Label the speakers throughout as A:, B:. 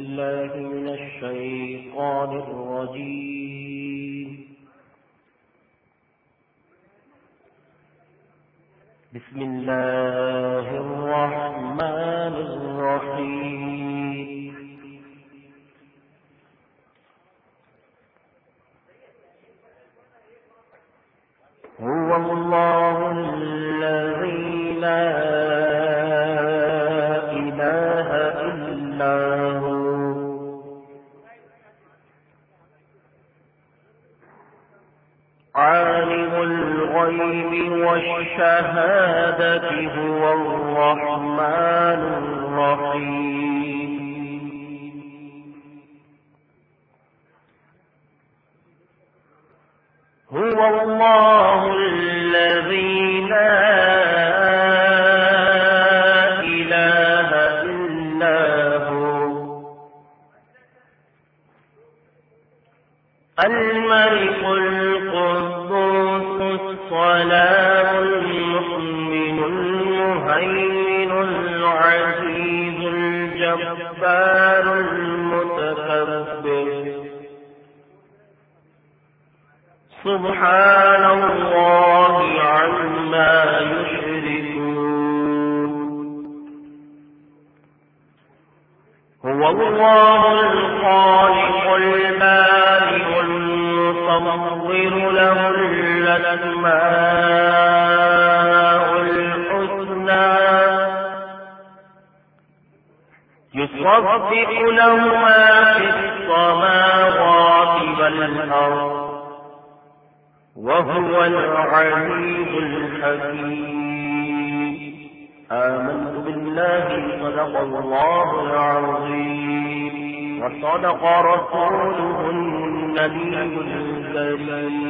A: الله من الشيطان الرجيم. بسم الله الرحمن الرحيم. هو الله والشهادة هو الرحمن الرحيم. هو الله سبحان الله عما يشركون هو الله الخالق المالك المصور له الأسماء الحسنى. يصفق له ما في السماوات والأرض. وهو العليم الحكيم. آمنت بالله صدق الله العظيم. وصدق رسوله النبي الكريم.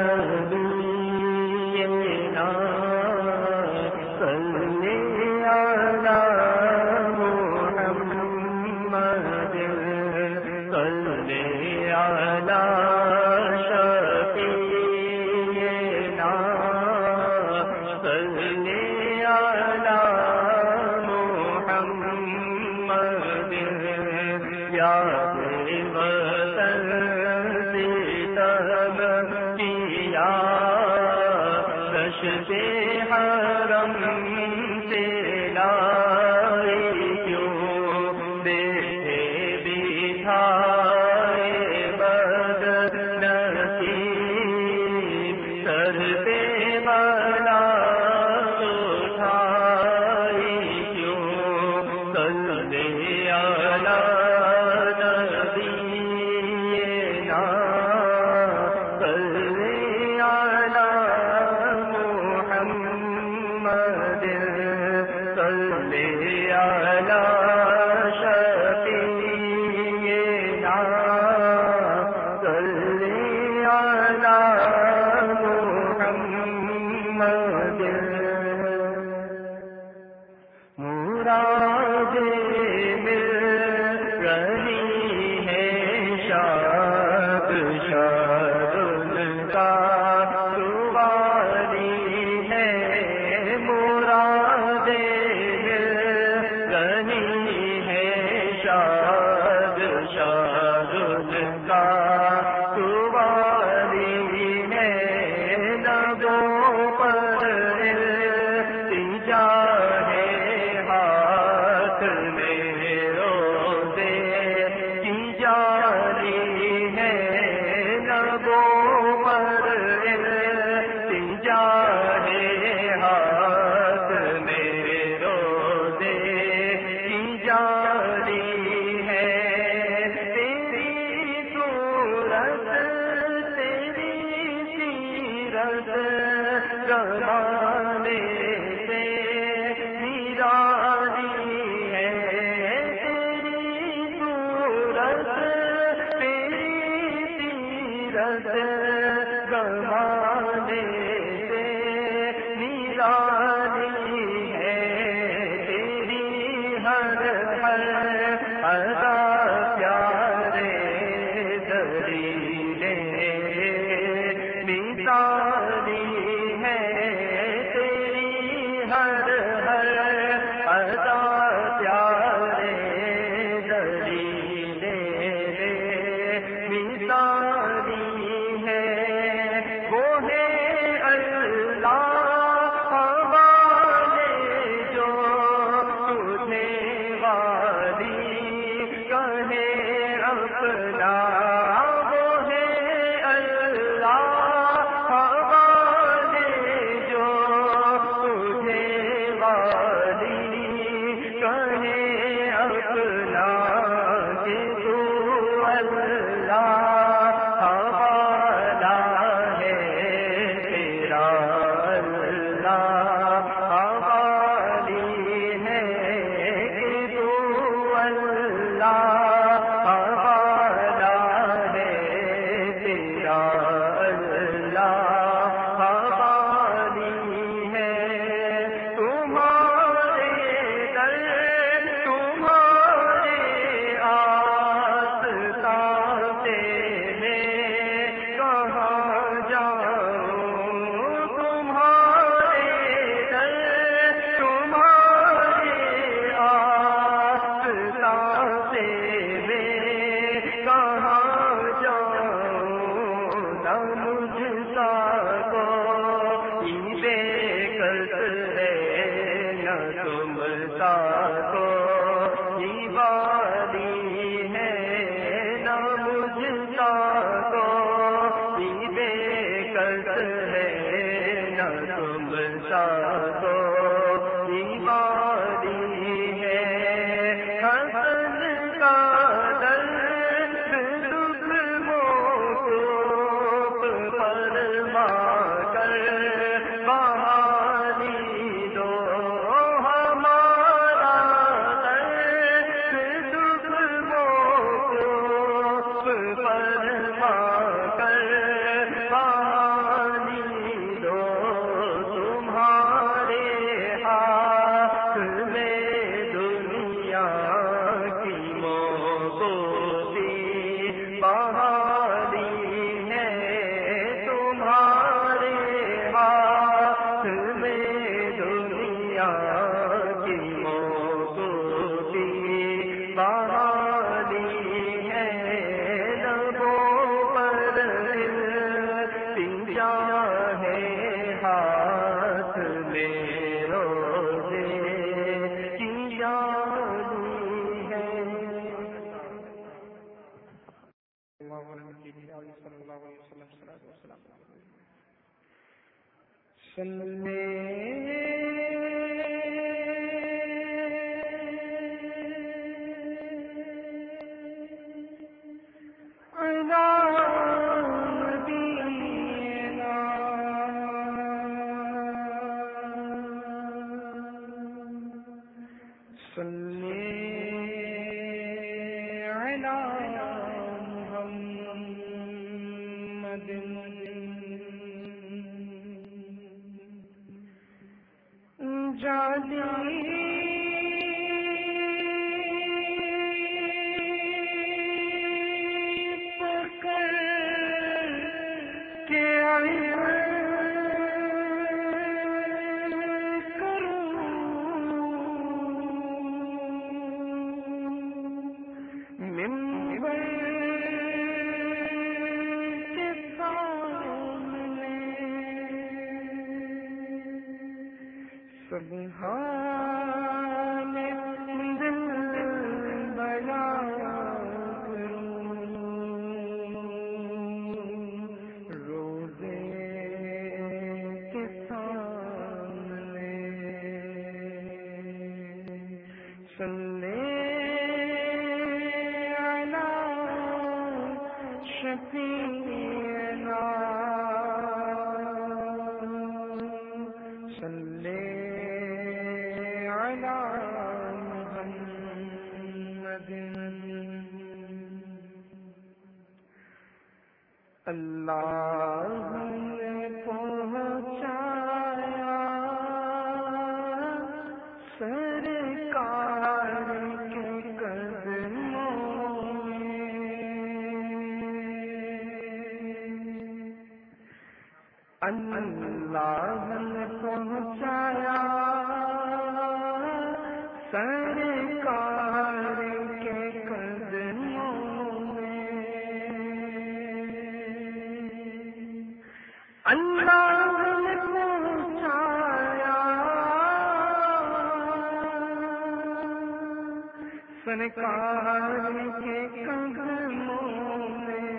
B: سرکار کے قدموں میں۔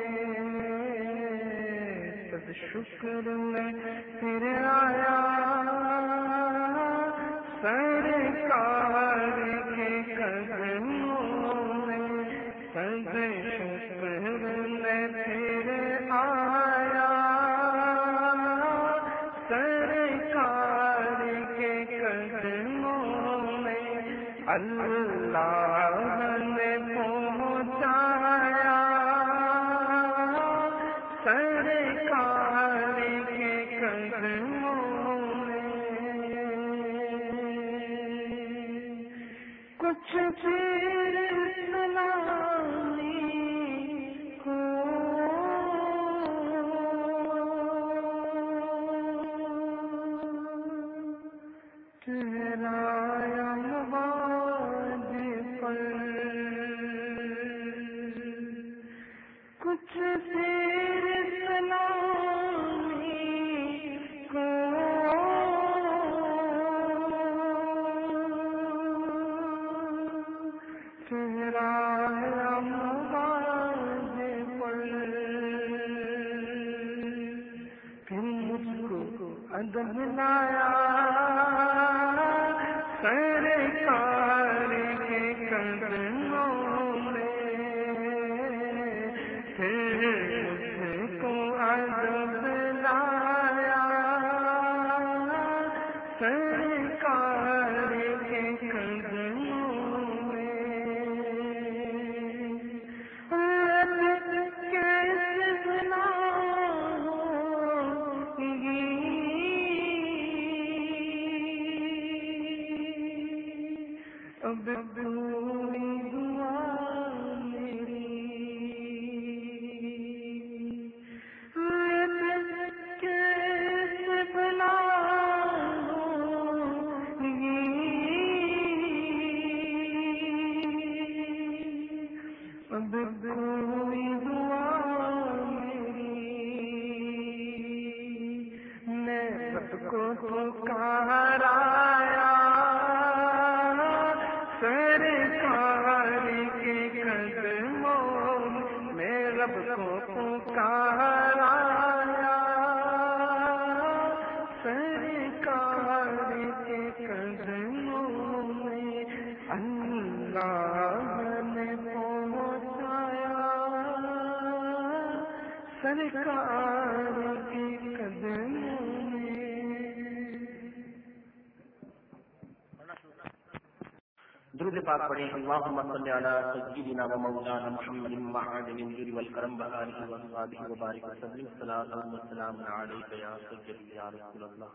B: سب شکر میں
C: پھر آیا۔ سرکار کے قدموں میں۔
B: سب اللهم صل على سيدنا ومولانا محمد معدن الجود والكرم وآله وصحبه وبارك وسلم. صلاة والسلام عليك يا سيد يا رسول اللہ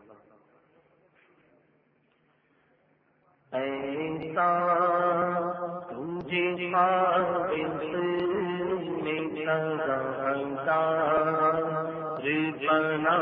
B: اے انسان تجھے خالص میں لگا ہنسان ربنا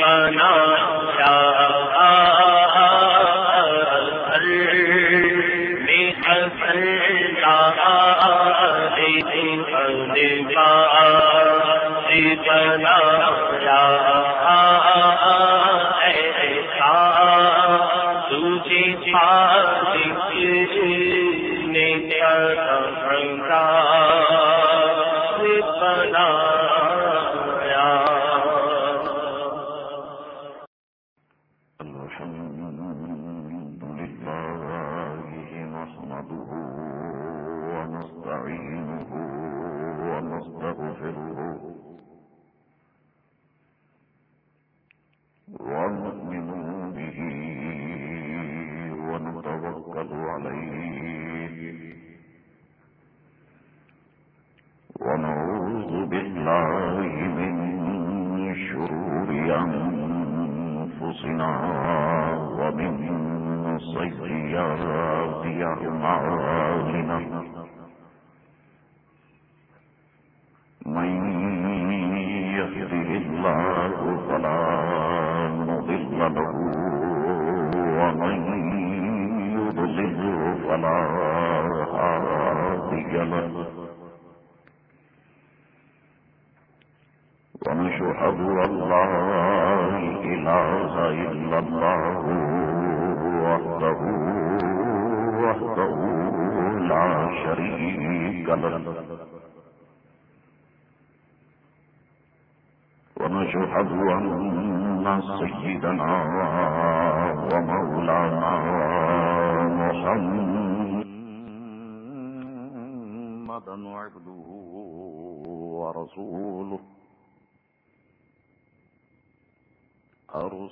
B: بنا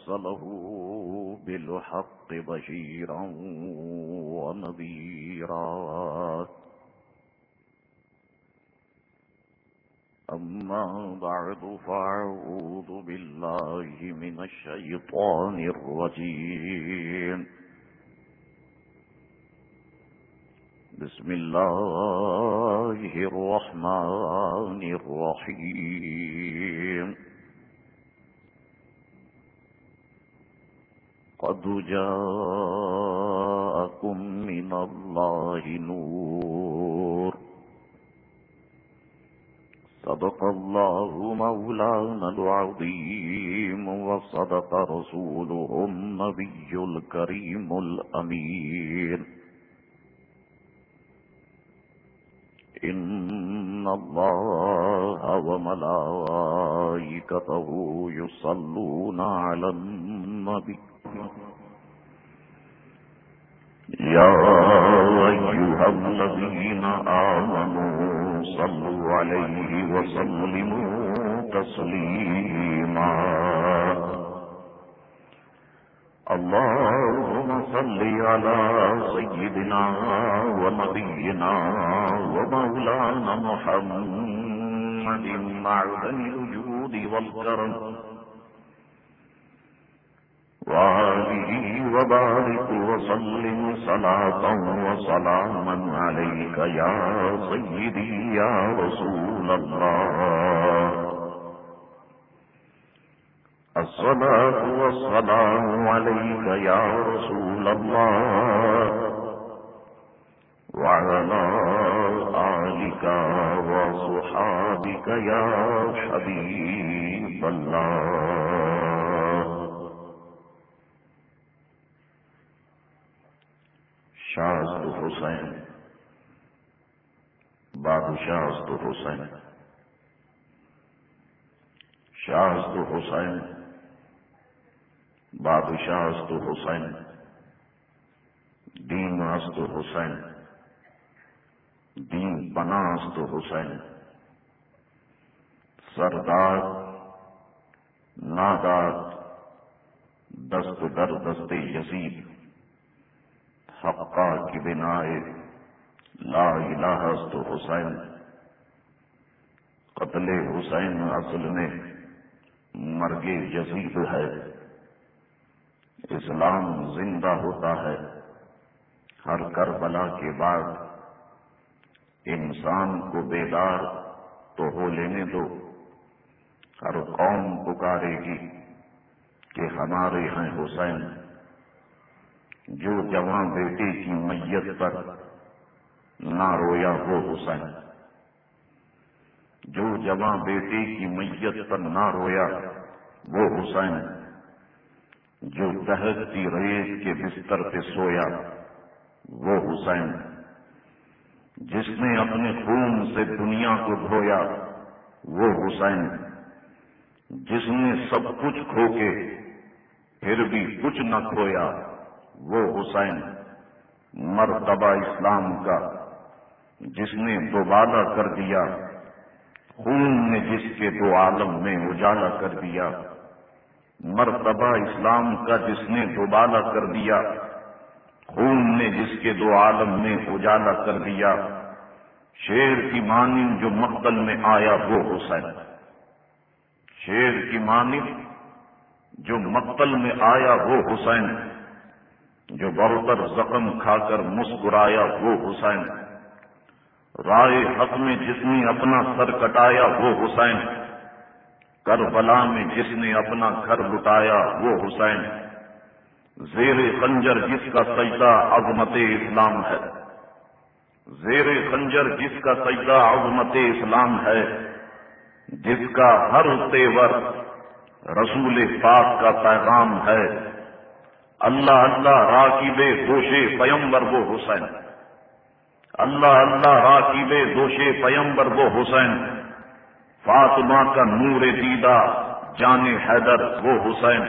B: أرسله بالحق
D: بشيرا ونذيرا أما بعد فأعوذ بالله من الشيطان الرجيم بسم الله الرحمن الرحيم قد جاءكم من الله نور صدق الله مولانا العظيم وصدق رسوله النبي الكريم الأمين إن الله وملائكته يصلون على النبي يا أيها الذين آمنوا صلوا عليه وسلموا تسليما. اللهم صل على سيدنا ونبينا ومولانا محمد معدن الوجود والكرم. وآله وبارك وسلم صلاة وسلاما عليك يا سيدي يا رسول الله. الصلاة والسلام عليك يا رسول الله. وعلى آلك وصحابك يا حبيب الله. شاہست حسین بادشاہست حسین شاہست حسین بادشاہست حسین دین است حسین دین بناست حسین سردار نادار۔ دست در دست یزید۔ حقا کی بنا لا الہ است حسین۔ قتل حسین اصل میں مرگ یزید ہے۔ اسلام زندہ ہوتا ہے۔ ہر کربلا کے بعد انسان کو بیدار تو ہو لینے دو۔ ہر قوم پکارے گی کہ ہمارے ہیں حسین۔ جو جوان بیٹے کی میت پر نہ رویا وہ حسین۔ جو جوان بیٹے کی میت پر نہ رویا وہ حسین۔ جو دہتی ریت کے بستر پہ سویا وہ حسین۔ جس نے اپنے خون سے دنیا کو دھویا وہ حسین۔ جس نے سب کچھ کھو کے پھر بھی کچھ نہ کھویا وہ حسین مرتبہ اسلام کا جس نے دوبارہ کر دیا، خون نے جس کے دو عالم میں اجالا کر دیا، مرتبہ اسلام کا جس نے دوبارہ کر دیا، خون نے جس کے دو عالم میں اجالا کر دیا۔ شیر کی مانند جو مقتل میں آیا وہ حسین۔ شیر کی مانند جو مقتل میں آیا وہ حسین۔ جو برتر زخم کھا کر مسکرایا وہ حسین۔ رائے حق میں جس نے اپنا سر کٹایا وہ حسین۔ کربلا میں جس نے اپنا گھر لٹایا وہ حسین۔ زیر خنجر جس کا سجدہ عظمت اسلام ہے۔ زیر خنجر جس کا سجدہ عظمت اسلام ہے۔ جس کا ہر تیور رسول پاک کا پیغام ہے۔ اللہ اللہ راکیب گوشے پیمبر وہ حسین۔ اللہ اللہ راکیب دوشے پیمبر وہ حسین۔ فاطمہ کا نور دیدہ جان حیدر وہ حسین۔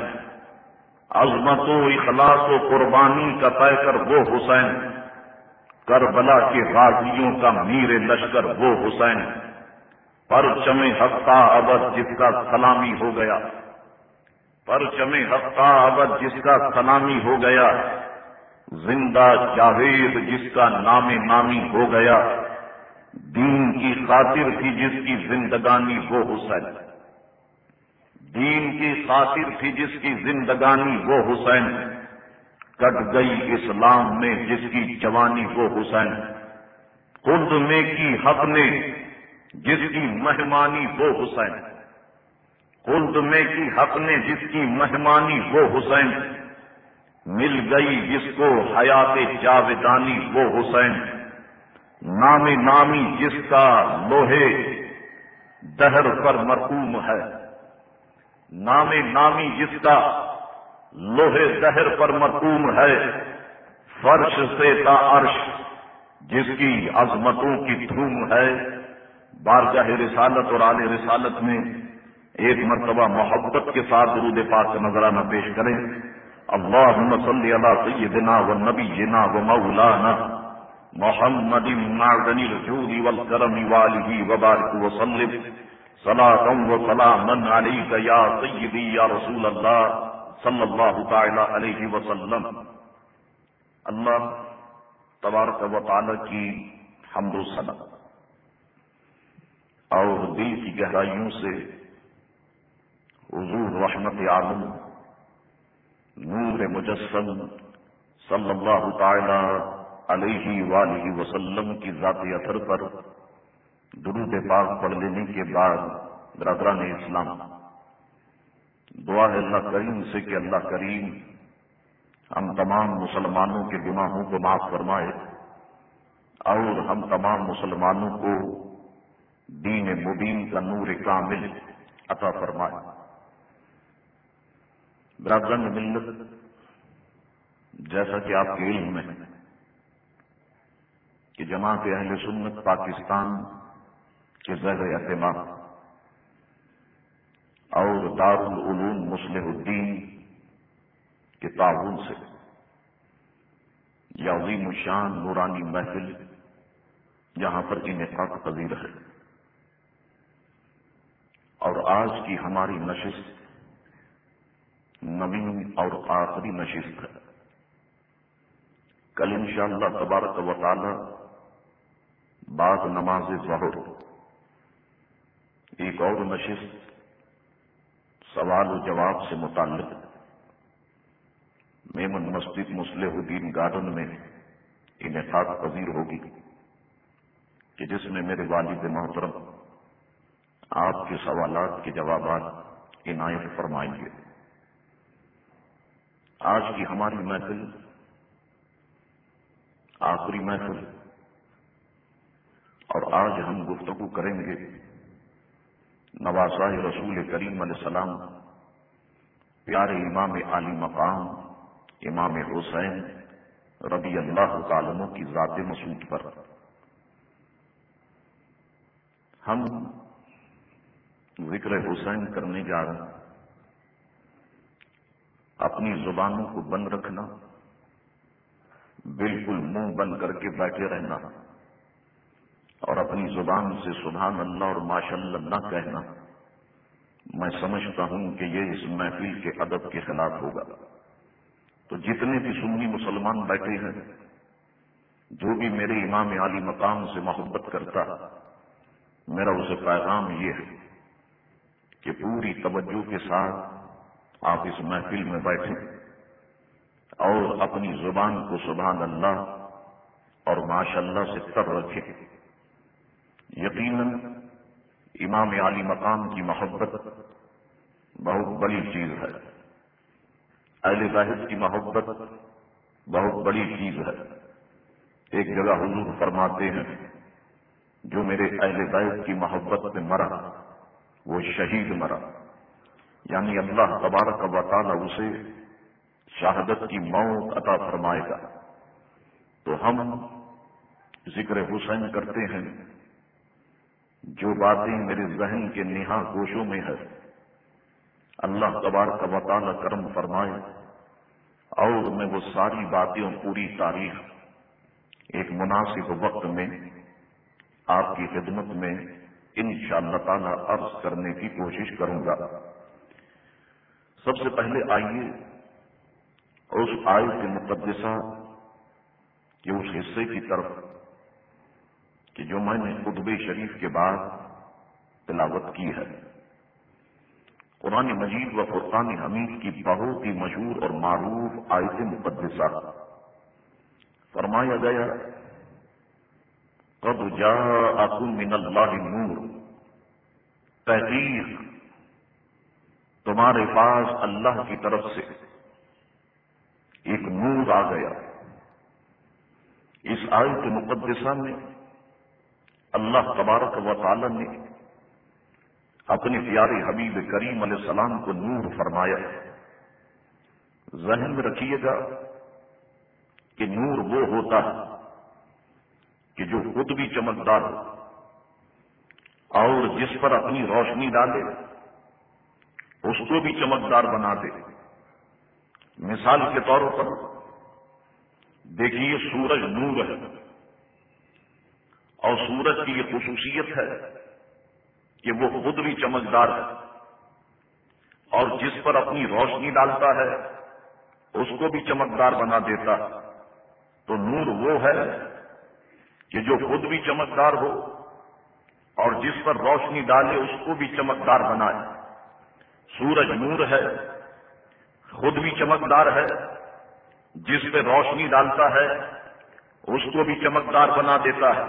D: عظمت و اخلاص و قربانی کا پہ کر وہ حسین۔ کربلا کے غازیوں کا میر لشکر وہ حسین۔ پر چمے ہفتہ ابد جس کا سلامی ہو گیا۔ پرچم ہفتہ ابد جس کا سلامی ہو گیا، زندہ جاوید جس کا نام نامی ہو گیا، دین کی خاطر تھی جس کی زندگانی وہ حسین دین کی خاطر تھی جس کی زندگانی وہ حسین کٹ گئی اسلام میں جس کی جوانی وہ حسین خود میں کی حق نے جس کی مہمانی وہ حسین خود میں کی حق نے جس کی مہمانی وہ حسین، مل گئی جس کو حیات جاویدانی وہ حسین۔ نام نامی جس کا لوہے دہر پر مرکوم ہے۔ نام نامی جس کا لوہے دہر پر مرکوم ہے۔ فرش سے تا عرش، جس کی عظمتوں کی دھوم ہے۔ بارگاہ رسالت اور آل رسالت میں ایک مرتبہ محبت کے ساتھ درود پاک کا نظرانہ پیش کریں۔ اللهم صل على سيدنا ونبينا ومولانا محمد معدن الجود والكرم واله وبارك وسلم۔ صلاة وسلاما عليك يا سيدي يا رسول الله صلى الله تعالى عليه وسلم۔ اللہ تبارک و تعالی کی حمد و صدا اور دل کی گہرائیوں سے حضور رحمت عالم، نور مجسم صلی اللہ تعالی علیہ وآلہ وسلم کی ذاتی اثر پر درود پاک پڑھ لینے کے بعد، برادران اسلام، دعا ہے اللہ کریم سے کہ اللہ کریم ہم تمام مسلمانوں کے گناہوں کو معاف فرمائے اور ہم تمام مسلمانوں کو دین مبین کا نور کامل عطا فرمائے۔ برادران ملت جیسا کہ آپ کے علم میں، کہ جماعت اہل سنت پاکستان کے زیر اہتمام اور دارالعلوم مسلم الدین کے تعاون سے یا عظیم الشان نورانی محفل یہاں پر انعقاد پذیر ہے۔ اور آج کی ہماری نشست نوین اور آخری نشست ہے کل انشاءاللہ تبارک و تعالی بعد نماز ظہر. ایک اور نشست سوال و جواب سے متعلق. میمن مسجد مسلح الدین گارڈن میں انعقاد پذیر ہوگی کہ جس میں میرے والد محترم آپ کے سوالات کے جوابات عنایت فرمائیں گے. آج کی ہماری محفل، آخری محفل، اور آج ہم گفتگو کریں گے نوازہ رسول کریم علیہ السلام، پیارے امام علی مقام، امام حسین ربی اللہ تعالموں کی ذات مسعود پر۔ ہم ذکر حسین کرنے جا رہے ہیں۔ اپنی زبانوں کو بند رکھنا، بالکل منہ بند کر کے بیٹھے رہنا، اور اپنی زبان سے سبحان اللہ اور ماشاء اللہ نہ کہنا۔ میں سمجھتا ہوں کہ یہ اس محفل کے ادب کے خلاف ہوگا۔ تو جتنے بھی سنی مسلمان بیٹھے ہیں، جو بھی میرے امام علی مقام سے محبت کرتا، میرا اسے پیغام یہ ہے کہ پوری توجہ کے ساتھ آپ اس محفل میں بیٹھیں اور اپنی زبان کو سبحان اللہ اور ماشاء اللہ سے تر رکھیں۔ یقیناً امام علی مقام کی محبت بہت بڑی چیز ہے۔ اہل ظاہر کی محبت بہت بڑی چیز ہے۔ ایک جگہ حضور فرماتے ہیں، جو میرے اہل ظاہر کی محبت میں مرا، وہ شہید مرا۔ یعنی اللہ تبارک و تعالی اسے شہادت کی موت عطا فرمائے گا۔ تو ہم ذکر حسین کرتے ہیں۔ جو باتیں میرے ذہن کے نہا گوشوں میں ہے اللہ تبارک و تعالی کرم فرمائے۔ اور میں وہ ساری باتیں پوری تاریخ ایک مناسب وقت میں آپ کی خدمت میں ان شاء اللہ تعالی عرض کرنے کی کوشش کروں گا۔ سب سے پہلے آئیے اس آئے کے مقدسہ کے اس حصے کی طرف کہ جو میں نے قطب شریف کے بعد تلاوت کی ہے۔ قرآن مجید و فرقان حمید کی بہت ہی مشہور اور معروف آیت مقدسہ۔ فرمایا گیا، قد جاءکم من اللہ نور۔ تحقیق تمہارے پاس اللہ کی طرف سے ایک نور آ گیا۔ اس آیت مقدسہ میں اللہ تبارک و تعالی نے اپنے پیارے حبیب کریم علیہ السلام کو نور فرمایا ہے۔ ذہن میں رکھیے گا کہ نور وہ ہوتا ہے کہ جو خود بھی چمکدار ہو اور جس پر اپنی روشنی ڈالے۔ اس کو بھی چمکدار بنا دے۔ مثال کے طور پر دیکھیے سورج نور ہے اور سورج کی یہ خصوصیت ہے کہ وہ خود بھی چمکدار ہے اور جس پر اپنی روشنی ڈالتا ہے، اس کو بھی چمکدار بنا دیتا تو نور وہ ہے کہ جو خود بھی چمکدار ہو اور جس پر روشنی ڈالے، اس کو بھی چمکدار بنائے۔ سورج نور ہے، خود بھی چمکدار ہے، جس پہ روشنی ڈالتا ہے، اس کو بھی چمکدار بنا دیتا ہے۔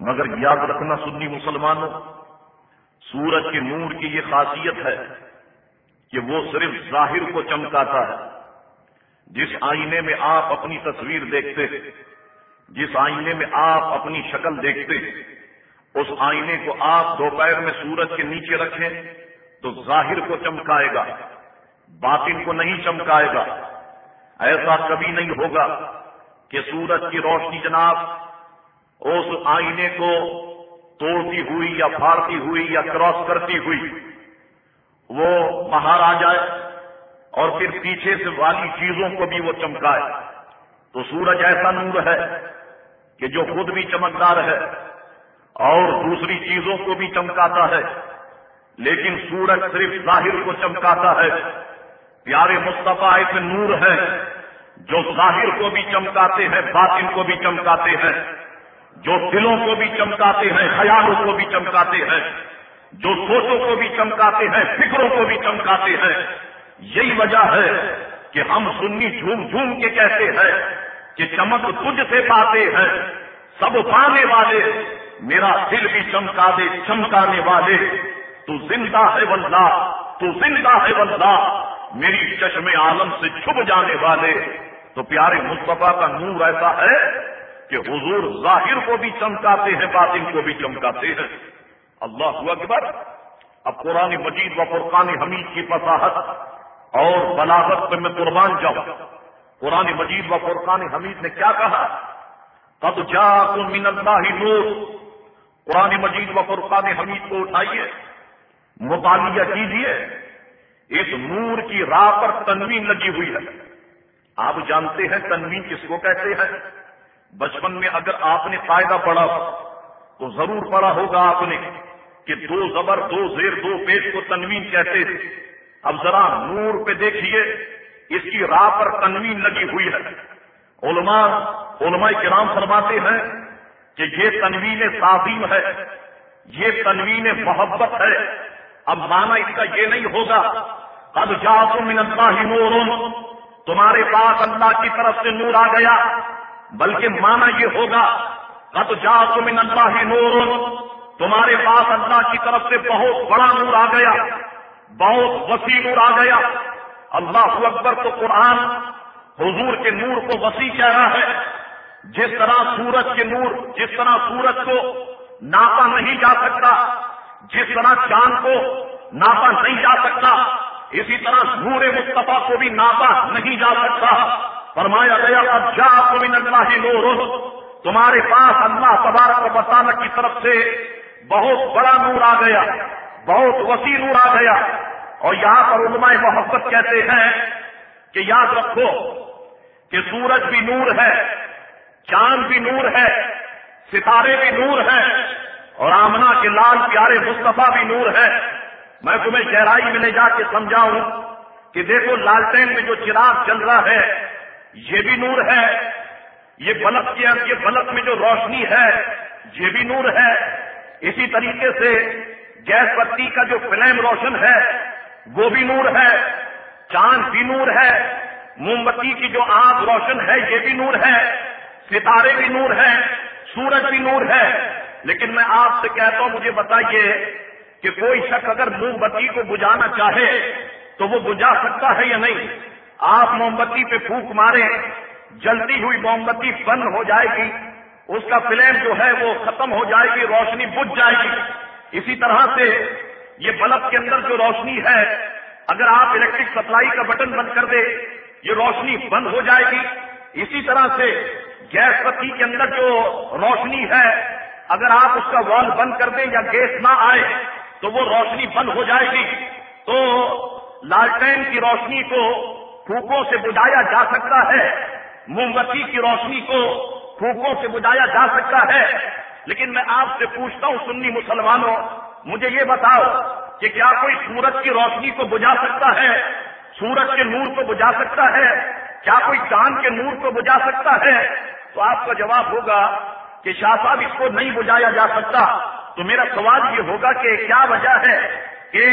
D: مگر یاد رکھنا سنی مسلمانوں سورج کے نور کی یہ خاصیت ہے کہ وہ صرف ظاہر کو چمکاتا ہے۔ جس آئینے میں آپ اپنی تصویر دیکھتے، جس آئینے میں آپ اپنی شکل دیکھتے، اس آئینے کو آپ دوپہر میں سورج کے نیچے رکھیں تو ظاہر کو چمکائے گا، باطن کو نہیں چمکائے گا۔ ایسا کبھی نہیں ہوگا کہ سورج کی روشنی جناب اس آئینے کو توڑتی ہوئی یا پھاڑتی ہوئی یا کراس کرتی ہوئی، وہ باہر آ جائے اور پھر پیچھے سے والی چیزوں کو بھی وہ چمکائے۔ تو سورج ایسا نور ہے کہ جو خود بھی چمکدار ہے اور دوسری چیزوں کو بھی چمکاتا ہے۔ لیکن سورج صرف ظاہر کو چمکاتا ہے۔ پیارے مصطفیٰ، ایک نور ہے۔ جو ظاہر کو بھی چمکاتے ہیں، باطن کو بھی چمکاتے ہیں۔ جو دلوں کو بھی چمکاتے ہیں، خیالوں کو بھی چمکاتے ہیں۔ جو سوچوں کو بھی چمکاتے ہیں، فکروں کو بھی چمکاتے ہیں۔ یہی وجہ ہے کہ ہم سنی جھوم جھوم کے کہتے ہیں کہ چمک تجھ سے پاتے ہیں۔ سب پانے والے، میرا دل بھی چمکا دے، چمکانے والے۔ تو زندہ ہے واللہ تو زندہ ہے واللہ میری چشم عالم سے چھپ جانے والے۔ تو پیارے مصطفیٰ کا نور ایسا ہے کہ حضور ظاہر کو بھی چمکاتے ہیں، باطن کو بھی چمکاتے ہیں۔ اللہ اکبر۔ اب قرآن مجید و فرقان حمید کی فصاحت اور بلاغت پہ میں قربان جاؤں۔ قرآن مجید و فرقان حمید نے کیا کہا؟ قد جا من اللہ نور۔
E: قرآن مجید و فرقان حمید کو اٹھائیے۔ مطالعہ کیجیے اس نور کی راہ پر تنوین لگی ہوئی ہے۔ آپ جانتے ہیں تنوین کس کو کہتے ہیں؟ بچپن میں اگر آپ نے فائدہ پڑھا تو ضرور پڑھا ہوگا آپ نے کہ دو زبر، دو زیر، دو پیج کو تنوین کہتے تھے اب ذرا نور پہ دیکھیے، اس کی راہ پر تنوین لگی ہوئی ہے۔ علماء علماء کرام فرماتے ہیں کہ یہ تنوین تعظیم ہے، یہ تنوین محبت ہے۔ اب مانا اس کا یہ نہیں ہوگا اب جا من اللہ نور، تمہارے پاس اللہ کی طرف سے نور آ گیا، بلکہ مانا یہ ہوگا اب جا من اللہ نور، تمہارے پاس اللہ کی طرف سے بہت بڑا نور آ گیا، بہت وسیع نور آ گیا۔ اللہ اکبر تو قرآن حضور کے نور کو وسیع کہہ رہا ہے، جس طرح سورج کے نور، جس طرح سورج کو ناپا نہیں جا سکتا جس طرح چاند کو ناپا نہیں جا سکتا، اسی طرح نور مصطفیٰ کو بھی ناپا نہیں جا سکتا۔ فرمایا گیا اب جا کو بھی اللہ نور، تمہارے پاس اللہ تبارک و بسالہ کی طرف سے بہت بڑا نور آ گیا، بہت وسیع نور آ گیا۔ اور یہاں پر علماء محبت کہتے ہیں کہ یاد رکھو کہ سورج بھی نور ہے، چاند بھی نور ہے، ستارے بھی نور ہے اور آمنا کے لال پیارے مصطفیٰ بھی نور ہے۔ میں تمہیں گہرائی میں لے جا کے سمجھاؤں کہ دیکھو لالٹین میں جو چراغ چل رہا ہے، یہ بھی نور ہے۔ یہ بلب کے یہ بلب میں جو روشنی ہے، یہ بھی نور ہے۔ اسی طریقے سے گیس بتی کا جو فلیم روشن ہے، وہ بھی نور ہے۔ چاند بھی نور ہے۔ موم بتی کی جو آگ روشن ہے، یہ بھی نور ہے۔ ستارے بھی نور ہے سورج بھی نور ہے۔ لیکن میں آپ سے کہتا ہوں، مجھے بتائیے کہ کوئی شخص اگر موم بتی کو بجانا چاہے تو وہ بجا سکتا ہے یا نہیں؟ آپ موم بتی پہ پھونک مارے جلتی ہوئی موم بتی بند ہو جائے گی، اس کا فلیم جو ہے وہ ختم ہو جائے گی، روشنی بجھ جائے گی۔ اسی طرح سے یہ بلب کے اندر جو روشنی ہے، اگر آپ الیکٹرک سپلائی کا بٹن بند کر دے یہ روشنی بند ہو جائے گی۔ اسی طرح سے گیس پتی کے اندر جو روشنی ہے اگر آپ اس کا وال بند کر دیں یا گیس نہ آئے تو وہ روشنی بند ہو جائے گی۔ تو لالٹین کی روشنی کو پھوکوں سے بجایا جا سکتا ہے۔ موم بتی کی روشنی کو پھوکوں سے بجایا جا سکتا ہے۔ لیکن میں آپ سے پوچھتا ہوں، سنی مسلمانوں، مجھے یہ بتاؤ کہ کیا کوئی سورج کی روشنی کو بجا سکتا ہے؟ سورج کے نور کو بجا سکتا ہے؟ کیا کوئی چاند کے نور کو بجا سکتا ہے؟ تو آپ کا جواب ہوگا کہ شاہ صاحب اس کو نہیں بجایا جا سکتا۔ تو میرا سوال یہ ہوگا کہ کیا وجہ ہے کہ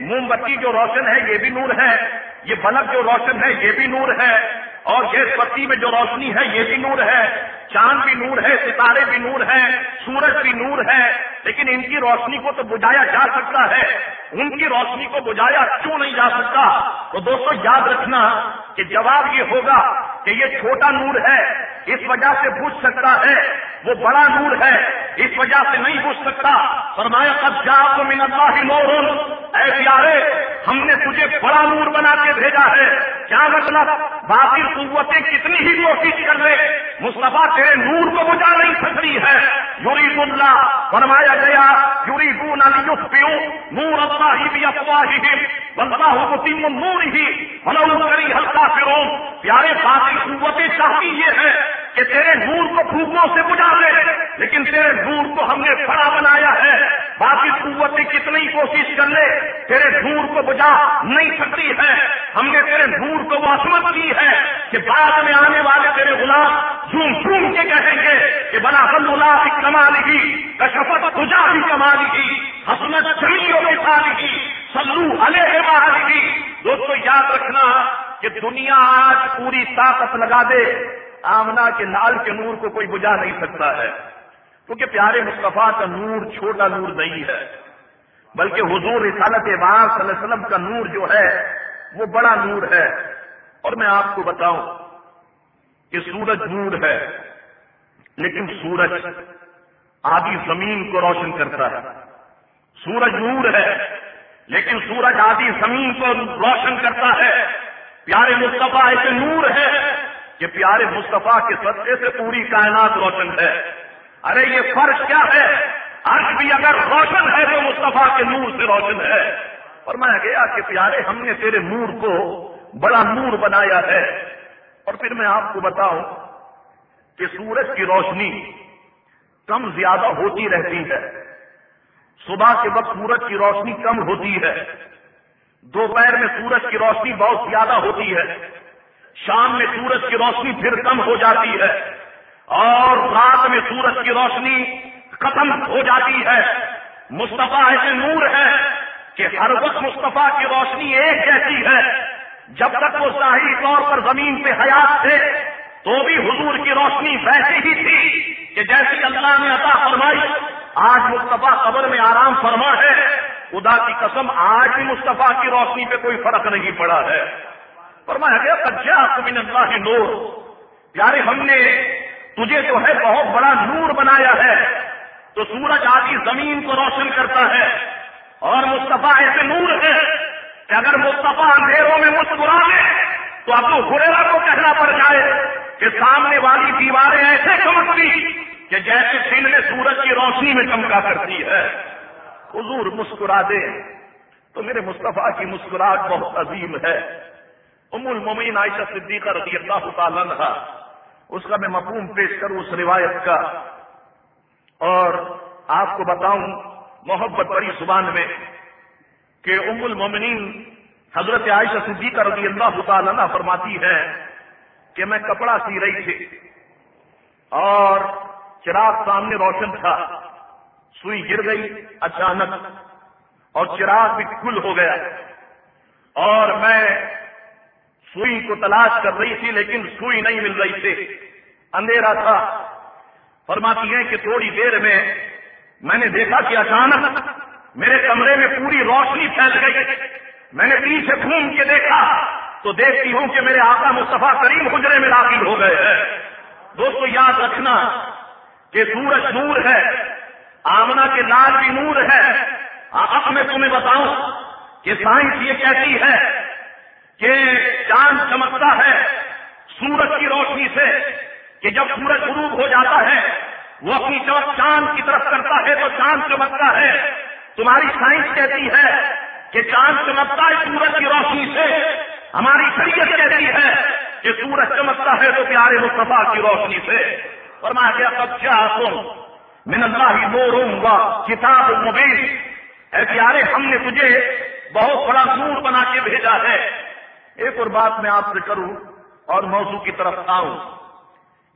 E: موم بتی جو روشن ہے یہ بھی نور ہے؟ یہ بلب جو روشن ہے، یہ بھی نور ہے۔ اور گیس بتی میں جو روشنی ہے، یہ بھی نور ہے۔ چاند بھی نور ہے، ستارے بھی نور ہیں، سورج بھی نور ہے۔ لیکن ان کی روشنی کو تو بجایا جا سکتا ہے۔ ان کی روشنی کو بجایا کیوں نہیں جا سکتا؟ تو دوستوں یاد رکھنا کہ جواب یہ ہوگا کہ یہ چھوٹا نور ہے۔ اس وجہ سے بجھ سکتا ہے۔ وہ بڑا نور ہے۔ اس وجہ سے نہیں بجھ سکتا۔ فرمایا اب جا تو من اللہ نور۔ اے پیارے، ہم نے تجھے بڑا نور بنا کے بھیجا ہے۔ کیا مطلب؟ باقی قوتیں کتنی ہی کوشش کر لے۔ مصطفیٰ، تیرے نور کو بجا نہیں سکتی ہے۔ یوری اللہ فرمایا گیا یوری بون پیوں نور اللہ بھی افواہ ہی بلبا نور ہی بلو کری ہلکا پھرو پیارے، باقی قوتیں چاہتی یہ ہے کہ تیرے نور کو پھوکوں سے بجا لے۔ لیکن تیرے نور کو ہم نے بڑا بنایا ہے۔ باقی قوتیں کتنی کوشش کر لے، تیرے نور کو بجا نہیں سکتی ہے۔ ہم نے تیرے نور کو وہ عصمت ہے کہ بعد میں آنے والے تیرے غلام جھوم جھوم کے کہیں گے کہ بنا اللہ کی کمال کی کشفت تجا بھی کمال کی حسمت چمیوں کی سال کی سلو علیہ بہار کی دوستوں یاد رکھنا کہ دنیا آج پوری طاقت لگا دے آمنا کے لال کے نور کو کوئی بجا نہیں سکتا ہے۔ کیونکہ پیارے مصطفیٰ کا نور چھوٹا نور نہیں ہے، بلکہ حضور رسالت صلی اللہ علیہ وسلم کا نور جو ہے وہ بڑا نور ہے۔ اور میں آپ کو بتاؤں کہ سورج نور ہے، لیکن سورج آدھی زمین کو روشن کرتا ہے۔ سورج نور ہے، لیکن سورج آدھی زمین کو روشن کرتا ہے۔ پیارے مصطفیٰ، ایسے نور ہے کہ پیارے مصطفیٰ کے صدقے سے پوری کائنات روشن ہے۔ ارے، یہ فرق کیا ہے؟ عرش بھی اگر روشن ہے تو مصطفیٰ کے نور سے روشن ہے۔ اور میں گیا کہ پیارے، ہم نے تیرے نور کو بڑا نور بنایا ہے۔ اور پھر میں آپ کو بتاؤں کہ سورج کی روشنی کم زیادہ ہوتی رہتی ہے۔ صبح کے وقت سورج کی روشنی کم ہوتی ہے۔ دوپہر میں سورج کی روشنی بہت زیادہ ہوتی ہے۔ شام میں سورج کی روشنی پھر کم ہو جاتی ہے۔ اور رات میں سورج کی روشنی ختم ہو جاتی ہے۔ مصطفیٰ ایسے نور ہے کہ ہر وقت مصطفیٰ کی روشنی ایک جیسی ہے۔ جب تک وہ ظاہری طور پر زمین پہ حیات تھے، تو بھی حضور کی روشنی ویسی ہی تھی کہ جیسی اللہ نے عطا فرمائی۔ آج مصطفیٰ قبر میں آرام فرما ہے۔ خدا کی قسم، آج بھی مصطفیٰ کی روشنی پہ کوئی فرق نہیں پڑا ہے۔ فرمایا گیا کچا من اللہ نور۔ پیارے، ہم نے تجھے جو ہے بہت بڑا نور بنایا ہے۔ تو سورج آدھی زمین کو روشن کرتا ہے۔ اور مصطفیٰ ایسے نور ہے کہ اگر مصطفیٰ اندھیروں میں مسکرا لے تو اب ہریرا کو کہنا پڑ جائے کہ سامنے والی دیواریں ایسے چمکتی کہ جیسے دن میں سورج کی روشنی میں چمکا کرتی ہے۔ حضور مسکرا دے۔ تو میرے مصطفیٰ کی مسکراہٹ بہت عظیم ہے۔ ام المومین عائشہ صدیقہ رضی اللہ تعالیٰ عنہ اس کا میں مفہوم پیش کروں اس روایت کا۔ اور آپ کو بتاؤں محبت بڑی زبان میں کہ ام المومنین حضرت عائشہ صدیقہ رضی اللہ تعالیٰ فرماتی ہے کہ میں کپڑا سی رہی تھی اور چراغ سامنے روشن تھا، سوئی گر گئی اچانک اور چراغ بھی کھل ہو گیا اور میں سوئی کو تلاش کر رہی تھی لیکن سوئی نہیں مل رہی تھی، اندھیرا تھا۔ فرماتی ہیں کہ تھوڑی دیر میں میں نے دیکھا کہ اچانک میرے کمرے میں پوری روشنی پھیل گئی۔ میں نے پیچھے گھوم کے دیکھا تو دیکھتی ہوں کہ میرے آقا مصطفیٰ کریم حجرے میں داخل ہو گئے ہیں۔ دوستو، یاد رکھنا کہ سورج نور ہے، آمنا کے لال بھی نور ہے۔ ہاں، اب میں تمہیں بتاؤں کہ سائنس یہ کہتی ہے کہ چاند چمکتا ہے سورج کی روشنی سے کہ جب سورج غروب ہو جاتا ہے وہ اپنی چمک چاند کی طرف کرتا ہے تو چاند چمکتا ہے۔ تمہاری سائنس کہتی ہے کہ چاند چمکتا ہے سورج کی روشنی سے۔ ہماری شریعت کہتی ہے کہ سورج چمکتا ہے تو پیارے مصطفیٰ کی روشنی سے۔ اور میں کیا سب کیا سن من اللہ نوروں گا کتاب مبین۔ اے پیارے، ہم نے تجھے بہت بڑا نور بنا کے بھیجا ہے۔ ایک اور بات میں آپ سے کروں اور موضوع کی طرف آؤں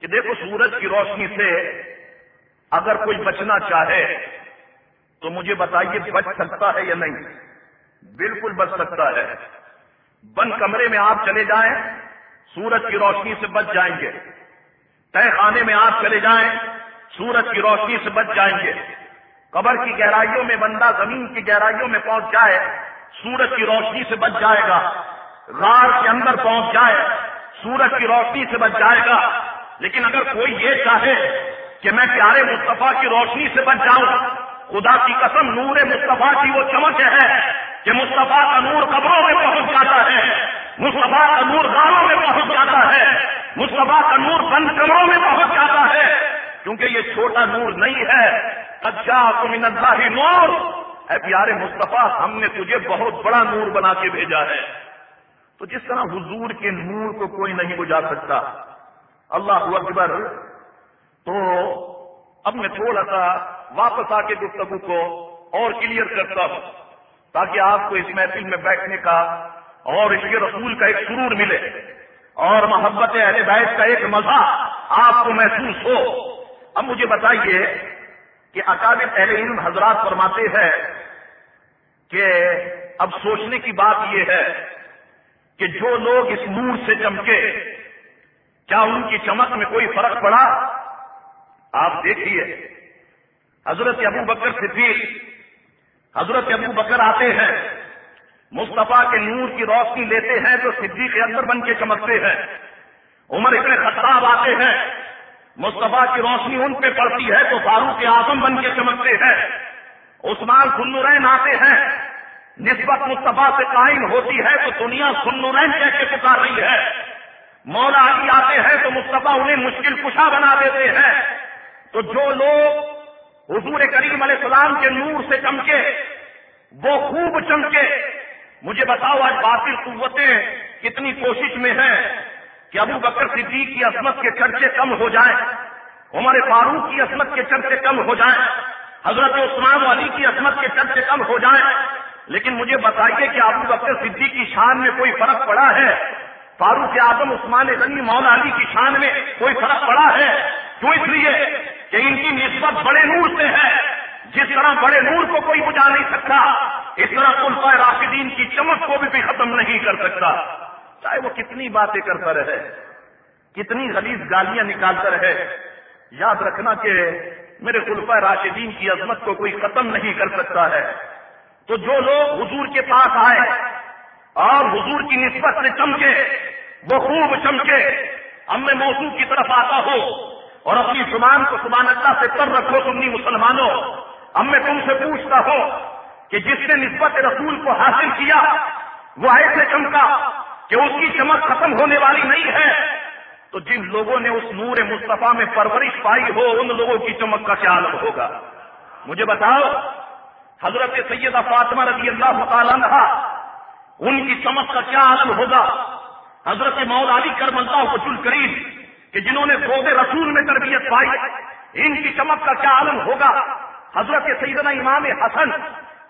E: کہ دیکھو، سورج کی روشنی سے اگر کوئی بچنا چاہے تو مجھے بتائیے بچ سکتا ہے یا نہیں؟ بالکل بچ سکتا ہے۔ بند کمرے میں آپ چلے جائیں، سورج کی روشنی سے بچ جائیں گے۔ تہ خانے میں آپ چلے جائیں، سورج کی روشنی سے بچ جائیں گے۔ قبر کی گہرائیوں میں بندہ زمین کی گہرائیوں میں پہنچ جائے، سورج کی روشنی سے بچ جائے گا۔ غار کے اندر پہنچ جائے، سورج کی روشنی سے بچ جائے گا۔ لیکن اگر کوئی یہ چاہے کہ میں پیارے مصطفیٰ کی روشنی سے بچ جاؤں۔ خدا کی قسم، نور مصطفیٰ کی وہ چمک ہے کہ مصطفیٰ کا نور قبروں میں پہنچ جاتا ہے۔ مصطفیٰ کا نور غاروں میں پہنچ جاتا ہے۔ مصطفیٰ کا نور بند کمروں میں پہنچ جاتا ہے۔ کیونکہ یہ چھوٹا نور نہیں ہے۔ اچھا اللہ نور۔ اے پیارے مصطفیٰ، ہم نے تجھے بہت بڑا نور بنا کے بھیجا ہے۔ تو جس طرح حضور کے نور کو کوئی نہیں بجا سکتا۔ اللہ اکبر تو اب میں تھوڑا سا واپس آ کے گفتگو کو اور کلیئر کرتا ہوں، تاکہ آپ کو اس محفل میں بیٹھنے کا اور اس کے رسول کا ایک سرور ملے اور محبت اہل بیت کا ایک مزہ آپ کو محسوس ہو۔ اب مجھے بتائیے کہ اکابر اہل علم حضرات فرماتے ہیں کہ اب سوچنے کی بات یہ ہے کہ جو لوگ اس نور سے چمکے، کیا ان کی چمک میں کوئی فرق پڑا؟ آپ دیکھیے، حضرت ابو بکر صدیق، حضرت ابو بکر آتے ہیں، مصطفیٰ کے نور کی روشنی لیتے ہیں تو صدیق کے اندر بن کے چمکتے ہیں۔ عمر اتنے خطاب آتے ہیں، مصطفیٰ کی روشنی ان پہ پڑتی ہے تو فاروق اعظم بن کے چمکتے ہیں۔ عثمان سنورین آتے ہیں، نسبت مصطفیٰ سے قائم ہوتی ہے تو دنیا سنورین کہہ کے پکار رہی ہے؟ مولا علی آتے ہیں تو مصطفیٰ انہیں مشکل کشا بنا دیتے ہیں۔ تو جو لوگ حضور کریم علیہ السلام کے نور سے چمکے وہ خوب چمکے مجھے بتاؤ، آج باطل قوتیں کتنی کوشش میں ہیں کہ ابو بکر صدیق کی عصمت کے چرچے کم ہو جائیں، عمر فاروق کی عصمت کے چرچے کم ہو جائیں، حضرت عثمان علی کی عصمت کے چرچے کم ہو جائیں۔ لیکن مجھے بتائیے کہ ابو بکر صدیق کی شان میں کوئی فرق پڑا ہے؟ فاروق اعظم عثمان غنی مولا علی کی شان میں کوئی فرق پڑا ہے؟ کیوں اس لیے کہ ان کی نسبت بڑے نور سے ہے۔ جس طرح بڑے نور کو کوئی بجا نہیں سکتا اس طرح کلفا راشدین کی چمک کو بھی, بھی ختم نہیں کر سکتا۔ چاہے وہ کتنی باتیں کرتا رہے کتنی غلیظ گالیاں نکالتا رہے۔ یاد رکھنا کہ میرے خلفہ راشدین کی عظمت کو کوئی ختم نہیں کر سکتا ہے۔ تو جو لوگ حضور کے پاس آئے اور حضور کی نسبت سے چمکے، وہ خوب چمکے۔ اب میں موضوع کی طرف آتا ہوں اور اپنی زبان کو سبحان اللہ سے کر رکھو تمنی مسلمانوں۔ اب میں تم سے پوچھتا ہوں کہ جس نے نسبت رسول کو حاصل کیا، وہ ایسے چمکا کہ اس کی چمک ختم ہونے والی نہیں ہے۔ تو جن لوگوں نے اس نور مصطفیٰ میں پرورش پائی ہو، ان لوگوں کی چمک کا کیا عالم ہوگا۔ مجھے بتاؤ، حضرت سیدہ فاطمہ رضی اللہ تعالیٰ ان کی چمک کا کیا عالم ہوگا؟ حضرت مول علی کرم اللہ کریم کہ جنہوں نے فوج رسول میں تربیت پائی، ان کی چمک کا کیا عالم ہوگا؟ حضرت سیدنا امام حسن،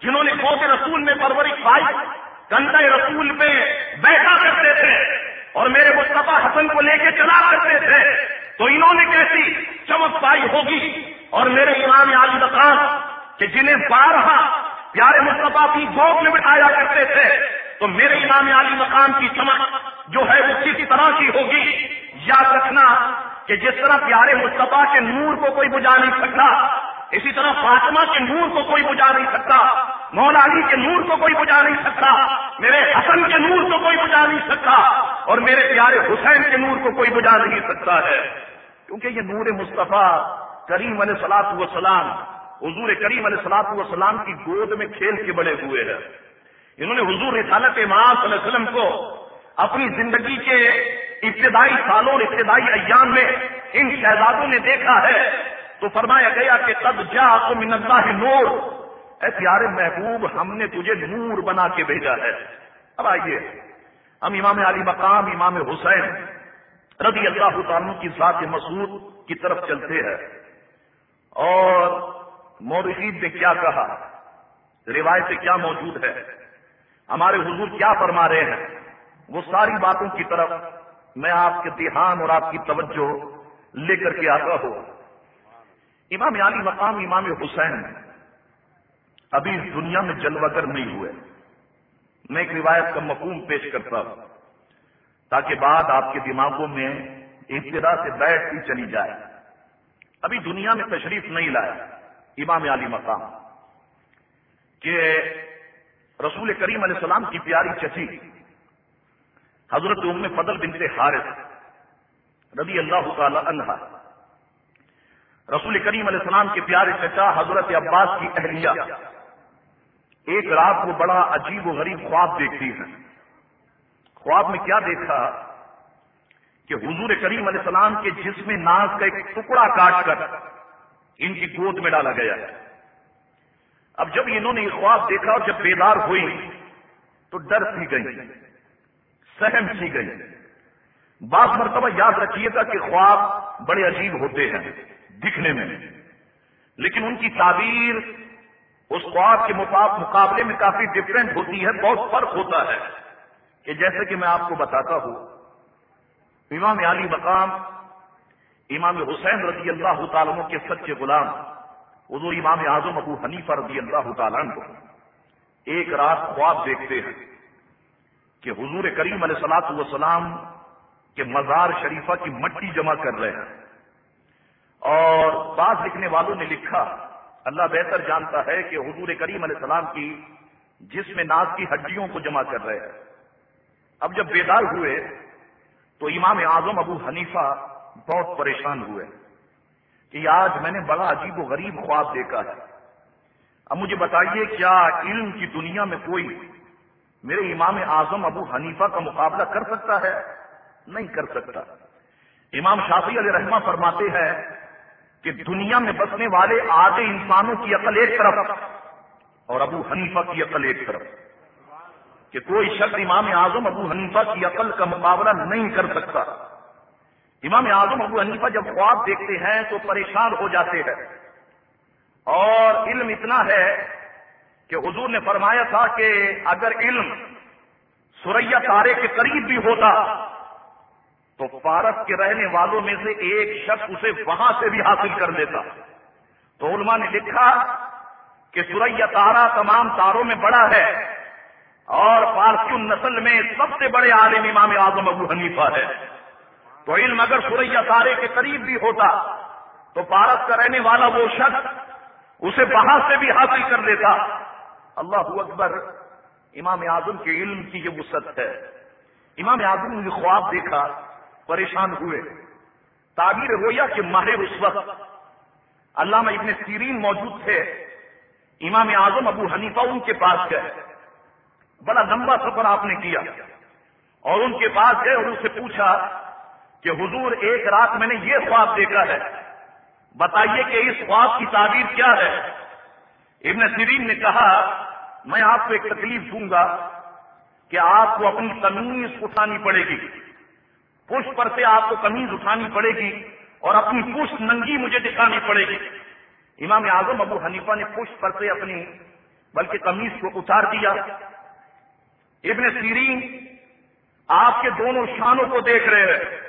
E: جنہوں نے فوج رسول میں پرورش پائی کنڈا رسول میں بیٹھا کرتے تھے اور میرے مصطفیٰ حسن کو لے کے چلا کرتے تھے، تو انہوں نے کیسی چمک پائی ہوگی؟ اور میرے امام علی مقام کہ جنہیں بارہا پیارے مصطفیٰ کی گود میں بٹھایا کرتے تھے تو میرے امام علی مقام کی چمک جو ہے وہ کسی طرح کی ہوگی۔ یاد رکھنا کہ جس طرح پیارے مصطفیٰ کے نور کو کوئی بجا نہیں سکتا، اسی طرح فاطمہ کے نور کو کوئی بجا نہیں سکتا، مولا علی کے نور کو کوئی بجا نہیں سکتا، میرے حسن کے نور کو کوئی بجا نہیں سکتا، اور میرے پیارے حسین کے نور کو کوئی بجا نہیں سکتا ہے۔ کیونکہ یہ نور مصطفیٰ کریم علیہ سلاط وسلام حضور کریم علیہ سلاط وسلام کی گود میں کھیل کے بڑے ہوئے ہیں۔ انہوں نے حضور رسالت امام صلی اللہ علیہ وسلم کو اپنی زندگی کے ابتدائی سالوں اور ابتدائی ایام میں ان شہزادوں نے دیکھا ہے، تو فرمایا گیا کہ تب جا تو من اللہ نور۔ اے پیارے محبوب، ہم نے تجھے نور بنا کے بھیجا ہے۔ اب آئیے، ہم امام علی مقام، امام حسین رضی اللہ تعالیٰ کی ذات مسعود کی طرف چلتے ہیں۔ اور مورخین نے کیا کہا؟ روایت کیا موجود ہے؟ ہمارے حضور کیا فرما رہے ہیں؟ وہ ساری باتوں کی طرف میں آپ کے دھیان اور آپ کی توجہ لے کر کے آتا ہوں۔ امام علی مقام امام حسین ابھی اس دنیا میں جلوگر نہیں ہوئے۔ میں ایک روایت کا مقوم پیش کرتا ہوں تاکہ بعد آپ کے دماغوں میں ابتدا سے بیٹھتی چلی جائے۔ ابھی دنیا میں تشریف نہیں لائے امام علی مقام کہ رسول کریم علیہ السلام کی پیاری چچی، حضرت ام فضل بنت حارث رضی اللہ تعالی عنہ رسول کریم علیہ السلام کے پیارے چچا حضرت عباس کی اہلیہ۔ ایک رات کو بڑا عجیب و غریب خواب دیکھتی ہے خواب میں کیا دیکھا؟ کہ حضور کریم علیہ السلام کے جسم ناز کا ایک ٹکڑا کاٹ کر ان کی گود میں ڈالا گیا۔ ہے اب جب انہوں نے یہ خواب دیکھا اور جب بیدار ہوئی تو ڈر سی گئی، سہم سی گئی۔ بعض مرتبہ یاد رکھیے گا کہ خواب بڑے عجیب ہوتے ہیں دکھنے میں، لیکن ان کی تعبیر اس خواب کے مقابلے میں کافی ڈفرینٹ ہوتی ہے، بہت فرق ہوتا ہے۔ کہ جیسے کہ میں آپ کو بتاتا ہوں، امام علی مقام، امام حسین رضی اللہ تعالیٰ کے سچے غلام حضور امام اعظم ابو حنیفہ رضی اللہ تعالیٰ کو ایک رات خواب دیکھتے ہیں کہ حضور کریم علیہ سلاط وسلام کے مزار شریفہ کی مٹی جمع کر رہے ہیں اور بعض لکھنے والوں نے لکھا، اللہ بہتر جانتا ہے کہ حضور کریم علیہ السلام کی جس میں ناز کی ہڈیوں کو جمع کر رہے ہیں۔ اب جب بیدار ہوئے تو امام اعظم ابو حنیفہ بہت پریشان ہوئے۔ کہ آج میں نے بڑا عجیب و غریب خواب دیکھا ہے۔ اب مجھے بتائیے کیا علم کی دنیا میں کوئی میرے امام اعظم ابو حنیفہ کا مقابلہ کر سکتا ہے؟ نہیں کر سکتا۔ امام شافی علیہ رحمہ فرماتے ہیں کہ دنیا میں بسنے والے آدھے انسانوں کی عقل ایک طرف اور ابو حنیفہ کی عقل ایک طرف۔ کہ کوئی شخص امام اعظم ابو حنیفہ کی عقل کا مقابلہ نہیں کر سکتا۔ امام اعظم ابو حنیفہ جب خواب دیکھتے ہیں تو پریشان ہو جاتے ہیں۔ اور علم اتنا ہے کہ حضور نے فرمایا تھا کہ اگر علم سوریا تارے کے قریب بھی ہوتا تو پارس کے رہنے والوں میں سے ایک شخص اسے وہاں سے بھی حاصل کر لیتا۔ تو علماء نے لکھا کہ سوریا تارا تمام تاروں میں بڑا ہے اور پارسی نسل میں سب سے بڑے عالم امام اعظم ابو حنیفہ ہے۔ تو علم اگر سوریا تارے کے قریب بھی ہوتا تو پارس کا رہنے والا وہ شخص اسے وہاں سے بھی حاصل کر لیتا۔ اللہ اکبر، امام اعظم کے علم کی یہ وسط ہے۔ امام اعظم نے خواب دیکھا، پریشان ہوئے۔ تعبیر رویا کہ ماہر اس وقت۔ علامہ ابن سیرین موجود تھے۔ امام اعظم ابو حنیفہ ان کے پاس گئے۔ بڑا لمبا سفر آپ نے کیا۔ اور ان کے پاس گئے اور ان سے پوچھا کہ حضور ایک رات میں نے یہ خواب دیکھا ہے۔ بتائیے کہ اس خواب کی تعبیر کیا ہے؟ ابن سیرین نے کہا، میں آپ کو ایک تکلیف دوں گا کہ آپ کو اپنی تمیز اٹھانی پڑے گی۔ پشت پر سے آپ کو کمیز اٹھانی پڑے گی اور اپنی پشت ننگی مجھے دکھانی پڑے گی۔ امام اعظم ابو حنیفہ نے پشت پر سے اپنی، بلکہ کمیز کو اتار دیا۔ ابن سیرین آپ کے دونوں شانوں کو دیکھ رہے ہیں۔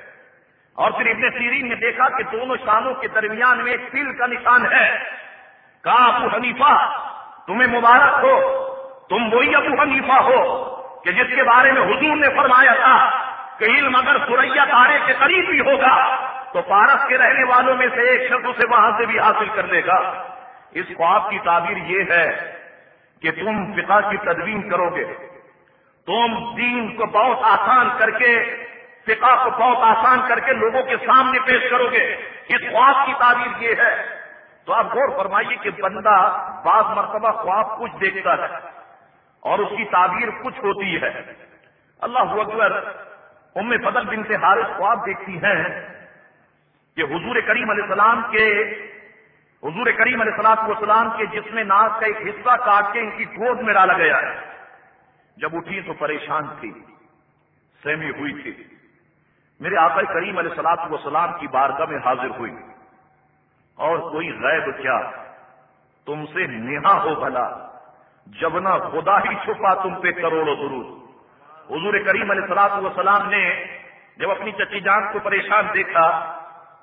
E: اور پھر ابن سیرین نے دیکھا کہ دونوں شانوں کے درمیان میں ایک تل کا نشان ہے۔ کہا، ابو حنیفہ، تمہیں مبارک ہو۔ تم وہی ابو حنیفہ ہو کہ جس کے بارے میں حضور نے فرمایا تھا کہ علم اگر سوریا تارے کے قریب بھی ہوگا تو پارس کے رہنے والوں میں سے ایک شخص اسے وہاں سے بھی حاصل کر دے گا۔ اس خواب کی تعبیر یہ ہے کہ تم فقہ کی تدوین کرو گے۔ تم دین کو بہت آسان کر کے فقہ کو بہت آسان کر کے لوگوں کے سامنے پیش کرو گے۔ اس خواب کی تعبیر یہ ہے۔ تو آپ غور فرمائیے کہ بندہ بعض مرتبہ خواب کچھ دیکھتا ہے اور اس کی تعبیر کچھ ہوتی ہے۔ اللہ اکبر ام فضل بن سے حارث خواب دیکھتی ہیں کہ حضور کریم علیہ السلام کے حضور کریم علیہ السلام والسلام کے جسم ناز کا ایک حصہ کاٹ کے ان کی گود میں ڈالا گیا ہے۔ جب اٹھی تو پریشان تھی سہمی ہوئی تھی۔ میرے آقا کریم علیہ السلام والسلام کی بارگاہ میں حاضر ہوئی۔ اور کوئی غیب کیا؟ تم سے نہا ہو بھلا۔ جب نہ خدا ہی چھپا تم پہ کروڑوں درود۔ حضور کریم علیہ السلام وسلام نے جب اپنی چچی جان کو پریشان دیکھا،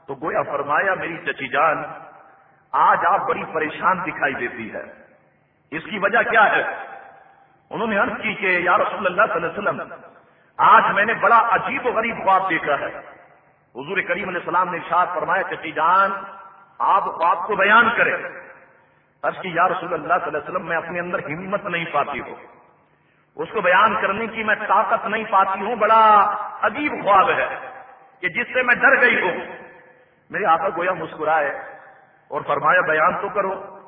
E: تو گویا فرمایا، میری چچی جان، آج آپ بڑی پریشان دکھائی دیتی ہے۔ اس کی وجہ کیا ہے؟ انہوں نے عرض کی کہ، یا رسول اللہ صلی اللہ علیہ وسلم آج میں نے بڑا عجیب و غریب خواب دیکھا ہے۔ حضور کریم علیہ السلام نے ارشاد فرمایا چچی جان آپ خواب کو بیان کریں۔ عرض کی، یا رسول اللہ صلی اللہ علیہ وسلم، میں اپنے اندر ہمت نہیں پاتی ہوں۔ اس کو بیان کرنے کی میں طاقت نہیں پاتی ہوں۔ بڑا عجیب خواب ہے کہ جس سے میں ڈر گئی ہوں۔ میرے آقا گویا مسکرائے اور فرمایا، بیان تو کرو۔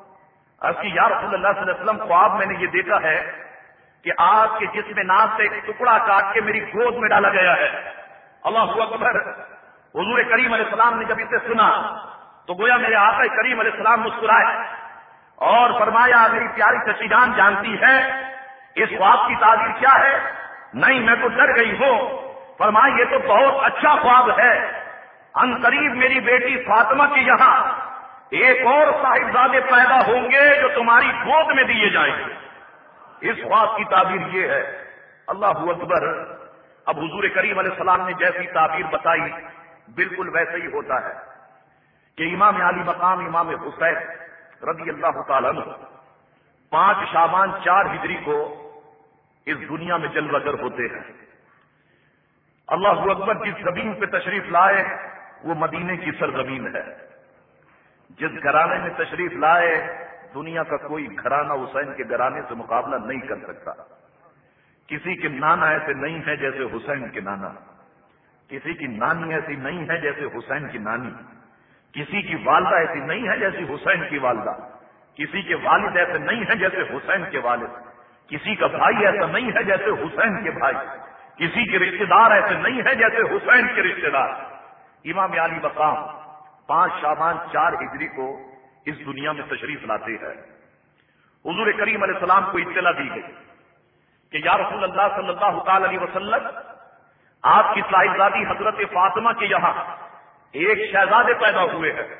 E: اب کی، یا رسول اللہ صلی اللہ علیہ وسلم، خواب میں نے یہ دیکھا ہے کہ آپ کے جسم ناز سے ایک ٹکڑا کاٹ کے میری گود میں ڈالا گیا ہے۔ اللہ اکبر۔ حضور کریم علیہ السلام نے جب اسے سنا، تو گویا میرے آقا کریم علیہ السلام مسکرائے اور فرمایا، میری پیاری چچیدان جانتی ہے اس خواب کی تعبیر کیا ہے؟ نہیں، میں تو ڈر گئی ہوں۔ فرمایا، یہ تو بہت اچھا خواب ہے۔ ان قریب میری بیٹی فاطمہ کے یہاں ایک اور صاحبزادے پیدا ہوں گے جو تمہاری گود میں دیے جائیں گے۔ اس خواب کی تعبیر یہ ہے۔ اللہ اکبر، اب حضور کریم علیہ السلام نے جیسی تعبیر بتائی، بالکل ویسے ہی ہوتا ہے کہ امام علی مقام امام حسین رضی اللہ تعالیٰ پانچ شابان چار ہجری کو اس دنیا میں جلوہ گر ہوتے ہیں۔ اللہ اکبر جس زمین پہ تشریف لائے، وہ مدینے کی سرزمین ہے۔ جس گھرانے میں تشریف لائے دنیا کا کوئی گھرانہ حسین کے گھرانے سے مقابلہ نہیں کر سکتا۔ کسی کے نانا ایسے نہیں ہے جیسے حسین کے نانا۔ کسی کی نانی ایسی نہیں ہے جیسے حسین کی نانی۔ کسی کی والدہ ایسی نہیں ہے جیسی حسین کی والدہ۔ کسی کے والد ایسے نہیں ہے جیسے حسین کے والد۔ کسی کا بھائی ایسا نہیں ہے جیسے حسین کے بھائی۔ کسی کے رشتے دار ایسے نہیں ہے جیسے حسین کے رشتے دار۔ امام علی مقام پانچ شابان چار ہجری کو اس دنیا میں تشریف لاتے ہیں۔ حضور کریم علیہ السلام کو اطلاع دی گئی کہ یا رسول اللہ صلی اللہ تعالی علیہ وسلم، آپ کی صاحبزادی حضرت فاطمہ کے یہاں ایک شہزادے پیدا ہوئے ہیں۔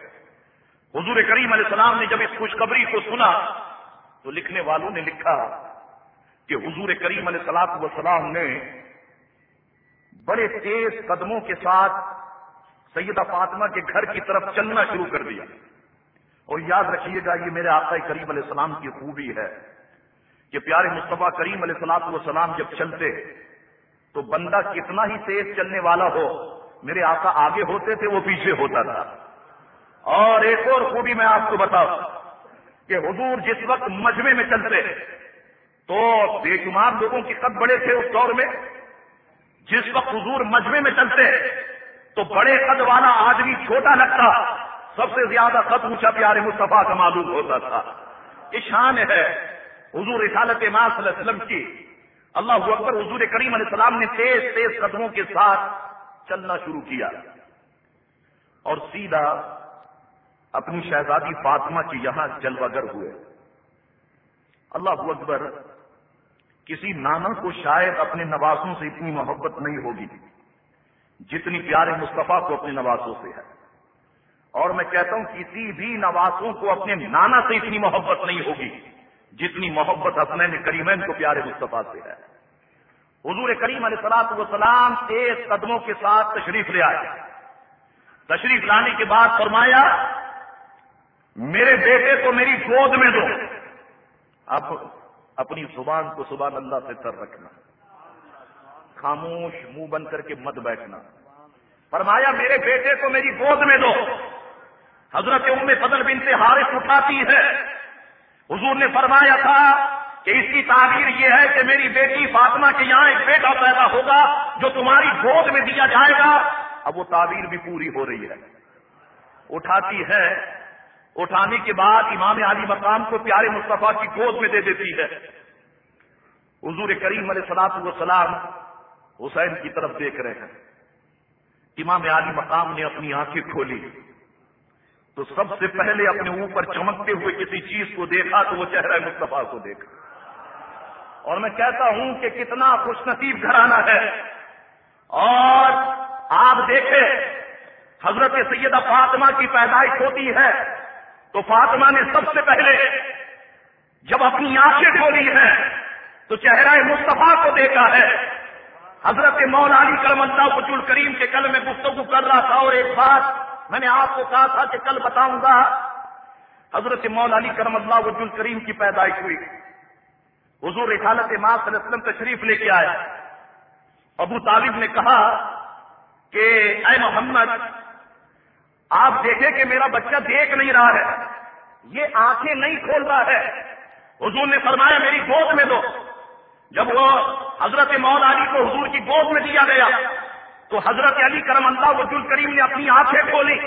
E: حضور کریم علیہ السلام نے جب اس خوشخبری کو سنا، تو لکھنے والوں نے لکھا کہ حضور کریم علیہ السلام وسلام نے بڑے تیز قدموں کے ساتھ سیدہ فاطمہ کے گھر کی طرف چلنا شروع کر دیا۔ اور یاد رکھیے گا، یہ میرے آقا کریم علیہ السلام کی خوبی ہے کہ پیارے مصطفیٰ کریم علیہ السلام وسلام جب چلتے، تو بندہ کتنا ہی تیز چلنے والا ہو، میرے آقا آگے ہوتے تھے، وہ پیچھے ہوتا تھا۔ اور ایک اور خوبی میں آپ کو بتاؤں کہ حضور جس وقت مجمے میں چلتے، تو بے شمار لوگوں کے قد بڑے تھے اس دور میں۔ جس وقت حضور مجمے میں چلتے، تو بڑے قد والا آدمی چھوٹا لگتا سب سے زیادہ قد اونچا پیارے مصطفیٰ کا معلوم ہوتا تھا۔ یہ شان ہے حضور رسالت ماں صلی اللہ علیہ وسلم کی۔ اللہ اکبر، حضور کریم علیہ السلام نے تیز تیز قدموں کے ساتھ چلنا شروع کیا۔ اور سیدھا اپنی شہزادی فاطمہ کی یہاں جلوہ گر ہوئے۔ اللہ اکبر، کسی نانا کو شاید اپنے نوازوں سے اتنی محبت نہیں ہوگی جتنی پیارے مصطفیٰ کو اپنے نوازوں سے ہے۔ اور میں کہتا ہوں کسی بھی نوازوں کو اپنے نانا سے اتنی محبت نہیں ہوگی جتنی محبت حسنین کریمین کو پیارے مصطفیٰ سے ہے۔ حضور کریم علیہ سلاط وسلام تیز قدموں کے ساتھ تشریف لے آئے۔ تشریف لانے کے بعد فرمایا، میرے بیٹے کو میری گود میں دو۔ اب اپنی زبان کو زبان اللہ سے تر رکھنا۔ خاموش منہ بند کر کے مت بیٹھنا۔ فرمایا، میرے بیٹے کو میری گود میں دو۔ حضرت ام فضل بن سے حارث اٹھاتی ہے۔ حضور نے فرمایا تھا کہ اس کی تعبیر یہ ہے کہ میری بیٹی فاطمہ کے یہاں ایک بیٹا پیدا ہوگا جو تمہاری گود میں دیا جائے گا۔ اب وہ تعبیر بھی پوری ہو رہی ہے۔ اٹھاتی ہے۔ اٹھانے کے بعد امام علی مقام کو پیارے مصطفیٰ کی گود میں دے دیتی ہے۔ حضور کریم علیہ سلاط وسلام حسین کی طرف دیکھ رہے ہیں۔ امام علی مقام نے اپنی آنکھیں کھولی۔ تو سب سے پہلے اپنے اوپر چمکتے ہوئے کسی چیز کو دیکھا تو وہ چہرہ مصطفیٰ کو دیکھا۔ اور میں کہتا ہوں کہ کتنا خوش نصیب گھرانہ ہے۔ اور آپ دیکھیں، حضرت سیدہ فاطمہ کی پیدائش ہوتی ہے۔ تو فاطمہ نے سب سے پہلے جب اپنی آنکھیں کھولی ہیں، تو چہرہ مصطفیٰ کو دیکھا ہے۔ حضرت مولا علی کرم اللہ بچ کریم کے کل میں گفتگو کر رہا تھا اور ایک بات میں نے آپ کو کہا تھا کہ کل بتاؤں گا، حضرت مولا علی کرم اللہ وج کریم کی پیدائش ہوئی۔ حضور رسالت ماں صلی اللہ علیہ وسلم تشریف لے کے آیا ابو طالب نے کہا کہ، اے محمد، آپ دیکھیں کہ میرا بچہ دیکھ نہیں رہا ہے۔ یہ آنکھیں نہیں کھول رہا ہے۔ حضور نے فرمایا، میری گود میں دو۔ جب وہ حضرت مول علی کو حضور کی گود میں دیا گیا تو حضرت علی کرم اللہ وجود کریم نے اپنی آنکھیں کھولی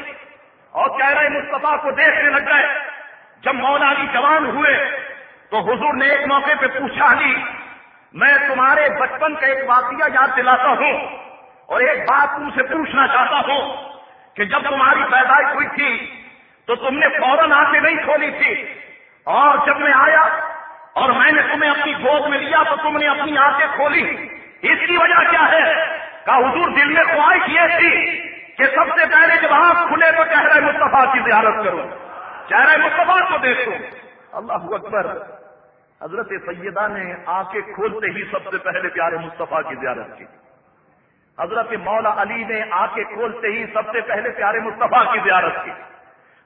E: اور کہہ رہے مصطفیٰ کو دیکھنے لگ گئے۔ جب مولا علی جوان ہوئے تو حضور نے ایک موقع پہ پوچھا، علی، میں تمہارے بچپن کا ایک واقعہ یاد دلاتا ہوں اور ایک بات تم سے پوچھنا چاہتا ہوں کہ جب تمہاری پیدائش ہوئی تھی تو تم نے فوراً آنکھیں نہیں کھولی تھی اور جب میں آیا اور میں نے تمہیں اپنی گود میں لیا تو تم نے اپنی آنکھیں کھولی۔ اس کی وجہ کیا ہے؟ کہ حضور دل میں خواہش یہ تھی کہ سب سے پہلے جب آنکھ کھلے تو چہرہ مصطفیٰ کی زیارت کروں۔ چہرہ مصطفیٰ کو دیکھوں۔ اللہ اکبر۔ حضرت سیدہ نے آنکھیں کھولتے ہی سب سے پہلے پیارے مصطفیٰ کی زیارت کی۔ حضرت مولا علی نے آنکھیں کھولتے ہی سب سے پہلے پیارے مصطفیٰ کی زیارت کی۔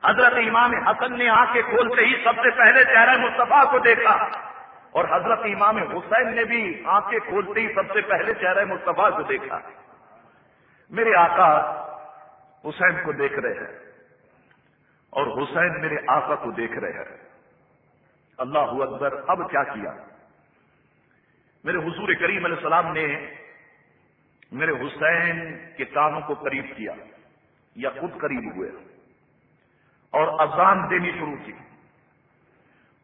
E: حضرت امام حسن نے آنکھیں کھولتے ہی سب سے پہلے چہرہ مصطفیٰ کو دیکھا۔ اور حضرت امام حسین نے بھی آنکھیں کھولتے ہی سب سے پہلے چہرہ مصطفیٰ کو دیکھا۔ میرے آقا حسین کو دیکھ رہے ہیں اور حسین میرے آقا کو دیکھ رہے ہیں۔ اللہ اکبر، اب کیا کیا؟ میرے حضور کریم علیہ السلام نے میرے حسین کے کانوں کو قریب کیا یا خود قریب ہوئے اور اذان دینی شروع کی۔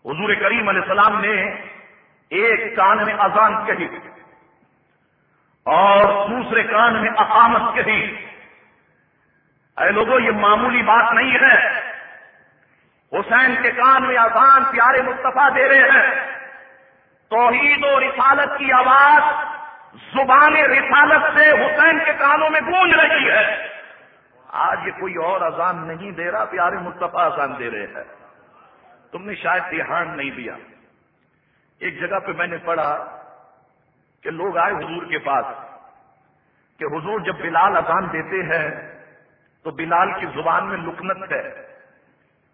E: حضور کریم علیہ السلام نے ایک کان میں اذان کہی اور دوسرے کان میں اقامت کہی۔ اے لوگوں یہ معمولی بات نہیں ہے۔ حسین کے کان میں آسان پیارے مصطفیٰ دے رہے ہیں۔ توحید و رسالت کی آواز زبان رسالت سے حسین کے کانوں میں گونج رہی ہے۔ آج یہ کوئی اور اذان نہیں دے رہا، پیارے مصطفیٰ اذان دے رہے ہیں۔ تم نے شاید دھیان نہیں دیا۔ ایک جگہ پہ میں نے پڑھا کہ لوگ آئے حضور کے پاس کہ حضور جب بلال اذان دیتے ہیں تو بلال کی زبان میں لکنت ہے۔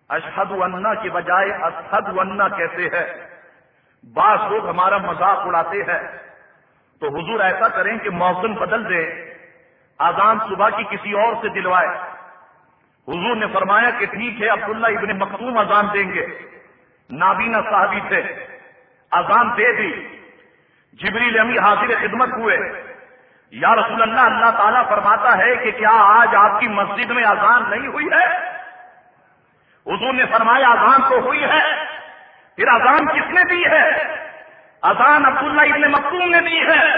E: اشحد انا کی بجائے اسحد انا کہتے ہیں۔ بعض لوگ ہمارا مذاق اڑاتے ہیں۔ تو حضور ایسا کریں کہ موسم بدل دے آزان صبح کی کسی اور سے دلوائے۔ حضور نے فرمایا کہ ٹھیک ہے، عبداللہ ابن مختوم اذان دیں گے۔ نابینا صاحبی تھے۔ اذان دے دی۔ جبریل امی حاضر خدمت ہوئے۔ یا رسول اللہ اللہ تعالیٰ فرماتا ہے کہ کیا آج آپ کی مسجد میں اذان نہیں ہوئی ہے؟ حضور نے فرمایا اذان تو ہوئی ہے۔ پھر اذان کس نے دی ہے؟ اذان عبداللہ ابن مختوم نے دی ہے۔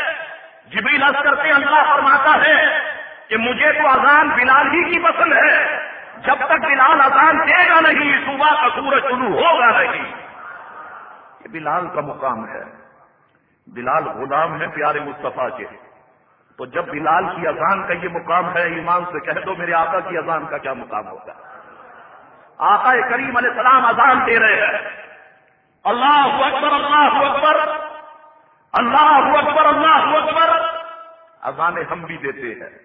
E: جبریل عرض کرتے اللہ فرماتا ہے کہ مجھے تو اذان بلال ہی کی پسند ہے۔ جب تک بلال اذان دے گا نہیں، صبح کا سورج شروع ہوگا نہیں۔ بلال کا مقام ہے۔ بلال غلام ہے پیارے مصطفیٰ کے۔ تو جب بلال کی اذان کا یہ مقام ہے، ایمان سے کہہ دو میرے آقا کی اذان کا کیا مقام ہوگا آقا کریم علیہ السلام اذان دے رہے ہیں۔ اللہ اکبر اللہ اکبر اللہ اکبر اللہ اکبر۔ اذان ہم بھی دیتے ہیں۔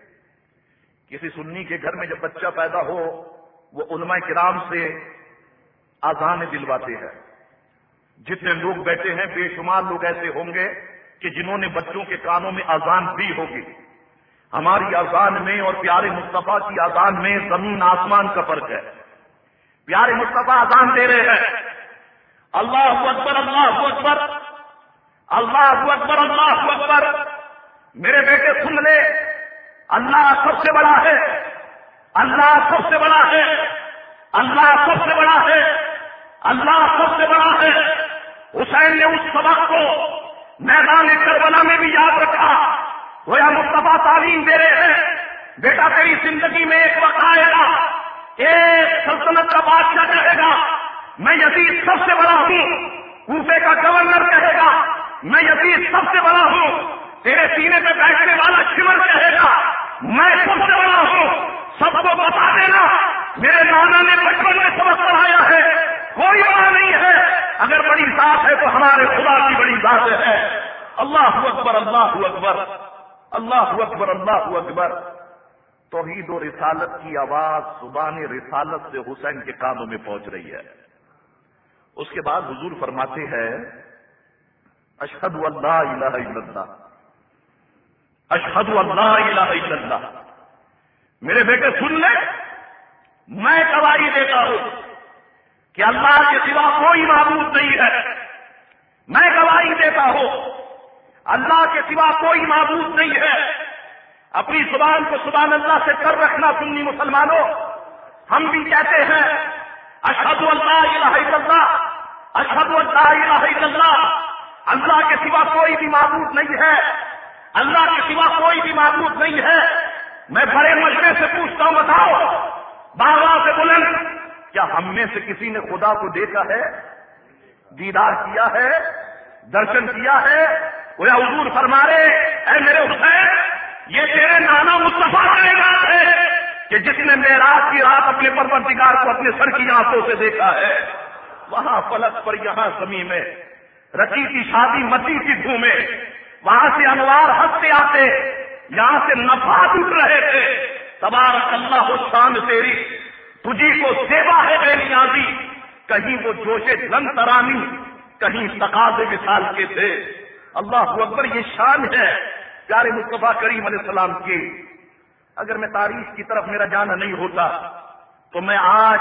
E: کسی سنی کے گھر میں جب بچہ پیدا ہو، وہ علماء کرام سے اذان دلواتے ہیں۔ جتنے لوگ بیٹھے ہیں، بے شمار لوگ ایسے ہوں گے کہ جنہوں نے بچوں کے کانوں میں اذان دی ہوگی۔ ہماری اذان میں اور پیارے مصطفیٰ کی اذان میں زمین آسمان کا فرق ہے۔ پیارے مصطفیٰ اذان دے رہے ہیں۔ اللہ اکبر اللہ اکبر اللہ اکبر اللہ اکبر۔ میرے بیٹے سن لے۔ اللہ سب سے بڑا ہے۔ اللہ سب سے بڑا ہے۔ اللہ سب سے بڑا ہے۔ اللہ سب سے بڑا ہے۔ حسین نے اس سبق کو میدان کربلا میں بھی یاد رکھا۔ وہ مصطفیٰ تعلیم دے رہے ہیں۔ بیٹا تیری زندگی میں ایک وقت آئے گا۔ ایک سلطنت کا بادشاہ کہے گا، میں یزید سب سے بڑا ہوں۔ کوفے کا گورنر کہے گا، میں یزید سب سے بڑا ہوں۔ تیرے سینے پہ بیٹھنے والا شمر کہے گا، میں سب سے بڑا ہوں۔ سب کو بتا دینا، میرے نانا نے بچپن میں سبق پڑھایا ہے۔ کوئی بڑا نہیں ہے۔ اگر بڑی ذات ہے تو ہمارے خدا کی بڑی ذات ہے۔ اللہ اکبر اللہ اکبر اللہ اکبر اللہ اکبر۔ توحید و رسالت کی آواز زبان رسالت سے حسین کے کانوں میں پہنچ رہی ہے۔ اس کے بعد حضور فرماتے ہیں، اشہد اللہ الہ الا اللہ۔ اشہد اللہ الہ الا اللہ۔ میرے بیٹے، سن لے، میں گواہی دیتا ہوں۔ کہ اللہ کے سوا کوئی معبود نہیں ہے۔ میں گواہی دیتا ہوں، اللہ کے سوا کوئی معبود نہیں ہے۔ اپنی زبان کو سبحان اللہ سے کر رکھنا سنی مسلمانوں، ہم بھی کہتے ہیں، اشہد اللہ الہ الا اللہ، اشہد اللہ الہ الا اللہ۔ اللہ کے سوا کوئی بھی معبود نہیں ہے۔ اللہ کے سوا کوئی بھی معبود نہیں ہے۔ میں بڑے مشورے سے پوچھتا ہوں، بتاؤ بابا سے بلند کیا ہم میں سے کسی نے خدا کو دیکھا ہے؟ دیدار کیا ہے؟ درشن کیا ہے؟ وہ حضور فرما رہے اے میرے حسین، یہ تیرے نانا مصطفیٰ ہے کہ جس نے میراج کی رات اپنے پرورتگار کو اپنے سر کی آنکھوں سے دیکھا ہے۔ وہاں فلک پر یہاں زمین میں، رچی کی شادی مچی کی دھومے، وہاں سے انوار ہنستے آتے، یہاں سے نفات اٹھ رہے تھے۔ تبارک اللہ شان تیری تجھی کو سیوا ہے بے نیازی؟ کہیں وہ جوشے جن ترانی، کہیں تقاض مثال کے تھے۔ اللہ اکبر، یہ شان ہے پیارے مصطفیٰ کریم علیہ السلام کی۔ اگر میں تاریخ کی طرف میرا جانا نہیں ہوتا، تو میں آج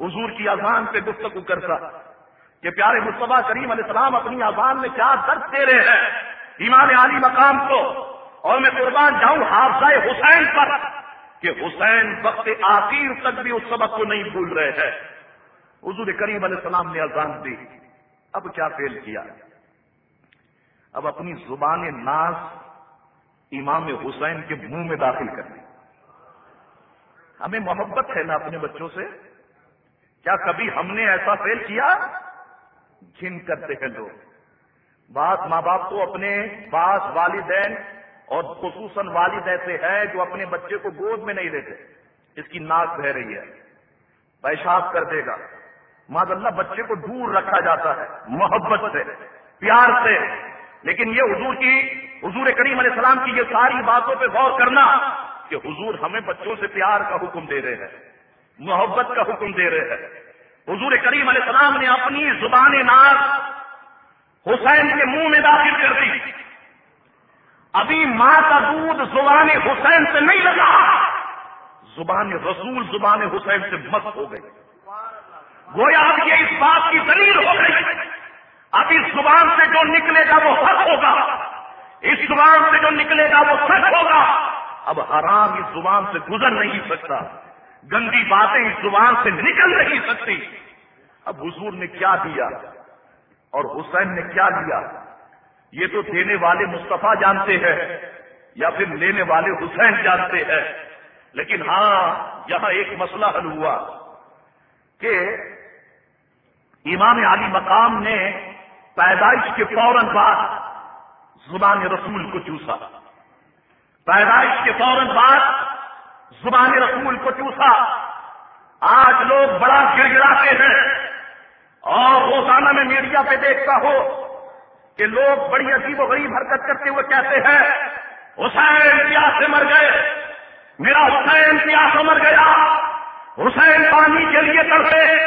E: حضور کی اذان پہ گفتگو کرتا۔ کہ پیارے مصطفیٰ کریم علیہ السلام اپنی اذان میں کیا درد دے رہے ہیں؟ ایمان علی مقام کو۔ اور میں قربان جاؤں حافظہ حسین پر۔ کہ حسین وقت آخر تک بھی اس سبق کو نہیں بھول رہے ہیں۔ حضور کریم علیہ السلام نے اذان دی۔ اب کیا فیل کیا؟ اب اپنی زبان ناز امام حسین کے منہ میں داخل کر دی۔ ہمیں محبت ہے نا اپنے بچوں سے۔ کیا کبھی ہم نے ایسا فیل کیا؟ جن کرتے ہیں لوگ۔ بعض ماں باپ کو اپنے بعض والدین اور خصوصاً والد ایسے ہیں جو اپنے بچے کو گود میں نہیں لیتے اس کی ناک بہ رہی ہے۔ پیشاب کر دے گا۔ ماں اللہ بچے کو دور رکھا جاتا ہے۔ محبت سے، پیار سے۔ لیکن یہ حضور کی، حضور کریم علیہ السلام کی یہ ساری باتوں پہ غور کرنا کہ حضور ہمیں بچوں سے پیار کا حکم دے رہے ہیں۔ محبت کا حکم دے رہے ہیں۔ حضور کریم علیہ السلام نے اپنی زبان ناز حسین کے منہ میں داخل کر دی۔ ابھی ماں کا دودھ زبان حسین سے نہیں لگا۔ زبان رسول زبان حسین سے مست ہو گئی۔ گویا اب یہ اس بات کی دلیل ہو گئی۔ اب اس زبان سے جو نکلے گا وہ حق ہوگا۔ اس زبان سے جو نکلے گا وہ سچ ہوگا۔ اب حرام اس زبان سے گزر نہیں سکتا۔ گندی باتیں اس زبان سے نکل نہیں سکتی۔ اب حضور نے کیا دیا؟ اور حسین نے کیا دیا؟ یہ تو دینے والے مصطفیٰ جانتے ہیں، یا پھر لینے والے حسین جانتے ہیں۔ لیکن ہاں یہاں ایک مسئلہ حل ہوا کہ امام علی مقام نے پیدائش کے فوراً بعد زبان رسول کو چوسا۔ پیدائش کے فوراً بعد زبان رسول کو چوسا۔ آج لوگ بڑا گر گراتے ہیں اور روزانہ میں میڈیا پہ دیکھتا ہو کہ لوگ بڑی عجیب و غریب حرکت کرتے ہوئے کہتے ہیں، حسین پیاس سے مر گئے؟ میرا حسین پیاس سے مر گیا؟ حسین پانی کے لیے تڑپے،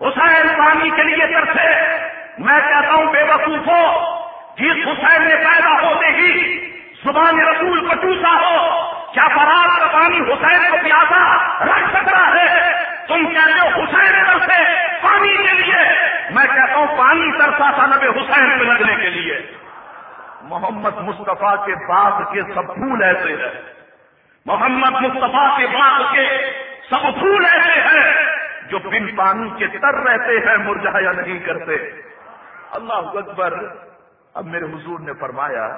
E: حسین پانی کے لیے ترسے میں کہتا ہوں، بے وقوف ہو، جس حسین نے پیدا ہوتے ہی زبان رسول کو چوسا ہو، کیا فرار کا پانی حسین کو پیاسا؟ رکھ سکتا ہے۔ تم کہتے ہو، حسین ترسے پانی کے لیے۔ میں کہتا ہوں پانی ترسا تھا نبے حسین پہ لگنے کے لیے۔ محمد مصطفیٰ کے باغ کے سب پھول ایسے ہیں۔ محمد مصطفیٰ کے باغ کے سب پھول ایسے ہیں جو بن پانی کے تر رہتے ہیں مرجایا نہیں کرتے۔ اللہ اکبر۔ اب میرے حضور نے فرمایا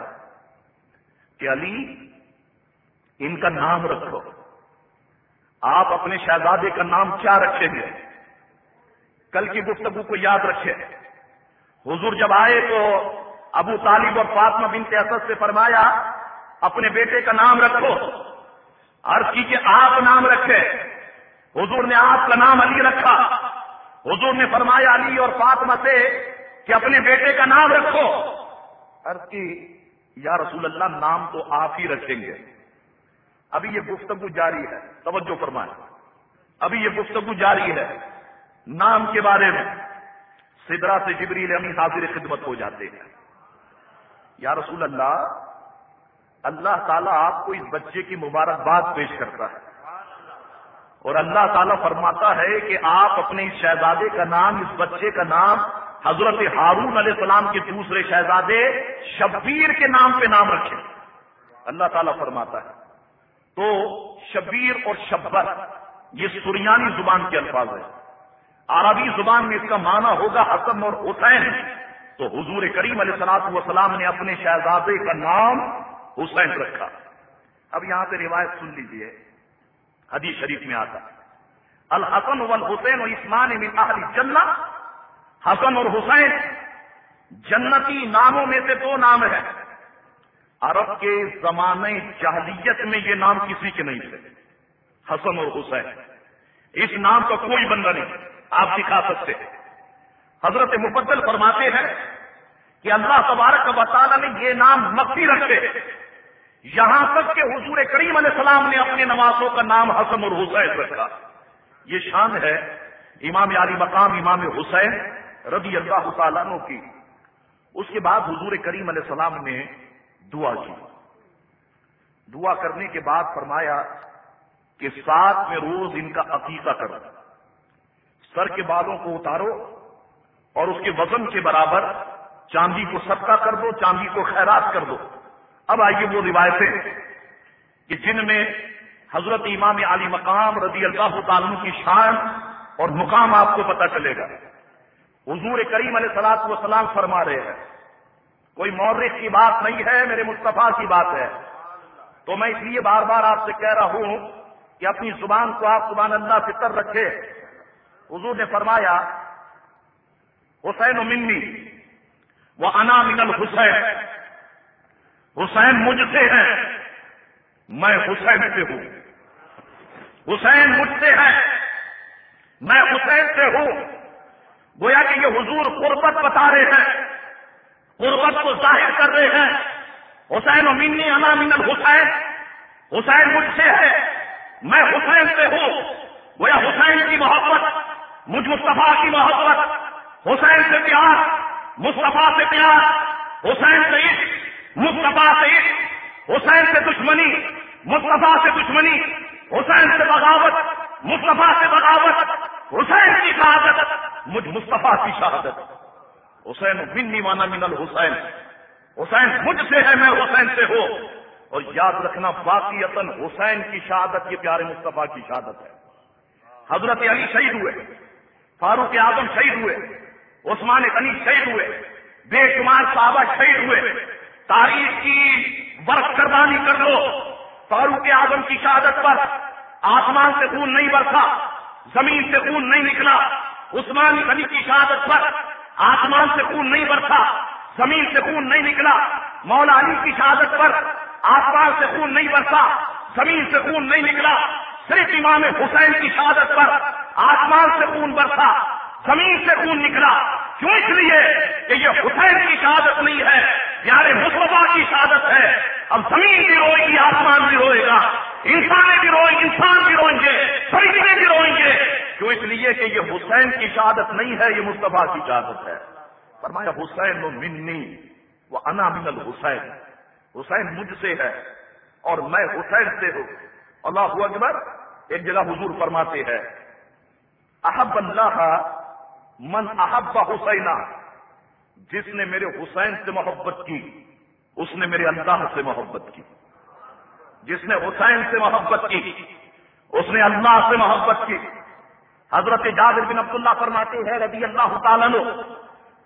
E: کہ علی، ان کا نام رکھو۔ آپ اپنے شہزادے کا نام کیا رکھیں گے؟ کل کی گفتگو کو یاد رکھے۔ حضور جب آئے تو ابو طالب اور فاطمہ بنت اسد سے فرمایا، اپنے بیٹے کا نام رکھو۔ عرض کی کہ آپ نام رکھے۔ حضور نے آپ کا نام علی رکھا۔ حضور نے فرمایا علی اور فاطمہ سے کہ اپنے بیٹے کا نام رکھو۔ عرض کی، یا رسول اللہ، نام تو آپ ہی رکھیں گے۔ ابھی یہ گفتگو جاری ہے۔ توجہ فرمائیں۔ ابھی یہ گفتگو جاری ہے۔ نام کے بارے میں سدرا سے جبریل امی حاضر خدمت ہو جاتے ہیں۔ یا رسول اللہ اللہ تعالیٰ آپ کو اس بچے کی مبارکباد پیش کرتا ہے۔ اور اللہ تعالیٰ فرماتا ہے کہ آپ اپنے اس شہزادے کا نام، اس بچے کا نام، حضرت ہارون علیہ السلام کے دوسرے شہزادے شبیر کے نام پہ نام رکھے اللہ تعالیٰ فرماتا ہے۔ تو شبیر اور شبر، یہ سریانی زبان کے الفاظ ہے عربی زبان میں اس کا معنی ہوگا حسن اور حسین۔ تو حضور کریم علیہ السلاط وسلام نے اپنے شہزادے کا نام حسین رکھا۔ اب یہاں پہ روایت سن لیجیے حدیث شریف میں آتا۔ الحسن والحسین و عثمان من اہل جنہ۔ حسن اور حسین جنتی ناموں میں سے دو نام ہیں۔ عرب کے زمانے جہلیت میں یہ نام کسی کے نہیں تھے۔ حسن اور حسین۔ اس نام کا کوئی بندہ نہیں۔ آپ دکھا سکتے ہیں حضرت مفضل فرماتے ہیں کہ اللہ تبارک و تعالیٰ نے یہ نام مخفی رکھے۔ یہاں تک کہ حضور کریم علیہ السلام نے اپنے نوازوں کا نام حسن اور حسین رکھا۔ یہ شان ہے امام علی مقام، امام حسین رضی اللہ تعالیٰ کی۔ اس کے بعد حضور کریم علیہ السلام نے دعا کی۔ دعا کرنے کے بعد فرمایا کہ سات میں روز ان کا عقیقہ کرو۔ سر کے بالوں کو اتارو اور اس کے وزن کے برابر چاندی کو صدقہ کر دو، چاندی کو خیرات کر دو۔ اب آئیے وہ روایتیں کہ جن میں حضرت امام علی مقام رضی اللہ تعالیٰ کی شان اور مقام آپ کو پتہ چلے گا۔ حضور کریم علیہ سلاط وسلام فرما رہے ہیں، کوئی مورخ کی بات نہیں ہے، میرے مصطفیٰ کی بات ہے۔ تو میں اس لیے بار بار آپ سے کہہ رہا ہوں کہ اپنی زبان کو آپ زبان اللہ سے تر رکھے حضور نے فرمایا، حسین و منی وہ انا من الحسین۔ حسین مجھ سے ہے، میں حسین سے ہوں۔ حسین مجھ سے ہے، میں حسین سے ہوں۔ گویا کہ یہ حضور قربت بتا رہے ہیں، قربت کو ظاہر کر رہے ہیں۔ حسین و منی انا من الحسین۔ حسین مجھ سے ہے، میں حسین سے ہوں۔ گویا حسین کی محبت مجھ مصطفیٰ کی محبت، حسین سے پیار، مصطفیٰ سے پیار، حسین سے عشق، مصطفیٰ سے عشق، حسین سے دشمنی، مصطفیٰ سے دشمنی، حسین سے بغاوت، مصطفیٰ سے بغاوت، حسین کی شہادت، مجھ مصطفیٰ کی شہادت۔ حسین منی مانا من الحسین۔ حسین مجھ سے ہے، میں حسین سے ہو اور یاد رکھنا باقی حسین کی شہادت، یہ پیارے مصطفیٰ کی شہادت ہے۔ حضرت علی شہید ہوئے۔ فاروق اعظم شہید ہوئے، عثمان غنی شہید ہوئے، بے شمار صحابہ شہید ہوئے۔ تاریخ کی برف کردانی کر لو فاروق اعظم کی شہادت پر آسمان سے خون نہیں برسا، زمین سے خون نہیں نکلا، عثمان غنی کی شہادت پر آسمان سے خون نہیں برسا، زمین سے خون نہیں نکلا، مولا علی کی شہادت پر آسمان سے خون نہیں برسا، زمین سے خون نہیں نکلا۔ صرف امام حسین کی شہادت پر آسمان سے خون برسا، زمین سے خون نکلا۔ کیوں اس لیے کہ یہ حسین کی شہادت نہیں ہے؟ پیارے مصطفیٰ کی شہادت ہے۔ اب زمین بھی روئے گی، آسمان بھی روئے گا۔ انسان بھی روئے، انسان بھی روئیں گے، فرشتے بھی روئیں گے۔ کیوں اس لیے کہ یہ حسین کی شہادت نہیں ہے، یہ مصطفیٰ کی شہادت ہے۔ فرمایا، حسین و منی وہ انا من الحسین۔ حسین مجھ سے ہے اور میں حسین سے ہوں۔ اللہ اکبر ایک جگہ حضور فرماتے ہیں، احب اللہ من احب حسینہ جس نے میرے حسین سے محبت کی، اس نے میرے اللہ سے محبت کی۔ جس نے حسین سے محبت کی، اس نے اللہ سے محبت کی۔ حضرت جابر بن عبداللہ فرماتے ہیں، رضی اللہ تعالیٰ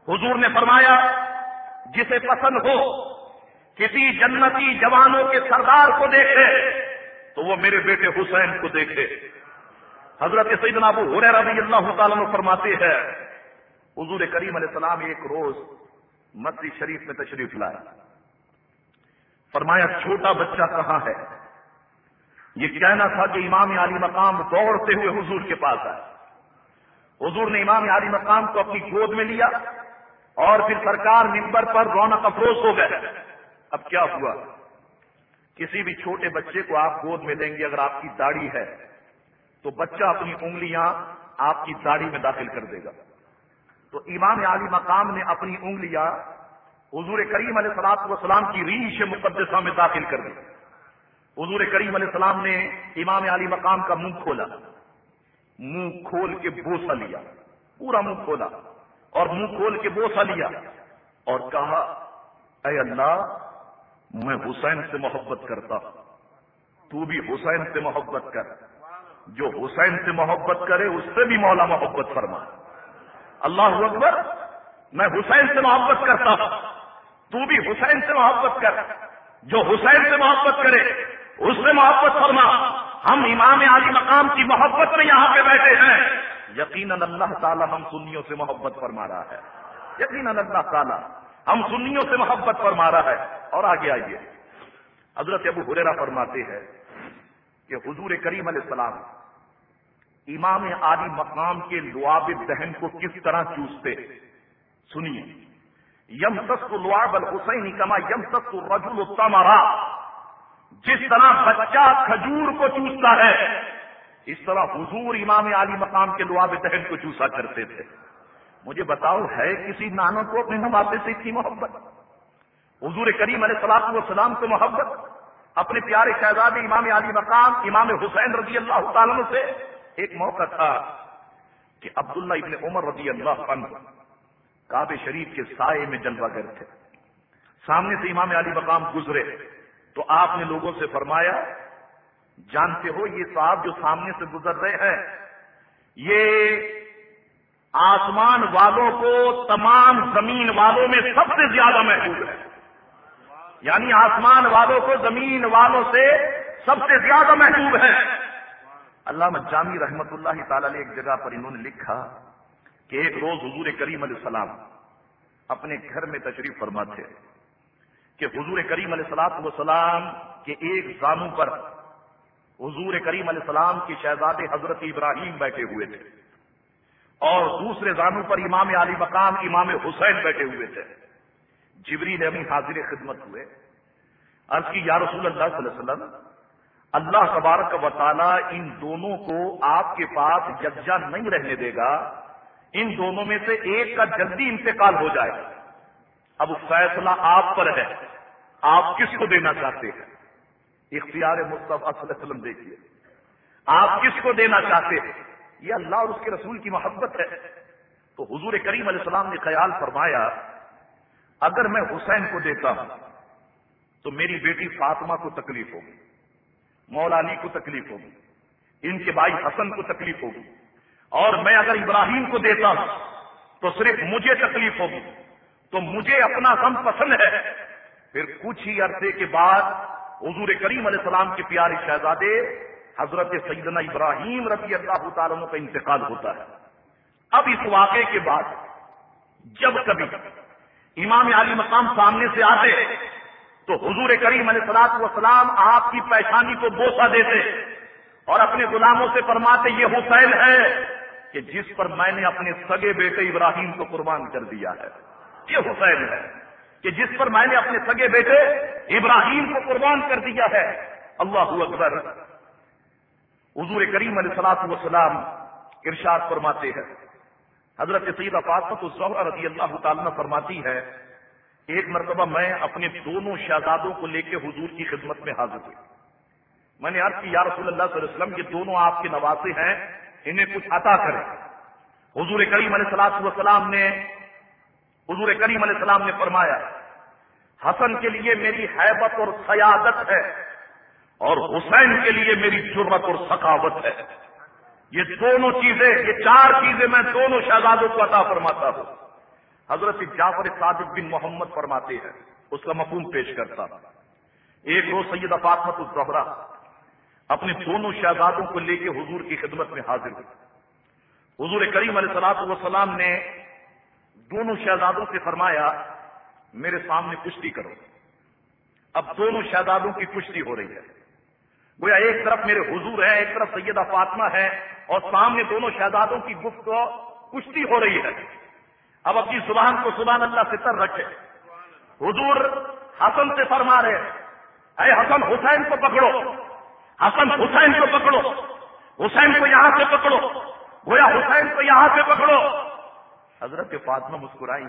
E: حضور نے فرمایا، جسے پسند ہو، کسی جنتی جوانوں کے سردار کو دیکھے۔ تو وہ میرے بیٹے حسین کو دیکھے۔ حضرت سیدنا ابو ہو رضی اللہ تعالیٰ فرماتے ہیں، حضور کریم علیہ السلام ایک روز مسجد شریف میں تشریف لائے۔ فرمایا، چھوٹا بچہ کہاں ہے؟ یہ کہنا تھا کہ امام علی مقام دوڑتے ہوئے حضور کے پاس آئے۔ حضور نے امام علی مقام کو اپنی گود میں لیا اور پھر سرکار ممبر پر رونق افروز ہو گئے۔ اب کیا ہوا؟ کسی بھی چھوٹے بچے کو آپ گود میں لیں گے، اگر آپ کی داڑھی ہے، تو بچہ اپنی انگلیاں آپ کی داڑھی میں داخل کر دے گا۔ تو امام علی مقام نے اپنی انگلیاں حضور کریم علیہ السلام وسلام کی ریش مقدسہ میں داخل کر دی۔ حضور کریم علیہ السلام نے امام علی مقام کا منہ کھولا۔ منہ کھول کے بوسا لیا۔ پورا منہ کھولا اور منہ کھول کے بوسا لیا اور کہا، اے اللہ میں حسین سے محبت کرتا تو بھی حسین سے محبت کر۔ جو حسین سے محبت کرے، اس سے بھی مولا محبت فرما اللہ اکبر، میں حسین سے محبت کرتا ہوں۔ تو بھی حسین سے محبت کر۔ جو حسین سے محبت کرے، اس سے محبت فرما۔ ہم امام علی مقام کی محبت میں یہاں پہ بیٹھے ہیں۔ یقیناً اللہ تعالیٰ ہم سنیوں سے محبت فرما رہا ہے۔ یقیناً اللہ تعالیٰ ہم سنیوں سے محبت فرما رہا ہے۔ اور آگے آئیے۔ حضرت ابو حریرا فرماتے ہیں کہ حضور کریم علیہ السلام امام عالی مقام کے لعاب دہن کو کس طرح چوستے؟ سنیے۔ یم سست لعاب الحسین کما یم سست رجل التمرا جس طرح بچہ کھجور کو چوستا ہے، اس طرح حضور امام عالی مقام کے لعاب دہن کو چوسا کرتے تھے۔ مجھے بتاؤ، ہے کسی نانوں کو اپنے نوابے سے اتنی محبت؟ حضور کریم علیہ السلام والسلام کو محبت، اپنے پیارے شہزاد امام علی مقام، امام حسین رضی اللہ تعالیٰ سے ایک موقع تھا کہ عبداللہ ابن عمر رضی اللہ عنہ کعب شریف کے سائے میں جلوہ گر تھے۔ سامنے سے امام علی مقام گزرے۔ تو آپ نے لوگوں سے فرمایا، جانتے ہو یہ صاحب جو سامنے سے گزر رہے ہیں، یہ آسمان والوں کو تمام زمین والوں میں سب سے زیادہ محبوب ہے۔ یعنی آسمان والوں کو زمین والوں سے سب سے زیادہ محبوب ہے۔ علامہ جامی رحمت اللہ تعالی نے ایک جگہ پر انہوں نے لکھا کہ ایک روز حضور کریم علیہ السلام اپنے گھر میں تشریف فرما تھے کہ حضور کریم علیہ السلام وسلام کے ایک زانو پر حضور کریم علیہ السلام کے شہزاد حضرت ابراہیم بیٹھے ہوئے تھے۔ اور دوسرے زانو پر امام علی مقام، امام حسین بیٹھے ہوئے تھے۔ جبری نے حاضر خدمت ہوئے۔ عرض کی، یا رسول اللہ صلی اللہ علیہ وسلم، اللہ تبارک و تعالی ان دونوں کو آپ کے پاس یکجا نہیں رہنے دے گا۔ ان دونوں میں سے ایک کا جلدی انتقال ہو جائے۔ اب فیصلہ آپ پر ہے۔ آپ کس کو دینا چاہتے ہیں؟ اختیار مصطفیٰ صلی اللہ علیہ وسلم دیکھیے۔ آپ کس کو دینا چاہتے ہیں؟ یہ اللہ اور اس کے رسول کی محبت ہے۔ تو حضور کریم علیہ السلام نے خیال فرمایا، اگر میں حسین کو دیتا ہوں تو میری بیٹی فاطمہ کو تکلیف ہوگی، مولا علی کو تکلیف ہوگی، ان کے بھائی حسن کو تکلیف ہوگی۔ اور میں اگر ابراہیم کو دیتا ہوں تو صرف مجھے تکلیف ہوگی۔ تو مجھے اپنا غم پسند ہے۔ پھر کچھ ہی عرصے کے بعد حضور کریم علیہ السلام کے پیارے شہزادے حضرت سیدنا ابراہیم رضی اللہ تعالیٰ کا انتقال ہوتا ہے۔ اب اس واقعے کے بعد جب کبھی امام علی مقام سامنے سے آتے تو حضور کریم علیہ السلاط وسلام آپ کی پیشانی کو بوسا دیتے اور اپنے غلاموں سے فرماتے، یہ حسین ہے کہ جس پر میں نے اپنے سگے بیٹے ابراہیم کو قربان کر دیا ہے۔ یہ حسین ہے کہ جس پر میں نے اپنے سگے بیٹے ابراہیم کو قربان کر دیا ہے۔ اللہ اکبر حضور کریم علیہ السلاط وسلام ارشاد فرماتے ہیں۔ حضرت سیدہ فاطمت الزہرہ رضی اللہ تعالیٰ فرماتی ہے، ایک مرتبہ میں اپنے دونوں شہزادوں کو لے کے حضور کی خدمت میں حاضر ہوئی۔ میں نے عرض کی، یا رسول اللہ صلی اللہ علیہ وسلم، یہ دونوں آپ کے نوازے ہیں، انہیں کچھ عطا کریں۔ حضور کریم علیہ السلاط والسلام نے، حضور کریم علیہ السلام نے فرمایا، حسن کے لیے میری حیبت اور سیادت ہے۔ اور حسین کے لیے میری جرت اور ثقافت ہے۔ یہ دونوں چیزیں، یہ چار چیزیں میں دونوں شہزادوں کو عطا فرماتا ہوں۔ حضرت جعفر صادق بن محمد فرماتے ہیں، اس کا مفہوم پیش کرتا ایک روز سید فاطمت الزہرا، اپنے دونوں شہزادوں کو لے کے حضور کی خدمت میں حاضر ہوئی حضور کریم علیہ سلاط وسلام نے دونوں شہزادوں سے فرمایا، میرے سامنے کشتی کرو۔ اب دونوں شہزادوں کی کشتی ہو رہی ہے۔ گویا ایک طرف میرے حضور ہے ایک طرف سیدہ فاطمہ ہے اور سامنے دونوں شہزادوں کی گفت کشتی ہو رہی ہے۔ اب اپنی زبان کو سبحان اللہ سے تر رکھے۔ حضور حسن سے فرما رہے اے حسن، حسین کو پکڑو۔ حسن، حسین کو پکڑو۔ حسین کو یہاں سے پکڑو۔ گویا حسین کو یہاں سے پکڑو۔ حضرت فاطمہ مسکرائی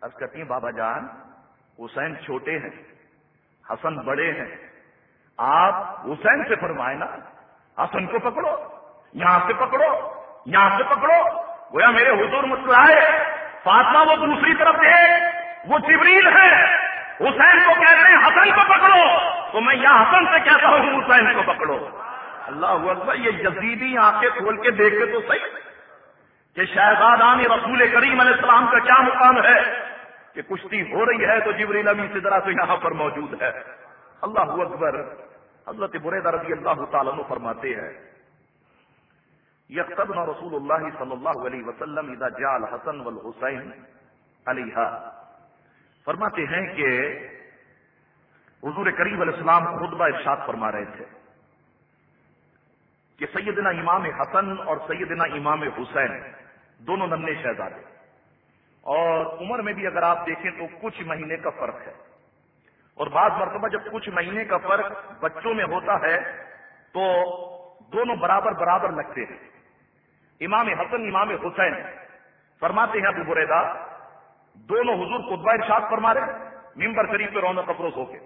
E: اب کہتی ہیں، بابا جان، حسین چھوٹے ہیں۔ حسن بڑے ہیں۔ آپ حسین سے فرمائے نا، حسن کو پکڑو، یہاں سے پکڑو، یہاں سے پکڑو۔ گویا میرے حضور مسکرائے، فاطمہ وہ دوسری طرف ہے، وہ جبریل ہے۔ حسین کو کہتے ہیں، حسن کو پکڑو۔ تو میں یہاں حسن سے کہتا ہوں، حسین کو پکڑو۔ اللہ اکبر، یہ یزیدی آنکھیں کھول کے دیکھے تو صحیح کہ شہزادان رسول کریم علیہ السلام کا کیا مقام ہے کہ کشتی ہو رہی ہے تو جبریل امی سے ذرا تو یہاں پر موجود ہے۔ اللہ اکبر، حضرت بریدہ رضی اللہ تعالیٰ فرماتے ہیں یکتبنا رسول اللہ صلی اللہ علیہ وسلم اذا جاء الحسن والحسین علیہ فرماتے ہیں کہ حضور کریم علیہ السلام خطبہ ارشاد فرما رہے تھے کہ سیدنا امام حسن اور سیدنا امام حسین دونوں نمنے شہزادے۔ اور عمر میں بھی اگر آپ دیکھیں تو کچھ مہینے کا فرق ہے۔ اور بعض مرتبہ جب کچھ مہینے کا فرق بچوں میں ہوتا ہے تو دونوں برابر برابر لگتے ہیں۔ امام حسن، امام حسین فرماتے ہیں ابو بریدا دونوں حضور قطبہ ارشاد فرما رہے ممبر شریف پہ رونق افروز ہو کے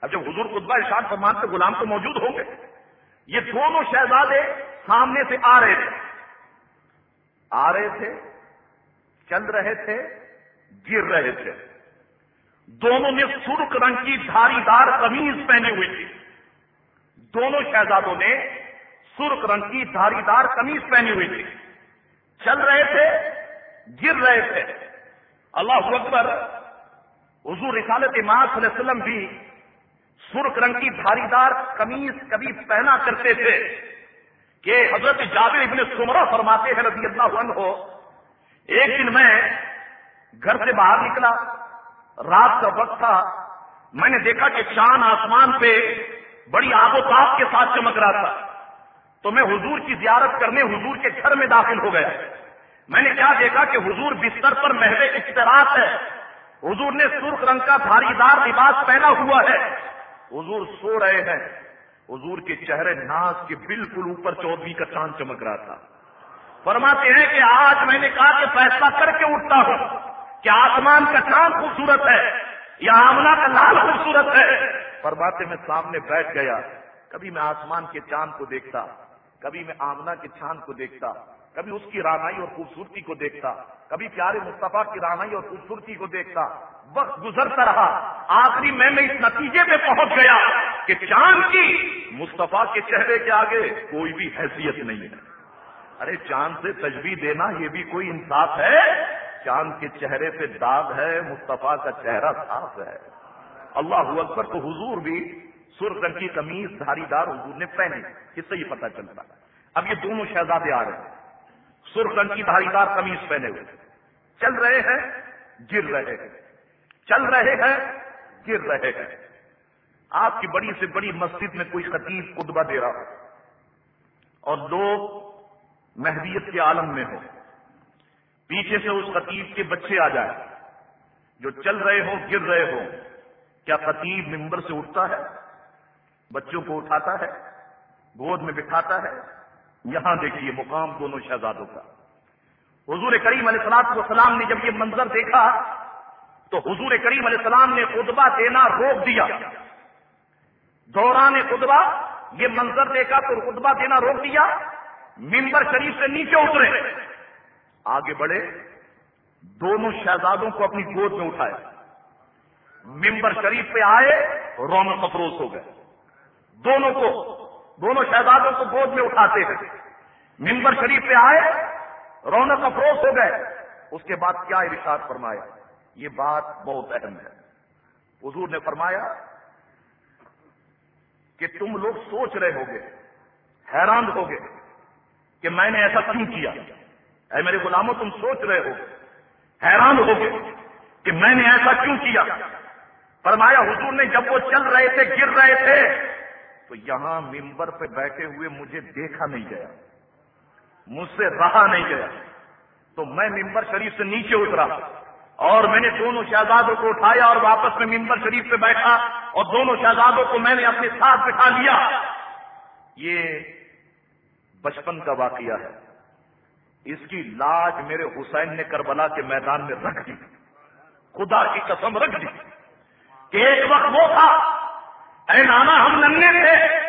E: اب جب حضور قطبہ ارشاد فرماتے غلام تو موجود ہوں گے۔ یہ دونوں شہزادے سامنے سے آ رہے تھے۔ آ رہے تھے، چل رہے تھے، گر رہے تھے۔ دونوں نے سرخ رنگ کی دھاری دار قمیض پہنی ہوئی تھی دونوں شہزادوں نے سرخ رنگ کی دھاری دار کمیز پہنی ہوئی تھی چل رہے تھے، گر رہے تھے۔ اللہ اکبر، حضور رسالت ماں صلی اللہ علیہ وسلم بھی سرخ رنگ کی دھاری دار کمیز کبھی پہنا کرتے تھے کہ حضرت جابر ابن سمرہ فرماتے ہیں رضی اللہ عنہ، ایک دن میں گھر سے باہر نکلا۔ رات کا وقت تھا۔ میں نے دیکھا کہ چاند آسمان پہ بڑی آب و تاب کے ساتھ چمک رہا تھا۔ تو میں حضور کی زیارت کرنے حضور کے گھر میں داخل ہو گیا۔ میں نے کیا دیکھا کہ حضور بستر پر محو اشتراک ہے۔ حضور نے سرخ رنگ کا بھاری دار لباس پہنا ہوا ہے۔ حضور سو رہے ہیں۔ حضور کے چہرے ناز کے بالکل اوپر چودھری کا چاند چمک رہا تھا۔ فرماتے ہیں کہ آج میں نے کہا کہ فیصلہ کر کے اٹھتا ہوں۔ کہ آسمان کا چاند خوبصورت ہے، یا آمنا کا لال خوبصورت ہے۔ فرماتے میں سامنے بیٹھ گیا۔ کبھی میں آسمان کے چاند کو دیکھتا، کبھی میں آمنا کے چاند کو دیکھتا، کبھی اس کی رانائی اور خوبصورتی کو دیکھتا، کبھی پیارے مصطفیٰ کی رانائی اور خوبصورتی کو دیکھتا۔ وقت گزرتا رہا۔ آخری میں میں اس نتیجے پہ پہنچ گیا کہ چاند کی مصطفیٰ کے چہرے کے آگے کوئی بھی حیثیت نہیں ہے۔ ارے، چاند سے تجویز دینا یہ بھی کوئی انصاف ہے؟ چاند کے چہرے پہ داغ ہے، مصطفیٰ کا چہرہ صاف ہے۔ اللہ اکبر تو حضور بھی سرخ رنگ کی قمیض دھاری دار حضور نے پہنی، اس سے یہ پتہ چلتا۔ اب یہ دونوں شہزادے آ رہے ہیں۔ سرخ رنگ کی دھاری دار قمیض پہنے ہوئے۔ چل رہے ہیں، گر رہے ہیں۔ چل رہے ہیں، گر رہے ہیں۔ آپ کی بڑی سے بڑی مسجد میں کوئی خطیب خطبہ دے رہا ہو اور لوگ مہدیت کے عالم میں ہو پیچھے سے اس خطیب کے بچے آ جائیں۔ جو چل رہے ہو گر رہے ہو کیا خطیب ممبر سے اٹھتا ہے؟ بچوں کو اٹھاتا ہے؟ گود میں بٹھاتا ہے؟ یہاں دیکھیے مقام دونوں شہزادوں کا۔ حضور کریم علیہ السلام والسلام نے جب یہ منظر دیکھا، تو حضور کریم علیہ السلام نے خطبہ دینا روک دیا۔ دوران خطبہ، یہ منظر دیکھا تو خطبہ دینا روک دیا۔ ممبر شریف سے نیچے اترے۔ آگے بڑھے، دونوں شہزادوں کو اپنی گود میں اٹھائے۔ ممبر شریف پہ آئے، رونق افروز ہو گئے۔ دونوں کو، دونوں شہزادوں کو گود میں اٹھاتے ہیں۔ ممبر شریف پہ آئے، رونق افروز ہو گئے۔ اس کے بعد کیا ارشاد فرمایا؟ یہ بات بہت اہم ہے۔ حضور نے فرمایا کہ تم لوگ سوچ رہے ہوگے، حیران ہوگے کہ میں نے ایسا کیوں کیا؟ اے میرے غلاموں، تم سوچ رہے ہو، حیران ہوگے کہ میں نے ایسا کیوں کیا؟ فرمایا، حضور نے جب وہ چل رہے تھے، گر رہے تھے، تو یہاں ممبر پہ بیٹھے ہوئے مجھے دیکھا نہیں گیا، مجھ سے رہا نہیں گیا۔ تو میں ممبر شریف سے نیچے اترا اور میں نے دونوں شہزادوں کو اٹھایا اور واپس میں ممبر شریف پہ بیٹھا اور دونوں شہزادوں کو میں نے اپنے ساتھ بٹھا لیا۔ یہ بچپن کا واقعہ ہے۔ اس کی لاج میرے حسین نے کربلا کے میدان میں رکھ دی۔ خدا کی قسم رکھ دی۔ کہ ایک وقت وہ تھا، اے نانا ہم ننے تھے۔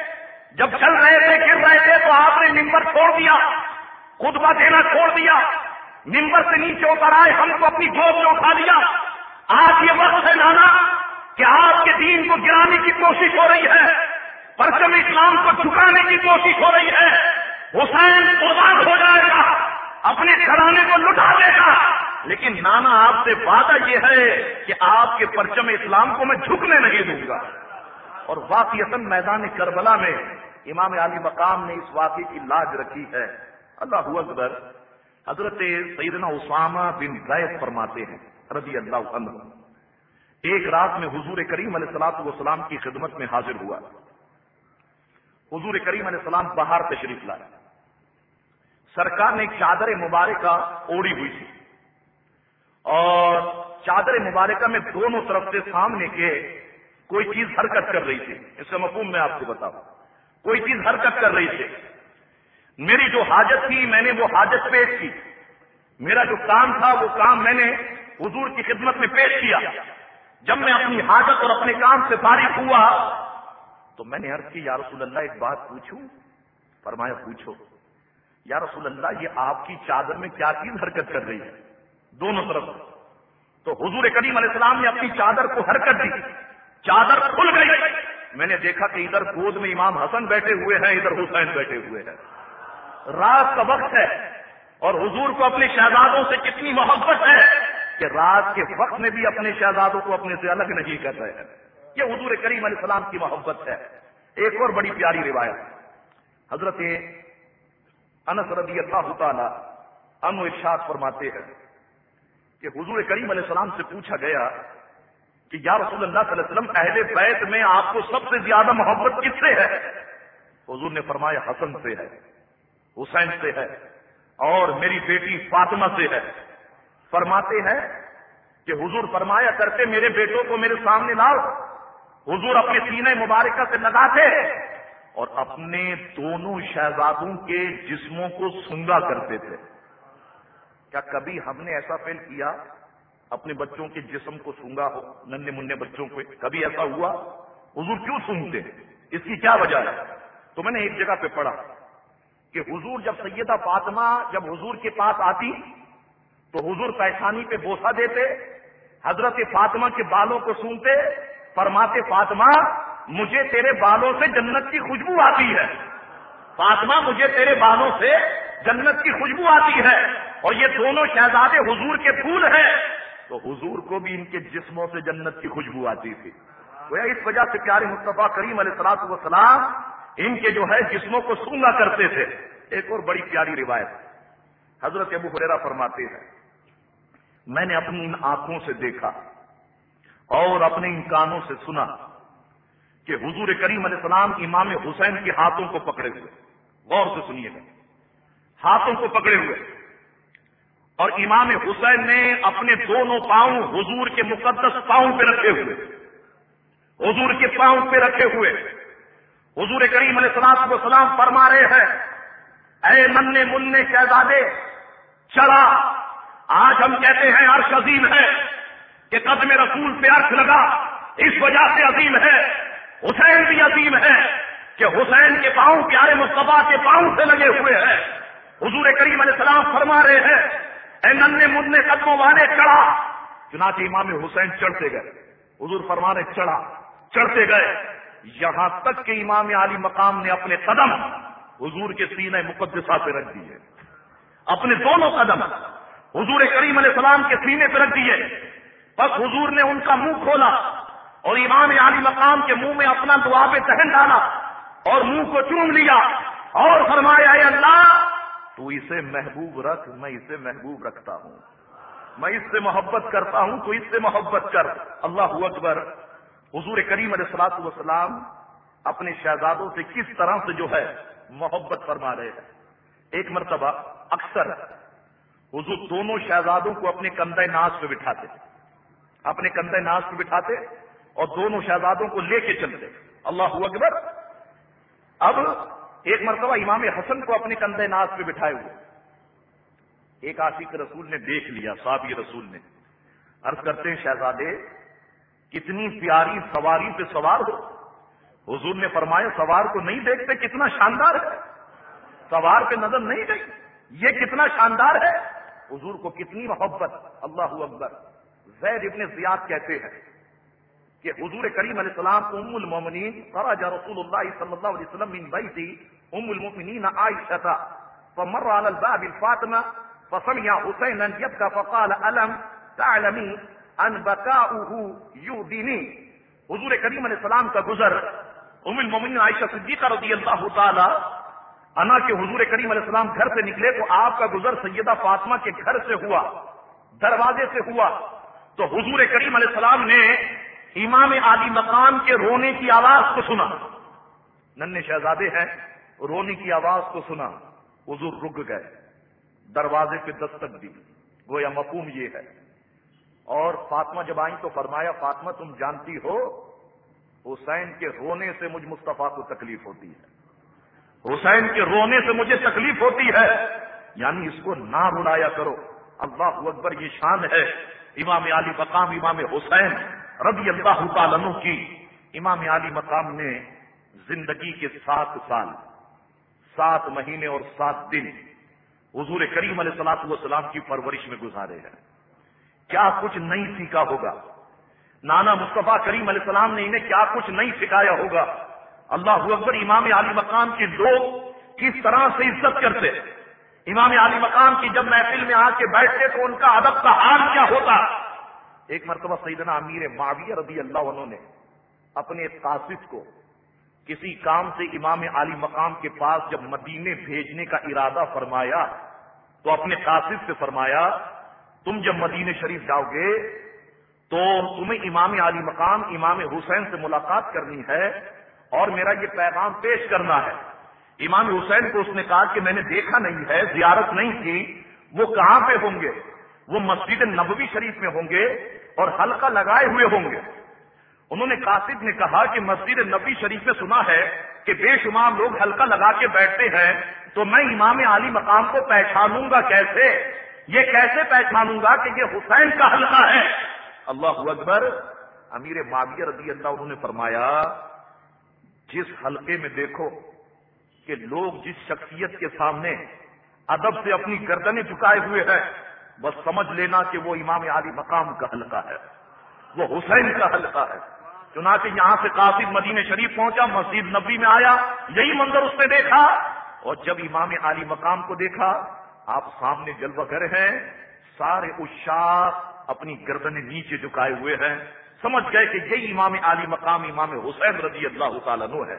E: جب چل رہے تھے، گر رہے تھے، تو آپ نے نمبر چھوڑ دیا، خطبہ دینا چھوڑ دیا۔ نمبر سے نیچے اتر آئے، ہم کو اپنی گود میں اٹھا لیا۔ آج یہ وقت ہے نانا کہ آپ کے دین کو گرانے کی کوشش ہو رہی ہے، پرچم اسلام کو جھکانے کی کوشش ہو رہی ہے۔ حسین قربان ہو جائے گا۔ اپنے گھرانے کو لٹا دے گا لیکن نانا آپ سے وعدہ یہ ہے کہ آپ کے پرچم اسلام کو میں جھکنے نہیں دوں گا۔ اور واقعی میدان کربلا میں امام علی مقام نے اس واقعے کی لاج رکھی ہے۔ اللہ اکبر، حضرت سیدنا اسامہ بن زید فرماتے ہیں، رضی اللہ عنہ۔ ایک رات میں حضور کریم علیہ السلاط والسلام کی خدمت میں حاضر ہوا۔ حضور کریم علیہ السلام باہر تشریف لائے۔ سرکار نے چادر مبارکہ اوڑی ہوئی تھی۔ اور چادر مبارکہ میں دونوں طرف سے سامنے کے کوئی چیز حرکت کر رہی تھی۔ اس کا مفہوم میں آپ کو بتاؤں۔ کوئی چیز حرکت کر رہی تھی۔ میری جو حاجت تھی، میں نے وہ حاجت پیش کی۔ میرا جو کام تھا، وہ کام میں نے حضور کی خدمت میں پیش کیا۔ جب میں اپنی حاجت اور اپنے کام سے فارغ ہوا، تو میں نے عرض کی، یا رسول اللہ، ایک بات پوچھوں۔ فرمایا، پوچھو۔ یا رسول اللہ، یہ آپ کی چادر میں کیا چیز حرکت کر رہی ہے؟ دونوں طرف۔ تو حضور کریم علیہ السلام نے اپنی چادر کو حرکت دی۔ چادر کھل گئی۔ میں نے دیکھا کہ ادھر گود میں امام حسن بیٹھے ہوئے ہیں، ادھر حسین بیٹھے ہوئے ہیں۔ رات کا وقت ہے۔ اور حضور کو اپنے شہزادوں سے کتنی محبت ہے کہ رات کے وقت میں بھی اپنے شہزادوں کو اپنے سے الگ نہیں کر رہے ہیں۔ یہ حضور کریم علیہ السلام کی محبت ہے۔ ایک اور بڑی پیاری روایت۔ حضرت انس رضی اللہ تعالی ان ارشاد فرماتے ہیں کہ حضور کریم علیہ السلام سے پوچھا گیا کہ یا رسول اللہ صلی اللہ علیہ وسلم، اہل بیت میں آپ کو سب سے زیادہ محبت کس سے ہے؟ حضور نے فرمایا، حسن سے ہے، حسین سے ہے اور میری بیٹی فاطمہ سے ہے۔ فرماتے ہیں کہ حضور فرمایا کرتے، میرے بیٹوں کو میرے سامنے لاؤ۔ حضور اپنے سینے مبارکہ سے لگاتے اور اپنے دونوں شہزادوں کے جسموں کو سنگا کرتے تھے۔ کیا کبھی ہم نے ایسا فیل کیا؟ اپنے بچوں کے جسم کو سونگا ہو ننے منہ بچوں کو کبھی ایسا ہوا؟ حضور کیوں سونگتے اس کی کیا وجہ ہے؟ تو میں نے ایک جگہ پہ پڑھا کہ حضور جب سیدہ فاطمہ جب حضور کے پاس آتی، تو حضور پیشانی پہ بوسا دیتے، حضرت فاطمہ کے بالوں کو سنتے فرماتے، فاطمہ مجھے تیرے بالوں سے جنت کی خوشبو آتی ہے۔ فاطمہ، مجھے تیرے بالوں سے جنت کی خوشبو آتی ہے۔ اور یہ دونوں شہزادے حضور کے پھول ہیں۔ تو حضور کو بھی ان کے جسموں سے جنت کی خوشبو آتی تھی۔ اس وجہ سے پیارے مصطفیٰ کریم علیہ السلاط وسلام ان کے جو ہے جسموں کو سونگا کرتے تھے۔ ایک اور بڑی پیاری روایت۔ حضرت ابو حریرا فرماتے ہیں، میں نے اپنی ان آنکھوں سے دیکھا اور اپنے ان کانوں سے سنا۔ کہ حضور کریم علیہ السلام امام حسین کے ہاتھوں کو پکڑے ہوئے۔ غور سے سنیے گا۔ ہاتھوں کو پکڑے ہوئے۔ اور امام حسین نے اپنے دونوں پاؤں حضور کے مقدس پاؤں پہ رکھے ہوئے۔ حضور کے پاؤں پہ رکھے ہوئے۔ حضور کریم علیہ السلام کو سلام فرما رہے ہیں، اے من من شہزادے، چلا۔ آج ہم کہتے ہیں عرش عظیم ہے کہ قدم رسول پہ عرش لگا، اس وجہ سے عظیم ہے حسین بھی عظیم ہے کہ حسین کے پاؤں پیارے مصطفیٰ کے پاؤں سے لگے ہوئے ہیں۔ حضور کریم علیہ السلام فرما رہے ہیں، اے نن من قدموں والے چڑھا۔ چنانچہ امام حسین چڑھتے گئے۔ حضور فرما رہے چڑھا، چڑھتے گئے۔ یہاں تک کہ امام علی مقام نے اپنے قدم حضور کے سینے مقدسہ پہ رکھ دیے۔ اپنے دونوں قدم حضور کریم علیہ السلام کے سینے پہ رکھ دیے۔ بس حضور نے ان کا منہ کھولا۔ اور امام علی مقام کے منہ میں اپنا دعا پہ دہن ڈالا اور منہ کو چوم لیا اور فرمایا، اے اللہ، تو اسے محبوب رکھ، میں اسے محبوب رکھتا ہوں۔ میں اس سے محبت کرتا ہوں، تو اس سے محبت کر۔ اللہ اکبر، حضور کریم علیہ السلاط والسلام اپنے شہزادوں سے کس طرح سے جو ہے محبت فرما رہے ہیں۔ ایک مرتبہ اکثر حضور دونوں شہزادوں کو اپنے کندھے ناز پہ بٹھاتے۔ اپنے کندھے ناز پہ بٹھاتے اور دونوں شہزادوں کو لے کے چلتے۔ اللہ اکبر۔ اب ایک مرتبہ امام حسن کو اپنے کندھے ناز پہ بٹھائے ہوئے۔ ایک عاشق رسول نے دیکھ لیا، صحابی رسول نے۔ عرض کرتے ہیں، شہزادے، کتنی پیاری سواری پہ سوار ہو۔ حضور نے فرمایا، سوار کو نہیں دیکھتے کتنا شاندار ہے۔ سوار پہ نظر نہیں گئی۔ یہ کتنا شاندار ہے۔ حضور کو کتنی محبت۔ اللہ اکبر۔ زید ابن زیاد کہتے ہیں کہ حضور کریم علیہ السلام ام المومنین خرج رسول اللہ صلی اللہ علیہ وسلم من بیتی ام المؤمنین عائشہ فمر على الباب الفاطمه فسمع حسينا يبكى فقال الم تعلمي ان بكاؤه يؤذيني حضور کریم علیہ السلام کا گزر ام المؤمنین عائشہ صدیقہ رضی اللہ تعالی انا کے حضور کریم علیہ السلام گھر سے نکلے تو آپ کا گزر سیدہ فاطمہ کے گھر سے ہوا، دروازے سے ہوا۔ تو حضور کریم علیہ السلام نے امام عالی مقام کے رونے کی آواز کو سنا۔ ننے شہزادے ہیں، رونے کی آواز کو سنا۔ حضور رک گئے۔ دروازے پہ دستک دی۔ گویا مفہوم یہ ہے۔ اور فاطمہ جب آئیں تو فرمایا، فاطمہ تم جانتی ہو، حسین کے رونے سے مجھ مصطفیٰ کو تکلیف ہوتی ہے۔ حسین کے رونے سے مجھے تکلیف ہوتی ہے۔ یعنی اس کو نہ رلایا کرو۔ اللہ اکبر، یہ شان ہے۔ امام علی مقام، امام حسین۔ رضی اللہ تعالیٰ کی امام علی مقام نے زندگی کے سات سال، سات مہینے اور سات دن حضور کریم علیہ السلاط والسلام کی پرورش میں گزارے ہیں۔ کیا کچھ نہیں سیکھا ہوگا؟ نانا مصطفیٰ کریم علیہ السلام نے انہیں کیا کچھ نہیں سکھایا ہوگا؟ اللہ اکبر، امام علی مقام کے لوگ کس طرح سے عزت کرتے؟ امام علی مقام کی جب محفل میں آ کے بیٹھتے تو ان کا ادب کا حال کیا ہوتا؟ ایک مرتبہ سیدنا امیر معاویہ رضی اللہ عنہ نے اپنے قاصد کو کسی کام سے امام علی مقام کے پاس جب مدینے بھیجنے کا ارادہ فرمایا، تو اپنے قاصد سے فرمایا، تم جب مدینے شریف جاؤ گے تو تمہیں امام علی مقام، امام حسین سے ملاقات کرنی ہے اور میرا یہ پیغام پیش کرنا ہے۔ امام حسین کو اس نے کہا کہ میں نے دیکھا نہیں ہے، زیارت نہیں کی، وہ کہاں پہ ہوں گے؟ وہ مسجد نبوی شریف میں ہوں گے اور حلقہ لگائے ہوئے ہوں گے۔ انہوں نے قاصد نے کہا کہ مسجد نبی شریف میں سنا ہے کہ بے شمار لوگ حلقہ لگا کے بیٹھتے ہیں، تو میں امام علی مقام کو پہچانوں گا کیسے؟ یہ کیسے پہچانوں گا کہ یہ حسین کا حلقہ ہے؟ اللہ اکبر، امیر معاویہ رضی اللہ انہوں نے فرمایا، جس حلقے میں دیکھو کہ لوگ جس شخصیت کے سامنے ادب سے اپنی گردنیں چکائے ہوئے ہیں بس سمجھ لینا کہ وہ امام علی مقام کا حلقہ ہے۔ وہ حسین کا حلقہ ہے۔ چنانچہ یہاں سے قاصد مدینہ شریف پہنچا، مسجد نبی میں آیا، یہی منظر اس نے دیکھا۔ اور جب امام علی مقام کو دیکھا، آپ سامنے جلوہ گر ہیں، سارے اشاق اپنی گردن نیچے جھکائے ہوئے ہیں۔ سمجھ گئے کہ یہی امام علی مقام امام حسین رضی اللہ تعالیٰ نو ہے۔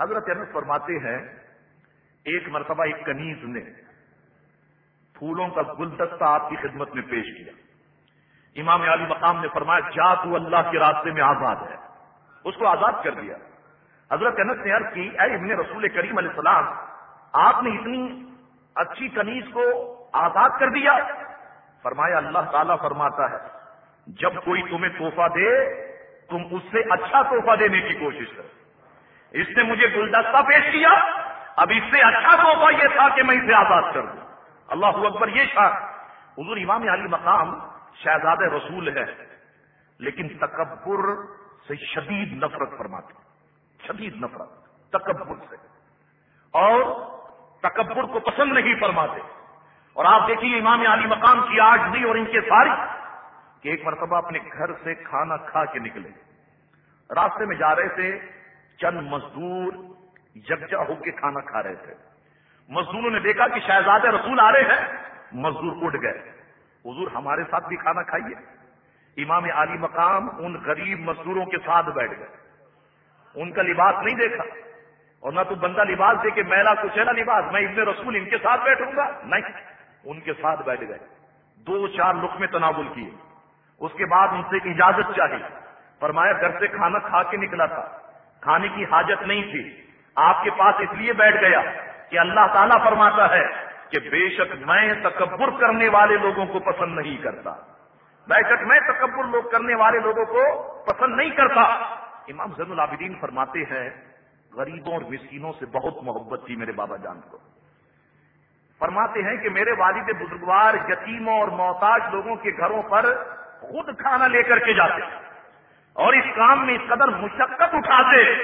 E: حضرت انس فرماتے ہیں، ایک مرتبہ ایک کنیز نے پھولوں کا گلدستہ آپ کی خدمت میں پیش کیا۔ امام علی مقام نے فرمایا، جا تو اللہ کے راستے میں آزاد ہے۔ اس کو آزاد کر دیا۔ حضرت انس نے عرض کی، اے ابن رسول کریم علیہ السلام، آپ نے اتنی اچھی کنیز کو آزاد کر دیا۔ فرمایا، اللہ تعالیٰ فرماتا ہے، جب کوئی تمہیں توحفہ دے، تم اس سے اچھا تحفہ دینے کی کوشش کرو۔ اس نے مجھے گلدستہ پیش کیا، اب اس سے اچھا تحفہ یہ تھا کہ میں اسے آزاد کر دوں۔ اللہ اکبر، یہ شاخ حضور امام علی مقام شہزاد رسول ہے، لیکن تکبر سے شدید نفرت فرماتے شدید نفرت، تکبر سے۔ اور تکبر کو پسند نہیں فرماتے۔ اور آپ دیکھیے امام علی مقام کی آج نہیں اور ان کے ساری کہ ایک مرتبہ اپنے گھر سے کھانا کھا کے نکلے۔ راستے میں جا رہے تھے، چند مزدور یکجا ہو کے کھانا کھا رہے تھے۔ مزدوروں نے دیکھا کہ شہزاد رسول آ رہے ہیں، مزدور اٹھ گئے۔ حضور ہمارے ساتھ بھی کھانا کھائیے۔ امام علی مقام ان غریب مزدوروں کے ساتھ بیٹھ گئے۔ ان کا لباس نہیں دیکھا۔ اور نہ تو بندہ لباس دے کے میلا کچیلا لباس، میں ابن رسول ان کے ساتھ بیٹھوں گا۔ نہیں، ان کے ساتھ بیٹھ گئے۔ دو چار لک میں تناول کیے۔ اس کے بعد ان سے اجازت چاہی۔ فرمایا، گھر سے کھانا کھا کے نکلا تھا۔ کھانے کی حاجت نہیں تھی۔ آپ کے پاس اس لیے بیٹھ گیا۔ کہ اللہ تعالیٰ فرماتا ہے کہ بے شک میں تکبر کرنے والے لوگوں کو پسند نہیں کرتا۔ بے شک میں تکبر لوگ کرنے والے لوگوں کو پسند نہیں کرتا۔ امام زین العابدین فرماتے ہیں، غریبوں اور مسکینوں سے بہت محبت تھی میرے بابا جان کو۔ فرماتے ہیں کہ میرے والد بزرگوار یتیموں اور محتاج لوگوں کے گھروں پر خود کھانا لے کر کے جاتے اور اس کام میں اس قدر مشقت اٹھاتے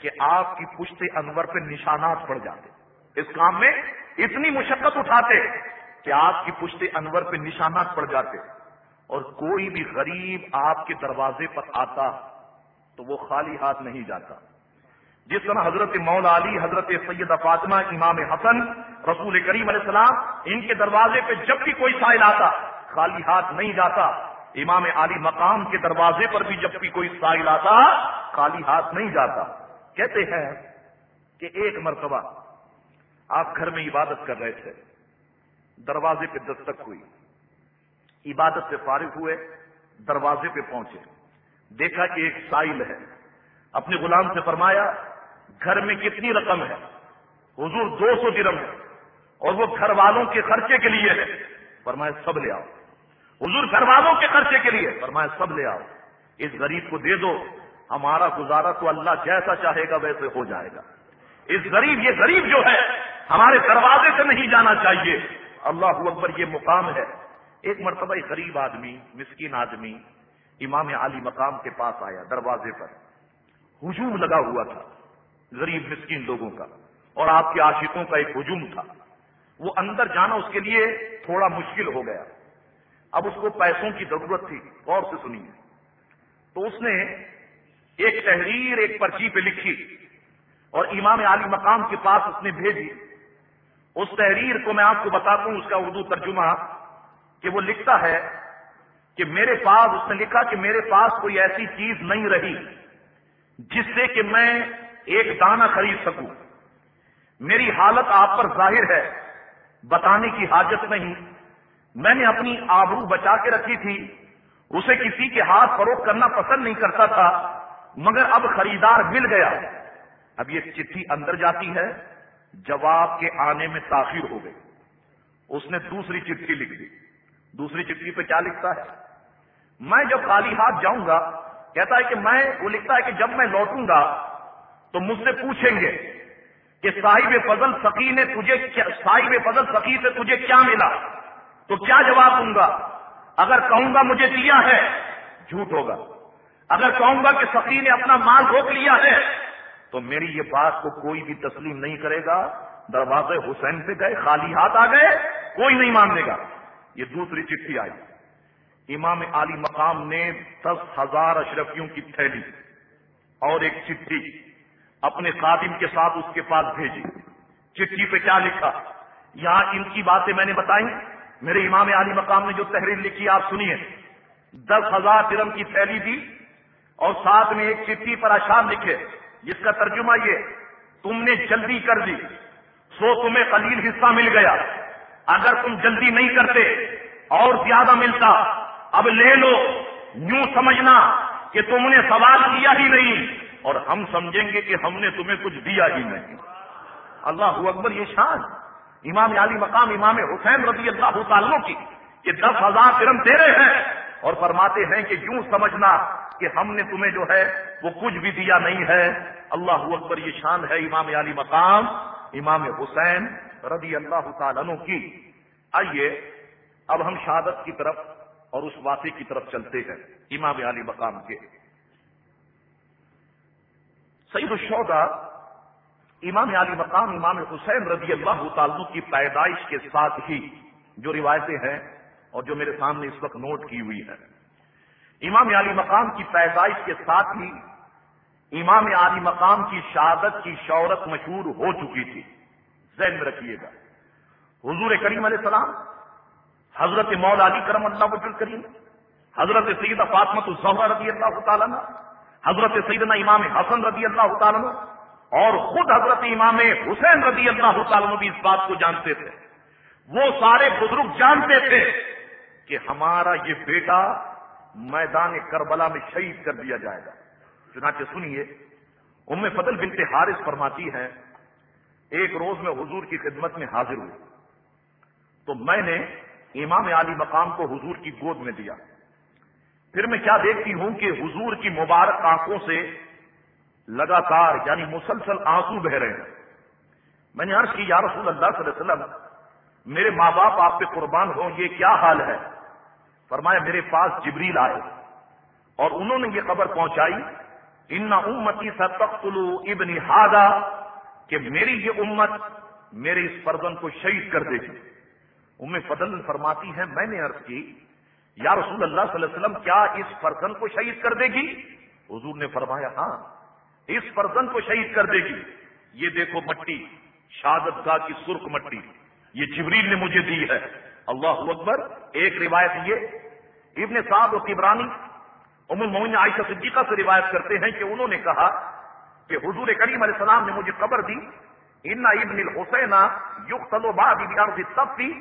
E: کہ آپ کی پشت انور پہ نشانات پڑ جاتے۔ اس کام میں اتنی مشقت اٹھاتے کہ آپ کی پشت انور پہ نشانات پڑ جاتے اور کوئی بھی غریب آپ کے دروازے پر آتا تو وہ خالی ہاتھ نہیں جاتا۔ جس طرح حضرت مولا علی، حضرت سید فاطمہ، امام حسن، رسول کریم علیہ السلام ان کے دروازے پہ جب بھی کوئی سائل آتا خالی ہاتھ نہیں جاتا۔ امام علی مقام کے دروازے پر بھی جب بھی کوئی سائل آتا خالی ہاتھ نہیں جاتا۔ کہتے ہیں کہ ایک مرتبہ آپ گھر میں عبادت کر رہے تھے۔ دروازے پہ دستک ہوئی۔ عبادت سے فارغ ہوئے، دروازے پہ پہنچے۔ دیکھا کہ ایک سائل ہے۔ اپنے غلام سے فرمایا، گھر میں کتنی رقم ہے؟ حضور دو سو درم ہے۔ اور وہ گھر والوں کے خرچے کے لیے ہے۔ فرمایا، سب لے آؤ۔ حضور گھر والوں کے خرچے کے لیے۔ فرمایا، سب لے آؤ۔ اس غریب کو دے دو۔ ہمارا گزارا تو اللہ جیسا چاہے گا ویسے ہو جائے گا۔ اس غریب، یہ غریب جو ہے ہمارے دروازے سے نہیں جانا چاہیے۔ اللہ اکبر، یہ مقام ہے۔ ایک مرتبہ ایک غریب آدمی، مسکین آدمی، امام علی مقام کے پاس آیا دروازے پر۔ ہجوم لگا ہوا تھا غریب مسکین لوگوں کا۔ اور آپ کے عاشقوں کا ایک ہجوم تھا۔ وہ اندر جانا اس کے لیے تھوڑا مشکل ہو گیا۔ اب اس کو پیسوں کی ضرورت تھی۔ غور سے سنیے۔ تو اس نے ایک تحریر، ایک پرچی پہ لکھی اور امام علی مقام کے پاس اس نے بھیجی۔ اس تحریر کو میں آپ کو بتاتا ہوں، اس کا اردو ترجمہ، کہ وہ لکھتا ہے کہ میرے پاس، اس نے لکھا کہ میرے پاس کوئی ایسی چیز نہیں رہی جس سے کہ میں ایک دانہ خرید سکوں۔ میری حالت آپ پر ظاہر ہے، بتانے کی حاجت نہیں۔ میں نے اپنی آبرو بچا کے رکھی تھی، اسے کسی کے ہاتھ فروخت کرنا پسند نہیں کرتا تھا، مگر اب خریدار مل گیا۔ اب یہ چٹھی اندر جاتی ہے۔ جواب کے آنے میں تاخیر ہو گئی۔ اس نے دوسری چٹھی لکھ دی۔ دوسری چٹھی پہ کیا لکھتا ہے؟ میں جب خالی ہاتھ جاؤں گا، کہتا ہے کہ میں، وہ لکھتا ہے کہ جب میں لوٹوں گا تو مجھ سے پوچھیں گے کہ صاحب فضل فقی نے تجھے صاحب فضل فقی سے تجھے کیا ملا؟ تو کیا جواب دوں گا؟ اگر کہوں گا مجھے دیا ہے، جھوٹ ہوگا۔ اگر کہوں گا کہ فقی نے اپنا مال روک لیا ہے تو میری یہ بات کو کوئی بھی تسلیم نہیں کرے گا۔ دروازے حسین پہ گئے، خالی ہاتھ آ گئے، کوئی نہیں ماننے گا۔ یہ دوسری چٹھی آئی۔ امام علی مقام نے دس ہزار اشرفیوں کی تھیلی اور ایک چٹھی اپنے خادم کے ساتھ اس کے پاس بھیجی۔ چٹھی پہ کیا لکھا؟ یہاں ان کی باتیں میں نے بتائی۔ میرے امام علی مقام نے جو تحریر لکھی، آپ سنیے۔ دس ہزار درم کی تھیلی دی اور ساتھ میں ایک چٹھی پر اشار لکھے۔ جس کا ترجمہ یہ، تم نے جلدی کر دی، سو تمہیں قلیل حصہ مل گیا۔ اگر تم جلدی نہیں کرتے، اور زیادہ ملتا، اب لے لو۔ یوں سمجھنا کہ تم نے سوال کیا ہی نہیں، اور ہم سمجھیں گے کہ ہم نے تمہیں کچھ دیا ہی نہیں۔ اللہ اکبر، یہ شان۔ امام علی مقام امام حسین رضی اللہ تعالیٰ کی کہ دس ہزار فرم دے رہے ہیں اور فرماتے ہیں کہ یوں سمجھنا کہ ہم نے تمہیں جو ہے وہ کچھ بھی دیا نہیں ہے۔ اللہ اکبر، یہ شان ہے امام علی مقام، امام حسین رضی اللہ تعالیٰ کی۔ آئیے، اب ہم شہادت کی طرف اور اس واقعے کی طرف چلتے ہیں، امام علی مقام کے۔ سعید الشودا امام علی مقام، امام حسین رضی اللہ تعالیٰ کی پیدائش کے ساتھ ہی جو روایتیں ہیں اور جو میرے سامنے اس وقت نوٹ کی ہوئی ہے امام علی مقام کی پیدائش کے ساتھ ہی امام علی مقام کی شہادت کی شہرت مشہور ہو چکی تھی۔ ذہن میں رکھیے گا۔ حضور کریم علیہ السلام، حضرت مولا علی کرم اللہ وجل کریم حضرت سیدہ فاطمت الزہرا رضی اللہ تعالیٰ حضرت سیدنا امام حسن رضی اللہ تعالیٰ اور خود حضرت امام حسین رضی اللہ تعالیٰ بھی اس بات کو جانتے تھے۔ وہ سارے بزرگ جانتے تھے کہ ہمارا یہ بیٹا میدان کربلا میں شہید کر دیا جائے گا۔ چنانچہ سنیے، ام فضل بنت حارث فرماتی ہے ایک روز میں حضور کی خدمت میں حاضر ہوئی تو میں نے امام علی مقام کو حضور کی گود میں دیا۔ پھر میں کیا دیکھتی ہوں کہ حضور کی مبارک آنکھوں سے لگاتار یعنی مسلسل آنسو بہ رہے ہیں۔ میں نے عرض کی، یا رسول اللہ صلی اللہ علیہ وسلم، میرے ماں باپ آپ پہ قربان ہوں، یہ کیا حال ہے؟ فرمایا، میرے پاس جبریل آئے اور انہوں نے یہ خبر پہنچائی، ان امتی ستقتلو ابن ہادا کہ میری یہ امت میرے اس فرزن کو شہید کر دے گی. ام فضل فرماتی ہے میں نے عرض کی، یا رسول اللہ صلی اللہ علیہ وسلم، کیا اس فرزن کو شہید کر دے گی؟ حضور نے فرمایا ہاں اس فرزن کو شہید کر دے گی۔ یہ دیکھو مٹی شہادت گاہ کی سرخ مٹی، یہ جبریل نے مجھے دی ہے۔ اللہ اکبر، ایک روایت یہ، ابن صاحب و قبرانی ام المومن عائشہ صدیقہ سے روایت کرتے ہیں کہ انہوں نے کہا کہ حضور کریم علیہ السلام نے مجھے خبر دی، ان ابن الحسین یق تلو باد تب تھی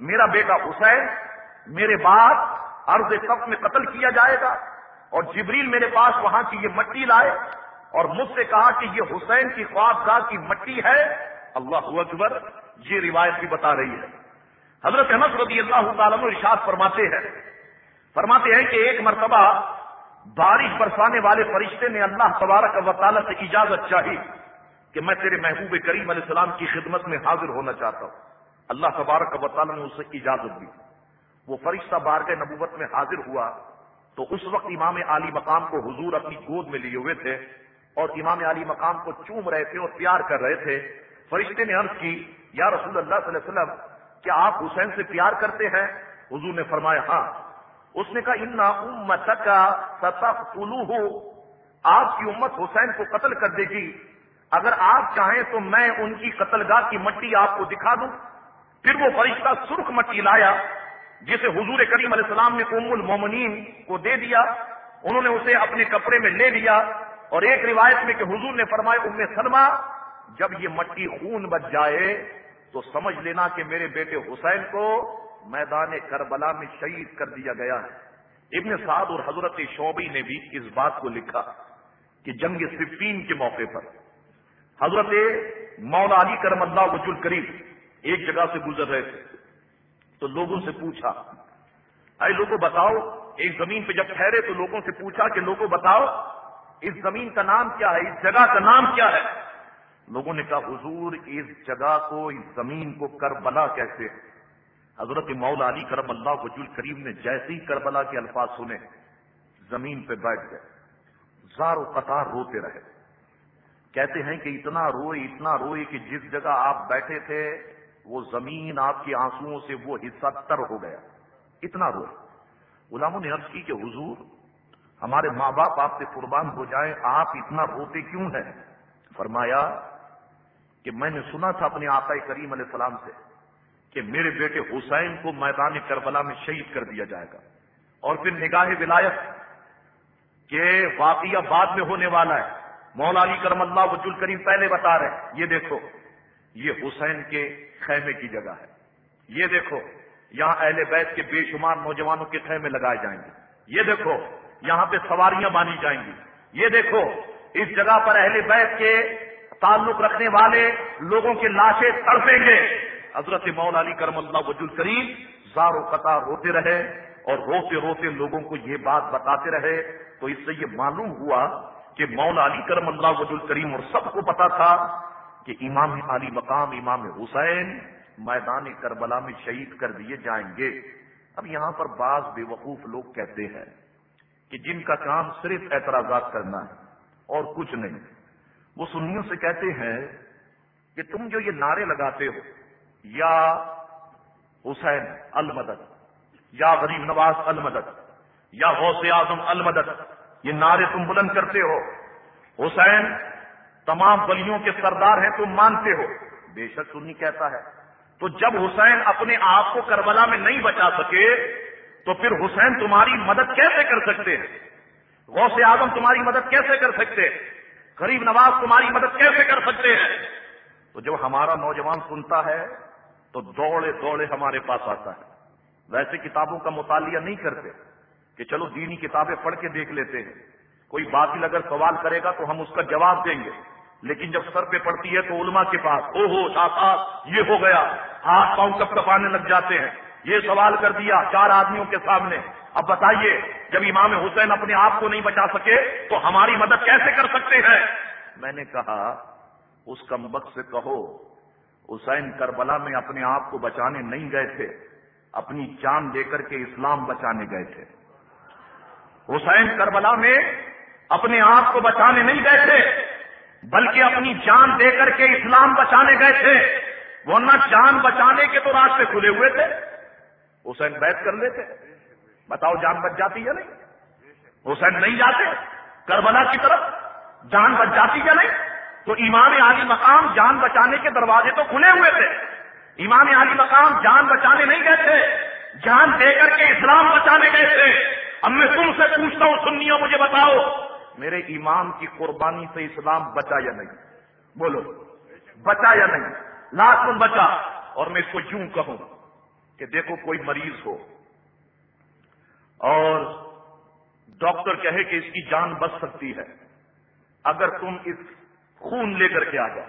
E: میرا بیٹا حسین، میرے بعد عرض تب میں قتل کیا جائے گا، اور جبریل میرے پاس وہاں کی یہ مٹی لائے، اور مجھ سے کہا کہ یہ حسین کی خواب گاہ کی مٹی ہے۔ اللہ اکبر، یہ روایت بھی بتا رہی ہے۔ حضرت احمد رضی اللہ تعالیٰ ارشاد فرماتے ہیں فرماتے ہیں کہ ایک مرتبہ بارش برسانے والے فرشتے نے اللہ تبارک و تعالیٰ سے اجازت چاہی کہ میں تیرے محبوب کریم علیہ السلام کی خدمت میں حاضر ہونا چاہتا ہوں۔ اللہ تبارک و تعالیٰ نے اسے اجازت دی۔ وہ فرشتہ بار کے نبوت میں حاضر ہوا تو اس وقت امام علی مقام کو حضور اپنی گود میں لیے ہوئے تھے اور امام علی مقام کو چوم رہے تھے اور پیار کر رہے تھے۔ فرشتے نے عرض کی، یا رسول اللہ صلی اللہ علیہ وسلم کیا آپ حسین سے پیار کرتے ہیں؟ حضور نے فرمایا ہاں۔ اس نے کہا ان امت کا سطح ہو آپ کی امت حسین کو قتل کر دے گی۔ اگر آپ چاہیں تو میں ان کی قتل گاہ کی مٹی آپ کو دکھا دوں۔ پھر وہ فرشتہ سرخ مٹی لایا، جسے حضور کریم علیہ السلام نے ام المومنین کو دے دیا۔ انہوں نے اسے اپنے کپڑے میں لے لیا۔ اور ایک روایت میں کہ حضور نے فرمایا، ام سلمہ، جب یہ مٹی خون بچ جائے تو سمجھ لینا کہ میرے بیٹے حسین کو میدان کربلا میں شہید کر دیا گیا ہے۔ ابن سعد اور حضرت شعبی نے بھی اس بات کو لکھا کہ جنگ صفین کے موقع پر حضرت مولا علی کرم اللہ وج الکریم ایک جگہ سے گزر رہے تھے۔ تو لوگوں سے پوچھا، اے لوگوں بتاؤ، ایک زمین پہ جب ٹھہرے تو لوگوں سے پوچھا کہ لوگوں بتاؤ، اس زمین کا نام کیا ہے؟ اس جگہ کا نام کیا ہے؟ لوگوں نے کہا، حضور، اس جگہ کو، اس زمین کو کربلا کیسے؟ حضرت مولا علی کرم اللہ وجول کریم نے جیسے ہی کربلا کے الفاظ سنے، زمین پہ بیٹھ گئے زار و قطار روتے رہے۔ کہتے ہیں کہ اتنا روئے اتنا روئے کہ جس جگہ آپ بیٹھے تھے، وہ زمین آپ کے آنسو سے وہ حصہ تر ہو گیا۔ اتنا روئے۔ غلاموں نے عرض کی کہ حضور، ہمارے ماں باپ آپ سے قربان ہو جائیں، آپ اتنا روتے کیوں ہیں؟ فرمایا کہ میں نے سنا تھا اپنے آقا کریم علیہ السلام سے کہ میرے بیٹے حسین کو میدان کربلا میں شہید کر دیا جائے گا۔ اور پھر نگاہ ولایت کہ واقعہ بعد میں ہونے والا ہے۔ مولا علی کرم اللہ وج کریم پہلے بتا رہے یہ دیکھو، یہ حسین کے خیمے کی جگہ ہے۔ یہ دیکھو، یہاں اہل بیت کے بے شمار نوجوانوں کے خیمے لگائے جائیں گے۔ یہ دیکھو، یہاں پہ سواریاں باندھی جائیں گی۔ یہ دیکھو، اس جگہ پر اہل بیت کے تعلق رکھنے والے لوگوں کی لاشیں تڑپیں گے۔ حضرت مولا علی کرم اللہ وجود کریم زار و قطار روتے رہے اور روتے روتے لوگوں کو یہ بات بتاتے رہے۔ تو اس سے یہ معلوم ہوا کہ مولا علی کرم اللہ وجود کریم اور سب کو پتا تھا کہ امام علی مقام، امام حسین میدان کربلا میں شہید کر دیے جائیں گے۔ اب یہاں پر بعض بے وقوف لوگ کہتے ہیں کہ جن کا کام صرف اعتراضات کرنا ہے اور کچھ نہیں۔ وہ سنیوں سے کہتے ہیں کہ تم جو یہ نعرے لگاتے ہو، یا حسین المدد، یا غریب نواز المدد، یا غوث اعظم المدد، یہ نعرے تم بلند کرتے ہو۔ حسین، تمام بلیوں کے سردار ہیں، تم مانتے ہو۔ بے شک سنی کہتا ہے۔ تو جب حسین اپنے آپ کو کربلا میں نہیں بچا سکے، تو پھر حسین تمہاری مدد کیسے کر سکتے ہیں؟ غوث اعظم تمہاری مدد کیسے کر سکتے ہیں؟ غریب نواز تمہاری مدد کیسے کر سکتے ہیں؟ تو جب ہمارا نوجوان سنتا ہے، تو دوڑے دوڑے ہمارے پاس آتا ہے۔ ویسے کتابوں کا مطالعہ نہیں کرتے کہ چلو دینی کتابیں پڑھ کے دیکھ لیتے ہیں۔ کوئی باطل اگر سوال کرے گا تو ہم اس کا جواب دیں گے۔ لیکن جب سر پہ پڑتی ہے تو علماء کے پاس او ہو ساتھ یہ ہو گیا۔ ہاتھ پاؤں کب کپانے لگ جاتے ہیں۔ یہ سوال کر دیا چار آدمیوں کے سامنے۔ اب بتائیے، جب امام حسین اپنے آپ کو نہیں بچا سکے، تو ہماری مدد کیسے کر سکتے ہیں؟ میں نے کہا، اس کمبک سے کہو، حسین کربلا میں اپنے آپ کو بچانے نہیں گئے تھے، اپنی جان دے کر کے اسلام بچانے گئے تھے۔ حسین کربلا میں اپنے آپ کو بچانے نہیں گئے تھے، بلکہ اپنی جان دے کر کے اسلام بچانے گئے تھے۔ ورنہ جان بچانے کے تو راستے کھلے ہوئے تھے۔ حسین بیت کر لیتے۔ بتاؤ جان بچ جاتی یا نہیں؟ حسین نہیں جاتے؟ کربلا کی طرف جان بچ جاتی یا نہیں؟ تو امام عالی مقام جان بچانے کے دروازے تو کھلے ہوئے تھے۔ امام عالی مقام جان بچانے نہیں گئے تھے۔ جان دے کر کے اسلام بچانے گئے تھے۔ اب میں تم سے پوچھتا ہوں، سنیو مجھے بتاؤ، میرے امام کی قربانی سے اسلام بچا یا نہیں؟ بولو، بچا یا نہیں؟ لاکھ بچا۔ اور میں اس کو یوں کہوں کہ دیکھو کوئی مریض ہو۔ اور ڈاکٹر کہے کہ اس کی جان بچ سکتی ہے۔ اگر تم اس خون لے کر کے آ جاؤ،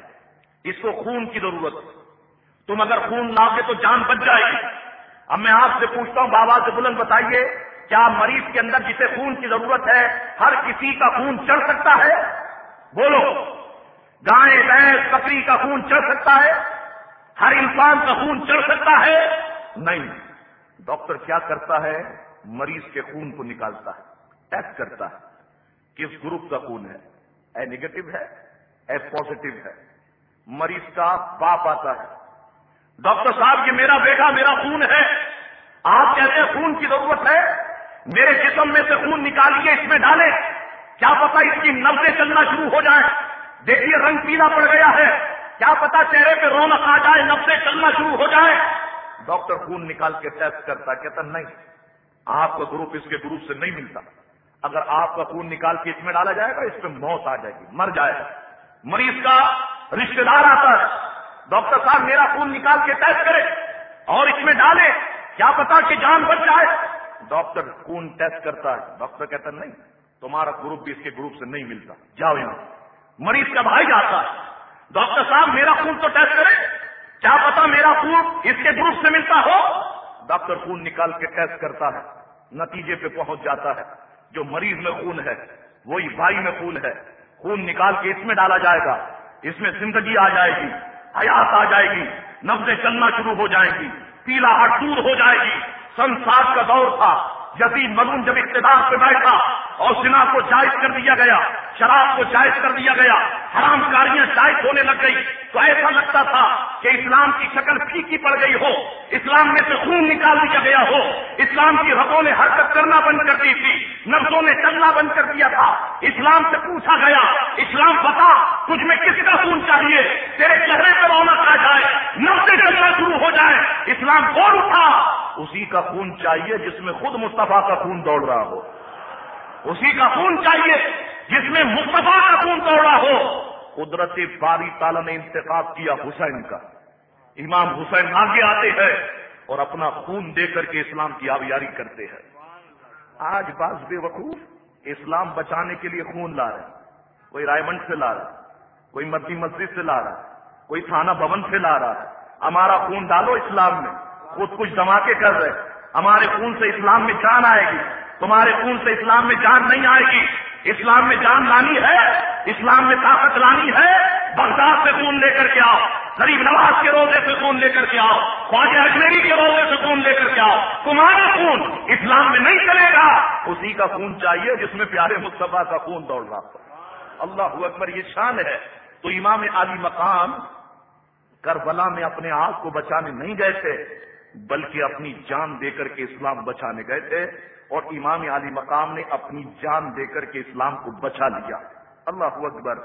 E: اس کو خون کی ضرورت تم اگر خون لاؤ گے تو جان بچ جائے گی۔ اب میں آپ سے پوچھتا ہوں، بابا سے بلند بتائیے، کیا مریض کے اندر جسے خون کی ضرورت ہے، ہر کسی کا خون چڑھ سکتا ہے؟ بولو۔ گائے بھینس، بکری کا خون چڑھ سکتا ہے؟ ہر انسان کا خون چڑھ سکتا ہے؟ نہیں۔ ڈاکٹر کیا کرتا ہے؟ مریض کے خون کو نکالتا ہے ٹیسٹ کرتا ہے کس گروپ کا خون ہے۔ اے نیگیٹو ہے، اے پوزیٹو ہے۔ مریض کا باپ آتا ہے۔ ڈاکٹر صاحب یہ میرا بیٹا، میرا خون ہے۔ آپ کہتے ہیں خون کی ضرورت ہے۔ میرے جسم میں سے خون نکالیے، اس میں ڈالے کیا پتا اس کی نبزیں چلنا شروع ہو جائیں۔ دیکھیے، رنگ پیلا پڑ گیا ہے۔ کیا پتا چہرے پہ رونق آ جائے نبزیں چلنا شروع ہو جائے ڈاکٹر خون نکال کے ٹیسٹ کرتا، کہتا نہیں۔ آپ کا گروپ اس کے گروپ سے نہیں ملتا۔ اگر آپ کا خون نکال کے اس میں ڈالا جائے گا، اس پہ موت آ جائے گی، مر جائے گا۔ مریض کا رشتے دار آتا ہے۔ ڈاکٹر صاحب، میرا خون نکال کے ٹیسٹ کرے اور اس میں ڈالے کیا پتا کہ جان بچ جائے۔ ڈاکٹر خون ٹیسٹ کرتا ہے۔ ڈاکٹر کہتا نہیں، تمہارا گروپ بھی اس کے گروپ سے نہیں ملتا۔ جاؤ یہاں۔ مریض کا بھائی جاتا ہے۔ ڈاکٹر صاحب، میرا خون تو ٹیسٹ کرے کیا پتا میرا خون اس کے گروپ سے ملتا ہو۔ ڈاکٹر خون نکال کے ٹیسٹ کرتا ہے۔ نتیجے پہ پہنچ جاتا ہے۔ جو مریض میں خون ہے، وہی بھائی میں خون ہے۔ خون نکال کے اس میں ڈالا جائے گا۔ اس میں زندگی آ جائے گی، حیات آ جائے گی نبزیں چلنا شروع ہو جائیں گی، پیلا ہٹ دور ہو جائے گی۔ سنسار کا دور تھا۔ یزید ملون جب اقتدار پہ بیٹھا اور سنا کو جائز کر دیا گیا، شراب کو جائز کر دیا گیا، حرام کاریاں جائز ہونے لگ گئی، تو ایسا لگتا تھا کہ اسلام کی شکل پھیکی پڑ گئی ہو، اسلام میں سے خون نکال دیا گیا ہو، اسلام کی رگوں نے حرکت کرنا بند کر دی تھی، نفسوں نے چلنا بند کر دیا تھا، اسلام سے پوچھا گیا، اسلام بتا، تجھ میں کس کا خون چاہیے؟ تیرے چہرے پر رونق آ جائے نفسیں چلنا شروع ہو جائے، اسلام بول اٹھا اسی کا خون چاہیے جس میں خود مصطفیٰ کا خون دوڑ رہا ہو۔ اسی کا خون چاہیے جس میں مصطفیٰ کا خون دوڑ رہا ہو۔ قدرت باری تعالیٰ نے انتخاب کیا حسین کا۔ امام حسین آگے آتے ہیں اور اپنا خون دے کر کے اسلام کی آبیاری کرتے ہیں۔ آج بعض بے وقوف اسلام بچانے کے لیے خون لا رہے کوئی رائے منڈ سے لا رہا ہے، کوئی مدی مسجد سے لا رہا ہے، کوئی تھانہ بھون سے لا رہا ہے۔ ہمارا خون ڈالو اسلام میں۔ خود کچھ دھماکے کر رہے ہمارے خون سے اسلام میں جان آئے گی۔ تمہارے خون سے اسلام میں جان نہیں آئے گی۔ اسلام میں جان لانی ہے۔ اسلام میں طاقت لانی ہے۔ بغداد سے خون لے کر کے آؤ۔ غریب نواز کے روزے سے خون لے کر کے آؤ۔ خواجہ اجمیری کے روزے سے خون لے کر کے آؤ۔ تمہارا خون اسلام میں نہیں چلے گا۔ اسی کا خون چاہیے جس میں پیارے مصطفیٰ کا خون دوڑ رہا اللہ اکبر، یہ شان ہے۔ تو امام علی مقام کربلا میں اپنے آپ کو بچانے نہیں گئے تھے۔ بلکہ اپنی جان دے کر کے اسلام بچانے گئے تھے اور امام علی مقام نے اپنی جان دے کر کے اسلام کو بچا لیا۔ اللہ اکبر۔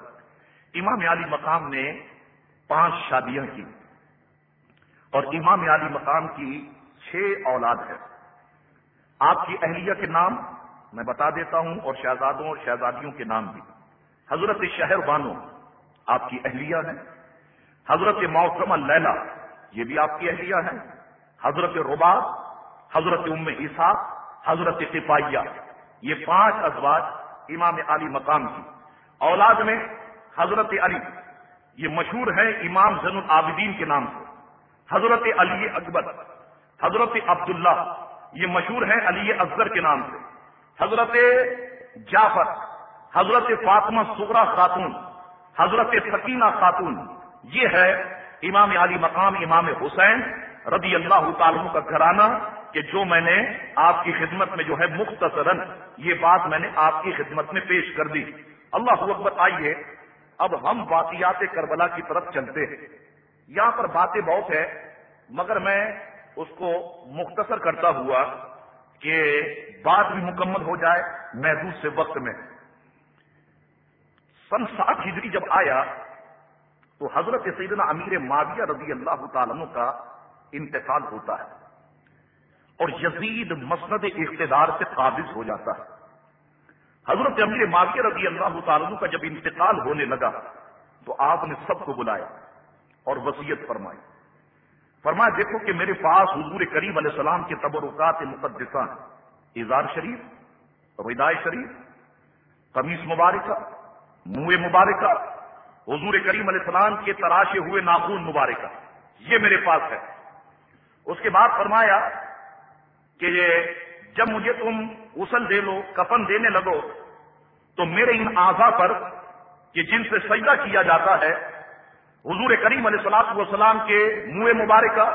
E: امام علی مقام نے پانچ شادیاں کی۔ اور امام علی مقام کی چھ اولاد ہے آپ کی اہلیہ کے نام میں بتا دیتا ہوں اور شہزادوں اور شہزادیوں کے نام بھی۔ حضرت شہر بانو آپ کی اہلیہ ہے حضرت موسم لیلا یہ بھی آپ کی اہلیہ ہے حضرت ربا حضرت ام عیسا حضرت سپاہیہ یہ پانچ ازواج امام علی مقام کی۔ اولاد میں حضرت علی، یہ مشہور ہے امام زن العابدین کے نام سے۔ حضرت علی اکبر، حضرت عبداللہ، یہ مشہور ہے علی اصغر کے نام سے۔ حضرت جعفر، حضرت فاطمہ سغرا خاتون، حضرت سکینہ خاتون، یہ ہے امام علی مقام امام حسین۔ رضی اللہ تعالیٰ کا گھرانہ کہ جو میں نے آپ کی خدمت میں جو ہے مختصراً یہ بات میں نے آپ کی خدمت میں پیش کر دی۔ اللہ اکبر، آئیے۔ اب ہم واقعات کربلا کی طرف چلتے ہیں۔ یہاں پر باتیں بہت ہے مگر میں اس کو مختصر کرتا ہوا کہ بات بھی مکمل ہو جائے محدود سے وقت میں۔ سن سات ہجری جب آیا تو حضرت سیدنا امیر معاویہ رضی اللہ تعالیٰ کا انتقال ہوتا ہے اور یزید مسند اقتدار سے قابض ہو جاتا ہے۔ حضرت امیر معاویہ رضی اللہ تعالیٰ کا جب انتقال ہونے لگا تو آپ نے سب کو بلایا اور وسیعت فرمائی۔ فرمایا، دیکھو کہ میرے پاس حضور کریم علیہ السلام کے تبرکات مقدسہ ہیں۔ اظہار شریف، ردائے شریف، قمیص مبارکہ، منہ مبارکہ، حضور کریم علیہ السلام کے تراشے ہوئے ناخون مبارکہ، یہ میرے پاس ہے۔ اس کے بعد فرمایا کہ جب مجھے تم غسل دے لو، کفن دینے لگو، تو میرے ان اعضا پر کہ جن سے سجدہ کیا جاتا ہے، حضور کریم علیہ السلاط والسلام کے منہ مبارکہ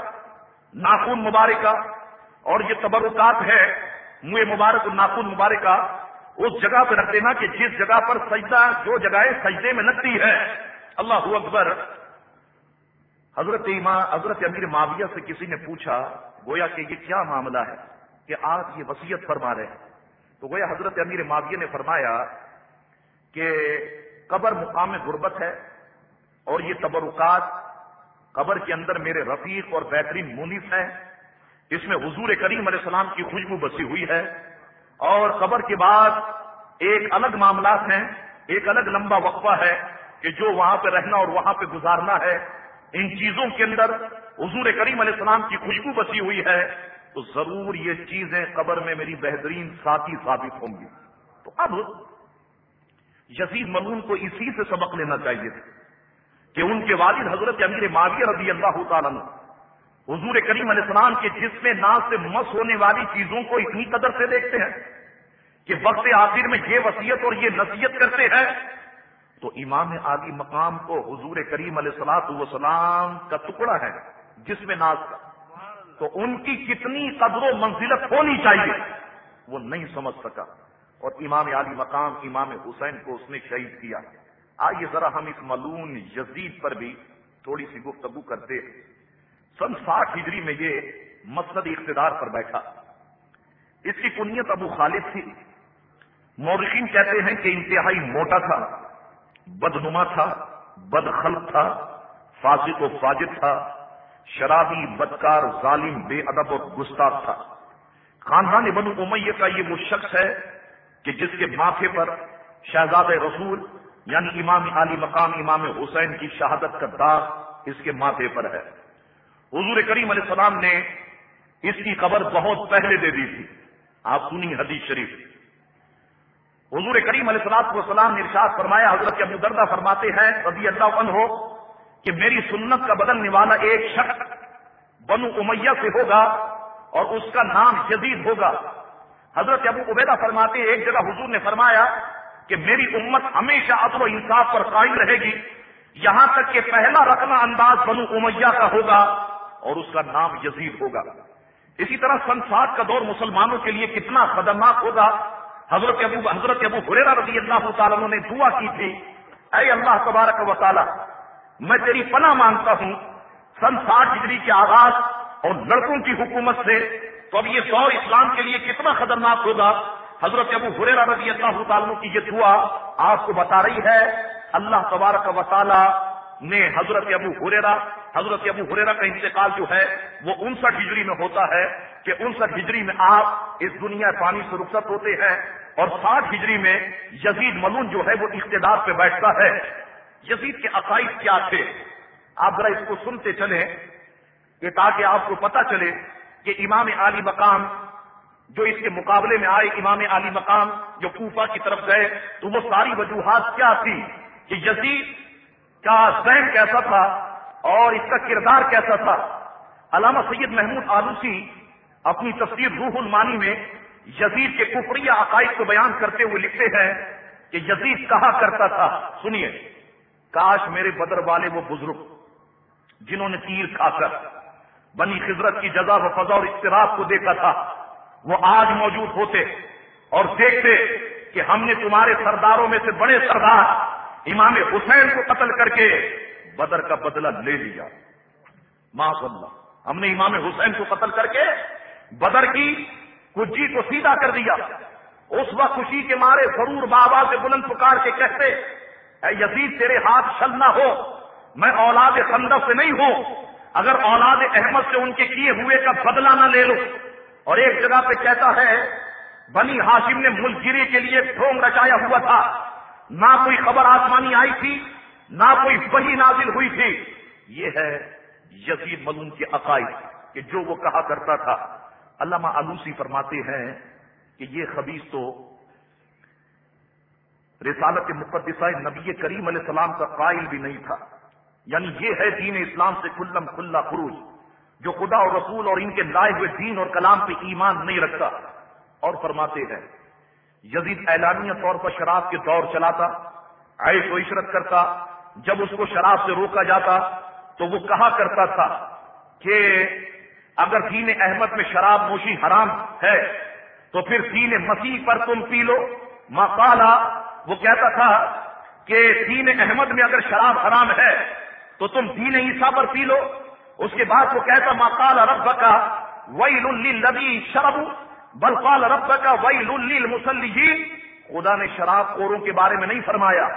E: ناخون مبارکہ، اور یہ تبرکات ہے، منہ مبارک ناخون مبارکہ، اس جگہ پہ رکھ دینا کہ جس جگہ پر سجدہ، جو جگہیں سجدے میں لگتی ہے، اللہ اکبر حضرت ایمان حضرت امیر معاویہ سے کسی نے پوچھا، گویا کہ یہ کیا معاملہ ہے کہ آپ یہ وسیعت فرما رہے ہیں؟ تو گویا حضرت امیر معاویہ نے فرمایا کہ قبر مقام غربت ہے اور یہ تبرکات قبر کے اندر میرے رفیق اور بہترین مونس ہیں۔ اس میں حضور کریم علیہ السلام کی خوشبو بسی ہوئی ہے اور قبر کے بعد ایک الگ معاملات ہیں، ایک الگ لمبا وقفہ ہے کہ جو وہاں پہ رہنا اور وہاں پہ گزارنا ہے۔ ان چیزوں کے اندر حضور کریم علیہ السلام کی خوشبو بسی ہوئی ہے، تو ضرور یہ چیزیں قبر میں میری بہترین ساتھی ثابت ہوں گی۔ تو اب یزید ملون کو اسی سے سبق لینا چاہیے تھا کہ ان کے والد حضرت امیر معاویہ رضی اللہ تعالیٰ حضور کریم علیہ السلام کے جسم ناز سے مس ہونے والی چیزوں کو اتنی قدر سے دیکھتے ہیں کہ وقت آخر میں یہ وسیعت اور یہ نصیحت کرتے ہیں تو امام عالی مقام کو حضور کریم علیہ السلاط وسلام کا ٹکڑا ہے جسم ناز کا۔ تو ان کی کتنی قدر و منزلت ہونی چاہیے، وہ نہیں سمجھ سکا۔ اور امام علی مقام، امام حسین کو اس نے شہید کیا۔ آئیے ذرا ہم اس ملون یزید پر بھی تھوڑی سی گفتگو کرتے ہیں۔ سن ساٹھ ہجری میں یہ مسند اقتدار پر بیٹھا۔ اس کی کنیت ابو خالد تھی۔ مورخین کہتے ہیں کہ انتہائی موٹا تھا۔ بدنما تھا بد خلق تھا، فاسق و فاجد تھا، شرابی، بدکار، ظالم، بے ادب اور گستاخ تھا۔ خاندان بنو امیہ کا یہ وہ شخص ہے کہ جس کے ماتھے پر شہزاد رسول یعنی امام علی مقام امام حسین کی شہادت کا داغ اس کے ماتھے پر ہے۔ حضور کریم علیہ السلام نے اس کی خبر بہت پہلے دے دی تھی۔ آپ سنی حدیث شریف۔ حضور کریم علیہ السلام والسلام نے ارشاد فرمایا، حضرت ابو دردہ فرماتے ہیں رضی اللہ عنہ کہ میری سنت کا بدلنے والا ایک شخص بنو امیہ سے ہوگا اور اس کا نام جدید ہوگا۔ حضرت ابو عبیدہ فرماتے ایک جگہ حضور نے فرمایا کہ میری امت ہمیشہ عدل و انصاف پر قائم رہے گی۔ یہاں تک کہ پہلا رکھنا انداز بنو امیہ کا ہوگا اور اس کا نام یزید ہوگا۔ اسی طرح سنساد کا دور مسلمانوں کے لیے کتنا خطرناک ہوگا حضرت ابو حضرت ابو حریرا رضی اللہ تعالیٰ نے دعا کی تھی۔ اے اللہ تبارک و تعالی، میں تیری پناہ مانگتا ہوں۔ سن ساٹھ ڈگری کے آغاز اور لڑکوں کی حکومت سے، تو اب یہ دور اسلام کے لیے کتنا خطرناک ہوگا۔ حضرت ابو حریرا رضی اللہ تعالیٰ کی یہ دعا آپ کو بتا رہی ہے۔ اللہ تبارک و تعالی نے حضرت ابو حریرا حضرت ابو حریرا کا انتقال جو ہے وہ انسٹھ ہجری میں ہوتا ہے کہ انسٹھ ہجری میں آپ اس دنیا پانی سے رخصت ہوتے ہیں اور ساٹھ ہجری میں یزید ملون جو ہے وہ اقتدار پہ بیٹھتا ہے۔ یزید کے عقائد کیا تھے؟ آپ ذرا اس کو سنتے چلیں کہ تاکہ آپ کو پتا چلے کہ امام علی مقام جو اس کے مقابلے میں آئے، امام علی مقام جو کوفہ کی طرف گئے، تو وہ ساری وجوہات کیا تھی؟ کہ یزید کا ذہن کیسا تھا؟ اور اس کا کردار کیسا تھا؟ علامہ سید محمود آلوسی اپنی تفسیر روح المانی میں یزید کے کفری عقائد کو بیان کرتے ہوئے لکھتے ہیں کہ یزید کہا کرتا تھا، سنیے، کاش میرے بدر والے وہ بزرگ جنہوں نے تیر کھا کر بنی خزرت کی جزا و فضا اور اختراف کو دیکھا تھا، وہ آج موجود ہوتے اور دیکھتے کہ ہم نے تمہارے سرداروں میں سے بڑے سردار امام حسین کو قتل کر کے بدر کا بدلہ لے لیا۔ معاف اللہ۔ ہم نے امام حسین کو قتل کر کے بدر کی کجی کو سیدھا کر دیا۔ اس وقت خوشی کے مارے ضرور بابا سے بلند پکار کے کہتے، اے یزید، تیرے ہاتھ چل نہ ہو۔ میں اولاد خندق سے نہیں ہوں۔ اگر اولاد احمد سے ان کے کیے ہوئے کا بدلہ نہ لے لو۔ اور ایک جگہ پہ کہتا ہے، بنی ہاشم نے ملک گیری کے لیے ڈھونگ رچایا ہوا تھا۔ نہ کوئی خبر آسمانی آئی تھی۔ نہ کوئی وہی نازل ہوئی تھی۔ یہ ہے یزید ملون کے عقائد کہ جو وہ کہا کرتا تھا۔ علامہ آلوسی فرماتے ہیں کہ یہ خبیص تو رسالت مقدسہ نبی کریم علیہ السلام کا قائل بھی نہیں تھا۔ یعنی یہ ہے دین اسلام سے کلم کھلا خروج، جو خدا اور رسول اور ان کے لائے ہوئے دین اور کلام پہ ایمان نہیں رکھتا۔ اور فرماتے ہیں، یزید اعلانیہ طور پر شراب کے دور چلاتا، عیش و عشرت کرتا جب اس کو شراب سے روکا جاتا تو وہ کہا کرتا تھا کہ اگر دین احمد میں شراب نوشی حرام ہے تو پھر دین مسیح پر تم پی لو۔ مقالا وہ کہتا تھا کہ دین احمد میں اگر شراب حرام ہے تو تم دین عیسیٰ پر پی لو۔ اس کے بعد وہ کہتا مقال رب کا وئی لبی شرب بلقال رب کا وئی لل مسلی خدا نے شراب خوروں کے بارے میں نہیں فرمایا۔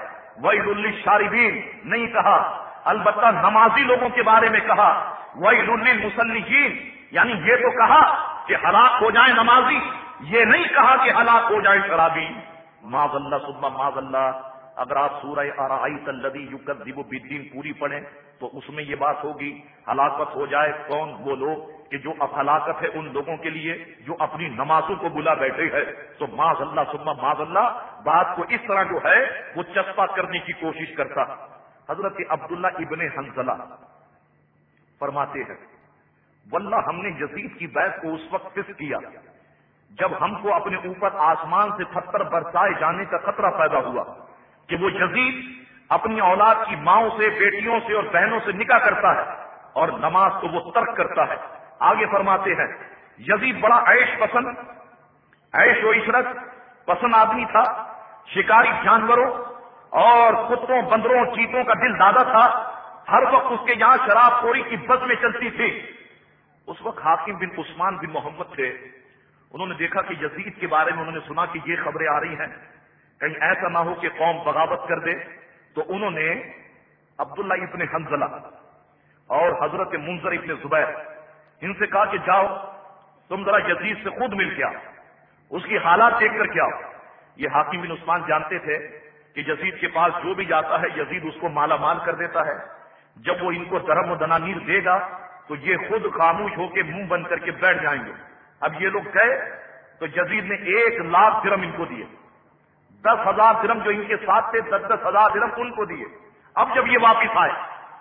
E: وئی لل شاربین نہیں کہا۔ البتہ نمازی لوگوں کے بارے میں کہا۔ وئی لل یعنی یہ تو کہا کہ ہلاک ہو جائے نمازی، یہ نہیں کہا کہ ہلاک ہو جائے شرابی۔ ماض اللہ صبح ماض اللہ اگر آپ سورہ آرائی تلدی یوکت دیب بدین پوری پڑھیں تو اس میں یہ بات ہوگی، ہلاکت ہو جائے کون وہ لوگ؟ کہ جو اب ہلاکت ہے ان لوگوں کے لیے، جو اپنی نمازوں کو بلا بیٹھے ہے تو ماض اللہ سما ماض اللہ، بات کو اس طرح جو ہے، وہ چسپا کرنے کی کوشش کرتا۔ حضرت عبداللہ ابن حنزلہ فرماتے ہیں، واللہ ہم نے یزید کی بیس کو اس وقت فس کیا، جب ہم کو اپنے اوپر آسمان سے پتھر برسائے جانے کا خطرہ پیدا ہوا، کہ وہ یزید اپنی اولاد کی ماؤں سے، بیٹیوں سے اور بہنوں سے نکاح کرتا ہے اور نماز کو وہ ترک کرتا ہے۔ آگے فرماتے ہیں، یزید بڑا عیش پسند، عیش و عشرت پسند آدمی تھا، شکاری جانوروں اور کتوں، بندروں، چیتوں کا دل دادا تھا، ہر وقت اس کے یہاں شراب خوری کی بس میں چلتی تھی۔ اس وقت حاکم بن عثمان بن محمد تھے۔ انہوں نے دیکھا کہ یزید کے بارے میں انہوں نے سنا کہ یہ خبریں آ رہی ہیں۔ کہیں ایسا نہ ہو کہ قوم بغاوت کر دے۔ تو انہوں نے عبداللہ ابن حنزلہ اور حضرت منظر ابن زبیر ان سے کہا کہ جاؤ، تم ذرا یزید سے خود مل کے آؤ۔ اس کی حالات دیکھ کر کے آؤ۔ یہ حاکم بن عثمان جانتے تھے کہ یزید کے پاس جو بھی جاتا ہے، یزید اس کو مالا مال کر دیتا ہے۔ جب وہ ان کو درم و دنانیر دے گا، تو یہ خود خاموش ہو کے منہ بند کر کے بیٹھ جائیں گے۔ اب یہ لوگ گئے، تو جزید نے ایک لاکھ درم ان کو دیے۔ دس ہزار درم جو ان کے ساتھ تھے، دس دس ہزار درم ان کو دیے۔ اب جب یہ واپس آئے،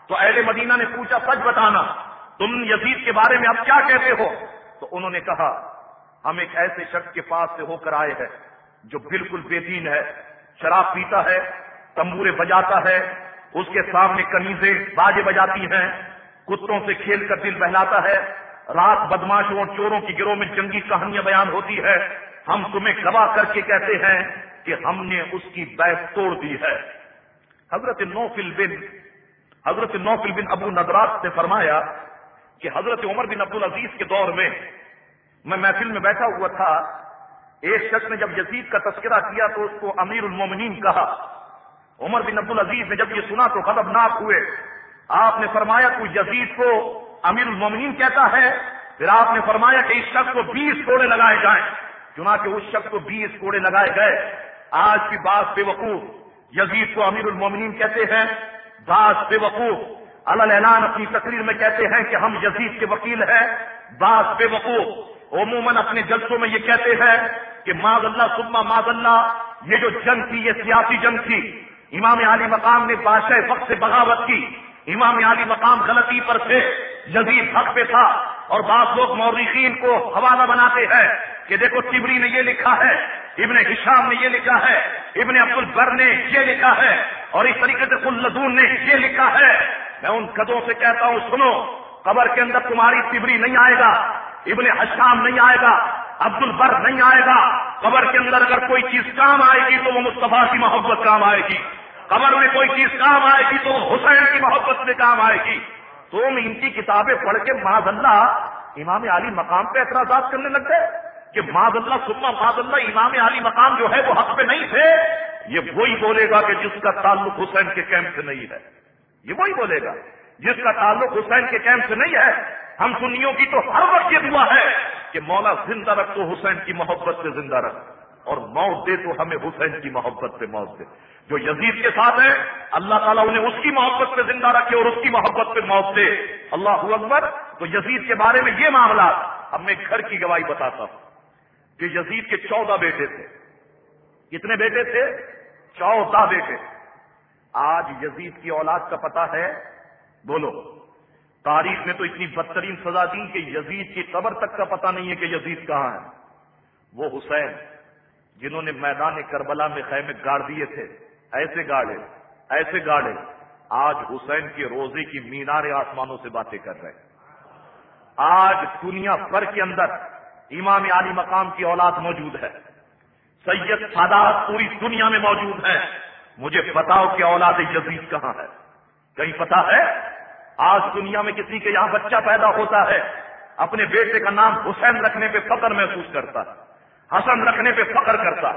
E: تو اہل مدینہ نے پوچھا، سچ بتانا۔ تم یزید کے بارے میں اب کیا کہتے ہو؟ تو انہوں نے کہا، ہم ایک ایسے شخص کے پاس سے ہو کر آئے ہیں جو بالکل بے دین ہے، شراب پیتا ہے تمبورے بجاتا ہے، اس کے سامنے کنیزیں باجے بجاتی ہیں، کتوں سے کھیل کر دل بہلاتا ہے، رات بدماشوں اور چوروں کی گروہ میں جنگی کہانیاں بیان ہوتی ہے ہم تمہیں گواہ کر کے کہتے ہیں کہ ہم نے اس کی بیس توڑ دی ہے۔ حضرت نوفل بن حضرت نوفل بن ابو ندرات نے فرمایا کہ حضرت عمر بن عبد العزیز کے دور میں میں محفل میں بیٹھا ہوا تھا، ایک شخص نے جب یزید کا تذکرہ کیا تو اس کو امیر المومنین کہا۔ عمر بن عبد العزیز نے جب یہ سنا تو خطرناک ہوئے۔ آپ نے فرمایا تو یزید کو امیر المومنین کہتا ہے، پھر آپ نے فرمایا کہ اس شخص کو بیس کوڑے لگائے جائیں۔ چنانچہ اس شخص کو بیس کوڑے لگائے گئے۔ آج کی بات بے وقوف، یزید کو امیر المومنین کہتے ہیں بعض بے وقوف۔ اعلان اپنی تقریر میں کہتے ہیں کہ ہم یزید کے وکیل ہیں، بعض بے وقوف۔ عموماً اپنے جلسوں میں یہ کہتے ہیں کہ ماض اللہ سبما ماض اللہ، یہ جو جنگ تھی، یہ سیاسی جنگ تھی۔ امام علی مقام نے بادشاہ وقت سے بغاوت کی۔ امام علی مقام غلطی پر تھے جزید حق پہ تھا۔ اور بعض لوگ مورخین کو حوالہ بناتے ہیں کہ دیکھو تبری نے یہ لکھا ہے، ابن ہشام نے یہ لکھا ہے، ابن عبد البر نے یہ لکھا ہے، اور اس طریقے سے کلدون نے یہ لکھا ہے۔ میں ان قدوں سے کہتا ہوں، سنو، قبر کے اندر تمہاری تبری نہیں آئے گا، ابن حشام نہیں آئے گا عبد البر نہیں آئے گا۔ قبر کے اندر اگر کوئی چیز کام آئے گی تو وہ مصطفیٰ کی محبت کام آئے گی۔ قبر میں کوئی چیز کام آئے گی تو حسین کی محبت میں کام آئے گی۔ تم ان کی کتابیں پڑھ کے معذ اللہ امام علی مقام پہ اعتراضات کرنے لگ گئے کہ معذ اللہ سما معذ اللہ امام علی مقام جو ہے وہ حق پہ نہیں تھے۔ یہ وہی بولے گا کہ جس کا تعلق حسین کے کیمپ سے نہیں ہے۔ یہ وہی بولے گا۔ جس کا تعلق حسین کے کیمپ سے نہیں ہے، ہم سنیوں کی تو ہر وقت یہ دعا ہے کہ مولا زندہ رکھ تو حسین کی محبت سے زندہ رکھ اور موت دے تو ہمیں حسین کی محبت سے موت دے۔ جو یزید کے ساتھ ہے اللہ تعالیٰ انہیں اس کی محبت پہ زندہ رکھے اور اس کی محبت پہ موت دے۔ اللہ اکبر۔ تو یزید کے بارے میں یہ معاملات اب میں گھر کی گواہی بتاتا ہوں کہ یزید کے چودہ بیٹے تھے۔ کتنے بیٹے تھے؟ چودہ بیٹے۔ آج یزید کی اولاد کا پتا ہے۔ بولو۔ تاریخ میں تو اتنی بدترین سزا دی کہ یزید کی قبر تک کا پتہ نہیں ہے کہ یزید کہاں ہے۔ وہ حسین۔ جنہوں نے میدان کربلا میں خیمے گاڑ دیے تھے۔ ایسے گاڑے ایسے گاڑے۔ آج حسین کے روزے کی مینار آسمانوں سے باتیں کر رہے آج دنیا بھر کے اندر امام علی مقام کی اولاد موجود ہے۔ سید سادات پوری دنیا میں موجود ہے مجھے بتاؤ کہ اولاد یزید کہاں ہے؟ کہیں پتا ہے؟ آج دنیا میں کسی کے یہاں بچہ پیدا ہوتا ہے۔ اپنے بیٹے کا نام حسین رکھنے پہ فخر محسوس کرتا ہے۔ حسن رکھنے پہ فخر کرتا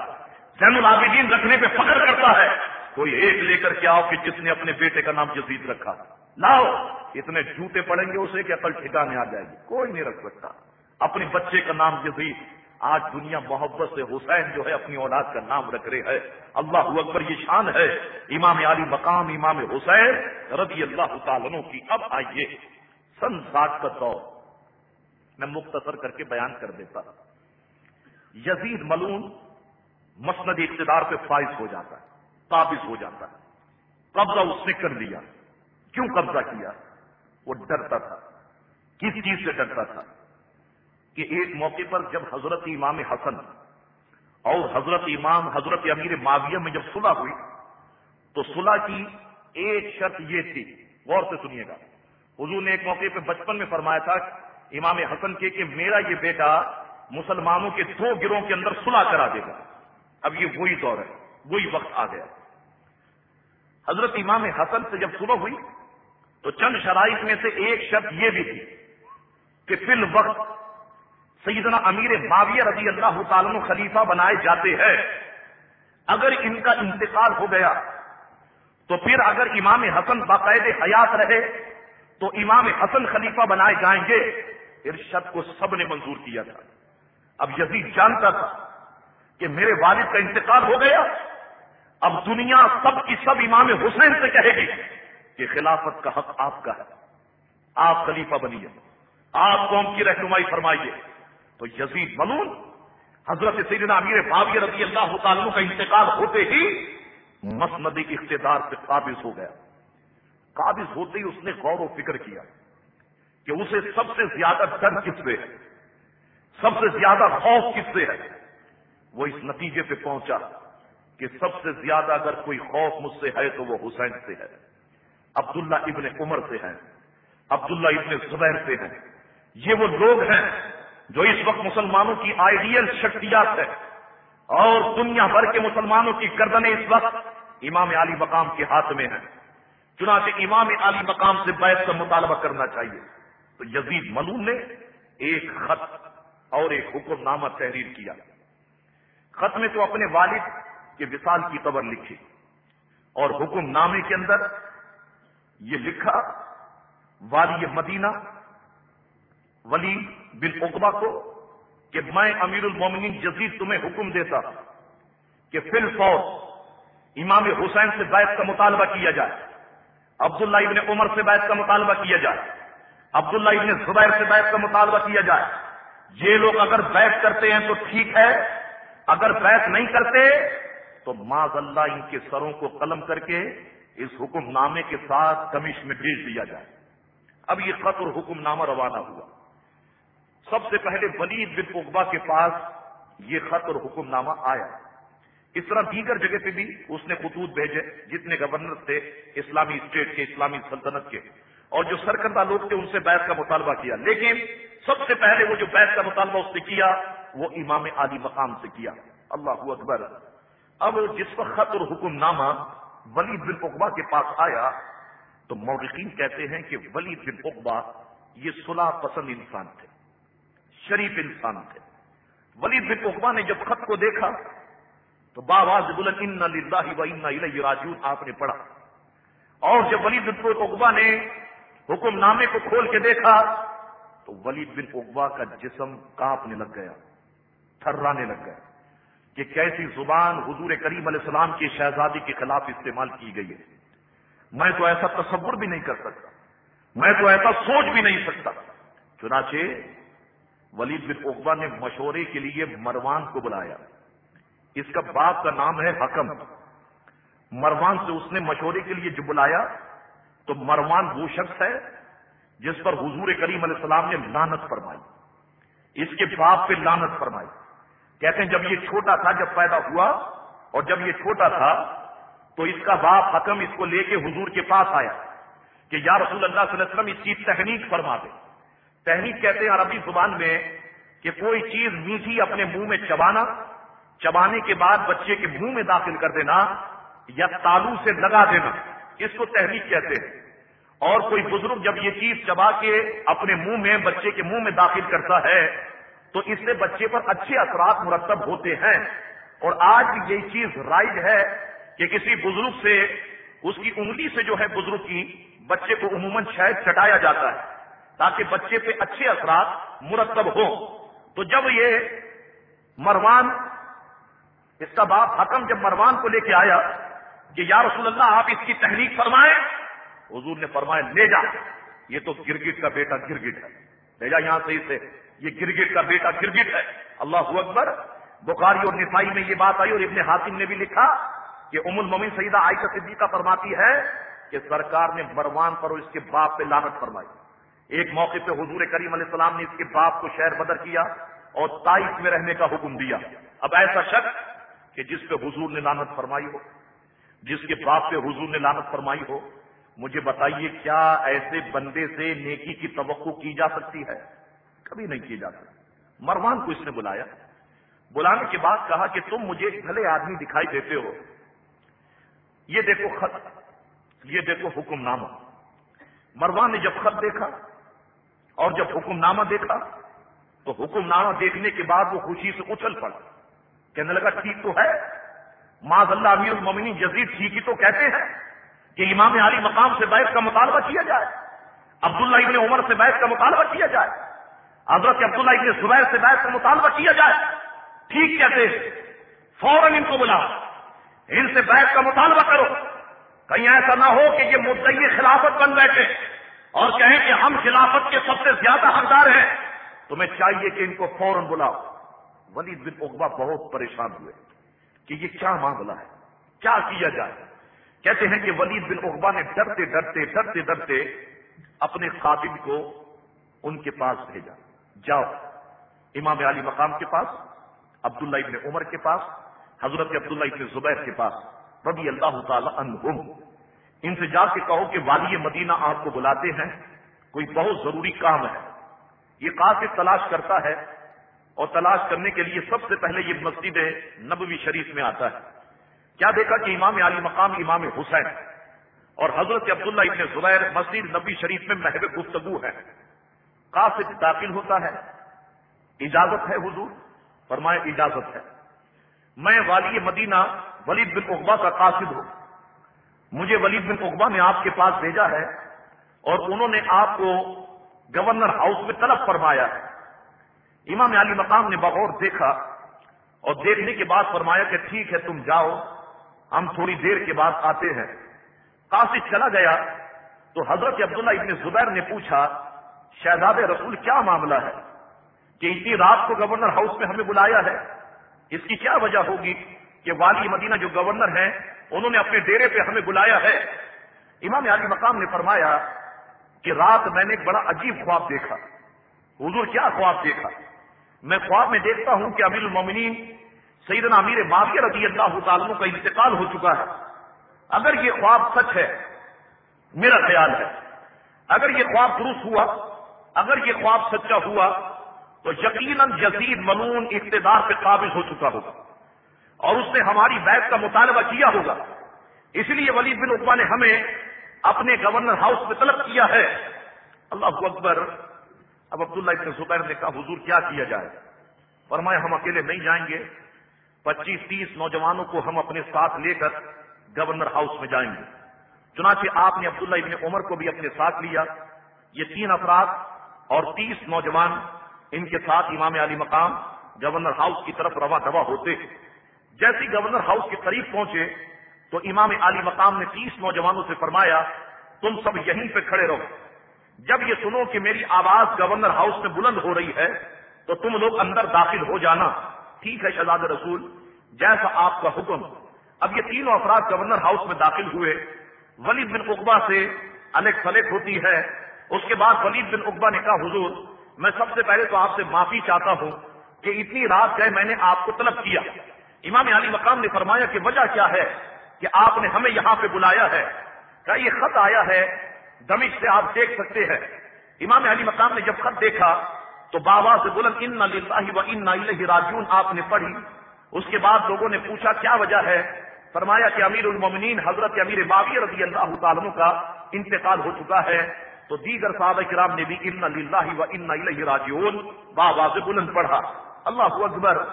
E: زین العابدین رکھنے پہ فخر کرتا ہے۔ کوئی ایک لے کر کے آؤ کہ جس نے اپنے بیٹے کا نام جزید رکھا۔ لاؤ، اتنے جوتے پڑیں گے اسے کہ عقل ٹھکانے آ جائے گی۔ کوئی نہیں رکھ سکتا۔ اپنے بچے کا نام جزید آج دنیا محبت سے حسین جو ہے اپنی اولاد کا نام رکھ رہے ہے۔ اللہ اکبر، یہ شان ہے۔ امام علی مقام، امام حسین رضی اللہ تعالیٰ کی۔ اب آئیے، سن ساٹھ کا دور۔ میں مختصر کر کے بیان کر دیتا یزید ملون مسند اقتدار پہ فائز ہو جاتا ہے، قابض ہو جاتا ہے۔ قبضہ اس نے کر لیا۔ کیوں قبضہ کیا؟ وہ ڈرتا تھا۔ کس چیز سے ڈرتا تھا؟ کہ ایک موقع پر جب حضرت امام حسن اور حضرت امام حضرت امیر معاویہ میں جب صلح ہوئی، تو صلح کی ایک شرط یہ تھی، غور سے سنیے گا۔ حضور نے ایک موقع پہ بچپن میں فرمایا تھا امام حسن کے کہ میرا یہ بیٹا مسلمانوں کے دو گروہ کے اندر صلح کرا دے گا۔ اب یہ وہی دور ہے، وہی وقت آ گیا۔ حضرت امام حسن سے جب صلح ہوئی، تو چند شرائط میں سے ایک شرط یہ بھی تھی کہ فی الوقت سیدنا امیر معاویہ رضی اللہ تعالیٰ خلیفہ بنائے جاتے ہیں۔ اگر ان کا انتقال ہو گیا، تو پھر اگر امام حسن باقاعد حیات رہے، تو امام حسن خلیفہ بنائے جائیں گے۔ ارشد کو سب نے منظور کیا تھا۔ اب یزید جانتا تھا کہ میرے والد کا انتقال ہو گیا، اب دنیا سب کی سب امام حسین سے کہے گی کہ خلافت کا حق آپ کا ہے، آپ خلیفہ بنیے، آپ قوم کی رہنمائی فرمائیے۔ تو یزید ملون حضرت سیدنا امیر بابی رضی اللہ تعالیٰ کا انتقال ہوتے ہی مسندی اقتدار سے قابض ہو گیا۔ قابض ہوتے ہی اس نے غور و فکر کیا کہ اسے سب سے زیادہ ڈر کس سے ہے؟ سب سے زیادہ خوف کس سے ہے؟ وہ اس نتیجے پہ پہنچا کہ سب سے زیادہ اگر کوئی خوف مجھ سے ہے تو وہ حسین سے ہے، عبداللہ ابن عمر سے ہیں عبداللہ ابن زبیر سے ہیں یہ وہ لوگ ہیں جو اس وقت مسلمانوں کی آئیڈیل شخصیات ہے اور دنیا بھر کے مسلمانوں کی گردنیں اس وقت امام علی مقام کے ہاتھ میں ہیں۔ چنانچہ امام علی مقام سے بیت کا مطالبہ کرنا چاہیے۔ تو یزید ملون نے ایک خط اور ایک حکم نامہ تحریر کیا۔ خط میں تو اپنے والد کے وصال کی خبر لکھی۔ اور حکم نامے کے اندر یہ لکھا، والی مدینہ ولی بن اقبا کو کہ میں امیر المومنین جزید تمہیں حکم دیتا کہ فل فوج امام حسین سے بیت کا مطالبہ کیا جائے، عبداللہ ابن عمر سے بیت کا مطالبہ کیا جائے، عبداللہ ابن زبیر سے بیت کا مطالبہ کیا جائے یہ لوگ اگر بیت کرتے ہیں تو ٹھیک ہے، اگر بیت نہیں کرتے تو معذ اللہ ان کے سروں کو قلم کر کے اس حکم نامے کے ساتھ کمیش میں بھیج دیا جائے۔ اب یہ خط اور حکم نامہ روانہ ہوا۔ سب سے پہلے ولید بن اقبا کے پاس یہ خط اور حکم نامہ آیا۔ اس طرح دیگر جگہ پہ بھی اس نے خطوط بھیجے، جتنے گورنر تھے اسلامی اسٹیٹ کے، اسلامی سلطنت کے۔ اور جو سرکردہ لوگ تھے ان سے بیت کا مطالبہ کیا۔ لیکن سب سے پہلے وہ جو بیت کا مطالبہ اس نے کیا، وہ امام علی مقام سے کیا۔ اللہ اکبر۔ اب جس وقت خط اور حکم نامہ ولید بن اقبا کے پاس آیا، تو مورخین کہتے ہیں کہ ولید بن اقبا یہ صلاح پسند انسان تھے، شریف انسان تھے۔ ولید بن اقبا نے جب خط کو دیکھا، تو باواز بلند ان و راجون آپ نے پڑھا۔ اور جب ولید بن اقبا نے حکم نامے کو کھول کے دیکھا تو ولید بن اقبا کا جسم کاپنے لگ گیا، تھرانے لگ گیا کہ کیسی زبان حضور کریم علیہ السلام کی شہزادی کے خلاف استعمال کی گئی ہے۔ میں تو ایسا تصور بھی نہیں کر سکتا، میں تو ایسا سوچ بھی نہیں سکتا۔ چنانچہ ولید بن اقبا نے مشورے کے لیے مروان کو بلایا۔ اس کا باپ کا نام ہے حکم۔ مروان سے اس نے مشورے کے لیے جو بلایا تو مروان وہ شخص ہے جس پر حضور کریم علیہ السلام نے لانت فرمائی، اس کے باپ پہ لانت فرمائی۔ کہتے ہیں، جب یہ چھوٹا تھا، جب پیدا ہوا، اور جب یہ چھوٹا تھا، تو اس کا باپ حکم اس کو لے کے حضور کے پاس آیا کہ، یا رسول اللہ صلی اللہ علیہ وسلم، اس کی تحریک فرما دے۔ تحریک کہتے ہیں عربی زبان میں کہ کوئی چیز میٹھی اپنے منہ میں چبانا، چبانے کے بعد بچے کے منہ میں داخل کر دینا یا تالو سے لگا دینا۔ اس کو تحریک کہتے ہیں۔ اور کوئی بزرگ جب یہ چیز چبا کے اپنے منہ میں بچے کے منہ میں داخل کرتا ہے، تو اس سے بچے پر اچھے اثرات مرتب ہوتے ہیں۔ اور آج یہ چیز رائج ہے کہ کسی بزرگ سے، اس کی انگلی سے جو ہے بزرگ کی بچے کو عموماً شاید چٹایا جاتا ہے، تاکہ بچے پہ اچھے اثرات مرتب ہوں۔ تو جب یہ مروان، اس کا باپ حکم جب مروان کو لے کے آیا کہ یا رسول اللہ آپ اس کی تحریک فرمائیں۔ حضور نے فرمایا، لے جا۔ یہ تو گرگٹ کا بیٹا گرگٹ ہے۔ لے جا یہاں سے اسے یہ گرگٹ کا بیٹا گرگٹ ہے۔ اللہ اکبر۔ بخاری اور نسائی میں یہ بات آئی اور ابن حاطم نے بھی لکھا کہ ام المومن سیدہ عائشہ صدیقہ فرماتی ہے کہ سرکار نے مروان پر اور اس کے باپ پہ لانت فرمائی۔ ایک موقع پہ حضور کریم علیہ السلام نے اس کے باپ کو شہر بدر کیا اور تائف میں رہنے کا حکم دیا۔ اب ایسا شخص کہ جس پہ حضور نے لانت فرمائی ہو۔ جس کے باپ پہ حضور نے لانت فرمائی ہو، مجھے بتائیے کیا ایسے بندے سے نیکی کی توقع کی جا سکتی ہے؟ کبھی نہیں کی جا سکتی۔ مروان کو اس نے بلایا۔ بلانے کے بعد کہا کہ تم مجھے بھلے آدمی دکھائی دیتے ہو۔ یہ دیکھو خط، یہ دیکھو حکم نامہ مروان نے جب خط دیکھا اور جب حکم نامہ دیکھا، تو حکم نامہ دیکھنے کے بعد وہ خوشی سے اچھل پڑا۔ کہنے لگا، ٹھیک تو ہے معذ اللہ امیر المنی جزید ٹھیک ہی تو کہتے ہیں کہ امام علی مقام سے بیت کا مطالبہ کیا جائے، عبداللہ ابن عمر سے بیت کا مطالبہ کیا جائے، حضرت عبداللہ ابن زبیر سے بیت کا مطالبہ کیا جائے۔ ٹھیک کہتے فوراً ان کو بلا ان سے بیت کا مطالبہ کرو۔ کہیں ایسا نہ ہو کہ یہ مدعی خلافت بن بیٹھے اور کہیں کہ ہم خلافت کے سب سے زیادہ حقدار ہیں۔ تمہیں چاہیے کہ ان کو فوراً بلاؤ۔ ولید بن اقبا بہت پریشان ہوئے۔ کہ یہ کیا معاملہ ہے؟ کیا کیا جائے؟ کہتے ہیں کہ ولید بن اقبا نے ڈرتے ڈرتے ڈرتے ڈرتے اپنے خادم کو ان کے پاس بھیجا۔ جاؤ، امام علی مقام کے پاس، عبداللہ ابن عمر کے پاس، حضرت عبداللہ ابن زبیر کے پاس، رضی اللہ تعالی عنہم۔ ان سے جا کے کہو کہ والی مدینہ آپ کو بلاتے ہیں، کوئی بہت ضروری کام ہے۔ یہ قاصد تلاش کرتا ہے اور تلاش کرنے کے لیے سب سے پہلے یہ مسجد نبوی شریف میں آتا ہے۔ کیا دیکھا کہ امام علی مقام امام حسین اور حضرت عبداللہ ابن زبیر مسجد نبی شریف میں محب گفتگو ہے۔ قاصد داخل ہوتا ہے۔ اجازت ہے حضور؟ فرمائے اجازت ہے۔ میں والی مدینہ ولید بن اقبا کا قاصد ہوں۔ مجھے ولید بن اقبا نے آپ کے پاس بھیجا ہے اور انہوں نے آپ کو گورنر ہاؤس میں طلب فرمایا ہے۔ امام علی مقام نے بغور دیکھا اور دیکھنے کے بعد فرمایا کہ ٹھیک ہے، تم جاؤ۔ ہم تھوڑی دیر کے بعد آتے ہیں۔ قاصد چلا گیا تو حضرت عبداللہ ابن زبیر نے پوچھا، شہزاد رسول کیا معاملہ ہے؟ کہ اتنی رات کو گورنر ہاؤس میں ہمیں بلایا ہے؟ اس کی کیا وجہ ہوگی کہ والی مدینہ جو گورنر ہیں، انہوں نے اپنے ڈیرے پہ ہمیں بلایا ہے؟ امام علی مقام نے فرمایا کہ رات میں نے ایک بڑا عجیب خواب دیکھا۔ حضور کیا خواب دیکھا؟ میں خواب میں دیکھتا ہوں کہ امیر المومنین سیدنا امیر معافی رضی اللہ تعالیٰ کا انتقال ہو چکا ہے۔ اگر یہ خواب سچ ہے، میرا خیال ہے۔ اگر یہ خواب درست ہوا، اگر یہ خواب سچا ہوا، تو یقیناً جزید منون اقتدار پہ قابل ہو چکا ہوگا اور اس نے ہماری بیت کا مطالبہ کیا ہوگا۔ اس لیے ولید بن اقبا نے ہمیں اپنے گورنر ہاؤس میں طلب کیا ہے۔ اللہ اکبر اب عبداللہ ابن زبیر نے کہا، حضور کیا کیا جائے؟ فرمائے ہم اکیلے نہیں جائیں گے۔ پچیس تیس نوجوانوں کو ہم اپنے ساتھ لے کر گورنر ہاؤس میں جائیں گے۔ چنانچہ آپ نے عبداللہ ابن عمر کو بھی اپنے ساتھ لیا۔ یہ تین افراد اور تیس نوجوان ان کے ساتھ امام علی مقام گورنر ہاؤس کی طرف روا دوا ہوتے جیسی گورنر ہاؤس کے قریب پہنچے، تو امام علی مقام نے تیس نوجوانوں سے فرمایا، تم سب یہیں پہ کھڑے رہو۔ جب یہ سنو کہ میری آواز گورنر ہاؤس میں بلند ہو رہی ہے، تو تم لوگ اندر داخل ہو جانا۔ ٹھیک ہے شہزاد رسول، جیسا آپ کا حکم۔ اب یہ تینوں افراد گورنر ہاؤس میں داخل ہوئے۔ ولید بن اقبا سے الگ فلک ہوتی ہے۔ اس کے بعد ولید بن اقبا نے کہا، حضور، میں سب سے پہلے تو آپ سے معافی چاہتا ہوں کہ اتنی رات گئے میں نے آپ کو طلب کیا۔ امام علی مقام نے فرمایا کہ وجہ کیا ہے کہ آپ نے ہمیں یہاں پہ بلایا ہے؟ کیا یہ خط آیا ہے دمش سے آپ دیکھ سکتے ہیں۔ امام علی مقام نے جب خط دیکھا تو بابا سے بلند ان و ان راجون آپ نے پڑھی۔ اس کے بعد لوگوں نے پوچھا، کیا وجہ ہے؟ فرمایا کہ امیر المومنین حضرت امیر بابی رضی اللہ تعالیٰ کا انتقال ہو چکا ہے۔ تو دیگر صحابہ کرام نے بھی ان و ان راجون بابا سے بلند پڑھا۔ اللہ اکبر۔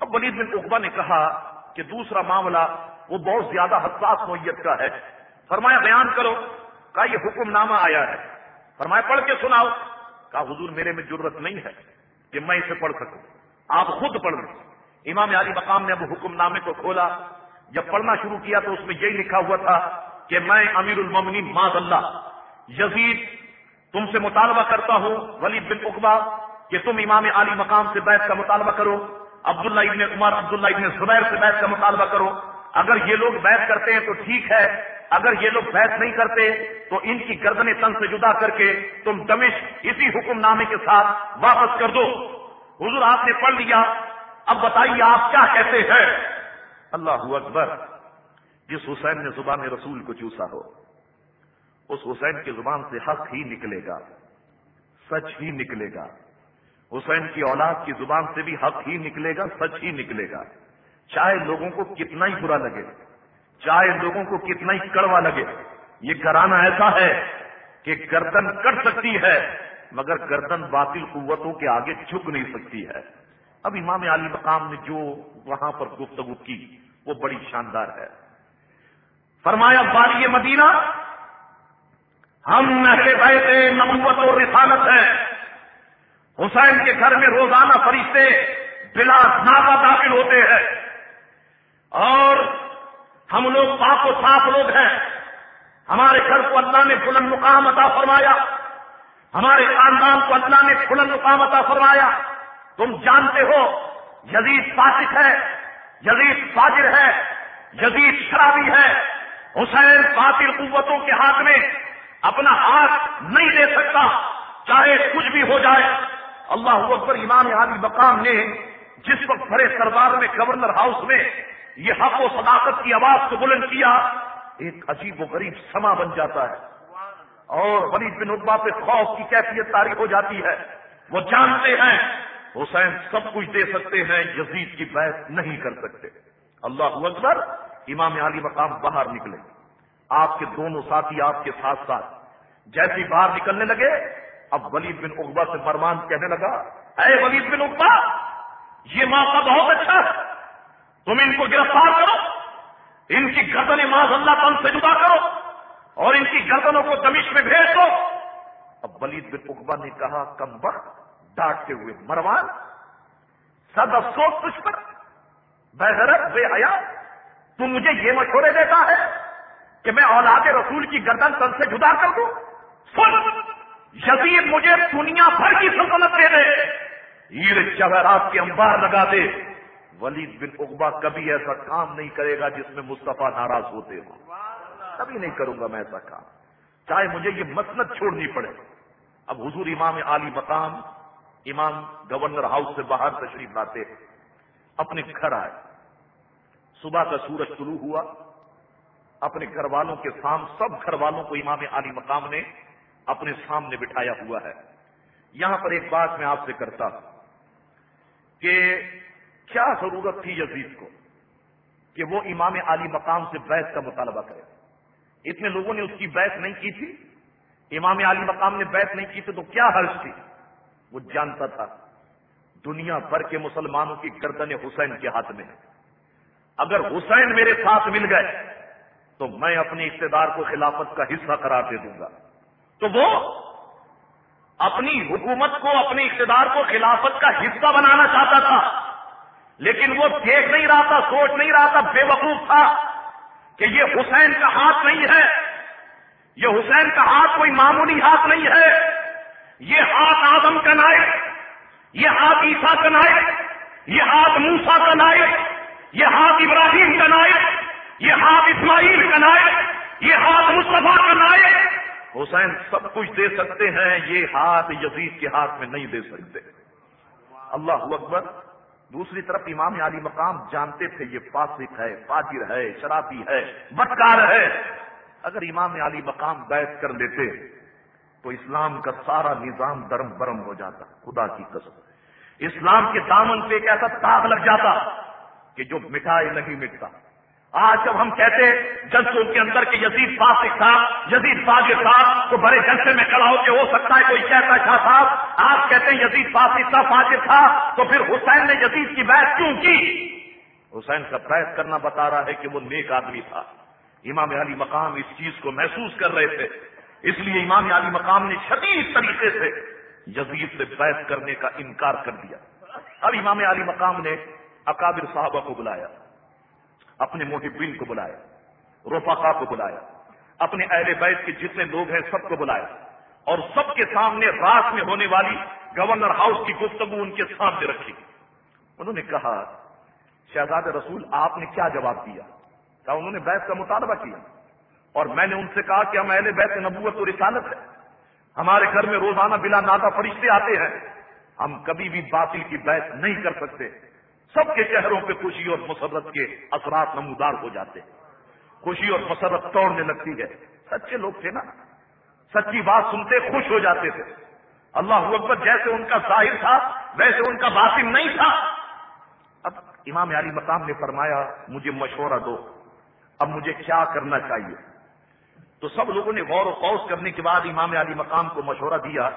E: اب ولید بن اقبا نے کہا کہ دوسرا معاملہ وہ بہت زیادہ حساس نوعیت کا ہے۔ فرمایا، بیان کرو۔ کہا یہ حکم نامہ آیا ہے۔ فرمایا، پڑھ کے سناؤ۔ کہا، حضور میرے میں ضرورت نہیں ہے کہ میں اسے پڑھ سکوں۔ آپ خود پڑھ لیں۔ امام علی مقام نے اب حکم نامے کو کھولا۔ جب پڑھنا شروع کیا تو اس میں یہی لکھا ہوا تھا کہ میں امیر المومنین ماض اللہ، یزید، تم سے مطالبہ کرتا ہوں، ولید بن اقبا کہ تم امام علی مقام سے بیت کا مطالبہ کرو، عبداللہ ابن عمر، عبداللہ ابن زبیر سے بیت کا مطالبہ کرو۔ اگر یہ لوگ بیت کرتے ہیں تو ٹھیک ہے اگر یہ لوگ بیت نہیں کرتے تو ان کی گردن تن سے جدا کر کے تم دمش اسی حکم نامے کے ساتھ واپس کر دو۔ حضور آپ نے پڑھ لیا۔ اب بتائیے آپ کیا کہتے ہیں؟ اللہ اکبر۔ جس حسین نے زبان رسول کو چوسا ہو، اس حسین کی زبان سے حق ہی نکلے گا، سچ ہی نکلے گا۔ حسین کی اولاد کی زبان سے بھی حق ہی نکلے گا، سچ ہی نکلے گا۔ چاہے لوگوں کو کتنا ہی برا لگے۔ چاہے لوگوں کو کتنا ہی کڑوا لگے۔ یہ کرانا ایسا ہے کہ گردن کٹ سکتی ہے، مگر گردن باطل قوتوں کے آگے جھک نہیں سکتی ہے۔ اب امام علی مقام نے جو وہاں پر گفتگو کی، وہ بڑی شاندار ہے۔ فرمایا بالی مدینہ، ہم نہے نبوت اور رسالت ہے حسین کے گھر میں روزانہ فرشتے بلا ناکا داخل ہوتے ہیں۔ اور ہم لوگ پاک و صاف لوگ ہیں۔ ہمارے گھر کو اللہ نے بلند مقام عطا فرمایا۔ ہمارے خاندان کو اللہ نے بلند مقام عطا فرمایا۔ تم جانتے ہو، یزید فاسق ہے، یزید فاجر ہے، یزید شرابی ہے۔ حسین باطل قوتوں کے ہاتھ میں اپنا ہاتھ نہیں دے سکتا، چاہے کچھ بھی ہو جائے۔ اللہ اکبر امام علی مقام نے جس وقت بڑے سردار میں گورنر ہاؤس میں یہ حق و صداقت کی آواز کو بلند کیا، ایک عجیب و غریب سما بن جاتا ہے۔ اور ولید بن اقبا پہ خوف کی کیفیت تاریخ ہو جاتی ہے۔ وہ جانتے ہیں، حسین سب کچھ دے سکتے ہیں، یزید کی بحث نہیں کر سکتے۔ اللہ اکبر، امام علی مقام باہر نکلے۔ آپ کے دونوں ساتھی آپ کے ساتھ ساتھ جیسے باہر نکلنے لگے، اب ولید بن اقبا سے فرمان کہنے لگا، اے ولید بن اقبا یہ موقع بہت اچھا ہے۔ تم ان کو گرفتار کرو، ان کی گردن ماض اللہ تن سے جدا کرو اور ان کی گردنوں کو دمش میں بھیج دو۔ اب ولید بن اقبا نے کہا، کم وقت ڈانٹتے ہوئے مروان، سب افسوس کچھ پر۔ بحرت بے حیا، تو مجھے یہ مشورے دیتا ہے کہ میں اولاد رسول کی گردن تن سے جدا کر دوں۔ سن، یزید مجھے دنیا بھر کی سلطنت دے دے۔ عید جواہرات کے انبار لگا دے۔ ولید بن اقبا کبھی ایسا کام نہیں کرے گا جس میں مصطفیٰ ناراض ہوتے ہوں۔ کبھی نہیں کروں گا میں ایسا کام۔ چاہے مجھے یہ مسنت چھوڑنی پڑے۔ اب حضور امام علی مقام، امام گورنر ہاؤس سے باہر تشریف لاتے اپنے گھر آئے۔ صبح کا سورج شروع ہوا۔ اپنے گھر والوں کے سام، سب گھر والوں کو امام علی مقام نے اپنے سامنے بٹھایا ہوا ہے۔ یہاں پر ایک بات میں آپ سے کرتا ہوں کہ کیا ضرورت تھی یزید کو کہ وہ امام علی مقام سے بیت کا مطالبہ کرے؟ اتنے لوگوں نے اس کی بیت نہیں کی تھی۔ امام علی مقام نے بیت نہیں کی تھی تو کیا حرض تھی؟ وہ جانتا تھا، دنیا بھر کے مسلمانوں کی گردن حسین کے ہاتھ میں ہے۔ اگر حسین میرے ساتھ مل گئے، تو میں اپنی اقتدار کو خلافت کا حصہ قرار دے دوں گا۔ تو وہ اپنی حکومت کو، اپنے اقتدار کو خلافت کا حصہ بنانا چاہتا تھا۔ لیکن وہ دیکھ نہیں رہا تھا، سوچ نہیں رہا تھا، بے وقوف تھا کہ یہ حسین کا ہاتھ نہیں ہے۔ یہ حسین کا ہاتھ کوئی معمولی ہاتھ نہیں ہے۔ یہ ہاتھ آدم کا نائب، یہ ہاتھ عیسا کا نائب، یہ ہاتھ موسا کا نائب، یہ ہاتھ ابراہیم کا نائب، یہ ہاتھ اسماعیل کا نائب، یہ ہاتھ مصطفیٰ کا نائب۔ حسین سب کچھ دے سکتے ہیں، یہ ہاتھ یزید کے ہاتھ میں نہیں دے سکتے۔ اللہ اکبر دوسری طرف امام علی مقام جانتے تھے یہ فاسق ہے، فاجر ہے شرابی ہے، بدکار ہے۔ اگر امام علی مقام بیت کر لیتے تو اسلام کا سارا نظام درم برم ہو جاتا، خدا کی قسم۔ اسلام کے دامن پہ ایک ایسا تاغ لگ جاتا کہ جو مٹھائے نہیں مٹتا۔ آج جب ہم کہتے جلسوں کے اندر کہ یزید فاسق تھا، یزید فاجر تھا، تو بڑے جلسے میں کھڑا ہو کے ہو سکتا ہے کوئی کہتا شاہ صاحب، آپ کہتے ہیں یزید فاسق تھا فاجر تھا، تو پھر حسین نے یزید کی بحث کیوں کی؟ حسین کا بحث کرنا بتا رہا ہے کہ وہ نیک آدمی تھا۔ امام علی مقام اس چیز کو محسوس کر رہے تھے۔ اس لیے امام علی مقام نے شدید طریقے سے یزید سے بحث کرنے کا انکار کر دیا۔ اب امام علی مقام نے اکابر صاحبہ کو بلایا۔ اپنے محبین کو بلایا رفقا کو بلایا اپنے اہل بیت کے جتنے لوگ ہیں سب کو بلایا اور سب کے سامنے رات میں ہونے والی گورنر ہاؤس کی گفتگو ان کے سامنے رکھی۔ انہوں نے کہا، شہزاد رسول، آپ نے کیا جواب دیا؟ کہا، انہوں نے بیت کا مطالبہ کیا۔ اور میں نے ان سے کہا کہ ہم اہل بیت نبوت و رسالت ہے ہمارے گھر میں روزانہ بلا نادا فرشتے آتے ہیں۔ ہم کبھی بھی باطل کی بیت نہیں کر سکتے۔ سب کے چہروں پہ خوشی اور مسرت کے اثرات نمودار ہو جاتے خوشی اور مسرت توڑنے لگتی ہے۔ سچے لوگ تھے نا۔ سچی بات سنتے خوش ہو جاتے تھے۔ اللہ اکبر، جیسے ان کا ظاہر تھا، ویسے ان کا باطن نہیں تھا۔ اب امام علی مقام نے فرمایا، مجھے مشورہ دو۔ اب مجھے کیا کرنا چاہیے؟ تو سب لوگوں نے غور و خوص کرنے کے بعد امام علی مقام کو مشورہ دیا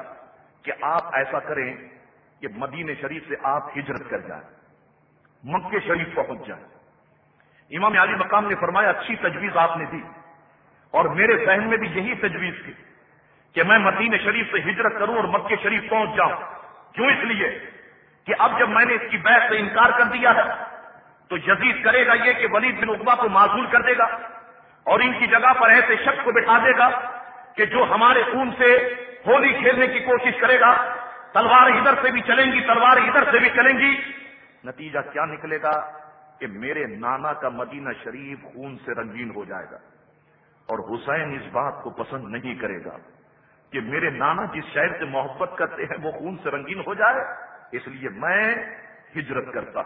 E: کہ آپ ایسا کریں کہ مدین شریف سے آپ ہجرت کر جائیں۔ مکے شریف پہنچ جائیں امام علی مقام نے فرمایا، اچھی تجویز آپ نے دی۔ اور میرے ذہن میں بھی یہی تجویز تھی کہ میں مدین شریف سے ہجرت کروں اور مکے شریف پہنچ جاؤں۔ کیوں اس لیے کہ اب جب میں نے اس کی بیت سے انکار کر دیا ہے، تو یزید کرے گا یہ کہ ولید بن اقبا کو معذول کر دے گا اور ان کی جگہ پر ایسے شخص کو بٹھا دے گا کہ جو ہمارے خون سے ہولی کھیلنے کی کوشش کرے گا، تلوار ادھر سے بھی چلیں گی، تلوار ادھر سے بھی چلیں گی۔ نتیجہ کیا نکلے گا کہ میرے نانا کا مدینہ شریف خون سے رنگین ہو جائے گا اور حسین اس بات کو پسند نہیں کرے گا کہ میرے نانا جس شہر سے محبت کرتے ہیں وہ خون سے رنگین ہو جائے۔ اس لیے میں ہجرت کرتا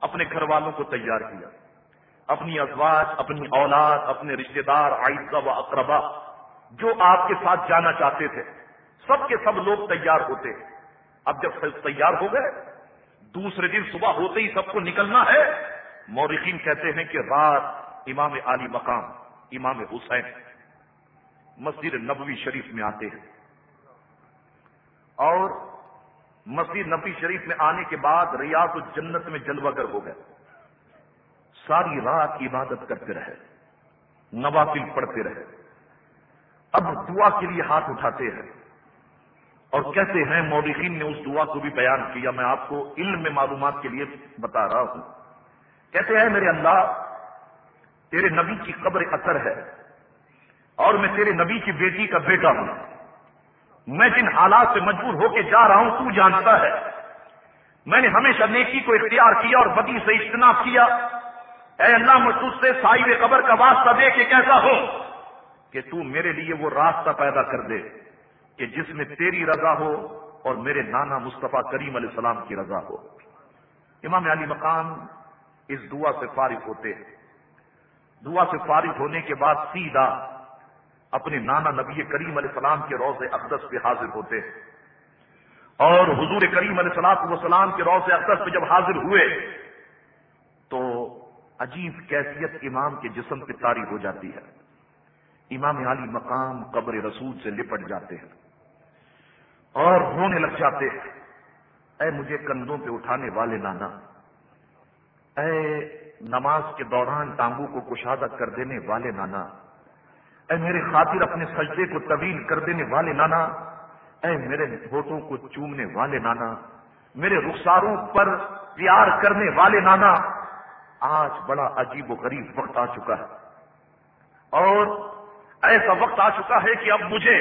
E: اپنے گھر والوں کو تیار کیا۔ اپنی ازواج، اپنی اولاد، اپنے رشتے دار آئزہ و اقربا جو آپ کے ساتھ جانا چاہتے تھے۔ سب کے سب لوگ تیار ہوتے۔ اب جب تیار ہو گئے دوسرے دن صبح ہوتے ہی سب کو نکلنا ہے۔ مورخین کہتے ہیں کہ رات امام علی مقام، امام حسین مسجد نبوی شریف میں آتے ہیں۔ اور مسجد نبی شریف میں آنے کے بعد ریاض الجنت میں جلوگر ہو گئے۔ ساری رات عبادت کرتے رہے، نوافل پڑھتے رہے۔ اب دعا کے لیے ہاتھ اٹھاتے ہیں۔ اور کہتے ہیں؟ مورخین نے اس دعا کو بھی بیان کیا۔ میں آپ کو علم میں معلومات کے لیے بتا رہا ہوں۔ کہتے ہیں میرے اللہ تیرے نبی کی قبر اثر ہے اور میں تیرے نبی کی بیٹی کا بیٹا ہوں۔ میں جن حالات سے مجبور ہو کے جا رہا ہوں تو جانتا ہے۔ میں نے ہمیشہ نیکی کو اختیار کیا اور بدی سے اجتناب کیا۔ اے اللہ مجھ سے سائی قبر کا واسطہ دے کے کیسا ہو کہ تو میرے لیے وہ راستہ پیدا کر دے۔ کہ جس میں تیری رضا ہو اور میرے نانا مصطفیٰ کریم علیہ السلام کی رضا ہو۔ امام علی مقام اس دعا سے فارغ ہوتے ہیں۔ دعا سے فارغ ہونے کے بعد سیدھا اپنے نانا نبی کریم علیہ السلام کے روز اقدس پہ حاضر ہوتے ہیں۔ اور حضور کریم علیہ السلام وسلام کے روز اقدس پہ جب حاضر ہوئے تو عجیب کیفیت امام کے جسم پہ تاری ہو جاتی ہے۔ امام علی مقام قبر رسول سے لپٹ جاتے ہیں۔ اور رونے لگ جاتے ہیں۔ اے مجھے کندھوں پہ اٹھانے والے نانا، اے نماز کے دوران ٹانگوں کو کشادہ کر دینے والے نانا، اے میرے خاطر اپنے سجدے کو طویل کر دینے والے نانا، اے میرے ہوٹوں کو چومنے والے نانا، میرے رخساروں پر پیار کرنے والے نانا، آج بڑا عجیب و غریب وقت آ چکا ہے۔ اور ایسا وقت آ چکا ہے کہ اب مجھے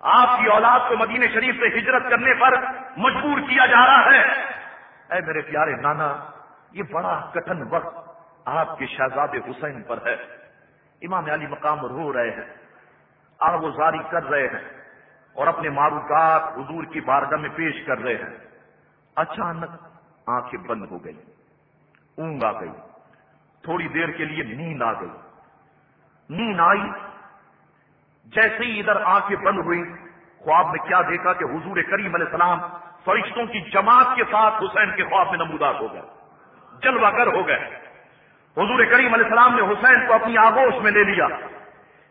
E: آپ کی اولاد کو مدینہ شریف سے ہجرت کرنے پر مجبور کیا جا رہا ہے۔ اے میرے پیارے نانا، یہ بڑا کٹن وقت آپ کے شہزاد حسین پر ہے۔ امام علی مقام رو رہے ہیں آپ وہ زاری کر رہے ہیں اور اپنے معروفات حضور کی بارگاہ میں پیش کر رہے ہیں۔ اچانک آنکھیں بند ہو گئی اونگ آ گئی، تھوڑی دیر کے لیے نیند آ گئی۔ نیند آئی جیسے ہی ادھر آنکھیں بند ہوئی خواب میں کیا دیکھا کہ حضور کریم علیہ السلام فرشتوں کی جماعت کے ساتھ حسین کے خواب میں نمودار ہو گئے، جلوہ گر ہو گئے۔ حضور کریم علیہ السلام نے حسین کو اپنی آگوش میں لے لیا،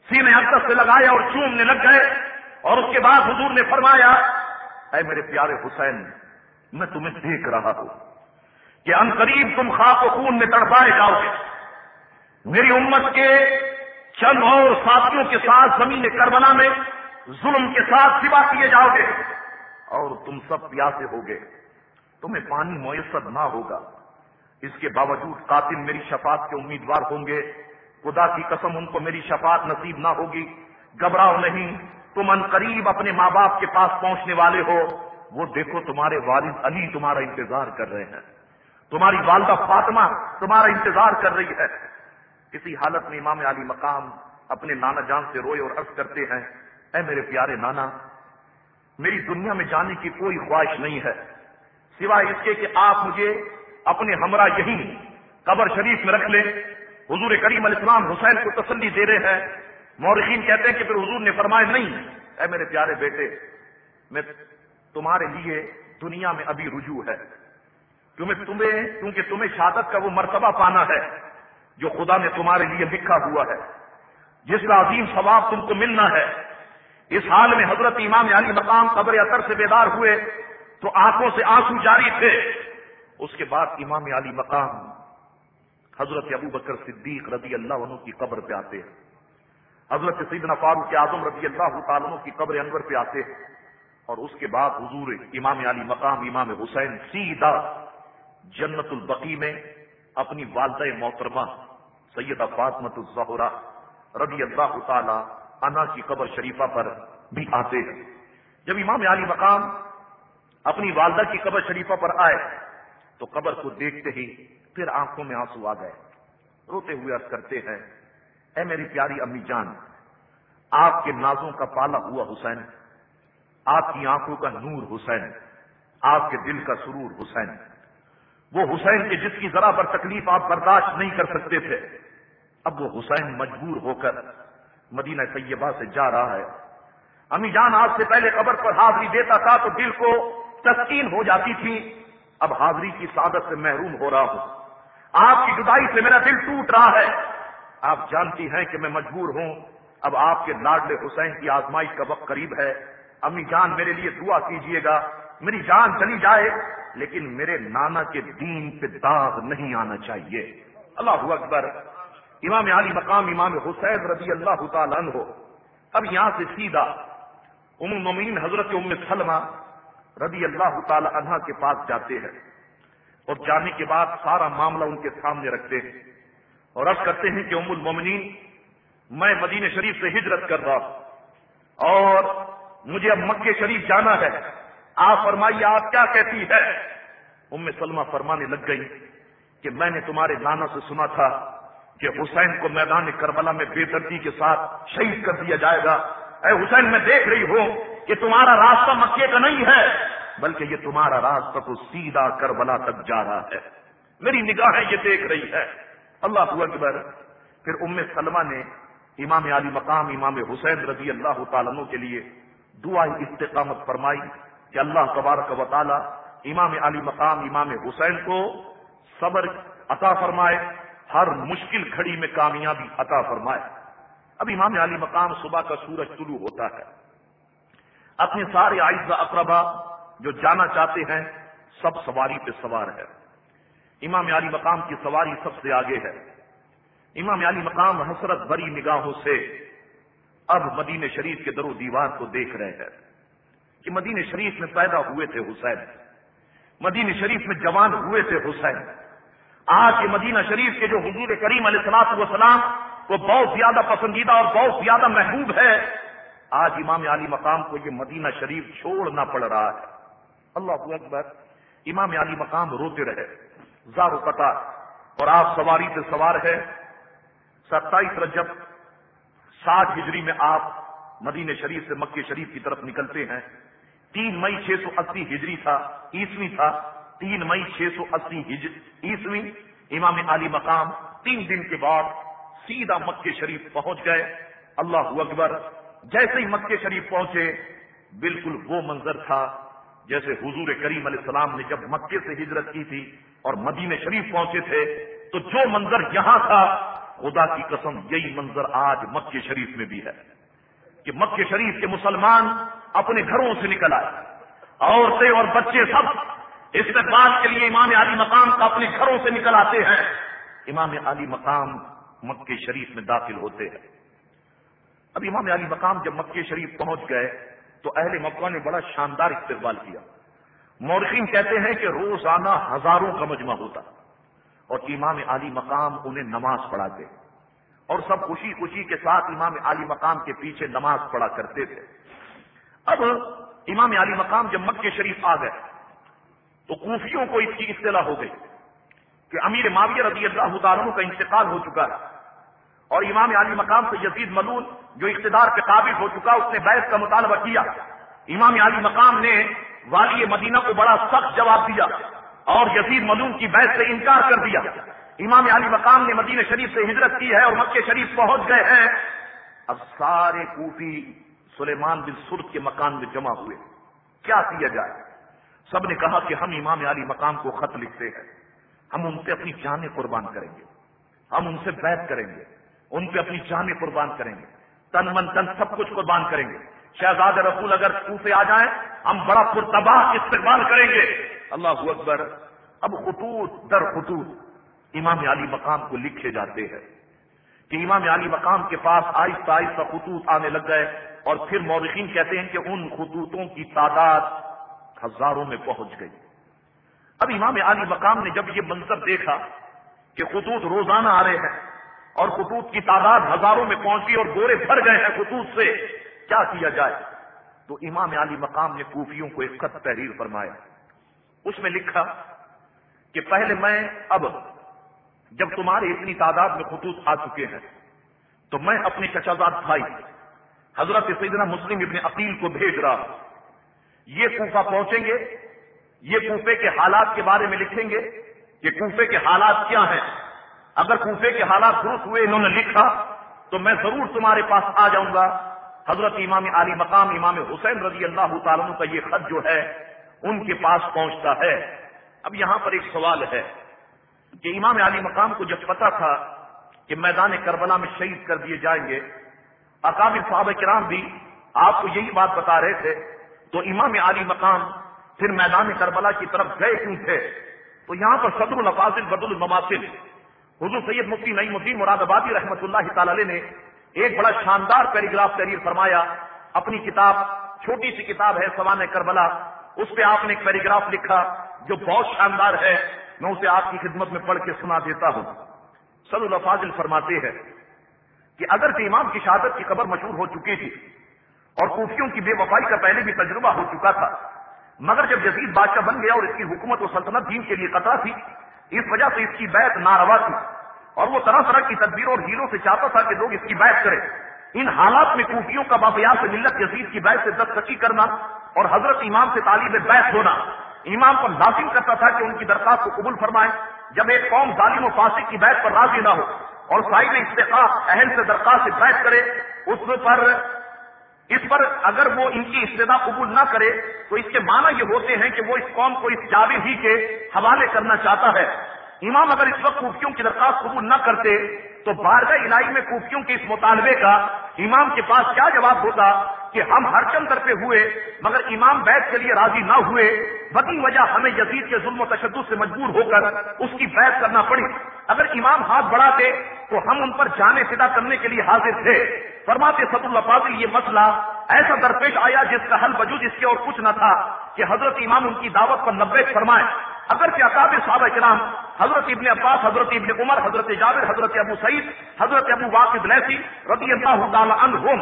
E: سینے حقت سے لگایا اور چومنے لگ گئے۔ اور اس کے بعد حضور نے فرمایا، اے میرے پیارے حسین، میں تمہیں دیکھ رہا ہوں کہ ان قریب تم خاک و خون میں تڑپائے جاؤ گے۔ میری امت کے چند اور ساتھیوں کے ساتھ زمین کربلا میں ظلم کے ساتھ سوا کیے جاؤ گے اور تم سب پیاسے ہوگے تمہیں پانی میسر نہ ہوگا۔ اس کے باوجود قاتل میری شفاعت کے امیدوار ہوں گے۔ خدا کی قسم، ان کو میری شفاعت نصیب نہ ہوگی۔ گھبراؤ نہیں۔ تم ان قریب اپنے ماں باپ کے پاس پہنچنے والے ہو۔ وہ دیکھو، تمہارے والد علی تمہارا انتظار کر رہے ہیں۔ تمہاری والدہ فاطمہ تمہارا انتظار کر رہی ہے۔ کسی حالت میں امام علی مقام اپنے نانا جان سے روئے اور عرض کرتے ہیں، اے میرے پیارے نانا، میری دنیا میں جانے کی کوئی خواہش نہیں ہے۔ سوائے اس کے کہ آپ مجھے اپنے ہمراہ یہی قبر شریف میں رکھ لیں۔ حضور کریم علیہ السلام حسین کو تسلی دے رہے ہیں۔ مورخین کہتے ہیں کہ پھر حضور نے فرمایا، نہیں، اے میرے پیارے بیٹے، میں تمہارے لیے دنیا میں ابھی رجوع ہے۔ کیونکہ تمہیں کیونکہ تمہیں شہادت کا وہ مرتبہ پانا ہے۔ جو خدا نے تمہارے لیے لکھا ہوا ہے۔ جس کا عظیم ثواب تم کو ملنا ہے۔ اس حال میں حضرت امام علی مقام قبر اثر سے بیدار ہوئے تو آنکھوں سے آنسو جاری تھے۔ اس کے بعد امام علی مقام حضرت ابو بکر صدیق رضی اللہ عنہ کی قبر پہ آتے ہیں۔ حضرت سیدنا فاروق اعظم رضی اللہ تعالیٰ کی قبر انور پہ آتے ہیں۔ اور اس کے بعد حضور امام علی مقام امام حسین سیدھا جنت البقی میں اپنی والدہ محترمہ سیدہ فاطمت الزہرا رضی اللہ تعالی انا کی قبر شریفہ پر بھی آتے ہیں۔ جب امام علی مقام اپنی والدہ کی قبر شریفہ پر آئے، تو قبر کو دیکھتے ہی پھر آنکھوں میں آنسو آ گئے۔ روتے ہوئے عرض کرتے ہیں، اے میری پیاری امی جان، آپ کے نازوں کا پالا ہوا حسین، آپ کی آنکھوں کا نور حسین، آپ کے دل کا سرور حسین۔ وہ حسین کے جس کی ذرا پر تکلیف آپ برداشت نہیں کر سکتے تھے۔ اب وہ حسین مجبور ہو کر مدینہ طیبہ سے جا رہا ہے۔ امی جان، آج سے پہلے قبر پر حاضری دیتا تھا تو دل کو تسکین ہو جاتی تھی۔ اب حاضری کی سعادت سے محروم ہو رہا ہوں۔ آپ کی جدائی سے میرا دل ٹوٹ رہا ہے۔ آپ جانتی ہیں کہ میں مجبور ہوں۔ اب آپ کے لاڈلے حسین کی آزمائش کا وقت قریب ہے۔ امی جان، میرے لیے دعا کیجیے گا۔ میری جان چلی جائے، لیکن میرے نانا کے دین پہ داغ نہیں آنا چاہیے۔ اللہ اکبر۔ امام علی مقام امام حسین رضی اللہ تعالیٰ عنہ۔ اب یہاں سے سیدھا ام المین حضرت ام سلمہ رضی اللہ تعالی عنہ کے پاس جاتے ہیں۔ اور جانے کے بعد سارا معاملہ ان کے سامنے رکھتے ہیں۔ اور اب کرتے ہیں کہ ام المومنین، میں مدین شریف سے ہجرت کر رہا ہوں۔ اور مجھے اب مکے شریف جانا ہے۔ آپ فرمائیے، آپ کیا کہتی ہے؟ ام سلمہ فرمانے لگ گئی کہ میں نے تمہارے نانا سے سنا تھا کہ حسین کو میدان کربلا میں بے دردی کے ساتھ شہید کر دیا جائے گا۔ اے حسین، میں دیکھ رہی ہوں کہ تمہارا راستہ مکے کا نہیں ہے، بلکہ یہ تمہارا راستہ تو سیدھا کربلا تک جا رہا ہے۔ میری نگاہیں یہ دیکھ رہی ہے۔ اللہ اکبر۔ پھر ام سلمہ نے امام علی مقام امام حسین رضی اللہ تعالیٰ کے لیے دعا استقامت فرمائی۔ کہ اللہ تبارک و تعالی امام علی مقام، امام حسین کو صبر عطا فرمائے، ہر مشکل کھڑی میں کامیابی عطا فرمائے۔ اب امام علی مقام صبح کا سورج طلوع ہوتا ہے۔ اپنے سارے آئزہ اقربا جو جانا چاہتے ہیں، سب سواری پہ سوار ہے امام علی مقام کی سواری سب سے آگے ہے۔ امام علی مقام حسرت بری نگاہوں سے اب مدین شریف کے در و دیوار کو دیکھ رہے ہیں۔ کہ مدین شریف میں پیدا ہوئے تھے حسین مدین شریف میں جوان ہوئے تھے حسین۔ آج کے مدینہ شریف کے جو حضور کریم علیہ السلاط وسلام وہ بہت زیادہ پسندیدہ اور بہت زیادہ محبوب ہے۔ آج امام علی مقام کو یہ مدینہ شریف چھوڑنا پڑ رہا ہے۔ اللہ اکبر، امام علی مقام روتے رہے۔ زارو قطار اور آپ سواری سے سوار ہے ستائیس رجب ساٹھ ہجری میں آپ مدینہ شریف سے مکہ شریف کی طرف نکلتے ہیں۔ تین مئی چھ سو اسی ہجری تھا، عیسوی تھا، تین مئی چھ سو اسی عیسوی، امام علی مقام، تین دن کے بعد سیدھا مکہ شریف پہنچ گئے۔ اللہ اکبر، جیسے ہی مکہ شریف پہنچے، بالکل وہ منظر تھا جیسے حضور کریم علیہ السلام نے جب مکے سے ہجرت کی تھی اور مدینہ شریف پہنچے تھے، تو جو منظر یہاں تھا، خدا کی قسم، یہی منظر آج مکہ شریف میں بھی ہے۔ کہ مکہ شریف کے مسلمان اپنے گھروں سے نکل آئے۔ عورتیں اور بچے سب استقبال کے لیے امام علی مقام کا اپنے گھروں سے نکل آتے ہیں۔ امام علی مقام مکہ شریف میں داخل ہوتے ہیں۔ اب امام علی مقام جب مکہ شریف پہنچ گئے تو اہل مکہ نے بڑا شاندار استقبال کیا۔ مورخین کہتے ہیں کہ روزانہ ہزاروں کا مجمع ہوتا اور امام علی مقام انہیں نماز پڑھاتے اور سب خوشی خوشی کے ساتھ امام علی مقام کے پیچھے نماز پڑھا کرتے تھے۔ اب امام علی مقام جب مکہ شریف آ گئے تو کوفیوں کو اس کی اطلاع ہو گئی کہ امیر معاویہ رضی اللہ تعالیٰ کا انتقال ہو چکا ہے اور امام علی مقام سے یزید ملون جو اقتدار کے قابل ہو چکا، اس نے بحث کا مطالبہ کیا۔ امام علی مقام نے والی مدینہ کو بڑا سخت جواب دیا اور یزید ملون کی بحث سے انکار کر دیا۔ امام علی مقام نے مدینہ شریف سے ہجرت کی ہے اور مکہ شریف پہنچ گئے ہیں۔ اب سارے کوفی سلیمان بن سرد کے مکان میں جمع ہوئے۔ کیا کیا جائے؟ سب نے کہا کہ ہم امام علی مقام کو خط لکھتے ہیں۔ ہم ان سے اپنی جانیں قربان کریں گے۔ ہم ان سے بیت کریں گے۔ ان پہ اپنی جانیں قربان کریں گے۔ تن من تن سب کچھ قربان کریں گے۔ شہزاد رسول اگر کوفے آ جائیں، ہم بڑا پرتباہ استقبال کریں گے۔ اللہ اکبر۔ اب خطوط در خطوط۔ امام علی مقام کو لکھے جاتے ہیں۔ کہ امام علی مقام کے پاس آہستہ آہستہ خطوط آنے لگ گئے اور پھر مورخین کہتے ہیں کہ ان خطوطوں کی تعداد ہزاروں میں پہنچ گئی۔ اب امام علی مقام نے جب یہ منظر دیکھا کہ خطوط روزانہ آ رہے ہیں اور خطوط کی تعداد ہزاروں میں پہنچی اور گورے بھر گئے ہیں خطوط سے، کیا کیا جائے؟ تو امام علی مقام نے کوفیوں کو ایک خط تحریر فرمایا۔ اس میں لکھا کہ پہلے میں اب جب تمہارے اتنی تعداد میں خطوط آ چکے ہیں، تو میں اپنے چچازاد بھائی، حضرت سیدنا مسلم ابن عقیل کو بھیج رہا ہوں۔ یہ کوفہ پہنچیں گے، یہ کوفے کے حالات کے بارے میں لکھیں گے کہ کوفے کے حالات کیا ہیں۔ اگر کوفے کے حالات درست ہوئے، انہوں نے لکھا، تو میں ضرور تمہارے پاس آ جاؤں گا۔ حضرت امام علی مقام امام حسین رضی اللہ تعالیٰ کا یہ خط جو ہے، ان کے پاس پہنچتا ہے۔ اب یہاں پر ایک سوال ہے۔ کہ امام علی مقام کو جب پتا تھا کہ میدان کربلا میں شہید کر دیے جائیں گے اکابر صحابہ کرام بھی آپ کو یہی بات بتا رہے تھے، تو امام علی مقام پھر میدان کربلا کی طرف گئے کیوں تھے؟ تو یہاں پر صدر الفاظل بد الماسل حضور سید مفتی نئی الدین مراد آبادی رحمۃ اللہ تعالی نے ایک بڑا شاندار پیراگراف تحریر فرمایا، اپنی کتاب، چھوٹی سی کتاب ہے سوان کربلا، اس پہ آپ نے ایک پیراگراف لکھا جو بہت شاندار ہے، میں اسے آپ کی خدمت میں پڑھ کے سنا دیتا ہوں۔ صدر الفاظل فرماتے ہیں کہ اگر کہ امام کی شہادت کی خبر مشہور ہو چکی تھی اور کوفیوں کی بے وفائی کا پہلے بھی تجربہ ہو چکا تھا، مگر جب جدید بادشاہ بن گیا اور اس کی حکومت و سلطنت دین کے لیے قطع تھی، اس وجہ سے اس کی بیعت ناروا تھی۔ اور وہ طرح طرح کی تدبیروں اور ہیروں سے چاہتا تھا کہ لوگ اس کی بیعت کریں۔ ان حالات میں کوفیوں کا باپیا سے ملت، یزید کی بیعت سے دستخطی کرنا اور حضرت امام سے تعلیم بیعت ہونا۔ امام پر لازم کرتا تھا کہ ان کی درخواست کو قبول فرمائے، جب ایک قوم ظالم و فاسق کی بیعت پر راضی نہ ہو اور صاحب استحقاق اہل سے درخواست سے بیعت کرے، اس پر اس پر اگر وہ ان کی استدا قبول نہ کرے، تو اس کے معنی یہ ہوتے ہیں کہ وہ اس قوم کو اس جاوید ہی کے حوالے کرنا چاہتا ہے۔ امام اگر اس وقت کوفیوں کی درخواست قبول نہ کرتے، تو بارگاہ الہی میں کوفیوں کے اس مطالبے کا امام کے پاس کیا جواب ہوتا؟ کہ ہم ہر چند پہ ہوئے، مگر امام بیت کے لیے راضی نہ ہوئے بدی وجہ ہمیں یزید کے ظلم و تشدد سے مجبور ہو کر اس کی بیت کرنا پڑی۔ اگر امام ہاتھ بڑھاتے تو ہم ان پر جانے فدا کرنے کے لیے حاضر تھے۔ فرماتے سب اللہ فاضل، یہ مسئلہ ایسا درپیش آیا جس کا حل وجود اس کے اور کچھ نہ تھا کہ حضرت امام ان کی دعوت پر نبے فرمائے۔ اگر کیا اکاب صحابہ کرام، حضرت ابن عباس، حضرت ابن عمر، حضرت جابر، حضرت ابو سعید، حضرت ابو واقد لیسی رضی اللہ تعالی عنہم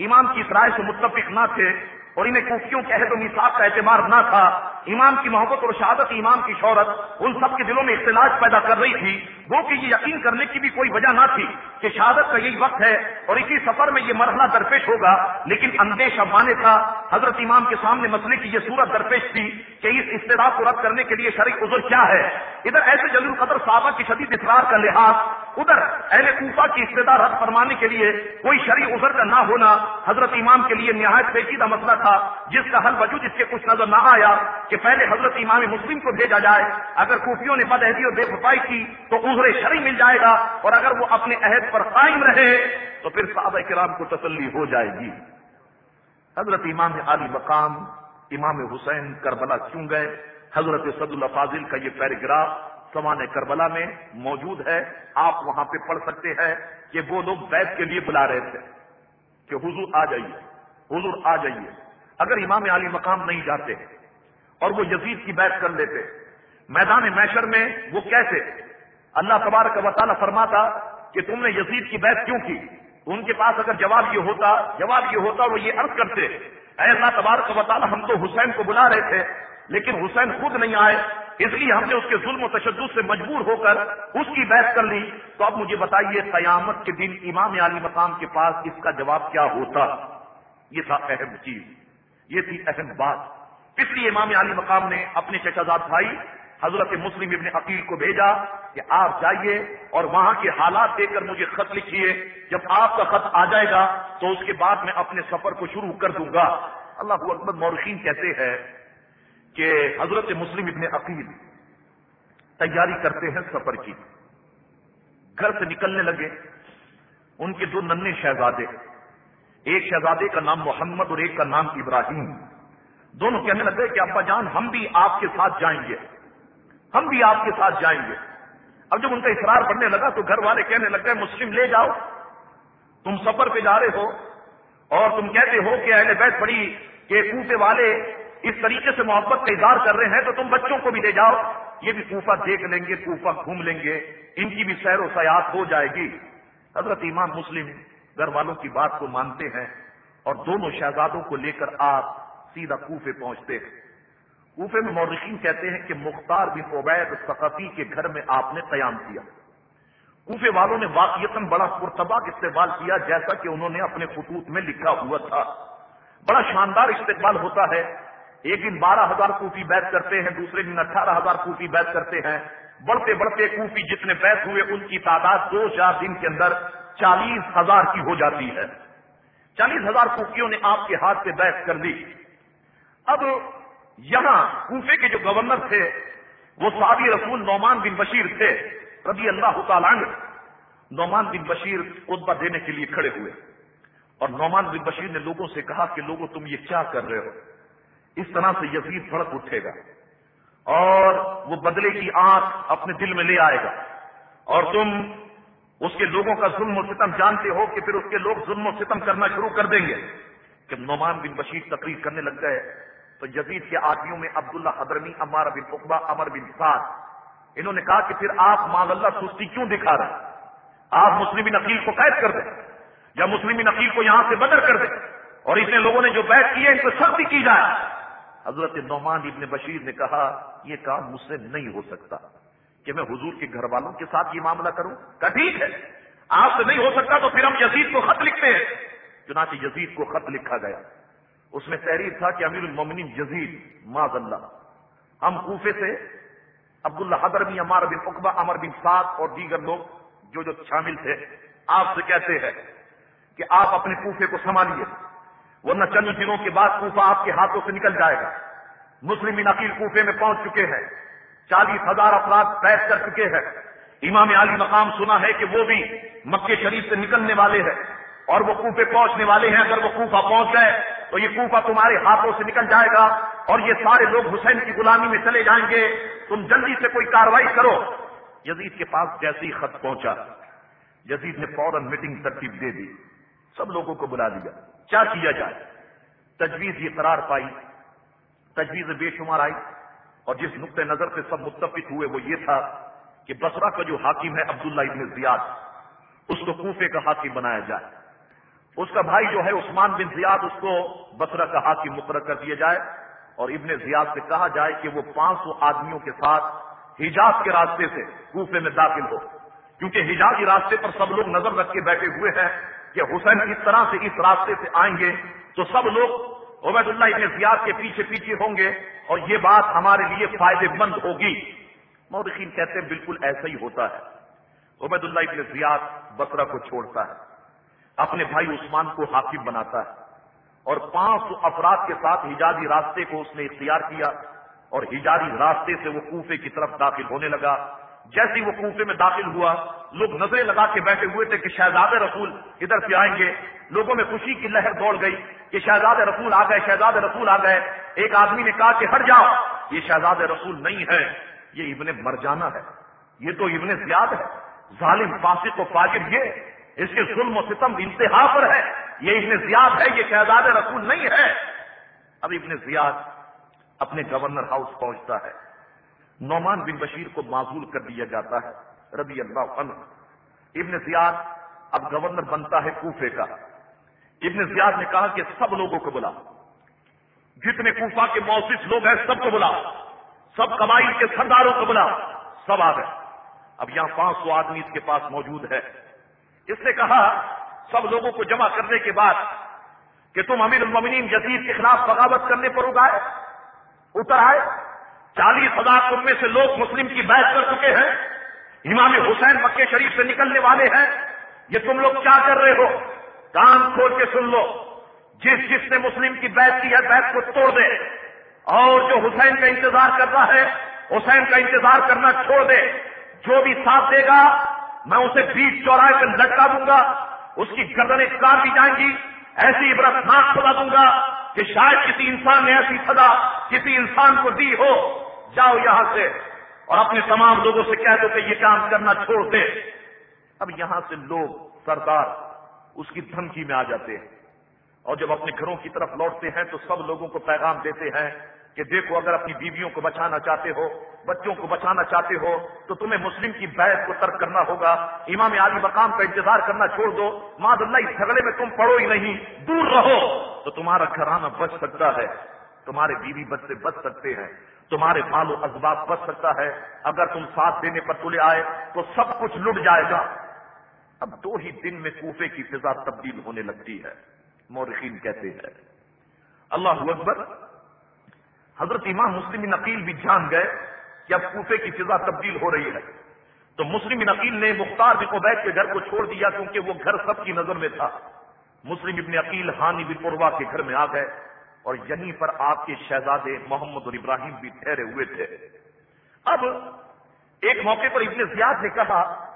E: امام کی رائے سے متفق نہ تھے۔ اور انہیں کوفیوں کے عہد و کا اعتبار نہ تھا۔ امام کی محبت اور شہادت امام کی شہرت، ان سب کے دلوں میں اختلاج پیدا کر رہی تھی۔ وہ کہ یہ یقین کرنے کی بھی کوئی وجہ نہ تھی کہ شہادت کا یہی وقت ہے اور اسی سفر میں یہ مرحلہ درپیش ہوگا۔ لیکن اندیشہ مانے تھا۔ حضرت امام کے سامنے مسئلے کی یہ صورت درپیش تھی کہ اس استداف کو رد کرنے کے لیے شریک عذر کیا ہے۔ ادھر ایسے جلیل القدر صحابہ کی شدید اصرار کا لحاظ، ادھر اہل کوفہ کی استدا رد فرمانے کے لیے کوئی شریک عذر کا نہ ہونا۔ حضرت امام کے لیے نہایت پیچیدہ مسئلہ تھا۔ تھا، جس کا حل وجود اس کے کچھ نظر نہ آیا کہ پہلے حضرت امام مسلم کو بھیجا جائے۔ اگر کوفیوں نے بدہدی اور بے وفائی کی تو عذر شرعی مل جائے گا، اور اگر وہ اپنے عہد پر قائم رہے تو پھر صحابہ کرام کو تسلی ہو جائے گی۔ حضرت امام علی مقام، امام حسین کربلا کیوں گئے؟ حضرت صد اللہ فاضل کا یہ پیراگراف سمان کربلا میں موجود ہے۔ آپ وہاں پہ پڑھ سکتے ہیں کہ وہ لوگ بیت کے لیے بلا رہے تھے کہ حضور آ جائیے، حضور آ جائیے۔ اگر امام علی مقام نہیں جاتے اور وہ یزید کی بیعت کر لیتے، میدان میشر میں وہ کیسے؟ اللہ تبارک و تعالیٰ فرماتا کہ تم نے یزید کی بحث کیوں کی؟ ان کے پاس اگر جواب یہ ہوتا، جواب یہ ہوتا وہ یہ عرض کرتے، اے اللہ تبارک و تعالیٰ ہم تو حسین کو بلا رہے تھے، لیکن حسین خود نہیں آئے، اس لیے ہم نے اس کے ظلم و تشدد سے مجبور ہو کر اس کی بحث کر لی۔ تو اب مجھے بتائیے قیامت کے دن امام علی مقام کے پاس اس کا جواب کیا ہوتا؟ یہ تھا اہم چیز۔ یہ تھی اہم بات۔ اس لیے امام علی مقام نے اپنے چچا زاد بھائی، حضرت مسلم ابن عقیل کو بھیجا کہ آپ جائیے اور وہاں کے حالات دے کر مجھے خط لکھیے۔ جب آپ کا خط آ جائے گا تو اس کے بعد میں اپنے سفر کو شروع کر دوں گا۔ اللہ اکبر مورخین کہتے ہیں کہ حضرت مسلم ابن عقیل تیاری کرتے ہیں سفر کی۔ گھر سے نکلنے لگے۔ ان کے دو ننے شہزادے۔ ایک شہزادے کا نام محمد اور ایک کا نام ابراہیم۔ دونوں کہنے لگے کہ ابا جان، ہم بھی آپ کے ساتھ جائیں گے۔ ہم بھی آپ کے ساتھ جائیں گے۔ اب جب ان کا اصرار بڑھنے لگا تو گھر والے کہنے لگ گئے مسلم لے جاؤ۔ تم سفر پہ جا رہے ہو اور تم کہتے ہو کہ اہل بیت پڑی کہ کوفے والے اس طریقے سے محبت کا اظہار کر رہے ہیں تو تم بچوں کو بھی لے جاؤ۔ یہ بھی کوفہ دیکھ لیں گے، کوفہ گھوم لیں گے۔ ان کی بھی سیر و سیاحت ہو جائے گی۔ حضرت امام مسلم گھر والوں کی بات کو مانتے ہیں اور دونوں شہزادوں کو لے کر آپ سیدھا کوفے پہنچتے ہیں۔ کوفے میں مورخین کہتے ہیں کہ مختار بن عبید ثقفی کے گھر میں آپ نے قیام کیا۔ کوفے والوں نے واقعیت بڑا پرتباق استعمال کیا جیسا کہ انہوں نے اپنے خطوط میں لکھا ہوا تھا۔ بڑا شاندار استقبال ہوتا ہے۔ ایک دن بارہ ہزار کوفی بیت کرتے ہیں، دوسرے دن اٹھارہ ہزار کوفی بیت کرتے ہیں۔ بڑھتے بڑھتے کوفی جتنے بیت ہوئے، ان کی تعداد دو چار دن کے اندر چالیس ہزار کی ہو جاتی ہے۔ چالیس ہزار کوفیوں نے آپ کے ہاتھ سے بیت کر لی اب یہاں کوفے کے جو گورنر تھے، وہ صحابی رسول نعمان بن بشیر تھے، رضی اللہ تعالیٰ نعمان بن بشیر خطبہ دینے کے لیے کھڑے ہوئے۔ اور نعمان بن بشیر نے لوگوں سے کہا کہ لوگوں، تم یہ کیا کر رہے ہو؟ اس طرح سے یزید بھڑک اٹھے گا۔ اور وہ بدلے کی آنکھ اپنے دل میں لے آئے گا۔ اور تم اس کے لوگوں کا ظلم و ستم جانتے ہو کہ پھر اس کے لوگ ظلم و ستم کرنا شروع کر دیں گے۔ جب نعمان بن بشیر تقریر کرنے لگ گئے تو یزید کے آدمیوں میں عبداللہ حضرمی امار بن اقبا امر بن سعد۔ انہوں نے کہا کہ پھر آپ ماں اللہ سستی کیوں دکھا رہے ہیں؟ آپ مسلم نقیل کو قید کر دیں یا مسلم نقیل کو یہاں سے بدر کر دیں؟ اور اتنے لوگوں نے جو بیٹھ کی ہے، ان کو سختی کی جائے۔ حضرت نعمان ابن بشیر نے کہا، یہ کام مجھ سے نہیں ہو سکتا۔ کہ میں حضور کے گھر والوں کے ساتھ یہ معاملہ کروں؟ کہ ٹھیک ہے۔ آپ سے نہیں ہو سکتا تو پھر ہم یزید کو خط لکھتے ہیں۔ چنانچہ یزید کو خط لکھا گیا۔ اس میں تحریر تھا کہ امیر المومنین یزید ماض اللہ ہم کوفے سے عبداللہ حضر بن امار بن اقبا امر بن سعد اور دیگر لوگ جو جو شامل تھے، آپ سے کہتے ہیں کہ آپ اپنے کوفے کو سنبھالیے، ورنہ چند دنوں کے بعد کوفہ آپ کے ہاتھوں سے نکل جائے گا۔ مسلم نقیل کوفے میں پہنچ چکے ہیں۔ چالیس ہزار افراد پیش کر چکے ہیں۔ امام علی مقام سنا ہے کہ وہ بھی مکے شریف سے نکلنے والے ہیں اور وہ کوفے پہنچنے والے ہیں۔ اگر وہ کوفہ پہنچ گئے تو یہ کوفہ تمہارے ہاتھوں سے نکل جائے گا اور یہ سارے لوگ حسین کی غلامی میں چلے جائیں گے۔ تم جلدی سے کوئی کاروائی کرو۔ یزید کے پاس جیسے ہی خط پہنچا، یزید نے فوراً میٹنگ ترتیب دے دی۔ سب لوگوں کو بلا دیا۔ کیا کیا جائے؟ تجویز یہ قرار پائی۔ تجویز بے شمار آئی۔ اور جس نقطۂ نظر سے سب متفق ہوئے وہ یہ تھا کہ بسرا کا جو حاکم ہے عبداللہ ابن زیاد، اس کو کوفے کا حاکم بنایا جائے۔ اس کا بھائی جو ہے عثمان بن زیاد، اس کو بسرا کا حاکم مقرر کر دیا جائے۔ اور ابن زیاد سے کہا جائے کہ وہ پانچ سو آدمیوں کے ساتھ حجاز کے راستے سے کوفے میں داخل ہو۔ کیونکہ حجازی راستے پر سب لوگ نظر رکھ کے بیٹھے ہوئے ہیں کہ حسین اس طرح سے اس راستے سے آئیں گے، تو سب لوگ عبید اللہ ابن زیاد کے پیچھے پیچھے ہوں گے اور یہ بات ہمارے لیے فائدے مند ہوگی۔ مورخین کہتے ہیں بالکل ایسا ہی ہوتا ہے۔ عبید اللہ ابن زیاد بسرا کو چھوڑتا ہے۔ اپنے بھائی عثمان کو حاکم بناتا ہے۔ اور پانچ سو افراد کے ساتھ حجازی راستے کو اس نے اختیار کیا اور حجازی راستے سے وہ کوفے کی طرف داخل ہونے لگا۔ جیسے وہ کوفے میں داخل ہوا، لوگ نظریں لگا کے بیٹھے ہوئے تھے کہ شہزاد رسول ادھر سے آئیں گے۔ لوگوں میں خوشی کی لہر دوڑ گئی کہ شہزاد رسول آ گئے، شہزاد رسول آ گئے۔ ایک آدمی نے کہا کہ ہٹ جاؤ، یہ شہزاد رسول نہیں ہے یہ ابن مرجانا ہے۔ یہ تو ابن زیاد ہے۔ ظالم، فاسق و فاجر یہ، اس کے ظلم و ستم انتہا پر ہے۔ یہ ابن زیاد ہے، یہ شہزاد رسول نہیں ہے۔ اب ابن زیاد اپنے گورنر ہاؤس پہنچتا ہے۔ نعمان بن بشیر کو معذول کر دیا جاتا ہے، رضی اللہ عنہ۔ ابن زیاد اب گورنر بنتا ہے کوفے کا۔ ابن زیاد نے کہا کہ سب لوگوں کو بلا جتنے کوفہ کے موسف لوگ ہیں سب کو بلا سب قبائل کے سرداروں کو بلا سب آ گئے۔ اب یہاں پانچ سو آدمی اس کے پاس موجود ہے اس نے کہا، سب لوگوں کو جمع کرنے کے بعد کہ تم امیر المومنین جدید کے خلاف بغاوت کرنے پر اگائے، اتر آئے۔ چالیس ہزار تم میں سے لوگ مسلم کی بحث کر چکے ہیں۔ امام حسین مکے شریف سے نکلنے والے ہیں۔ یہ تم لوگ کیا کر رہے ہو؟ کان کھول کے سن لو۔ جس جس نے مسلم کی بیعت کی ہے، بیعت کو توڑ دے۔ اور جو حسین کا انتظار کر رہا ہے، حسین کا انتظار کرنا چھوڑ دے۔ جو بھی ساتھ دے گا، میں اسے بیچ چوراہے پہ لٹکا دوں گا۔ اس کی گردنیں کاٹ دی جائیں گی۔ ایسی عبرت ناک سزا دوں گا کہ شاید کسی انسان نے ایسی سزا کسی انسان کو دی ہو۔ جاؤ یہاں سے اور اپنے تمام لوگوں سے کہہ دو کہ یہ کام کرنا چھوڑ دے۔ اب یہاں سے لوگ، سردار، اس کی دھمکی میں آ جاتے ہیں۔ اور جب اپنے گھروں کی طرف لوٹتے ہیں تو سب لوگوں کو پیغام دیتے ہیں کہ دیکھو، اگر اپنی بیویوں کو بچانا چاہتے ہو، بچوں کو بچانا چاہتے ہو، تو تمہیں مسلم کی بیعت کو ترک کرنا ہوگا، امام عالی مقام کا انتظار کرنا چھوڑ دو۔ ماد اللہ، اس جھگڑے میں تم پڑھو ہی نہیں، دور رہو۔ تو تمہارا گھرانہ بچ سکتا ہے، تمہارے بیوی بچے بچ سکتے ہیں۔ تمہارے مال و اسباب بچ سکتا ہے۔ اگر تم ساتھ دینے پر تلے آئے تو سب کچھ لٹ جائے گا۔ اب دو ہی دن میں کوفے کی فضا تبدیل ہونے لگتی ہے۔ مورخین کہتے ہیں، اللہ اکبر، حضرت امام مسلم نقیل بھی جان گئے کہ اب کوفے کی فضا تبدیل ہو رہی ہے۔ تو مسلم نقیل نے مختار بن عبید کے گھر کو چھوڑ دیا کیونکہ وہ گھر سب کی نظر میں تھا۔ مسلم ابن عقیل ہانی بن پوروا کے گھر میں آ گئے۔ اور یہیں پر آپ کے شہزادے محمد اور ابراہیم بھی ٹھہرے ہوئے تھے۔ اب ایک موقع پر ابن زیاد نے کہا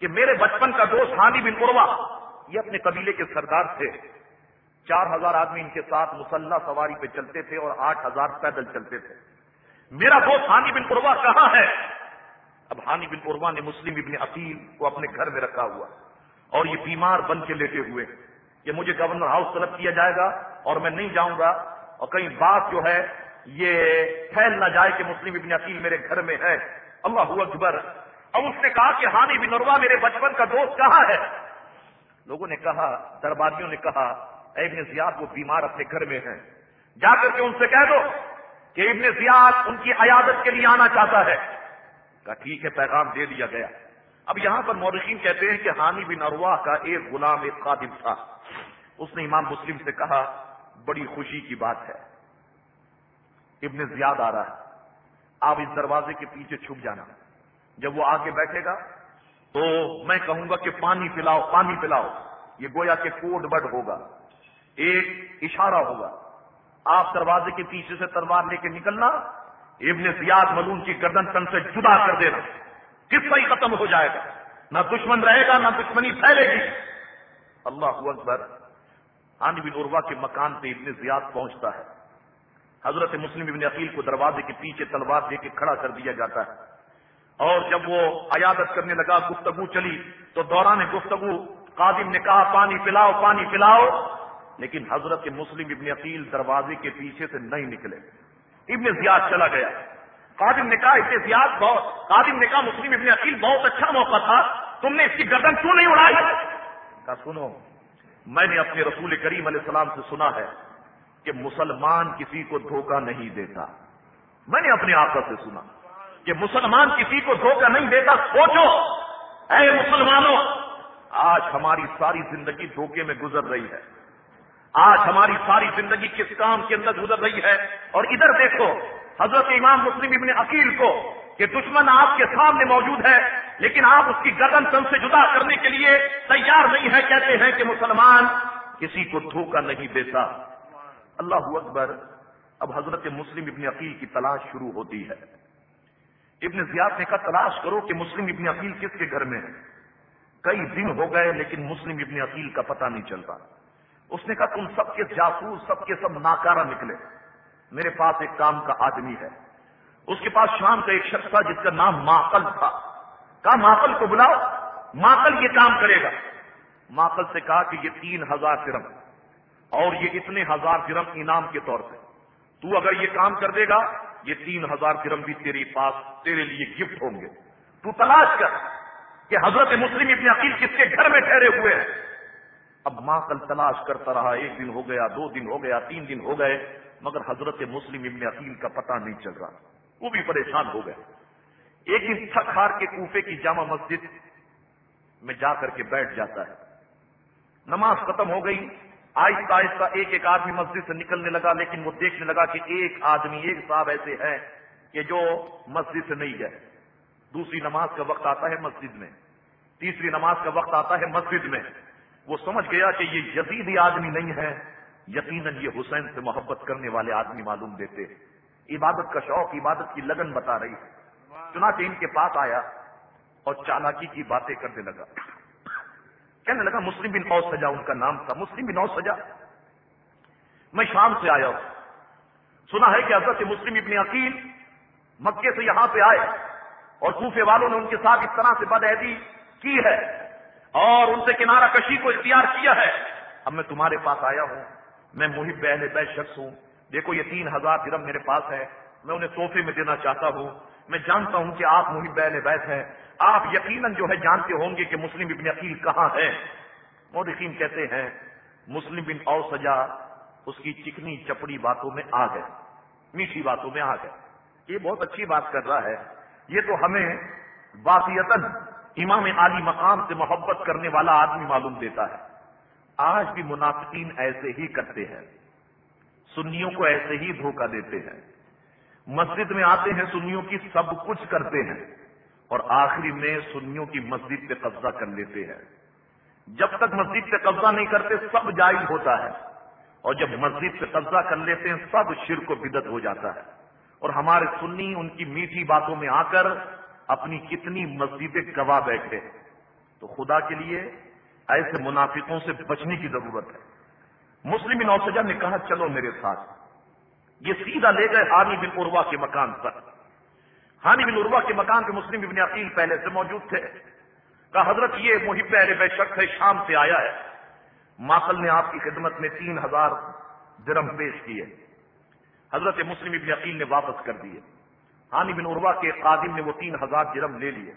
E: کہ میرے بچپن کا دوست ہانی بن پوروا یہ اپنے قبیلے کے سردار تھے۔ چار ہزار آدمی ان کے ساتھ مسلح سواری پہ چلتے تھے اور آٹھ ہزار پیدل چلتے تھے۔ میرا دوست ہانی بن قربا کہاں ہے؟ اب ہانی بن قربا نے مسلم ابن عقیل کو اپنے گھر میں رکھا ہوا اور یہ بیمار بن کے لیٹے ہوئے۔ کہ مجھے گورنر ہاؤس طلب کیا جائے گا؟ اور میں نہیں جاؤں گا اور کہیں بات جو ہے یہ پھیل نہ جائے کہ مسلم ابن عقیل میرے گھر میں ہے۔ اللہ اکبر۔ اب اس نے کہا کہ ہانی بن عروا میرے بچپن کا دوست کہاں ہے؟ لوگوں نے کہا، درباریوں نے کہا، اے ابن زیاد، وہ بیمار اپنے گھر میں ہیں۔ جا کر کے ان سے کہہ دو کہ ابن زیاد ان کی عیادت کے لیے آنا چاہتا ہے۔ کہا، ٹھیک ہے، پیغام دے دیا گیا۔ اب یہاں پر مورخین کہتے ہیں کہ حانی بن ارواح کا ایک غلام ایک قادم تھا۔ اس نے امام مسلم سے کہا بڑی خوشی کی بات ہے۔ ابن زیاد آ رہا ہے۔ آپ اس دروازے کے پیچھے چھپ جانا۔ جب وہ آگے بیٹھے گا، تو میں کہوں گا کہ پانی پلاؤ پانی پلاؤ۔ یہ گویا کہ کوڈ بڈ ہوگا۔ ایک اشارہ ہوگا۔ آپ دروازے کے پیچھے سے تلوار لے کے نکلنا، ابن زیاد ملون کی گردن تن سے جدا کر دینا۔ کس ہی ختم ہو جائے گا۔ نہ دشمن رہے گا، نہ دشمنی پھیلے گی۔ اللہ اکبر۔ آنی بن عروا کے مکان پہ ابن زیاد پہنچتا ہے۔ حضرت مسلم ابن عقیل کو دروازے کے پیچھے تلوار دے کے کھڑا کر دیا جاتا ہے۔ اور جب وہ عیادت کرنے لگا، گفتگو چلی، تو دوران گفتگو، قادم نے کہا، پانی پلاؤ پانی پلاؤ۔ لیکن حضرت مسلم ابن عقیل دروازے کے پیچھے سے نہیں نکلے۔ ابن زیاد چلا گیا۔ قادم نے کہا، ابن زیاد بہت قادم نے کہا، مسلم ابن عقیل، بہت اچھا موقع تھا، تم نے اس کی گردن کیوں نہیں اڑائی؟ کہا، سنو میں نے اپنے رسول کریم علیہ السلام سے سنا ہے کہ مسلمان کسی کو دھوکہ نہیں دیتا۔ میں نے اپنے آپ سے سنا کہ مسلمان کسی کو دھوکہ نہیں دیتا، سوچو۔ اے مسلمانوں، آج ہماری ساری زندگی دھوکے میں گزر رہی ہے۔ آج ہماری ساری زندگی کس کام کے اندر گزر رہی ہے؟ اور ادھر دیکھو، حضرت امام مسلم ابن عقیل کو کہ دشمن آپ کے سامنے موجود ہے، لیکن آپ اس کی گردن تن سے جدا کرنے کے لیے تیار نہیں ہے کہتے ہیں کہ مسلمان کسی کو دھوکہ نہیں دیتا۔ اللہ اکبر، اب حضرت مسلم ابن عقیل کی تلاش شروع ہوتی ہے۔ ابن زیاد نے کہا، تلاش کرو کہ مسلم ابن عقیل کس کے گھر میں ہے۔ کئی دن ہو گئے، لیکن مسلم ابن عقیل کا پتہ نہیں چلتا۔ اس نے کہا، تم سب کے جاسوس، سب کے سب ناکارہ نکلے۔ میرے پاس ایک کام کا آدمی ہے۔ اس کے پاس شام کا ایک شخص تھا جس کا نام ماقل تھا۔ کہا، ماقل کو بلاؤ، ماقل یہ کام کرے گا۔ ماقل سے کہا کہ یہ تین ہزار فرم اور یہ اتنے ہزار فرم انعام کے طور پہ۔ تو اگر یہ کام کر دے گا، یہ تین ہزار فرم بھی تیرے پاس، تیرے لیے گفٹ ہوں گے۔ تو تلاش کر کہ حضرت مسلم ابن عقیل کس کے گھر میں ٹھہرے ہوئے ہیں۔ اب ماں کل تلاش کرتا رہا، ایک دن ہو گیا، دو دن ہو گیا، تین دن ہو گئے، مگر حضرت مسلم ابن عقیل کا پتہ نہیں چل رہا۔ وہ بھی پریشان ہو گئے۔ ایک دن تھک ہار کے کوفے کی جامع مسجد میں جا کر کے بیٹھ جاتا ہے۔ نماز ختم ہو گئی۔ آہستہ آہستہ ایک ایک آدمی مسجد سے نکلنے لگا، لیکن وہ دیکھنے لگا کہ ایک آدمی، ایک صاحب ایسے ہیں کہ جو مسجد سے نہیں گئے۔ دوسری نماز کا وقت آتا ہے مسجد میں۔ تیسری نماز کا وقت آتا ہے مسجد میں۔ وہ سمجھ گیا کہ یہ یزیدی آدمی نہیں ہے۔ یقیناً یہ حسین سے محبت کرنے والے آدمی معلوم دیتے۔ عبادت کا شوق، عبادت کی لگن بتا رہی ہے۔ چنانچہ ان کے پاس آیا اور چالاکی کی باتیں کرنے لگا۔ کہنے لگا، مسلم بن اوس سجا، ان کا نام تھا۔ مسلم بن اوس سجا۔ میں شام سے آیا ہوں۔ سنا ہے کہ حضرت مسلم ابن عقیل مکے سے یہاں پہ آئے اور کوفے والوں نے ان کے ساتھ اس طرح سے بدعہدی کی ہے اور ان سے کنارہ کشی کو اختیار کیا ہے۔ اب میں تمہارے پاس آیا ہوں۔ میں محب اہل بیت شخص ہوں۔ دیکھو یہ تین ہزار درم میرے پاس ہے، میں انہیں توحفے میں دینا چاہتا ہوں۔ میں جانتا ہوں کہ آپ محب اہل بیت ہیں۔ آپ یقیناً جو ہے جانتے ہوں گے کہ مسلم ابن عقیل کہاں ہے۔ مورخین کہتے ہیں، مسلم بن او سجا، اس کی چکنی چپڑی باتوں میں آ گئے۔ میٹھی باتوں میں آ گئے۔ یہ بہت اچھی بات کر رہا ہے۔ یہ تو ہمیں واقعیت امام عالی مقام سے محبت کرنے والا آدمی معلوم دیتا ہے۔ آج بھی منافقین ایسے ہی کرتے ہیں۔ سنیوں کو ایسے ہی دھوکہ دیتے ہیں۔ مسجد میں آتے ہیں، سنیوں کی سب کچھ کرتے ہیں اور آخری میں سنیوں کی مسجد پہ قبضہ کر لیتے ہیں۔ جب تک مسجد پہ قبضہ نہیں کرتے، سب جائز ہوتا ہے۔ اور جب مسجد پہ قبضہ کر لیتے ہیں، سب شرک و بدت ہو جاتا ہے۔ اور ہمارے سنی ان کی میٹھی باتوں میں آ کر اپنی کتنی مسجدیں گوا بیٹھے۔ تو خدا کے لیے ایسے منافقوں سے بچنے کی ضرورت ہے۔ مسلم نوسجا نے کہا چلو میرے ساتھ۔ یہ سیدھا لے گئے ہانی بن عروا کے مکان پر۔ ہانی بن عروا کے مکان پہ مسلم ابن عقیل پہلے سے موجود تھے۔ کہا، حضرت، یہ محب اہل بے شخص ہے، شام سے آیا ہے۔ ماخل نے آپ کی خدمت میں تین ہزار درم پیش کیے۔ حضرت مسلم ابن عقیل نے واپس کر دیے۔ ہانی بن عروا کے قادم نے وہ تین ہزار جرم لے لیے۔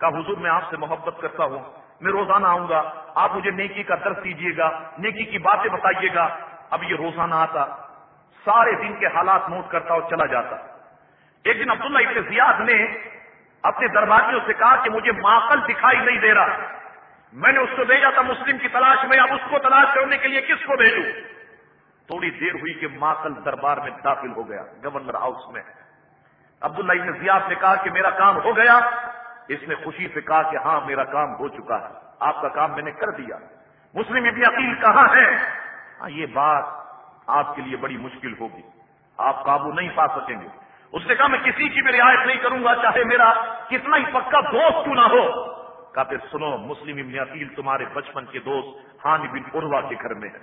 E: کہا، حضور، میں آپ سے محبت کرتا ہوں۔ میں روزانہ آؤں گا۔ آپ مجھے نیکی کا درس دیجیے گا، نیکی کی باتیں بتائیے گا۔ اب یہ روزانہ آتا۔ سارے دن کے حالات نوٹ کرتا اور چلا جاتا۔ ایک دن عبداللہ ابن زیاد نے اپنے درباریوں سے کہا کہ مجھے ماقل دکھائی نہیں دے رہا۔ میں نے اس کو بھیجا تھا مسلم کی تلاش میں، اب اس کو تلاش کرنے کے لیے کس کو بھیجوں؟ تھوڑی دیر ہوئی کہ ماقل دربار میں داخل ہو گیا، گورنر ہاؤس میں۔ عبداللہ ابن زیاد نے کہا کہ میرا کام ہو گیا۔ اس نے خوشی سے کہا کہ ہاں میرا کام ہو چکا ہے۔ آپ کا کام میں نے کر دیا۔ مسلم ابن عقیل کہاں ہے؟ ہاں یہ بات آپ کے لیے بڑی مشکل ہوگی۔ آپ قابو نہیں پا سکیں گے۔ اس نے کہا، میں کسی کی بھی رعایت نہیں کروں گا، چاہے میرا کتنا ہی پکا دوست کیوں نہ ہو۔ کہا، پھر سنو، مسلم ابن عقیل تمہارے بچپن کے دوست ہانی بن عروا کے گھر میں ہے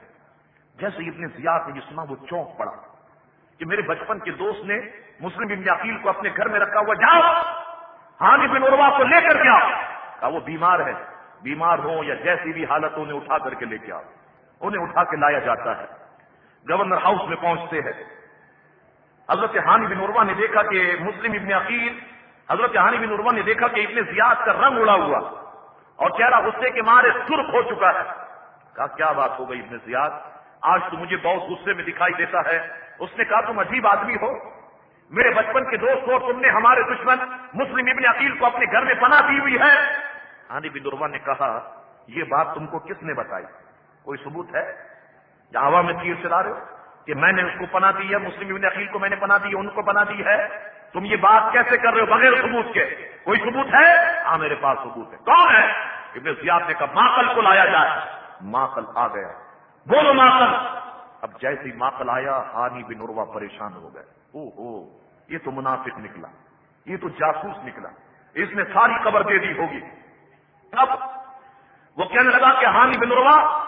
E: جیسے ابن زیاد نے یہ سنا، وہ چونک پڑا کہ میرے بچپن کے دوست نے مسلم ابن عقیل کو اپنے گھر میں رکھا ہوا، جاؤ! جی، ہانی بن عروا کو لے کر کے آؤ۔ کہا وہ بیمار ہے، بیمار ہو یا جیسی بھی حالت انہیں اٹھا کر کے لے کے آؤ۔ انہیں اٹھا کے لایا جاتا ہے۔ گورنر ہاؤس میں پہنچتے ہیں۔ حضرت ہانی بن عروا نے دیکھا کہ مسلم ابن عقیل، حضرت ہانی بن عروا نے دیکھا کہ ابن زیاد کا رنگ اڑا ہوا اور چہرہ غصے کے مارے سرخ ہو چکا ہے۔ کہا، کیا بات ہو گئی ابن زیاد؟ آج تو مجھے بہت غصے میں دکھائی دیتا ہے۔ اس نے کہا، تم عجیب آدمی ہو۔ میرے بچپن کے دوست ہو تم نے ہمارے دشمن مسلم ابن عقیل کو اپنے گھر میں پناہ دی ہوئی ہے۔ ہانی بن نے کہا، یہ بات تم کو کس نے بتائی؟ کوئی ثبوت ہے؟ یا ہوا میں تیر چلا رہے ہو کہ میں نے اس کو پناہ دی ہے، مسلم ابن عقیل کو میں نے پناہ دی ہے، ان کو پناہ دی ہے۔ تم یہ بات کیسے کر رہے ہو بغیر ثبوت کے؟ کوئی ثبوت ہے؟ ہاں میرے پاس ثبوت ہے۔ کون ہے؟ ابن زیاد نے کہا، ماقل کو لایا جائے۔ ماقل آ گیا۔ بولو ماقل۔ اب جیسے ماقل آیا ہانی بن عروا پریشان ہو گئے۔ او ہو یہ تو منافق نکلا، یہ تو جاسوس نکلا، اس نے ساری قبر دے دی ہوگی۔ اب وہ کہنے لگا کہ ہانی بن عروا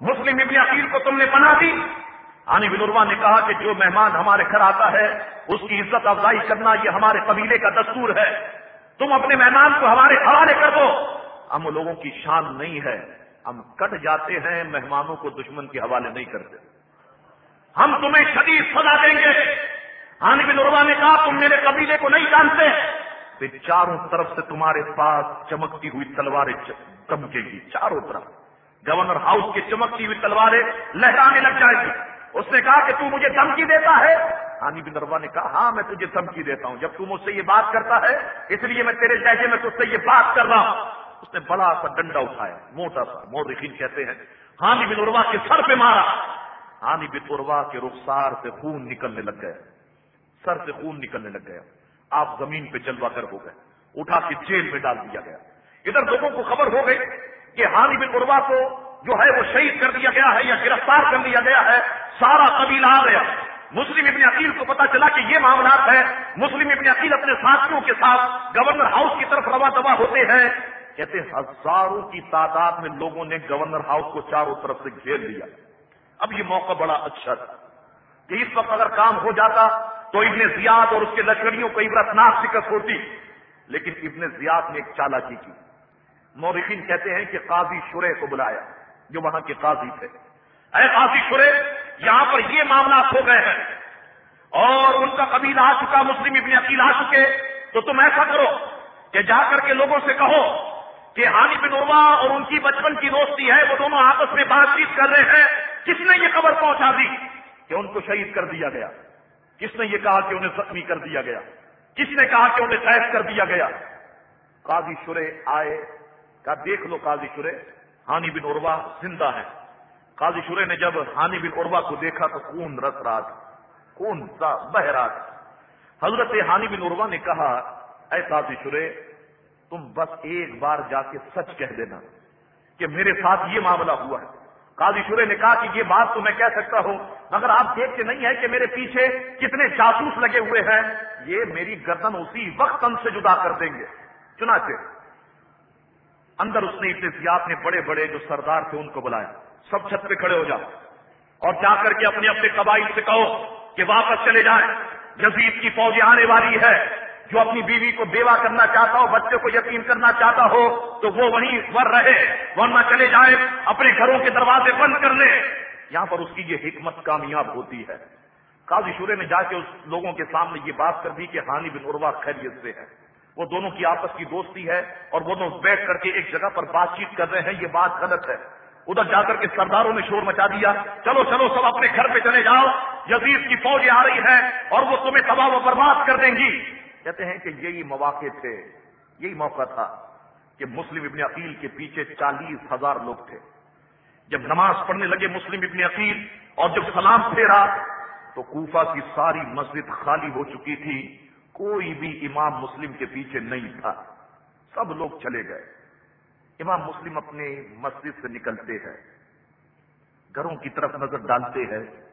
E: مسلم ابن عقیل کو تم نے پناہ دی۔ ہانی بن عروا نے کہا کہ جو مہمان ہمارے گھر آتا ہے، اس کی عزت افزائی کرنا یہ ہمارے قبیلے کا دستور ہے۔ تم اپنے مہمان کو ہمارے حوالے کر دو۔ ہم لوگوں کی شان نہیں ہے۔ ہم کٹ جاتے ہیں، مہمانوں کو دشمن کے حوالے نہیں کرتے۔ ہم تمہیں شدید سزا دیں گے۔ ہانی بن عروا نے کہا، تم میرے قبیلے کو نہیں جانتے۔ تو چاروں طرف سے تمہارے پاس چمکتی ہوئی تلواریں چمکے گی، چاروں طرف۔ گورنر ہاؤس کی چمکتی ہوئی تلواریں لہرانے لگ جائے گی۔ اس نے کہا کہ تو مجھے دھمکی دیتا ہے۔ ہانی بن اروا نے کہا ہاں میں تجھے دھمکی دیتا ہوں۔ جب تو مجھ سے یہ بات کرتا ہے، اس لیے میں تیرے لہجے میں تجھ سے یہ بات کر رہا ہوں۔ اس نے بڑا سا ڈنڈا اٹھایا، موٹا سا، مورخین کہتے ہیں۔ ہانی بن اروا کے سر پہ مارا۔ ہانی بن اروا کے رخسار سے خون نکلنے لگ گیا۔ سر سے خون نکلنے لگ گیا۔ آپ زمین پہ جلوا کر ہو گئے۔ اٹھا کے جیل میں ڈال دیا گیا۔ ادھر لوگوں کو خبر ہو گئی کہ ہانی بن اروا کو جو ہے وہ شہید کر دیا گیا ہے یا گرفتار کر دیا گیا ہے، سارا قبیلہ آ گیا۔ مسلم ابن عقیل کو پتا چلا کہ یہ معاملات ہے مسلم ابن عقیل اپنے ساتھیوں کے ساتھ گورنر ہاؤس کی طرف روا دوا ہوتے ہیں۔ کہتے ہزاروں کی تعداد میں لوگوں نے گورنر ہاؤس کو چاروں طرف سے گھیر لیا۔ اب یہ موقع بڑا اچھا تھا کہ اس وقت اگر کام ہو جاتا تو ابن زیاد اور اس کے لشکریوں کو عبرتناک شکست ہوتی۔ لیکن ابن زیاد نے ایک چالاکی کی۔ مورخین کہتے ہیں کہ قاضی شرح کو بلایا، جو وہاں کے قاضی تھے۔ اے قاضی شرح یہاں پر یہ معاملات ہو گئے ہیں۔ اور ان کا قبیل آ چکا، مسلم ابن عقیل آ چکے۔ تو تم ایسا کرو کہ جا کر کے لوگوں سے کہو کہ ہانی بن عروا اور ان کی بچپن کی دوستی ہے، وہ دونوں آپس میں بات چیت کر رہے ہیں۔ کس نے یہ خبر پہنچا دی؟ کہ ان کو شہید کر دیا گیا۔ کس نے یہ کہا کہ انہیں زخمی کر دیا گیا؟ کس نے کہا کہ انہیں قید کر دیا گیا؟ قاضی شرے آئے، کہا دیکھ لو قاضی شرے، ہانی بن عروا زندہ ہے۔ قاضی شرے نے جب ہانی بن عروا کو دیکھا تو خون رس رہا تھا، خون بہ رہا تھا۔ حضرت ہانی بن عروا نے کہا، اے قاضی شرے، تم بس ایک بار جا کے سچ کہہ دینا کہ میرے ساتھ یہ معاملہ ہوا ہے۔ قاضی شورے نے کہا کہ یہ بات تو میں کہہ سکتا ہوں، مگر آپ دیکھتے نہیں ہیں کہ میرے پیچھے کتنے جاسوس لگے ہوئے ہیں۔ یہ میری گردن اسی وقت تن سے جدا کر دیں گے۔ چنانچہ، اندر اس نے اتنے زیاد نے بڑے بڑے جو سردار تھے ان کو بلایا۔ سب چھت پہ کھڑے ہو جاؤ اور جا کر کے اپنے اپنے قبائل سے کہو کہ واپس چلے جائیں۔ یزید کی فوجیں آنے والی ہے۔ جو اپنی بیوی کو بیوہ کرنا چاہتا ہو، بچے کو یقین کرنا چاہتا ہو، تو وہ وہیں ور رہے۔ ورنہ چلے جائے، اپنے گھروں کے دروازے بند کر لے۔ یہاں پر اس کی یہ حکمت کامیاب ہوتی ہے۔ قاضی شورے نے جا کے اس لوگوں کے سامنے یہ بات کر دی کہ ہانی بن عروا خیریت سے ہے۔ وہ دونوں کی آپس کی دوستی ہے اور وہ دونوں بیٹھ کر کے ایک جگہ پر بات چیت کر رہے ہیں۔ یہ بات غلط ہے۔ ادھر جا کر کے سرداروں نے شور مچا دیا۔ چلو چلو، سب اپنے گھر پہ چلے جاؤ۔ یزید کی فوجیں آ رہی ہیں اور وہ تمہیں تباہ و برباد کر دیں گی۔ کہتے ہیں کہ یہی مواقع تھے، یہی موقع تھا کہ مسلم ابن عقیل کے پیچھے چالیس ہزار لوگ تھے۔ جب نماز پڑھنے لگے مسلم ابن عقیل اور جب سلام پھیرا، تو کوفہ کی ساری مسجد خالی ہو چکی تھی، کوئی بھی امام مسلم کے پیچھے نہیں تھا۔ سب لوگ چلے گئے۔ امام مسلم اپنے مسجد سے نکلتے ہیں۔ گھروں کی طرف نظر ڈالتے ہیں۔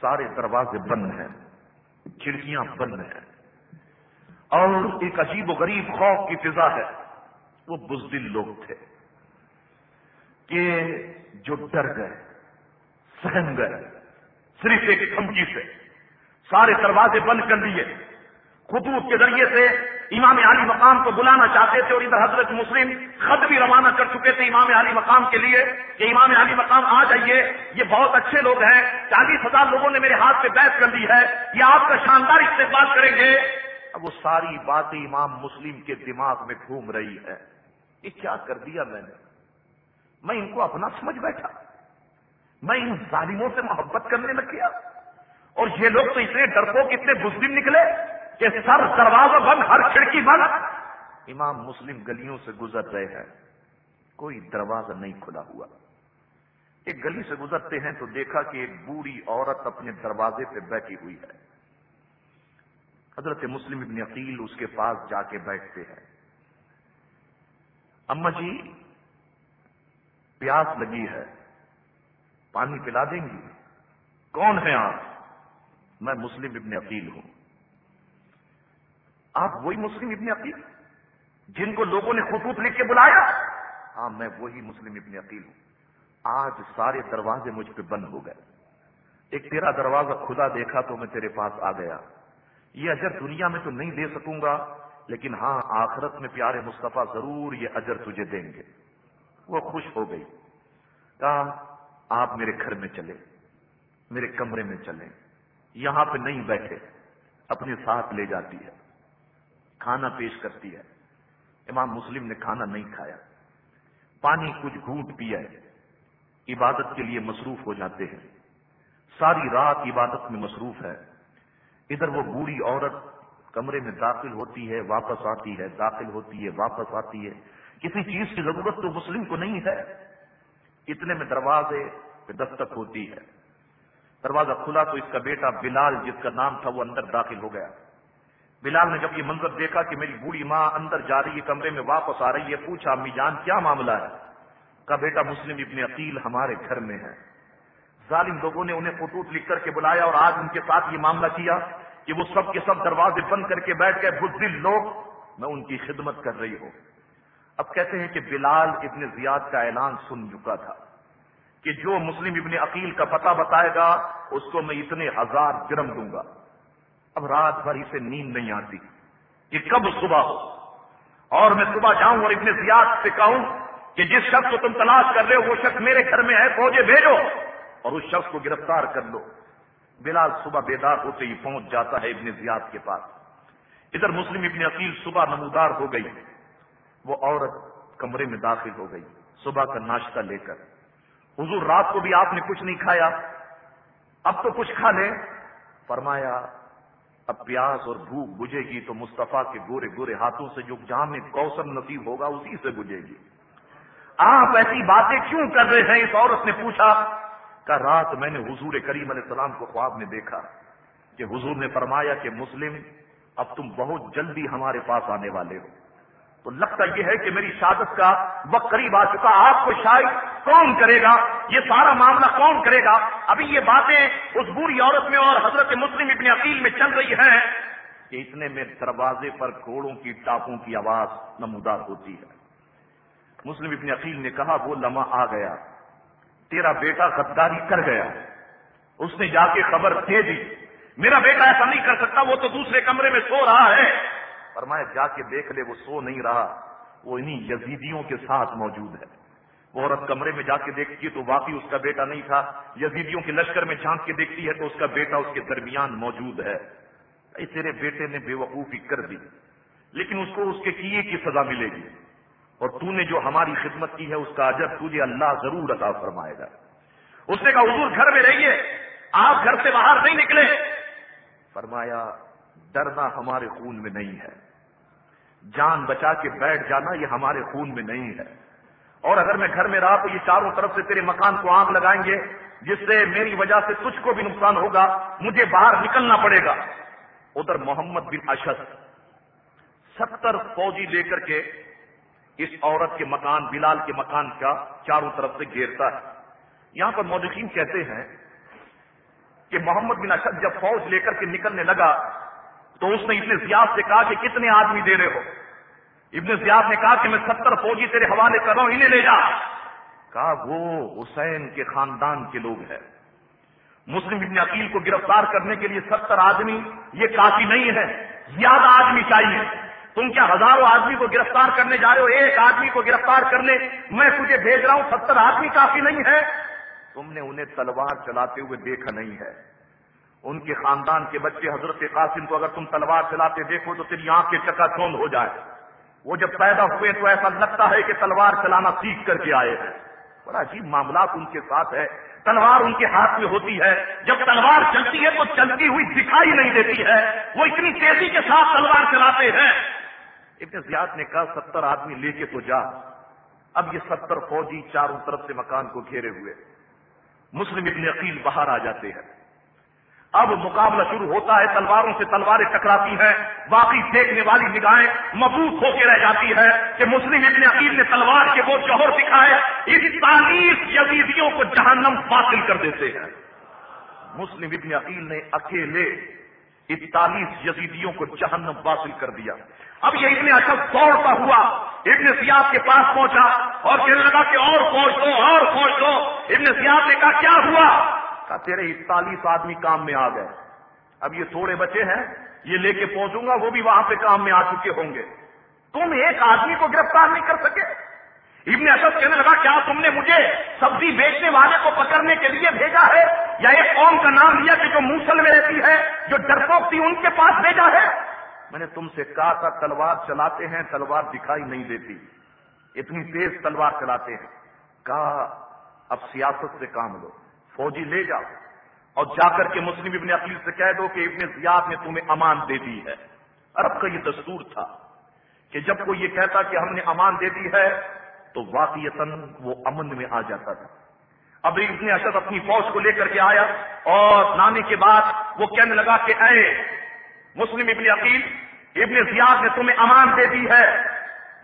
E: سارے دروازے بند ہیں۔ کھڑکیاں بند ہیں۔ اور ایک عجیب و غریب خوف کی فضا ہے۔ وہ بزدل لوگ تھے کہ جو ڈر گئے، سہم گئے، صرف ایک دھمکی سے سارے دروازے بند کر دیے۔ خطوط کے ذریعے سے امام علی مقام کو بلانا چاہتے تھے اور ادھر حضرت مسلم خط بھی روانہ کر چکے تھے امام علی مقام کے لیے کہ امام علی مقام آ جائیے، یہ بہت اچھے لوگ ہیں۔ چالیس ہزار لوگوں نے میرے ہاتھ پہ بیٹھ کر دی ہے۔ یہ آپ کا شاندار استقبال کریں گے۔ اب وہ ساری باتیں امام مسلم کے دماغ میں گھوم رہی ہے۔ یہ کیا کر دیا میں نے؟ میں ان کو اپنا سمجھ بیٹھا۔ میں ان ظالموں سے محبت کرنے لگ گیا۔ اور یہ لوگ تو اتنے ڈرپوک اتنے بزدل نکلے کہ سر دروازہ بند، ہر کھڑکی بند۔ امام مسلم گلیوں سے گزر رہے ہیں۔ کوئی دروازہ نہیں کھلا ہوا۔ ایک گلی سے گزرتے ہیں تو دیکھا کہ ایک بوڑھی عورت اپنے دروازے پہ بیٹھی ہوئی ہے۔ حضرت مسلم ابن عقیل اس کے پاس جا کے بیٹھتے ہیں۔ اما جی پیاس لگی ہے، پانی پلا دیں گی۔ کون ہیں آپ؟ میں مسلم ابن عقیل ہوں۔ آپ وہی مسلم ابن عقیل جن کو لوگوں نے خطوط لکھ کے بلایا؟ ہاں میں وہی مسلم ابن عقیل ہوں۔ آج سارے دروازے مجھ پہ بند ہو گئے۔ ایک تیرا دروازہ خدا دیکھا تو میں تیرے پاس آ گیا۔ یہ اجر دنیا میں تو نہیں دے سکوں گا، لیکن ہاں آخرت میں پیارے مصطفیٰ ضرور یہ اجر تجھے دیں گے۔ وہ خوش ہو گئی۔ کہا، آپ میرے گھر میں چلے، میرے کمرے میں چلیں یہاں پہ نہیں بیٹھے، اپنے ساتھ لے جاتی ہے، کھانا پیش کرتی ہے۔ امام مسلم نے کھانا نہیں کھایا۔ پانی کچھ گھونٹ پیا ہے۔ عبادت کے لیے مصروف ہو جاتے ہیں۔ ساری رات عبادت میں مصروف ہے۔ ادھر وہ بوڑھی عورت کمرے میں داخل ہوتی ہے، واپس آتی ہے، داخل ہوتی ہے، واپس آتی ہے۔ کسی چیز کی ضرورت تو مسلم کو نہیں ہے۔ اتنے میں دروازے پہ دستک ہوتی ہے۔ دروازہ کھلا تو اس کا بیٹا بلال، جس کا نام تھا، وہ اندر داخل ہو گیا۔ بلال نے جب یہ منظر دیکھا کہ میری بوڑھی ماں اندر جا رہی ہے، کمرے میں واپس آ رہی ہے، پوچھا، امی جان، کیا معاملہ ہے؟ کا بیٹا مسلم ابن عقیل ہمارے گھر میں ہے۔ ظالم لوگوں نے انہیں خطوط لکھ کر کے بلایا اور آج ان کے ساتھ یہ معاملہ کیا۔ کہ وہ سب کے سب دروازے بند کر کے بیٹھ گئے، بزدل لوگ، میں ان کی خدمت کر رہی ہوں۔ اب کہتے ہیں کہ بلال ابن زیاد کا اعلان سن چکا تھا کہ جو مسلم ابن عقیل کا پتہ بتائے گا، اس کو میں اتنے ہزار جرم دوں گا۔ اب رات بھر اسے نیند نہیں آتی کہ کب صبح ہو۔ اور میں صبح جاؤں اور ابن زیاد سے کہوں کہ جس شخص کو تم تلاش کر رہے ہو، وہ شخص میرے گھر میں ہے، فوجے بھیجو اور اس شخص کو گرفتار کر لو۔ بلال صبح بیدار ہوتے ہی پہنچ جاتا ہے ابن زیاد کے پاس۔ ادھر مسلم ابن عقیل صبح نمودار ہو گئی۔ وہ عورت کمرے میں داخل ہو گئی، صبح کا ناشتہ لے کر۔ حضور رات کو بھی آپ نے کچھ نہیں کھایا، اب تو کچھ کھا لیں۔ فرمایا، اب پیاس اور بھوک بجھے گی تو مصطفیٰ کے گورے گورے ہاتھوں سے جو جامع کوثر نصیب ہوگا اسی سے بجھے گی۔ آپ ایسی باتیں کیوں کر رہے ہیں؟ اس عورت نے پوچھا کہ رات میں نے حضور کریم علیہ السلام کو خواب میں دیکھا کہ حضور نے فرمایا کہ مسلم، اب تم بہت جلدی ہمارے پاس آنے والے ہو۔ تو لگتا یہ ہے کہ میری شادت کا وقت قریب آ چکا، آپ کو شاید کون کرے گا؟ یہ سارا معاملہ کون کرے گا؟ ابھی یہ باتیں اس بری عورت میں اور حضرت مسلم ابن عقیل میں چل رہی ہیں کہ اتنے میں دروازے پر گھوڑوں کی ٹاپوں کی آواز نمودار ہوتی ہے۔ مسلم ابن عقیل نے کہا، وہ لمحہ آ گیا۔ تیرا بیٹا غداری کر گیا۔ اس نے جا کے خبر دے دی میرا بیٹا ایسا نہیں کر سکتا، وہ تو دوسرے کمرے میں سو رہا ہے۔ فرمایا، جا کے دیکھ لے، وہ سو نہیں رہا۔ وہ انہی یزیدیوں کے ساتھ موجود ہے۔ وہ عورت کمرے میں جا کے دیکھتی ہے تو واقعی اس کا بیٹا نہیں تھا۔ یزیدیوں کے لشکر میں جھانک کے دیکھتی ہے تو اس کا بیٹا اس کے درمیان موجود ہے۔ اے تیرے بیٹے نے بے وقوفی کر دی، لیکن اس کو اس کے کیے کی سزا ملے گی؟ اور تو نے جو ہماری خدمت کی ہے، اس کا اجر تجھے اللہ ضرور عطا فرمائے گا۔ اس نے کہا، حضور گھر میں رہیے، آپ گھر سے باہر نہیں نکلے۔ فرمایا، ڈرنا ہمارے خون میں نہیں ہے۔ جان بچا کے بیٹھ جانا یہ ہمارے خون میں نہیں ہے۔ اور اگر میں گھر میں رہا تو یہ چاروں طرف سے تیرے مکان کو آگ لگائیں گے، جس سے میری وجہ سے تجھ کو بھی نقصان ہوگا، مجھے باہر نکلنا پڑے گا۔ ادھر محمد بن اشد، ستر فوجی لے کر کے اس عورت کے مکان، بلال کے مکان کا چاروں طرف سے گھیرتا ہے۔ یہاں پر مودقین کہتے ہیں کہ محمد بن اشد جب فوج لے کر کے نکلنے لگا تو اس نے ابن زیاد سے کہا کہ کتنے آدمی دے رہے ہو؟ ابن زیاد نے کہا کہ میں ستر فوجی تیرے حوالے کر رہا ہوں، انہیں لے جا۔ کہا، وہ حسین کے خاندان کے لوگ ہیں۔ مسلم ابن عقیل کو گرفتار کرنے کے لیے ستر آدمی، یہ کافی نہیں ہے، زیادہ آدمی چاہیے۔ تم کیا ہزاروں آدمی کو گرفتار کرنے جا رہے ہو؟ ایک آدمی کو گرفتار کرنے میں تجھے بھیج رہا ہوں، ستر آدمی کافی نہیں ہے۔ تم نے انہیں تلوار چلاتے ہوئے دیکھا نہیں ہے۔ ان کے خاندان کے بچے حضرت قاسم کو اگر تم تلوار چلاتے دیکھو تو تیری آنکھ کے چکا چوند ہو جائے۔ وہ جب پیدا ہوئے تو ایسا لگتا ہے کہ تلوار چلانا سیکھ کر کے آئے ہیں۔ بڑا عجیب معاملات ان کے ساتھ ہے۔ تلوار ان کے ہاتھ میں ہوتی ہے۔ جب تلوار چلتی ہے تو چلتی ہوئی دکھائی نہیں دیتی ہے۔ وہ اتنی تیزی کے ساتھ تلوار چلاتے ہیں۔ ابن زیاد نے کہا، ستر آدمی لے کے تو جا۔ اب یہ ستر فوجی چاروں طرف سے مکان کو گھیرے ہوئے۔ مسلم ابن عقیل باہر آ جاتے ہیں۔ اب مقابلہ شروع ہوتا ہے، تلواروں سے تلواریں ٹکراتی ہیں، باقی دیکھنے والی نگاہیں مبوط ہو کے رہ جاتی ہے کہ مسلم ابن عقیل نے تلوار کے وہ جوہر دکھائے اکتالیس یزیدیوں کو جہنم باطل کر دیتے ہیں۔ مسلم ابن عقیل نے اکیلے اکتالیس یزیدیوں کو جہنم باطل کر دیا۔ اب یہ ابن اشد دوڑتا ہوا ابن سیاد کے پاس پہنچا اور کہنے لگا کہ اور فوج دو، اور فوج دو۔ ابن سیاد نے کہا، کیا ہوا؟ کہا، تیرے اکتالیس آدمی کام میں آ گئے۔ اب یہ تھوڑے بچے ہیں، یہ لے کے پہنچوں گا، وہ بھی وہاں پہ کام میں آ چکے ہوں گے۔ تم ایک آدمی کو گرفتار نہیں کر سکے۔ ابن اشد کہنے لگا، کیا تم نے مجھے سبزی بیچنے والے کو پکڑنے کے لیے بھیجا ہے؟ یا ایک قوم کا نام لیا کہ جو موسل میں رہتی ہے، جو ڈرپوک تھی ان کے پاس بھیجا ہے؟ میں نے تم سے کہا تھا، تلوار چلاتے ہیں، تلوار دکھائی نہیں دیتی۔ اتنی تیز تلوار چلاتے ہیں۔ کہا، اب سیاست سے کام لو۔ فوجی لے جاؤ۔ اور جا کر کے مسلم ابن عقیل سے کہہ دو کہ ابن زیاد نے تمہیں امان دے دی ہے۔ عرب کا یہ دستور تھا کہ جب کوئی یہ کہتا کہ ہم نے امان دے دی ہے، تو واقعی وہ امن میں آ جاتا تھا۔ اب ابن اشد اپنی فوج کو لے کر کے آیا اور نانے کے بعد وہ کہنے لگا کہ اے مسلم ابن عقیل، ابن زیاد نے تمہیں امان دے دی ہے۔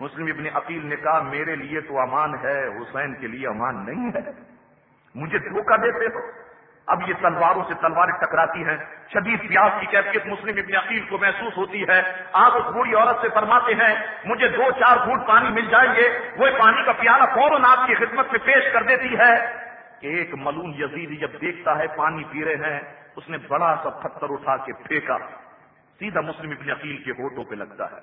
E: مسلم ابن عقیل نے کہا، میرے لیے تو امان ہے، حسین کے لیے امان نہیں ہے۔ مجھے دھوکہ دیتے ہو۔ اب یہ تلواروں سے تلواریں ٹکراتی ہیں۔ شدید پیاس کی کیفیت مسلم ابن عقیل کو محسوس ہوتی ہے۔ آپ اس بوڑھی عورت سے فرماتے ہیں، مجھے دو چار گھوٹ پانی مل جائیں گے۔ وہ پانی کا پیالہ فوراً آپ کی خدمت میں پیش کر دیتی ہے۔ کہ ایک ملون یزید جب دیکھتا ہے، پانی پی رہے ہیں، اس نے بڑا سا پتھر اٹھا کے پھینکا۔ سیدھا مسلم ابن عقیل کے ہوٹوں پہ لگتا ہے۔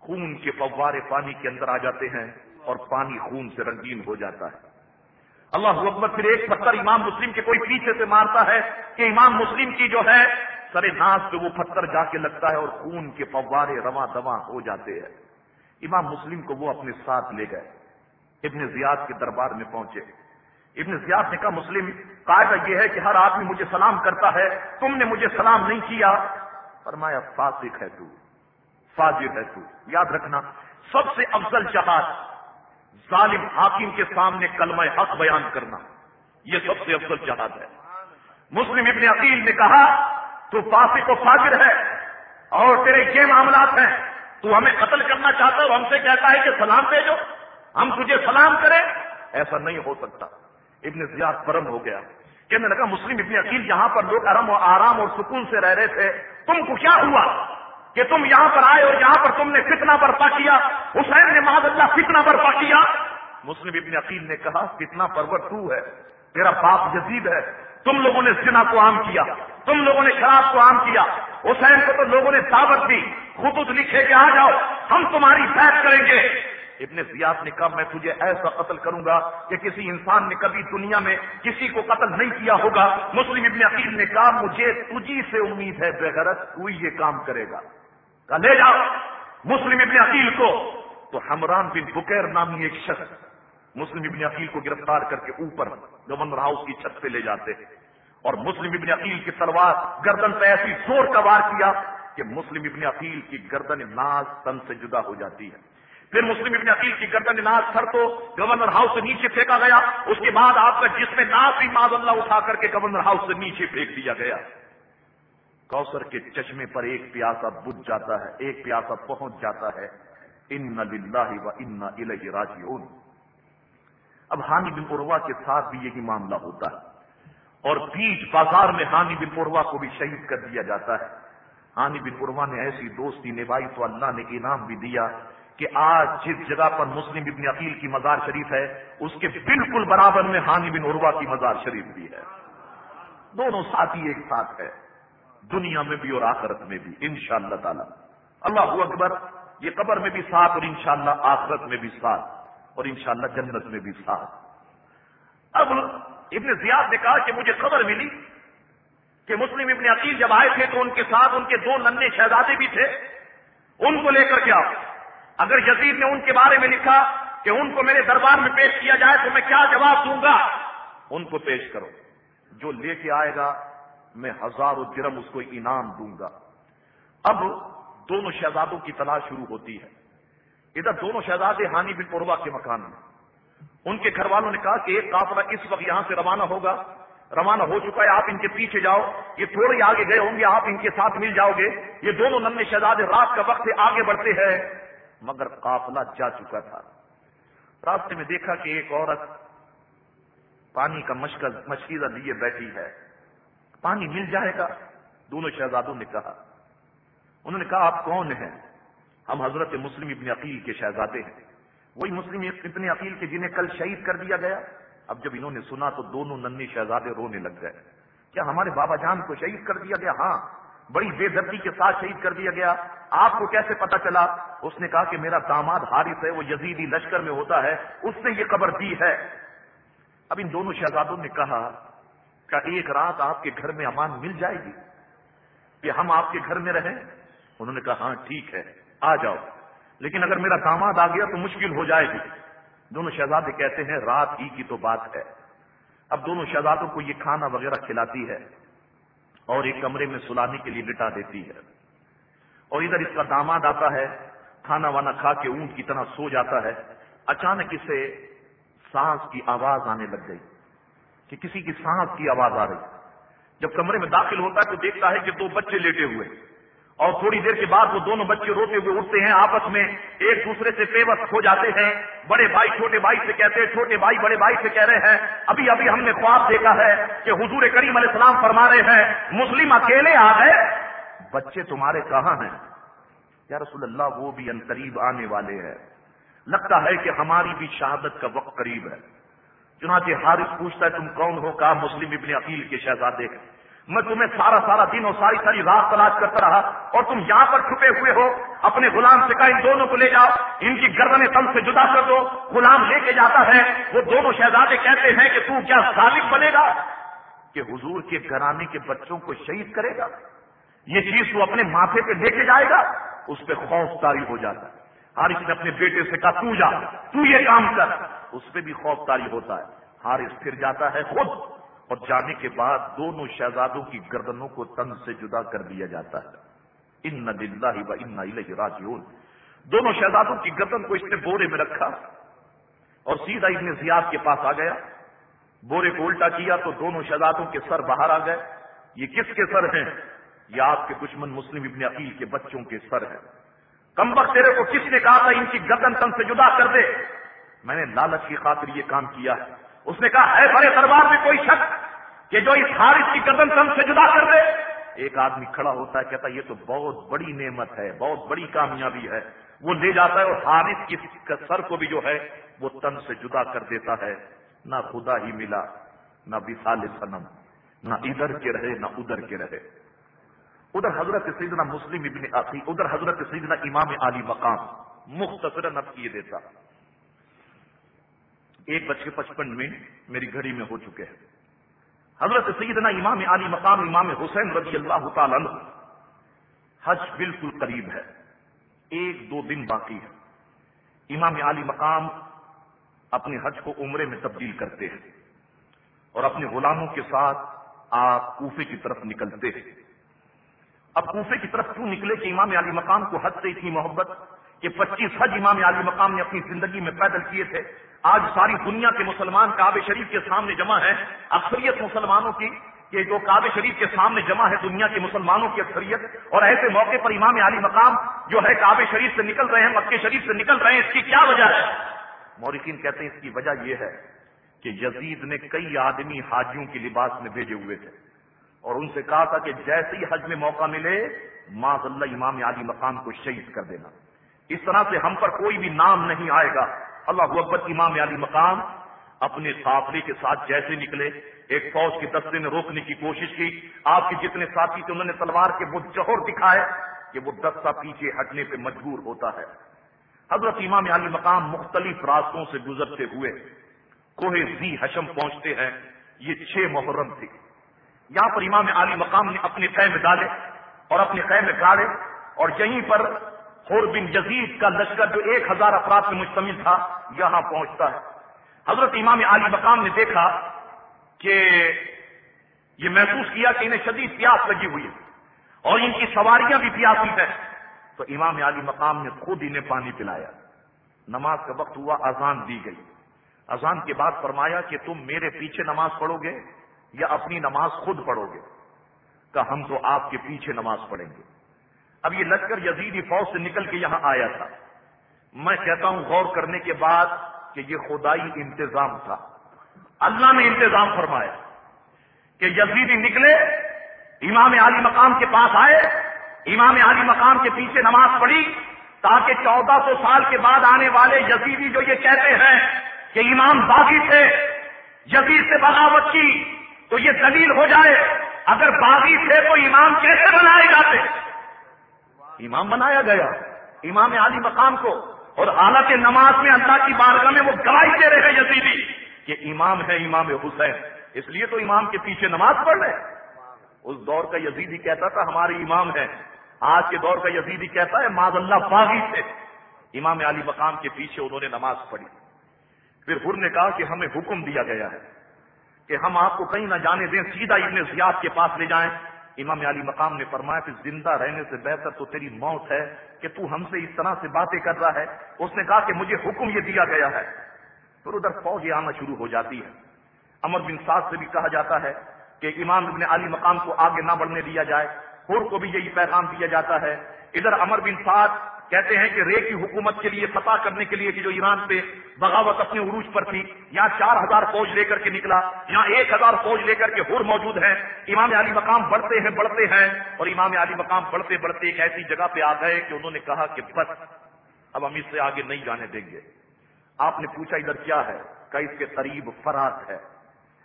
E: خون کے فوارے پانی کے اندر آ جاتے ہیں اور پانی خون سے رنگین ہو جاتا ہے۔ اللہ اکبر پھر ایک پتھر امام مسلم کے کوئی پیچھے سے مارتا ہے کہ امام مسلم کی جو ہے، سر ناس پہ وہ پتھر جا کے لگتا ہے اور خون کے فوارے رواں دواں ہو جاتے ہیں۔ امام مسلم کو وہ اپنے ساتھ لے گئے۔ ابن زیاد کے دربار میں پہنچے۔ ابن زیاد نے کہا، مسلم، قاعدہ یہ ہے کہ ہر آدمی مجھے سلام کرتا ہے، تم نے مجھے سلام نہیں کیا۔ فرمایا، فاسق ہے تو، فاجر ہے تو، یاد رکھنا، سب سے افضل جہاز ظالم حاکم کے سامنے کلمہ حق بیان کرنا، یہ سب سے افضل جہاد ہے۔ مسلم ابن عقیل نے کہا، تو فاسق و فاجر ہے، اور تیرے یہ معاملات ہیں، تو ہمیں قتل کرنا چاہتا ہے ہم سے کہتا ہے کہ سلام بھیجو، ہم تجھے سلام کریں، ایسا نہیں ہو سکتا۔ ابن زیاد پرم ہو گیا۔ کہنے لگا مسلم ابن عقیل یہاں پر لوگ ارم و آرام اور سکون سے رہ رہے تھے۔ تم کو کیا ہوا کہ تم یہاں پر آئے اور یہاں پر تم نے فتنہ برپا کیا؟ حسین نے محض اللہ فتنہ برپا کیا۔ مسلم ابن عقیل نے کہا، فتنہ پرور تو ہے تیرا باپ جزید ہے، تم لوگوں نے سنا کو عام کیا، تم لوگوں نے شراب کو عام کیا۔ حسین کو تو لوگوں نے دعوت دی، خطوط لکھے کہ آ جاؤ، ہم تمہاری بحث کریں گے۔ ابن زیاد نے کہا، میں تجھے ایسا قتل کروں گا کہ کسی انسان نے کبھی دنیا میں کسی کو قتل نہیں کیا ہوگا. مسلم ابن عقیل نے کہا، مجھے تجھی سے امید ہے بےغرت کوئی یہ کام کرے گا. کہا، لے جاؤ مسلم ابن عقیل کو. تو حمران بن بکیر نامی ایک شخص مسلم ابن عقیل کو گرفتار کر کے اوپر گورنر ہاؤس کی چھت پہ لے جاتے اور مسلم ابن عقیل کی تلوار گردن پہ ایسی زور کا وار کیا کہ مسلم ابن عقیل کی گردن ناز تن سے جدا ہو جاتی ہے۔ پھر مسلم ابن عقیل کی گردن ناز سر تو گورنر ہاؤس سے نیچے پھینکا گیا۔ اس کے بعد آپ کا جس میں ناز بھی ماض اللہ اٹھا کر کے گورنر ہاؤس سے نیچے پھینک دیا گیا۔ کوثر کے چشمے پر ایک پیاسا بج جاتا ہے، ایک پیاسا پہنچ جاتا ہے۔ ان للہ و ان الہ راجعون۔ اب ہانی بن عروا کے ساتھ بھی یہی معاملہ ہوتا ہے۔ اور بیچ بازار میں ہانی بن عروا کو بھی شہید کر دیا جاتا ہے۔ ہانی بن عروا نے ایسی دوستی نبھائی تو اللہ نے انعام بھی دیا۔ کہ آج جس جگہ پر مسلم ابن عقیل کی مزار شریف ہے، اس کے بالکل برابر میں ہانی بن عروا کی مزار شریف بھی ہے۔ دونوں ساتھی ایک ساتھ ہے دنیا میں بھی اور آخرت میں بھی ان شاء اللہ تعالی اللہ اکبر، یہ قبر میں بھی ساتھ اور انشاءاللہ شاء آخرت میں بھی ساتھ اور انشاءاللہ جنت میں بھی ساتھ۔ اب ابن زیاد نے کہا کہ مجھے خبر ملی کہ مسلم ابن عقیل جب آئے تھے تو ان کے ساتھ ان کے دو ننے شہزادے بھی تھے۔ ان کو لے کر کے آؤ۔ اگر یزید نے ان کے بارے میں لکھا کہ ان کو میرے دربار میں پیش کیا جائے تو میں کیا جواب دوں گا؟ ان کو پیش کرو۔ جو لے کے آئے گا، میں ہزاروں جرم اس کو انعام دوں گا۔ اب دونوں شہزادوں کی تلاش شروع ہوتی ہے۔ ادھر دونوں شہزادے ہانی بن پوروا کے مکان میں۔ ان کے گھر والوں نے کہا کہ ایک کافلا اس وقت یہاں سے روانہ ہوگا۔ روانہ ہو چکا ہے، آپ ان کے پیچھے جاؤ۔ یہ تھوڑے آگے گئے ہوں گے، آپ ان کے ساتھ مل جاؤ گے۔ یہ دونوں ننے شہزادے رات کا وقت آگے بڑھتے ہیں۔ مگر قافلہ جا چکا تھا۔ راستے میں دیکھا کہ ایک عورت پانی کا مشکل مشکیزہ لیے بیٹھی ہے۔ پانی مل جائے گا؟ دونوں شہزادوں نے کہا۔ انہوں نے کہا، آپ کون ہیں؟ ہم حضرت مسلم ابن عقیل کے شہزادے ہیں۔ وہی مسلم ابن عقیل کے جنہیں کل شہید کر دیا گیا۔ اب جب انہوں نے سنا تو دونوں ننی شہزادے رونے لگ گئے۔ کیا ہمارے بابا جان کو شہید کر دیا گیا؟ ہاں۔ بڑی بے دردی کے ساتھ شہید کر دیا گیا۔ آپ کو کیسے پتا چلا؟ اس نے کہا کہ میرا داماد حارث ہے، وہ یزیدی لشکر میں ہوتا ہے، اس نے یہ قبر دی ہے۔ اب ان دونوں شہزادوں نے کہا کہ ایک رات آپ کے گھر میں امان مل جائے گی؟ کہ ہم آپ کے گھر میں رہیں؟ انہوں نے کہا ہاں ٹھیک ہے، آ جاؤ۔ لیکن اگر میرا داماد آ گیا تو مشکل ہو جائے گی۔ دونوں شہزادے کہتے ہیں، رات ہی کی تو بات ہے۔ اب دونوں شہزادوں کو یہ کھانا وغیرہ کھلاتی ہے۔ اور ایک کمرے میں سلانے کے لیے لٹا دیتی ہے۔ اور ادھر اس کا داماد آتا ہے، کھانا وانا کھا کے اونٹ کی طرح سو جاتا ہے۔ اچانک اسے سانس کی آواز آنے لگ گئی کہ کسی کی سانس کی آواز آ رہی۔ جب کمرے میں داخل ہوتا ہے تو دیکھتا ہے کہ دو بچے لیٹے ہوئے۔ اور تھوڑی دیر کے بعد وہ دونوں بچے روتے ہوئے اٹھتے ہیں، آپس میں ایک دوسرے سے پیوست ہو جاتے ہیں۔ بڑے بھائی چھوٹے بھائی سے کہتے ہیں، چھوٹے بھائی بڑے بھائی سے کہہ رہے ہیں، ابھی ابھی ہم نے خواب دیکھا ہے کہ حضور کریم علیہ السلام فرما رہے ہیں، مسلم اکیلے آ گئے۔ بچے تمہارے کہاں ہیں؟ یا رسول اللہ، وہ بھی قریب آنے والے ہیں۔ لگتا ہے کہ ہماری بھی شہادت کا وقت قریب ہے۔ چنانچہ حارث پوچھتا ہے، تم کون ہو؟ کہا، مسلم ابن عقیل کے شہزادے ہیں۔ میں تمہیں سارا سارا دن اور ساری ساری رات تلاش کرتا رہا اور تم یہاں پر چھپے ہوئے ہو۔ اپنے غلام سے کہا، ان دونوں کو لے جاؤ، ان کی گردنیں تن سے جدا کر دو۔ غلام لے کے جاتا ہے۔ وہ دونوں شہزادے کہتے ہیں کہ تو کیا ظالم بنے گا؟ کہ حضور کے گھرانے کے بچوں کو شہید کرے گا؟ یہ چیز تو اپنے ماتھے پہ لے کے جائے گا، اس پہ خوف تاری ہو جاتا ہے۔ حارث نے اپنے بیٹے سے کہا، تو جا، تو یہ کام کر۔ اس پہ بھی خوف تاری ہوتا ہے۔ حارث پھر جاتا ہے خود۔ اور جانے کے بعد دونوں شہزادوں کی گردنوں کو تن سے جدا کر دیا جاتا ہے۔ ان ندلہ و ان راجیون دونوں شہزادوں کی گردن کو اس نے بورے میں رکھا اور سیدھا ابن زیاد کے پاس آ گیا۔ بورے کو الٹا کیا تو دونوں شہزادوں کے سر باہر آ گئے۔ یہ کس کے سر ہیں؟ یہ آپ کے دشمن مسلم ابن عقیل کے بچوں کے سر ہیں۔ کمبر تیرے کو کس نے کہا تھا ان کی گردن تن سے جدا کر دے؟ میں نے لالچ کی خاطر یہ کام کیا ہے۔ اس نے کہا ہے بڑے دربار میں کوئی شخص کہ جو اس حارث کی قدم تن سے جدا کر دے؟ ایک آدمی کھڑا ہوتا ہے، کہتا ہے، یہ تو بہت بڑی نعمت ہے، بہت بڑی کامیابی ہے۔ وہ لے جاتا ہے اور حارث کی سر کو بھی جو ہے، وہ تن سے جدا کر دیتا ہے۔ نہ خدا ہی ملا، نہ بسال سنم نہ ادھر کے رہے، نہ ادھر کے رہے۔ ادھر حضرت سیدنا مسلم ابن عقی ادھر حضرت سیدنا امام علی مقام مختصر نب کیے دیتا۔ ایک بج کے پچپن میں میری گھڑی میں ہو چکے ہیں۔ حضرت سیدنا امام علی مقام امام حسین رضی اللہ تعالی عنہ حج بالکل قریب ہے۔ ایک دو دن باقی ہے امام علی مقام اپنے حج کو عمرے میں تبدیل کرتے ہیں اور اپنے غلاموں کے ساتھ آپ کوفے کی طرف نکلتے ہیں۔ اب کوفے کی طرف کیوں نکلے کہ امام علی مقام کو حج سے اتنی محبت کہ پچیس حج امام علی مقام نے اپنی زندگی میں پیدل کیے تھے۔ آج ساری دنیا کے مسلمان کعبے شریف کے سامنے جمع ہے۔ اکثریت مسلمانوں کی کہ جو کعبے شریف کے سامنے جمع ہے، دنیا کے مسلمانوں کی اکثریت۔ اور ایسے موقع پر امام علی مقام جو ہے کعبے شریف سے نکل رہے ہیں مکے شریف سے نکل رہے ہیں، اس کی کیا وجہ ہے؟ مورکین کہتے ہیں اس کی وجہ یہ ہے کہ یزید نے کئی آدمی حاجیوں کے لباس میں بھیجے ہوئے تھے۔ اور ان سے کہا تھا کہ جیسے ہی حج میں موقع ملے ماں اللہ امام علی مقام کو شہید کر دینا۔ اس طرح سے ہم پر کوئی بھی نام نہیں آئے گا۔ اللہ اکبر امام علی مقام اپنے قافلے کے ساتھ جیسے نکلے، ایک فوج کے دستے نے روکنے کی کوشش کی۔ آپ کے جتنے ساتھی تھے، انہوں نے تلوار کے وہ جوہر دکھائے کہ وہ دستہ پیچھے ہٹنے پہ مجبور ہوتا ہے۔ حضرت امام علی مقام مختلف راستوں سے گزرتے ہوئے کوہ زی حشم پہنچتے ہیں۔ یہ چھ محرم تھی یہاں پر امام علی مقام نے اپنے میں ڈالے اور اپنے میں گاڑے اور یہیں پر خور بن یزید کا لشکر جو ایک ہزار افراد میں مشتمل تھا، یہاں پہنچتا ہے۔ حضرت امام علی مقام نے دیکھا کہ یہ محسوس کیا کہ انہیں شدید پیاس لگی ہوئی ہے اور ان کی سواریاں بھی پیاسی ہیں۔ تو امام علی مقام نے خود انہیں پانی پلایا۔ نماز کا وقت ہوا، اذان دی گئی۔ اذان کے بعد فرمایا کہ تم میرے پیچھے نماز پڑھو گے یا اپنی نماز خود پڑھو گے؟ کہ ہم تو آپ کے پیچھے نماز پڑھیں گے۔ اب یہ لشکر یزیدی فوج سے نکل کے یہاں آیا تھا۔ میں کہتا ہوں غور کرنے کے بعد کہ یہ خدائی انتظام تھا۔ اللہ نے انتظام فرمایا کہ یزیدی نکلے، امام علی مقام کے پاس آئے، امام علی مقام کے پیچھے نماز پڑھی تاکہ چودہ سو سال کے بعد آنے والے یزیدی جو یہ کہتے ہیں کہ امام باغی تھے، یزید سے بغاوت کی تو یہ دلیل ہو جائے۔ اگر باغی تھے تو امام کیسے بنائے جاتے؟ امام بنایا گیا، امام علی مقام کو، اور حالت نماز میں، اللہ کی بارگاہ میں وہ گواہی دے رہے یزیدی کہ امام ہے امام حسین۔ اس لیے تو امام کے پیچھے نماز پڑھ رہے اس دور کا یزیدی کہتا تھا، ہمارے امام ہے آج کے دور کا یزیدی کہتا ہے ماض اللہ باغی تھے۔ امام علی مقام کے پیچھے انہوں نے نماز پڑھی۔ پھر ہر نے کہا کہ ہمیں حکم دیا گیا ہے کہ ہم آپ کو کہیں نہ جانے دیں، سیدھا ابن زیاد کے پاس لے جائیں۔ امام علی مقام نے فرمایا کہ زندہ رہنے سے بہتر تو تیری موت ہے کہ تو ہم سے اس طرح سے باتیں کر رہا ہے۔ اس نے کہا کہ مجھے حکم یہ دیا گیا ہے۔ پھر ادھر فوج آنا شروع ہو جاتی ہے۔ امر بن سعد سے بھی کہا جاتا ہے کہ امام ابن علی مقام کو آگے نہ بڑھنے دیا جائے۔ ہر کو بھی یہی پیغام دیا جاتا ہے۔ ادھر امر بن سعد کہتے ہیں کہ رے کی حکومت کے لیے فتح کرنے کے لیے کہ جو ایران پہ بغاوت اپنے عروج پر تھی، یہاں چار ہزار فوج لے کر کے نکلا، یہاں ایک ہزار فوج لے کر کے ہر موجود ہے امام علی مقام بڑھتے ہیں بڑھتے ہیں، اور امام علی مقام بڑھتے بڑھتے ایک ایسی جگہ پہ آ گئے کہ انہوں نے کہا کہ بس، اب ہم اس سے آگے نہیں جانے دیں گے۔ آپ نے پوچھا ادھر کیا ہے؟ کہ اس کے قریب فرات ہے۔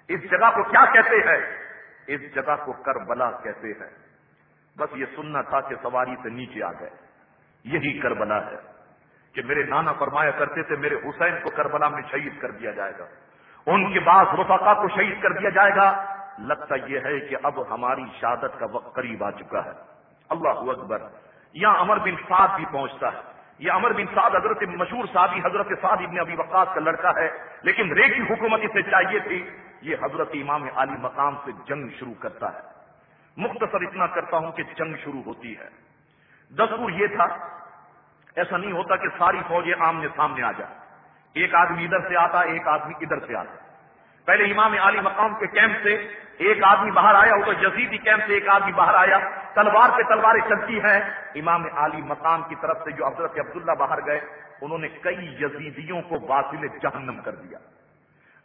E: اس جگہ کو کیا کہتے ہیں؟ اس جگہ کو کربلا کہتے ہیں۔ بس یہ سننا تھا کہ سواری سے نیچے آ گئے۔ یہی کربلا ہے کہ میرے نانا فرمایا کرتے تھے، میرے حسین کو کربلا میں شہید کر دیا جائے گا۔ ان کے بعد رفاقہ کو شہید کر دیا جائے گا۔ لگتا یہ ہے کہ اب ہماری شہادت کا وقت قریب آ چکا ہے۔ اللہ اکبر۔ یہاں امر بن سعد بھی پہنچتا ہے۔ یہ امر بن سعد حضرت مشہور صحابی حضرت سعد ابن ابی وقاص کا لڑکا ہے، لیکن ری کی حکومت اسے چاہیے تھی۔ یہ حضرت امام علی مقام سے جنگ شروع کرتا ہے۔ مختصر اتنا کرتا ہوں کہ جنگ شروع ہوتی ہے۔ دستور یہ تھا، ایسا نہیں ہوتا کہ ساری فوجیں آمنے سامنے آ جائے ایک آدمی ادھر سے آتا، ایک آدمی ادھر سے آتا۔ پہلے امام علی مقام کے کیمپ سے ایک آدمی باہر آیا وہ تو جزیدی کیمپ سے ایک آدمی باہر آیا۔ تلوار پہ تلواریں چلتی ہیں۔ امام علی مقام کی طرف سے جو حضرت عبداللہ باہر گئے، انہوں نے کئی یزیدیوں کو واصل جہنم کر دیا۔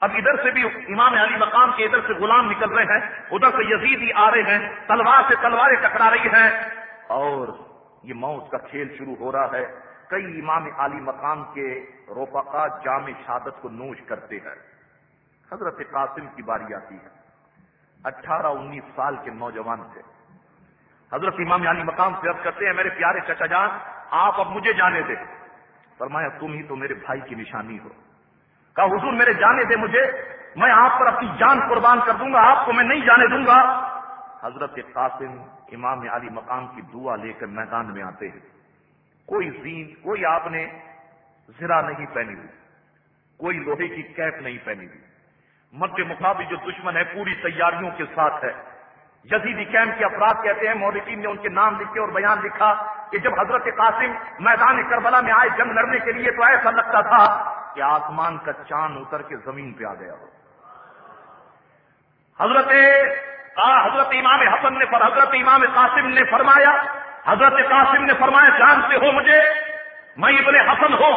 E: اب ادھر سے بھی امام علی مقام کے ادھر سے غلام نکل رہے ہیں، ادھر سے یزیدی آ رہے ہیں، تلوار سے تلواریں ٹکرا رہی ہیں اور یہ موت کا کھیل شروع ہو رہا ہے۔ کئی امام علی مقام کے روپقا جامع شہادت کو نوش کرتے ہیں۔ حضرت قاسم کی باری آتی ہے۔ اٹھارہ انیس سال کے نوجوان تھے۔ حضرت امام علی مقام سے عرض کرتے ہیں، میرے پیارے چچا جان، آپ اب مجھے جانے دیں۔ فرمایا، تم ہی تو میرے بھائی کی نشانی ہو۔ کہا، حضور میرے جانے دے مجھے، میں آپ پر اپنی جان قربان کر دوں گا، آپ کو میں نہیں جانے دوں گا۔ حضرت قاسم امام علی مقام کی دعا لے کر میدان میں آتے ہیں۔ کوئی زین، کوئی آپ نے زرا نہیں پہنی ہوئی۔ کوئی لوہے کی کیپ نہیں پہنی ہوئی۔ مد مقابل جو دشمن ہے، پوری تیاریوں کے ساتھ ہے۔ جزیدی کیمپ کے افراد کہتے ہیں مورکین نے ان کے نام لکھے اور بیان لکھا کہ جب حضرت قاسم میدان کربلا میں آئے جنگ لڑنے کے لیے تو ایسا لگتا تھا کہ آسمان کا چاند اتر کے زمین پہ آ گیا ہو۔ حضرت حضرت امام حسن نے حضرت امام قاسم نے فرمایا، حضرت قاسم نے فرمایا، جانتے ہو مجھے، میں ابن حسن ہو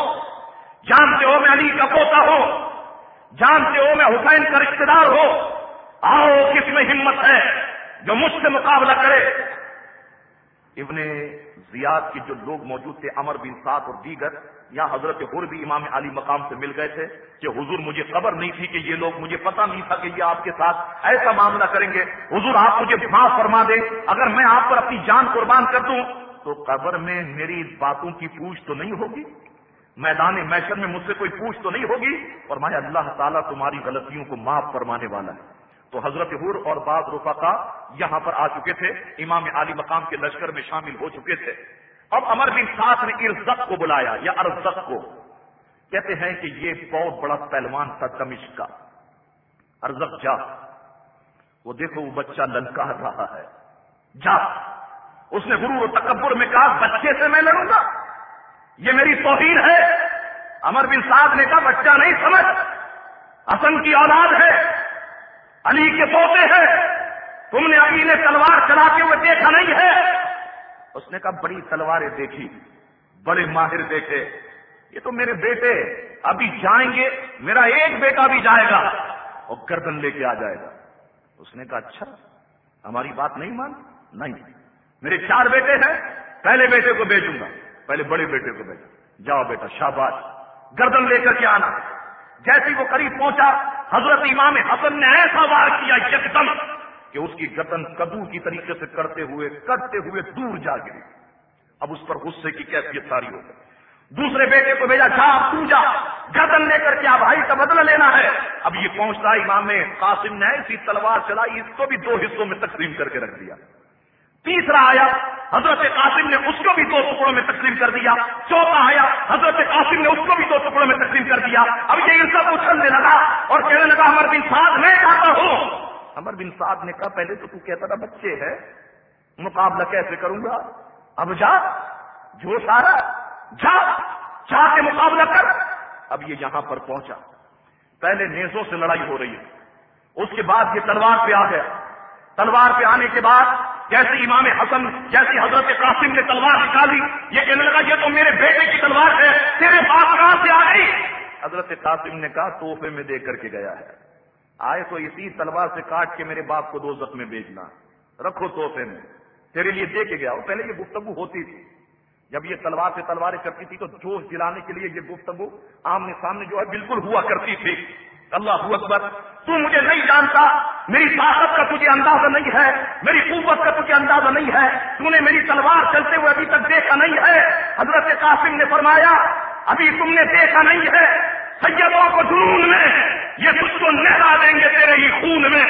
E: جانتے ہو میں علی کا پوتا ہو جانتے ہو میں حسین کا رشتے دار ہو آؤ، کس میں ہمت ہے جو مجھ سے مقابلہ کرے؟ ابن زیاد کے جو لوگ موجود تھے امر بن سعد اور دیگر یا حضرت حر بھی امام علی مقام سے مل گئے تھے کہ حضور مجھے خبر نہیں تھی کہ یہ لوگ مجھے پتا نہیں تھا کہ یہ آپ کے ساتھ ایسا معاملہ کریں گے۔ حضور آپ مجھے معاف فرما دیں۔ اگر میں آپ پر اپنی جان قربان کر دوں تو قبر میں میری باتوں کی پوچھ تو نہیں ہوگی۔ میدان میشر میں مجھ سے کوئی پوچھ تو نہیں ہوگی۔ اور میں اللہ تعالیٰ تمہاری غلطیوں کو معاف فرمانے والا ہے۔ تو حضرت حر اور بعض رفقا یہاں پر آ چکے تھے۔ امام علی مقام کے لشکر میں شامل ہو چکے تھے۔ اب امر بن ساتھ نے ارزق کو بلایا، یا ارزق کو۔ کہتے ہیں کہ یہ بہت بڑا پہلوان تھا دمشق کا۔ ارزق، جا۔ وہ دیکھو، وہ بچہ للکار رہا ہے۔ جا۔ اس نے گرو تکبر میں کہا، بچے سے میں لڑوں گا۔ یہ میری توہین ہے۔ امر بن سعد نے کہا، بچہ نہیں سمجھ۔ حسن کی اولاد ہے۔ علی کے پوتے ہیں۔ تم نے ابھی نے تلوار چلاتے ہوئے دیکھا نہیں ہے۔ اس نے کہا، بڑی تلواریں دیکھی، بڑے ماہر دیکھے۔ یہ تو میرے بیٹے، ابھی جائیں گے، میرا ایک بیٹا بھی جائے گا اور گردن لے کے آ جائے گا۔ اس نے کہا اچھا ہماری بات نہیں مان؟ نہیں۔ میرے چار بیٹے ہیں، پہلے بیٹے کو بیچوں گا، پہلے بڑے بیٹے کو بیچوں جاؤ بیٹا، شاباش، گردن لے کر کے آنا۔ جیسے وہ قریب پہنچا، حضرت امام حسن نے ایسا وار کیا، یکدم کہ اس کی گتن کدو کی طریقے سے کرتے ہوئے کرتے ہوئے دور جا گری۔ اب اس پر غصے کی کیفیت ساری ہو گئی۔ دوسرے بیٹے کو بھیجا، جا تو جا۔ گردن لے کر کیا بھائی، کا بدلہ لینا ہے۔ اب یہ پہنچتا امام قاسم نے ایسی تلوار چلائی، اس کو بھی دو حصوں میں تقسیم کر کے رکھ دیا۔ تیسرا آیا، حضرت قاسم نے اس کو بھی دو ٹکڑوں میں تقسیم کر دیا۔ چوتھا آیا، حضرت قاسم نے اس کو بھی دو ٹکڑوں میں تقسیم کر دیا۔ اب یہ ان سب اچھلنے لگا اور کہنے لگا امر بن سعد میں چاہتا ہوں۔ امر بن سعد نے کہا، پہلے تو تو کہتا تھا، بچے ہے مقابلہ کیسے کروں گا؟ اب جا جو سارا، جا جا کے مقابلہ کر۔ اب یہ یہاں پر پہنچا۔ پہلے نیزوں سے لڑائی ہو رہی ہے۔ اس کے بعد یہ تلوار پہ آ گیا۔ تلوار پہ آنے کے بعد جیسے امام حسن، جیسے حضرت قاسم نے تلوار نکالی، یہ کہنے لگا، یہ تو میرے بیٹے کی تلوار ہے، تیرے پاس کہاں سے آ گئی؟ حضرت قاسم نے کہا توحفے میں دے کر کے گیا ہے۔ آئے تو اسی تلوار سے کاٹ کے میرے باپ کو دو میں بیچنا رکھو توحفے میں۔ تیرے لیے دے کے گیا۔ اور پہلے یہ گفتگو ہوتی تھی۔ جب یہ تلوار سے تلواریں کرتی تھی تو جوش دلانے کے لیے یہ گفتگو آمنے سامنے جو ہے بالکل ہوا کرتی تھی۔ اللہ اکبر، تو مجھے نہیں جانتا۔ میری طاقت کا تجھے اندازہ نہیں ہے۔ میری قوت کا تجھے اندازہ نہیں ہے۔ تو نے میری تلوار چلتے ہوئے ابھی تک دیکھا نہیں ہے۔ حضرت قاسم نے فرمایا، ابھی تم نے دیکھا نہیں ہے۔ سیدوں کو جنون میں، یہ کچھ کو نہلا دیں گے تیرے ہی خون میں۔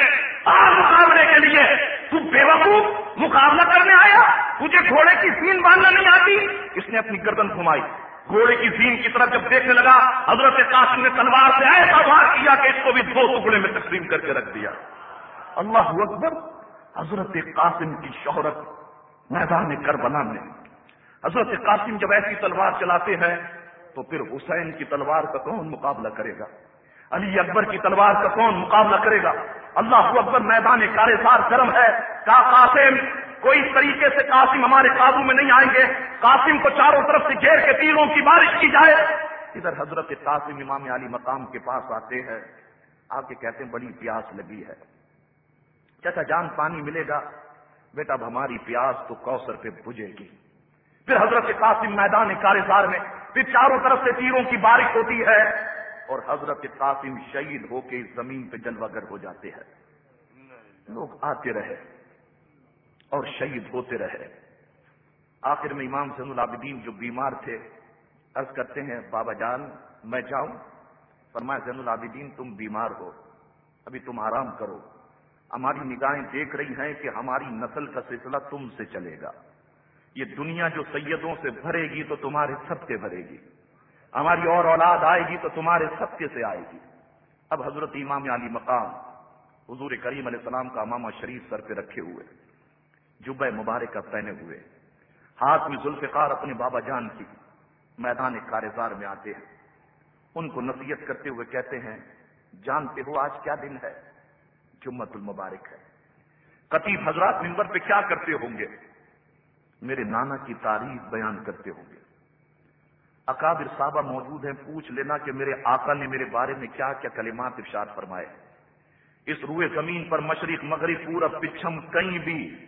E: آج مقابلے کے لیے تو بے وقوف مقابلہ کرنے آیا تجھے گھوڑے کی سین باندھنا نہیں آتی۔ اس نے اپنی گردن گھمائی۔ گھوڑے کی زین کی طرف جب دیکھنے لگا، حضرت قاسم نے تلوار سے ایسا وار کیا کہ اس کو بھی دو ٹکڑے میں تقسیم کر کے رکھ دیا۔ اللہ اکبر، حضرت قاسم کی شہرت میدان کربلا میں۔ حضرت قاسم جب ایسی تلوار چلاتے ہیں تو پھر حسین کی تلوار کا کون مقابلہ کرے گا؟ علی اکبر کی تلوار کا کون مقابلہ کرے گا؟ اللہ اکبر میدان کارے سار گرم ہے۔ کا قاسم، کوئی طریقے سے قاسم ہمارے قابو میں نہیں آئیں گے۔ قاسم کو چاروں طرف سے گھیر کے تیروں کی بارش کی جائے۔ ادھر حضرت قاسم امام علی مقام کے پاس آتے ہیں۔ آ کے کہتے ہیں، بڑی پیاس لگی ہے۔ چچا، جان پانی ملے گا۔ بیٹا، اب ہماری پیاس تو کوثر پہ بجے گی۔ پھر حضرت قاسم میدان کارزار میں پھر چاروں طرف سے تیروں کی بارش ہوتی ہے اور حضرت قاسم شہید ہو کے زمین پہ جلوگر ہو جاتے ہیں۔ لوگ آتے رہے اور شہید ہوتے رہے۔ آخر میں امام زین العابدین جو بیمار تھے، عرض کرتے ہیں، بابا جان، میں جاؤں؟ فرمایا، زین العابدین، تم بیمار ہو، ابھی تم آرام کرو۔ ہماری نگاہیں دیکھ رہی ہیں کہ ہماری نسل کا سلسلہ تم سے چلے گا۔ یہ دنیا جو سیدوں سے بھرے گی تو تمہارے سب سے بھرے گی۔ ہماری اور اولاد آئے گی تو تمہارے سب کے سے آئے گی۔ اب حضرت امام علی مقام حضور کریم علیہ السلام کا امامہ شریف سر پہ رکھے ہوئے جب مبارک پہنے ہوئے۔ ہاتھ میں ذوالفقار اپنے بابا جان کی میدان کارزار میں آتے ہیں۔ ان کو نصیحت کرتے ہوئے کہتے ہیں، جانتے ہو آج کیا دن ہے؟ جمت المبارک ہے۔ قطیف حضرات ممبر پہ کیا کرتے ہوں گے؟ میرے نانا کی تعریف بیان کرتے ہوں گے۔ اکابر صاحبہ موجود ہیں، پوچھ لینا کہ میرے آقا نے میرے بارے میں کیا کیا کلمات ارشاد فرمائے۔ اس روئے زمین پر مشرق، مغرب پورا پچھم کہیں بھی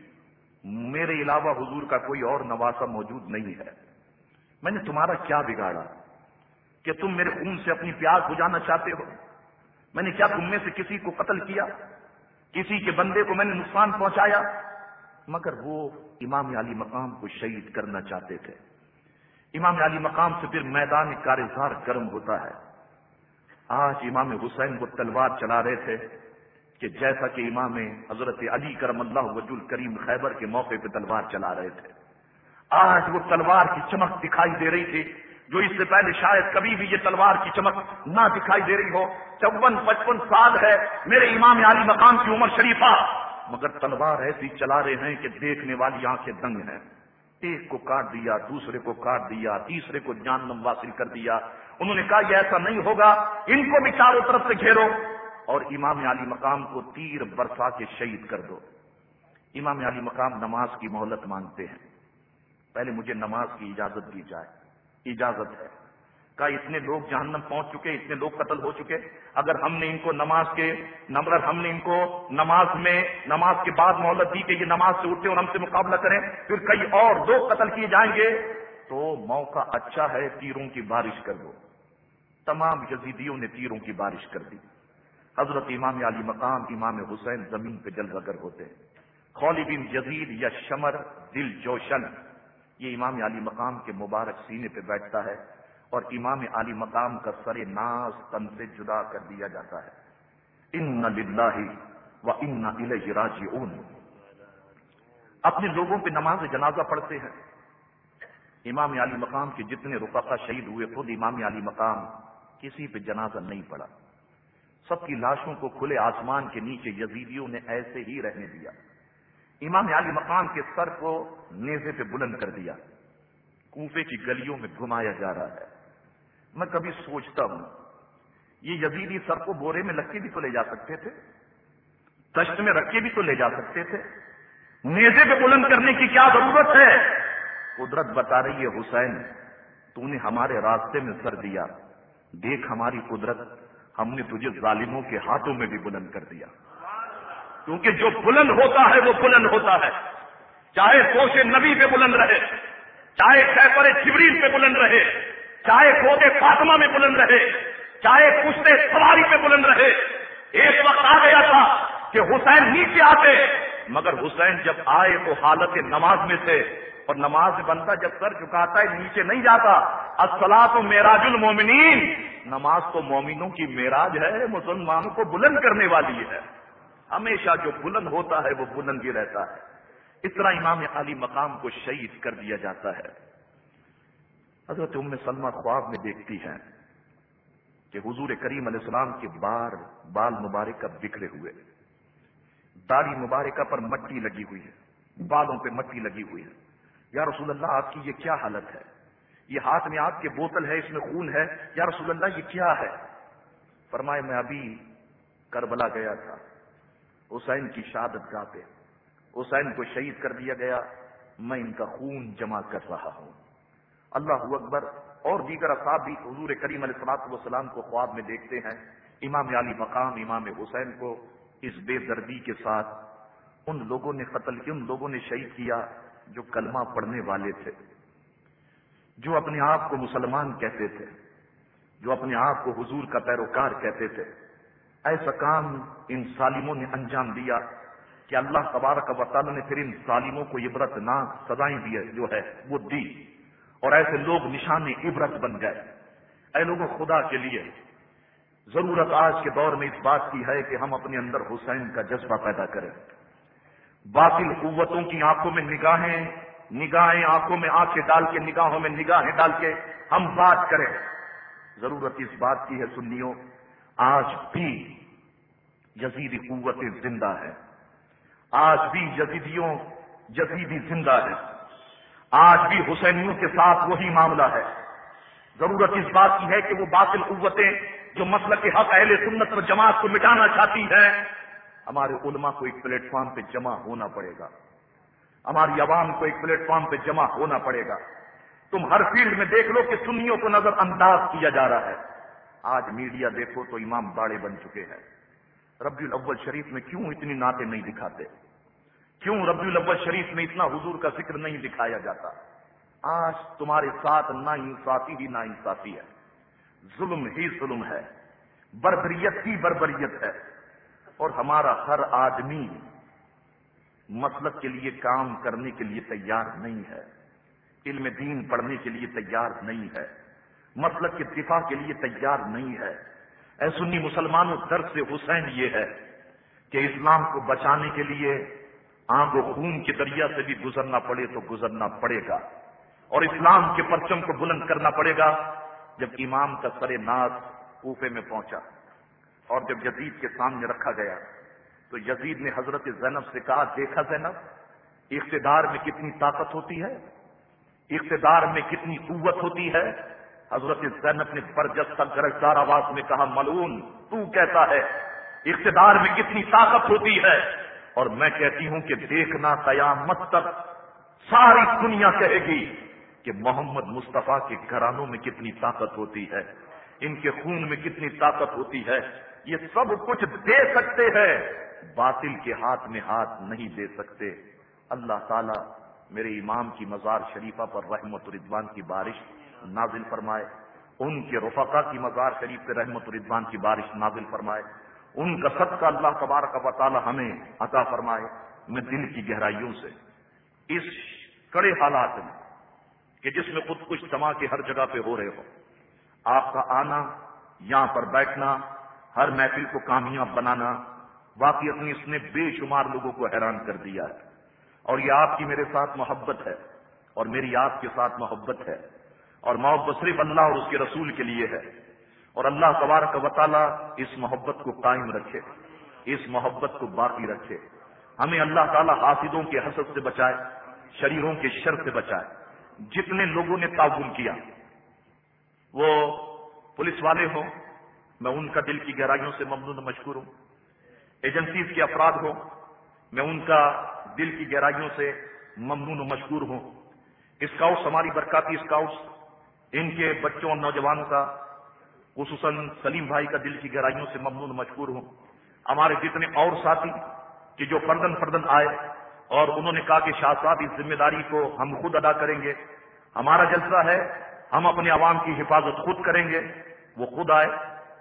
E: میرے علاوہ حضور کا کوئی اور نواسا موجود نہیں ہے۔ میں نے تمہارا کیا بگاڑا؟ کہ تم میرے خون سے اپنی پیاس بجانا چاہتے ہو؟ میں نے کیا تم میں سے کسی کو قتل کیا؟ کسی کے بندے کو میں نے نقصان پہنچایا؟ مگر وہ امام علی مقام کو شہید کرنا چاہتے تھے۔ امام علی مقام سے پھر میدان کارزار گرم ہوتا ہے۔ آج امام حسین کو تلوار چلا رہے تھے کہ جیسا کہ امام حضرت علی کرم اللہ وجول کریم خیبر کے موقع پہ تلوار چلا رہے تھے۔ آج وہ تلوار کی چمک دکھائی دے رہی تھی، جو اس سے پہلے شاید کبھی بھی یہ تلوار کی چمک نہ دکھائی دے رہی ہو۔ چون پچپن سال ہے، میرے امام علی مقام کی عمر شریفہ مگر تلوار ایسی چلا رہے ہیں کہ دیکھنے والی آنکھیں دنگ ہیں۔ ایک کو کاٹ دیا، دوسرے کو کاٹ دیا، تیسرے کو جان نمواصل کر دیا۔ انہوں نے کہا، یہ ایسا نہیں ہوگا۔ ان کو بھی چاروں طرف سے گھیرو۔ اور امام علی مقام کو تیر برسا کے شہید کر دو۔ امام علی مقام نماز کی مہلت مانگتے ہیں۔ پہلے مجھے نماز کی اجازت دی جائے۔ اجازت ہے۔ کہا اتنے لوگ جہنم پہنچ چکے، اتنے لوگ قتل ہو چکے۔ اگر ہم نے ان کو نماز کے نمبر ہم نے ان کو نماز میں، نماز کے بعد مہلت دی کہ یہ نماز سے اٹھتے اور ہم سے مقابلہ کریں، پھر کئی اور دو قتل کیے جائیں گے، تو موقع اچھا ہے تیروں کی بارش کر دو۔ تمام یزیدیوں نے تیروں کی بارش کر دی۔ حضرت امام علی مقام، امام حسین زمین پہ جل رگر ہوتے۔ خولی بن جزید یا شمر دل جوشن، یہ امام علی مقام کے مبارک سینے پہ بیٹھتا ہے۔ اور امام علی مقام کا سر ناز تن سے جدا کر دیا جاتا ہے۔ ان و ان راجعون۔ اپنے لوگوں پہ نماز جنازہ پڑھتے ہیں۔ امام علی مقام کے جتنے رفقا شہید ہوئے، خود امام علی مقام کسی پہ جنازہ نہیں پڑا سب کی لاشوں کو کھلے آسمان کے نیچے یزیدیوں نے ایسے ہی رہنے دیا۔ امام علی مقام کے سر کو نیزے پہ بلند کر دیا۔ کوفے کی گلیوں میں گھمایا جا رہا ہے۔ میں کبھی سوچتا ہوں۔ یہ یزیدی سر کو بورے میں لگ کے بھی تو لے جا سکتے تھے تشت میں رکھ کے بھی تو لے جا سکتے تھے۔ نیزے پہ بلند کرنے کی کیا ضرورت ہے؟ قدرت بتا رہی ہے، حسین تو نے ہمارے راستے میں سر دیا۔ دیکھ ہماری قدرت، ہم نے تجھے ظالموں کے ہاتھوں میں بھی بلند کر دیا۔ کیونکہ جو بلند ہوتا ہے، وہ بلند ہوتا ہے۔ چاہے کوش نبی پہ بلند رہے، چاہے سیپر جبریل پہ بلند رہے چاہے کوتے فاطمہ میں بلند رہے، چاہے کشتے سواری پہ بلند رہے۔ ایک وقت آ گیا تھا کہ حسین نیچے آتے، مگر حسین جب آئے تو حالت نماز میں تھے۔ اور نماز بنتا جب سر چکاتا ہے، نیچے نہیں جاتا۔ اصلا تو میراج المومنین، نماز تو مومنوں کی میراج ہے، مسلمانوں کو بلند کرنے والی ہے۔ ہمیشہ جو بلند ہوتا ہے، وہ بلند ہی رہتا ہے۔ اس طرح امام علی مقام کو شہید کر دیا جاتا ہے۔ حضرت ام سلمہ خواب میں دیکھتی ہیں کہ حضور کریم علیہ السلام کے بار بال مبارکہ بکھرے ہوئے۔ داڑھی مبارکہ پر مٹی لگی ہوئی ہے، بالوں پہ مٹی لگی ہوئی ہے۔ یا رسول اللہ، آپ کی یہ کیا حالت ہے؟ یہ ہاتھ میں آپ کے بوتل ہے، اس میں خون ہے۔ یا رسول اللہ، یہ کیا ہے؟ فرمائے، میں ابھی کربلا گیا تھا۔ حسین کی شہادت گاہ پہ۔ حسین کو شہید کر دیا گیا۔ میں ان کا خون جمع کر رہا ہوں۔ اللہ اکبر، اور دیگر اصحاب بھی حضور کریم علیہ السلاط والسلام کو خواب میں دیکھتے ہیں۔ امام علی مقام، امام حسین کو اس بے دردی کے ساتھ ان لوگوں نے قتل کیا، ان لوگوں نے شہید کیا جو کلمہ پڑھنے والے تھے، جو اپنے آپ کو مسلمان کہتے تھے، جو اپنے آپ کو حضور کا پیروکار کہتے تھے۔ ایسا کام ان ظالموں نے انجام دیا کہ اللہ تبارک و تعالیٰ نے پھر ان ظالموں کو عبرت نہ سزائیں دی جو ہے، وہ دی۔ اور ایسے لوگ نشان عبرت بن گئے۔ اے لوگوں خدا کے لیے ضرورت آج کے دور میں اس بات کی ہے کہ ہم اپنے اندر حسین کا جذبہ پیدا کریں۔ باطل قوتوں کی آنکھوں میں نگاہیں نگاہیں آنکھوں میں آنکھیں ڈال کے، نگاہوں میں نگاہیں ڈال کے ہم بات کریں۔ ضرورت اس بات کی ہے سنیوں آج بھی یزیدی قوتیں زندہ ہے آج بھی یزیدیوں جزیدی زندہ ہے آج بھی حسینیوں کے ساتھ وہی معاملہ ہے۔ ضرورت اس بات کی ہے کہ وہ باطل قوتیں جو مسئلہ کے حق، اہل سنت اور جماعت کو مٹانا چاہتی ہیں، ہمارے علماء کو ایک پلیٹ فارم پہ جمع ہونا پڑے گا۔ ہماری عوام کو ایک پلیٹ فارم پہ جمع ہونا پڑے گا۔ تم ہر فیلڈ میں دیکھ لو کہ سنیوں کو نظر انداز کیا جا رہا ہے۔ آج میڈیا دیکھو تو امام باڑے بن چکے ہیں۔ ربی الاول شریف میں کیوں اتنی نعتیں نہیں دکھاتے؟ کیوں ربی الاول شریف میں اتنا حضور کا ذکر نہیں دکھایا جاتا؟ آج تمہارے ساتھ نہ انصافی ہی نہ انصافی ہے۔ ظلم ہی ظلم ہے۔ بربریت ہی بربریت ہے۔ اور ہمارا ہر آدمی مسلک کے لیے کام کرنے کے لیے تیار نہیں ہے۔ علم دین پڑھنے کے لیے تیار نہیں ہے۔ مسلک کے دفاع کے لیے تیار نہیں ہے۔ اے سنی مسلمانوں در سے حسین یہ ہے کہ اسلام کو بچانے کے لیے آنکھ و خون کے دریا سے بھی گزرنا پڑے تو گزرنا پڑے گا۔ اور اسلام کے پرچم کو بلند کرنا پڑے گا۔ جب امام کا سر ناز کوفے میں پہنچا اور جب یزید کے سامنے رکھا گیا، تو یزید نے حضرت زینب سے کہا، دیکھا زینب، اقتدار میں کتنی طاقت ہوتی ہے؟ اقتدار میں کتنی قوت ہوتی ہے؟ حضرت زینب نے برجستہ گرجدار آواز میں کہا ملون تو کہتا ہے، اقتدار میں کتنی طاقت ہوتی ہے؟ اور میں کہتی ہوں کہ دیکھنا قیامت تک ساری دنیا کہے گی کہ محمد مصطفیٰ کے گھرانوں میں کتنی طاقت ہوتی ہے، ان کے خون میں کتنی طاقت ہوتی ہے، یہ سب کچھ دے سکتے ہیں، باطل کے ہاتھ میں ہاتھ نہیں دے سکتے۔ اللہ تعالیٰ میرے امام کی مزار شریفہ پر رحمت الردوان کی بارش نازل فرمائے، ان کے رفقا کی مزار شریف پہ رحمت الردوان کی بارش نازل فرمائے۔ ان کا سب کا اللہ تبارک و تعالی ہمیں عطا فرمائے میں دل کی گہرائیوں سے۔ اس کڑے حالات میں کہ جس میں خود کچھ کے ہر جگہ پہ ہو رہے ہو، آپ کا آنا، یہاں پر بیٹھنا، ہر محفل کو کامیاب بنانا، واقعی اس نے بے شمار لوگوں کو حیران کر دیا ہے۔ اور یہ آپ کی میرے ساتھ محبت ہے، اور میری آپ کے ساتھ محبت ہے، اور محبت صرف اللہ اور اس کے رسول کے لیے ہے۔ اور اللہ تبارک و تعالیٰ اس محبت کو قائم رکھے، اس محبت کو باقی رکھے۔ ہمیں اللہ تعالیٰ حافظوں کے حسد سے بچائے، شریروں کے شر سے بچائے۔ جتنے لوگوں نے تعاون کیا، وہ پولیس والے ہوں، میں ان کا دل کی گہرائیوں سے ممنون مشکور ہوں۔ ایجنسیز کے افراد ہوں، میں ان کا دل کی گہرائیوں سے ممنون و مشکور ہوں۔ اسکاؤٹس، ہماری برکاتی اسکاؤٹس، ان کے بچوں اور نوجوانوں کا خصوصاً سلیم بھائی کا دل کی گہرائیوں سے ممنون مشکور ہوں۔ ہمارے جتنے اور ساتھی کہ جو فردن فردن آئے اور انہوں نے کہا کہ شاہ صاحب، اس ذمہ داری کو ہم خود ادا کریں گے۔ ہمارا جلسہ ہے، ہم اپنے عوام کی حفاظت خود کریں گے۔ وہ خود آئے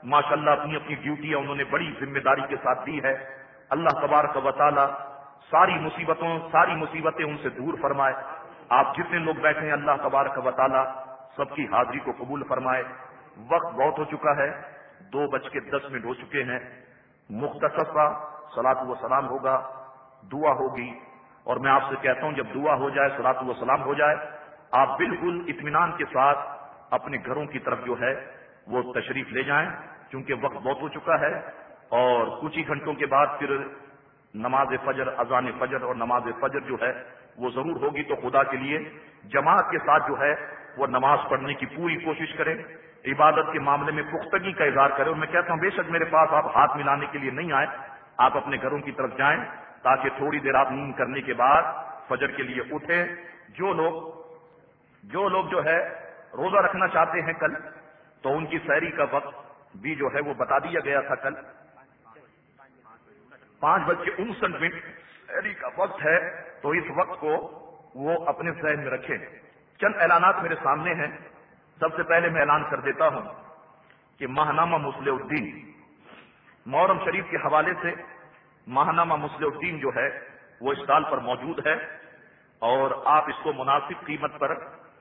E: ماشاء اللہ اپنی اپنی ڈیوٹیاں انہوں نے بڑی ذمہ داری کے ساتھ دی ہے۔ اللہ تبارک و تعالی ساری مصیبتوں، ساری مصیبتیں ان سے دور فرمائے۔ آپ جتنے لوگ بیٹھے ہیں، اللہ تبارک و تعالی سب کی حاضری کو قبول فرمائے۔ وقت بہت ہو چکا ہے، دو بج کے دس منٹ ہو چکے ہیں۔ مختصر کا سلاط و سلام ہوگا، دعا ہوگی۔ اور میں آپ سے کہتا ہوں، جب دعا ہو جائے سلاط و سلام ہو جائے، آپ بالکل اطمینان کے ساتھ اپنے گھروں کی طرف جو ہے، وہ تشریف لے جائیں۔ کیونکہ وقت بہت ہو چکا ہے، اور کچھ ہی گھنٹوں کے بعد پھر نماز فجر، اذان فجر اور نماز فجر جو ہے وہ ضرور ہوگی تو خدا کے لیے۔ جماعت کے ساتھ جو ہے، وہ نماز پڑھنے کی پوری کوشش کریں۔ عبادت کے معاملے میں پختگی کا اظہار کریں۔ اور میں کہتا ہوں، بے شک میرے پاس آپ ہاتھ ملانے کے لیے نہیں آئے آپ اپنے گھروں کی طرف جائیں تاکہ تھوڑی دیر آپ نیند کرنے کے بعد فجر کے لیے اٹھیں۔ جو لوگ جو لوگ جو ہے روزہ رکھنا چاہتے ہیں کل، تو ان کی سیری کا وقت بھی جو ہے وہ بتا دیا گیا تھا کل۔ پانچ بج کے انسٹھ منٹ سیری کا وقت ہے، تو اس وقت کو وہ اپنے ذہن میں رکھیں۔ چند اعلانات میرے سامنے ہیں۔ سب سے پہلے میں اعلان کر دیتا ہوں کہ ماہنامہ مسلح الدین۔ محرم شریف کے حوالے سے ماہنامہ مسلح الدین جو ہے، وہ اس سال پر موجود ہے اور آپ اس کو مناسب قیمت پر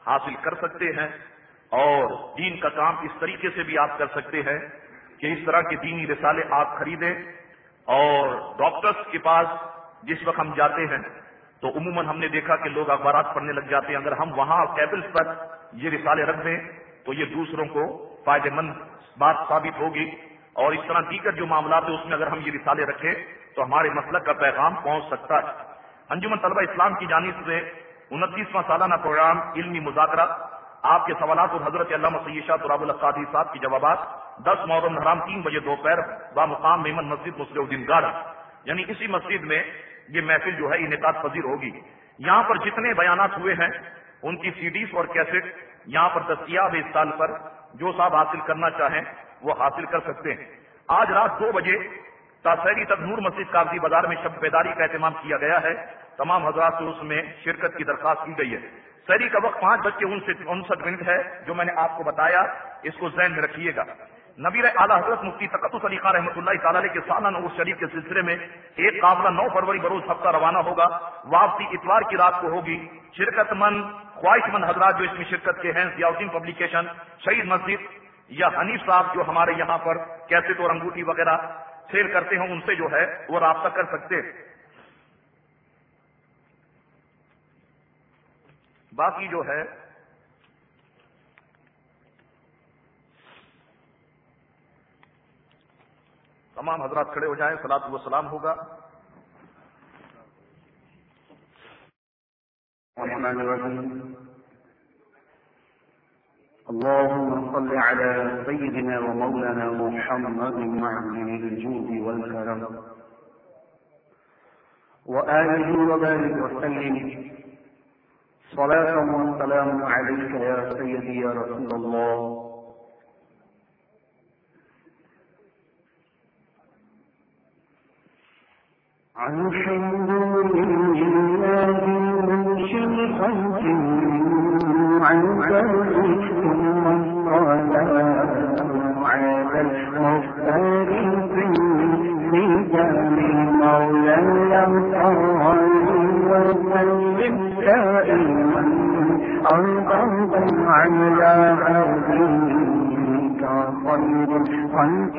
E: حاصل کر سکتے ہیں اور دین کا کام اس طریقے سے بھی آپ کر سکتے ہیں کہ اس طرح کے دینی رسالے آپ خریدیں اور ڈاکٹرس کے پاس جس وقت ہم جاتے ہیں، تو عموماً ہم نے دیکھا کہ لوگ اخبارات پڑھنے لگ جاتے ہیں۔ اگر ہم وہاں کیبلس پر یہ رسالے رکھ دیں، تو یہ دوسروں کو فائدہ مند بات ثابت ہوگی۔ اور اس طرح دیگر جو معاملات ہیں، اس میں اگر ہم یہ رسالے رکھیں، تو ہمارے مسلک کا پیغام پہنچ سکتا ہے۔ انجمن طلبہ اسلام کی جانب سے انتیسواں سالانہ پروگرام علمی مذاکرہ، آپ کے سوالات اور حضرت علامہ سیشہ تراب القادی صاحب کی جوابات دس محرم حرام تین بجے دوپہر با مقام میمن مسجد مسلم الدین گارا یعنی اسی مسجد میں یہ محفل جو ہے انعقاد پذیر ہوگی۔ یہاں پر جتنے بیانات ہوئے ہیں، ان کی سی ڈیز اور کیسٹ یہاں پر دستیاب ہے اس سال پر۔ جو صاحب حاصل کرنا چاہیں، وہ حاصل کر سکتے ہیں۔ آج رات دو بجے تاثری تک نور مسجد کاغذی بازار میں شب بیداری کا اہتمام کیا گیا ہے۔ تمام حضرات سے اس میں شرکت کی درخواست کی گئی ہے۔ سری کا وقت پانچ بج کے انسٹھ منٹ ہے، جو میں نے آپ کو بتایا، اس کو ذہن میں رکھیے گا۔ نبیر اعلیٰ حضرت مفتی تقت علی رحمۃ اللہ تعالی کے سالہ نور شریف کے سلسلے میں ایک قابلہ نو فروری بروز ہفتہ روانہ ہوگا۔ واپسی اتوار کی رات کو ہوگی۔ شرکت مند، خواہش مند حضرات جو اس میں شرکت کے ہیں ضیاؤدین پبلیکیشن، شہید مسجد یا حنیف صاحب جو ہمارے یہاں پر کیسٹ اور انگوٹھی وغیرہ سیل کرتے ہیں ان سے جو ہے وہ رابطہ کر سکتے باقی جو ہے تمام حضرات کھڑے ہو جائیں سلاد و سلام ہوگا۔
C: اللهم صل على سيدنا ومولانا محمد معلم الجود والكرم. وآله وبارك وسلم. صلاة وسلام عليك يا سيدي يا رسول الله. عن حمد لله من شرخة عن ذلك والصلاة على المختار في وسلم دائما أرضا على عبدك خير خلق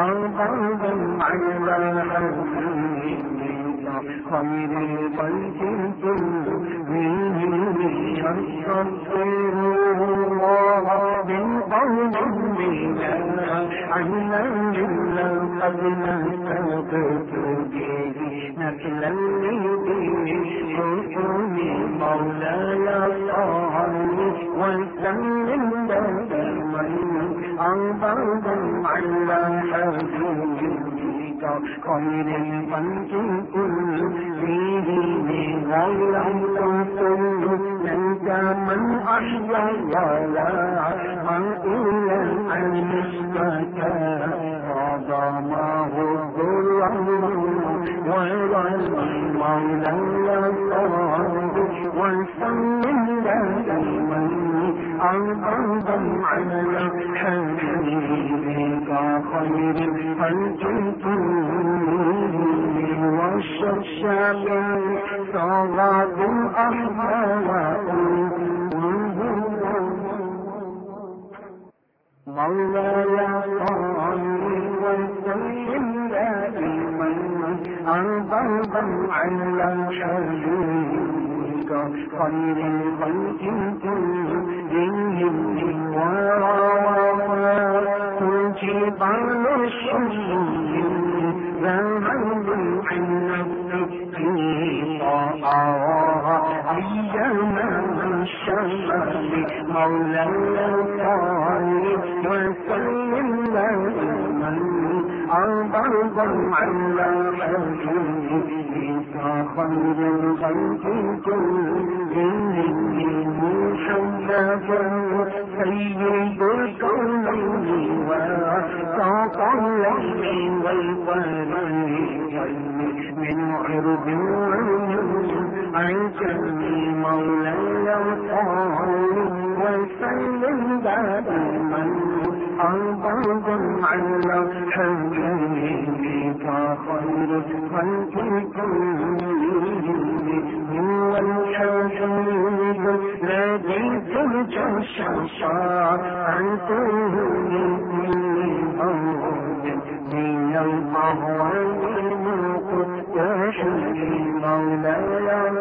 C: أرضا على حبيبك خير الخلق كلهم الله من عنا إلا قد نستغفر به نكلا مولاي صالح وسلم دائما أرضا على حبيبك خير الخلق كل فيه كل من أحيا ولا عظمه المولى وسلم أرضا على حبيبك خير الخلق كلهم والشرشاب صغاد مولاي صل وسلم دائما أرضا على حبيبك خير الخلق كلهم وكل جبال الشمس ذهب عن وسلم دائما على حبيبك خير الخلق كلهم محمد سيد الكونين وساق اللحم والفريق من عرض مولاي وسلم دائما أرضا على حبيبك خير الخلق كلهم هو الحبيب الذي ترجى أرض من المقدس مولاي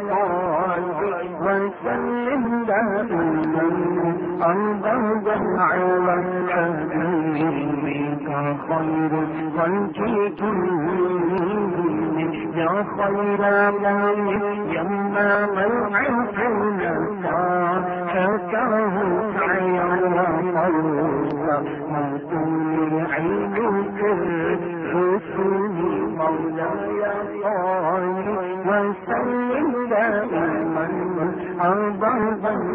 C: وسلم دائما أرضا على خير الخلق كلهم يا خير من حكاه الله عينك الرسول مولاي وسلم دائما أرضا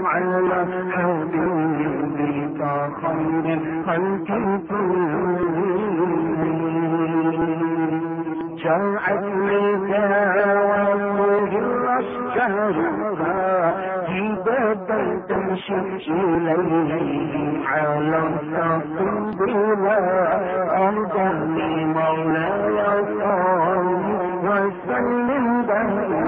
C: على حبيبك خير الخلق جاءت جبدا تمشي إليه على بلا أرضا صالح وسلم دائما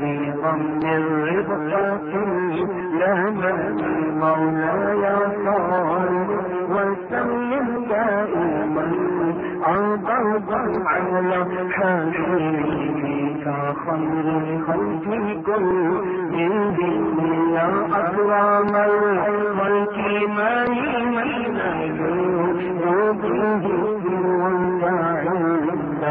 C: فريقا من ربقة لنا مولاي صالح وسلم دائما على حبيبك خير الخلق كلهم يا أكرم الخلق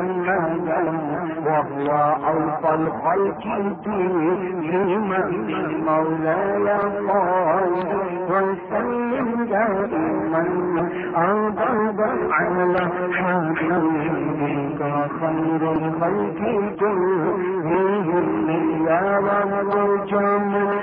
C: محمدا وهو أوفى الخلق ديما مولاي قائد. وسلم دائما أبدا على حبيبك خير الخلق كلهم يا رب الجمع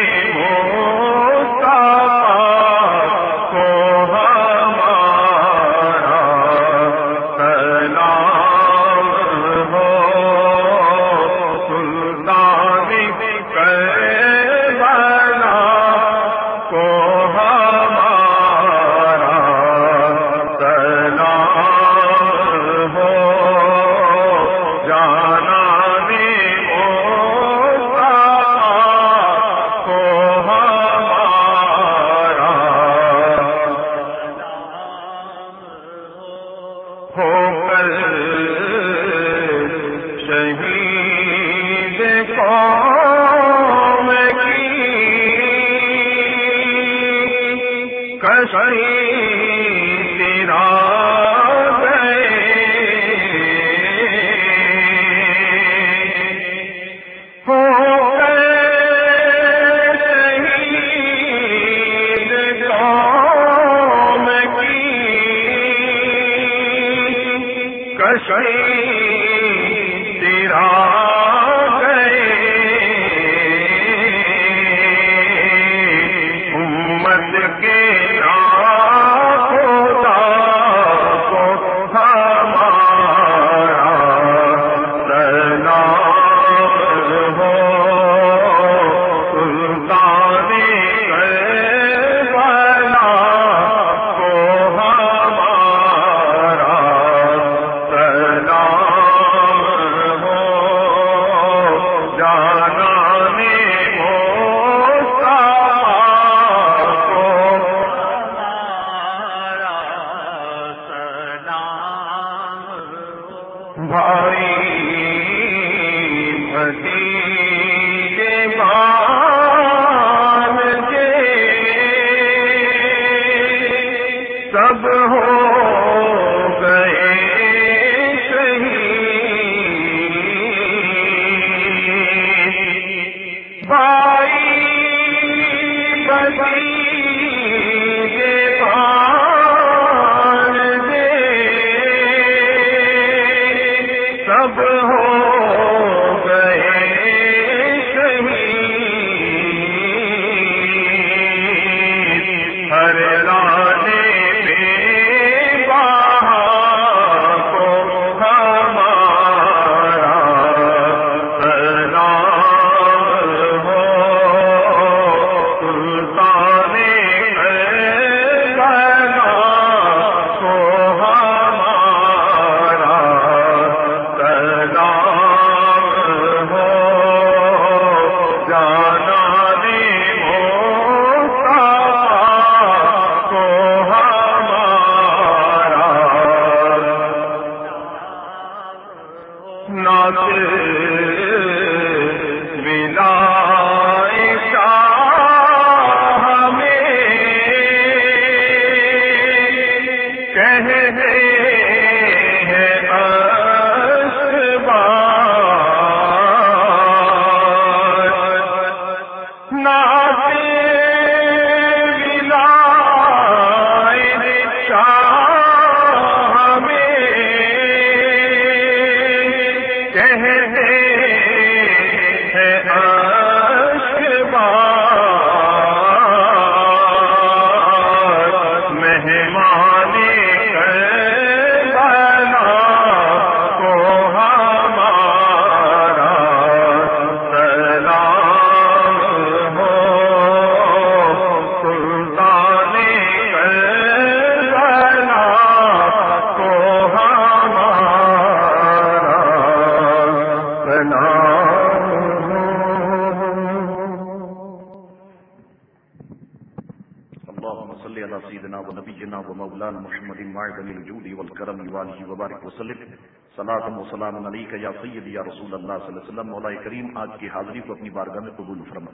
E: وسلام علیک یا سید یا رسول اللہ صلی اللہ علیہ وسلم، مولا کریم آج کی حاضری کو اپنی بارگاہ میں قبول فرما۔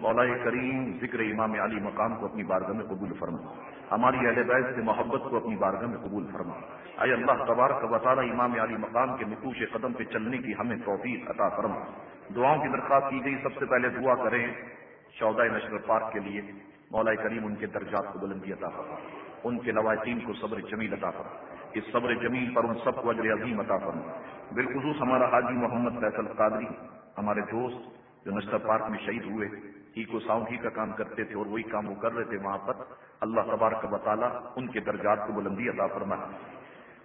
E: مولا کریم ذکر امام علی مقام کو اپنی بارگاہ میں قبول فرما۔ ہماری اہل بیت سے محبت کو اپنی بارگاہ میں قبول فرما۔ اے اللہ تبارک و تعالی، امام علی مقام کے نقوش قدم پہ چلنے کی ہمیں توفیق عطا فرما۔ دعاؤں کی درخواست کی گئی، سب سے پہلے دعا کریں چودہ نشر پارک کے لیے۔ مولا کریم ان کے درجات کو بلندی عطا فرما۔ ان کے لوائتین کو صبر جمیل عطا فرما۔ اس صبر جمیل پر ان سب کو اجر عظیم عطا فرما بالخصوص ہمارا حاجی محمد فیصل قادری، ہمارے دوست جو نشتہ پارک میں شہید ہوئے، ایکو ساؤنڈ ہی کا کام کرتے تھے اور وہی کام وہ کر رہے تھے وہاں پر۔ اللہ تبارک کا بطالہ ان کے درجات کو بلندی عطا فرما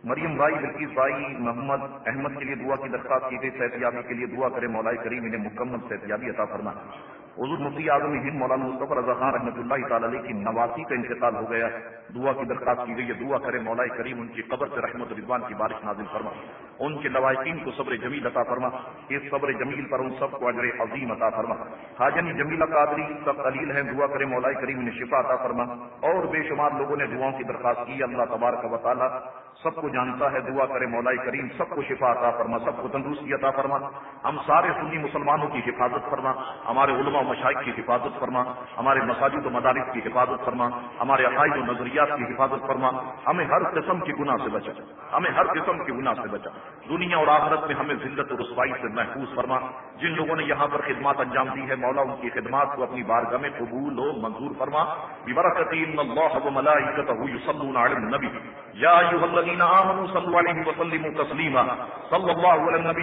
E: مریم بھائی بلکیز بھائی، محمد احمد کے لیے دعا کی درخواست کی گئی، صحت یابی کے لیے دعا کرے مولائی کریم انہیں مکمل صحت یابی عطا فرما حضور مفتی اعظم ہند مولانا مصطفی رضا خان رحمۃ اللہ تعالی علیہ کی نواسی کا انتقال ہو گیا۔ دعا کی درخواست کی گئی ہے، دعا کرے مولا کریم ان کی قبر سے رحمت رضوان کی بارش نازل فرما ان کے لوائقین کو صبر جمیل عطا فرما۔ اس صبر جمیل پر ان سب کو اجر عظیم عطا فرما۔ حاجنی جمیل قادری سب علیل ہیں، دعا کرے مولا کریم نے شفا عطا فرما۔ اور بے شمار لوگوں نے دعاؤں کی درخواست کی، اللہ تبارک و تعالی سب کو جانتا ہے، دعا کرے مولا کریم سب کو شفا عطا فرما، سب کو تندرستی عطا فرما۔ ہم سارے سنی مسلمانوں کی حفاظت فرما، ہمارے علماء و مشائق کی حفاظت فرما، ہمارے مساجد و مدارس کی حفاظت فرما، ہمارے عقائد و نظریات کی حفاظت فرما۔ ہمیں ہر قسم کی گناہ سے بچا، ہمیں ہر قسم کی گناہ سے بچا۔ دنیا اور آخرت میں ہمیں ذلت و رسوائی سے محفوظ فرما۔ جن لوگوں نے یہاں پر خدمات انجام دی ہے مولا ان کی خدمات کو اپنی بارگاہ میں قبول و منظور فرما۔ ببرکت اللہ و یصلون علی النبی۔ یا الذین آمنوا صلوا علیہ وسلموا تسلیما۔ صلی اللہ علی النبی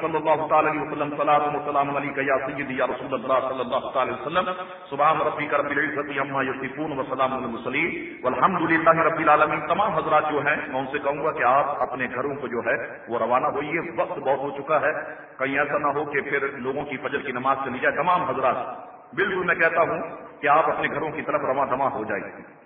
E: صلی اللہ تعالی علیہ وسلم۔ صلاۃ و سلام علیک یا سیدی، یا رسول اللہ صلی اللہ تعالی علیہ وسلم۔ سبحان ربک رب عما یصفون علی المرسلین۔ والحمد رب العالمین۔ تمام حضرات جو ہیں، میں ان سے کہوں گا کہ آپ اپنے گھروں کو جو ہے وہ روانہ ہوئیے وقت بہت ہو چکا ہے۔ کہیں ایسا نہ ہو کہ پھر لوگوں کی فجر کی نماز چلی جائے تمام حضرات۔ بالکل میں کہتا ہوں کہ آپ اپنے گھروں کی طرف رواں دما ہو جائے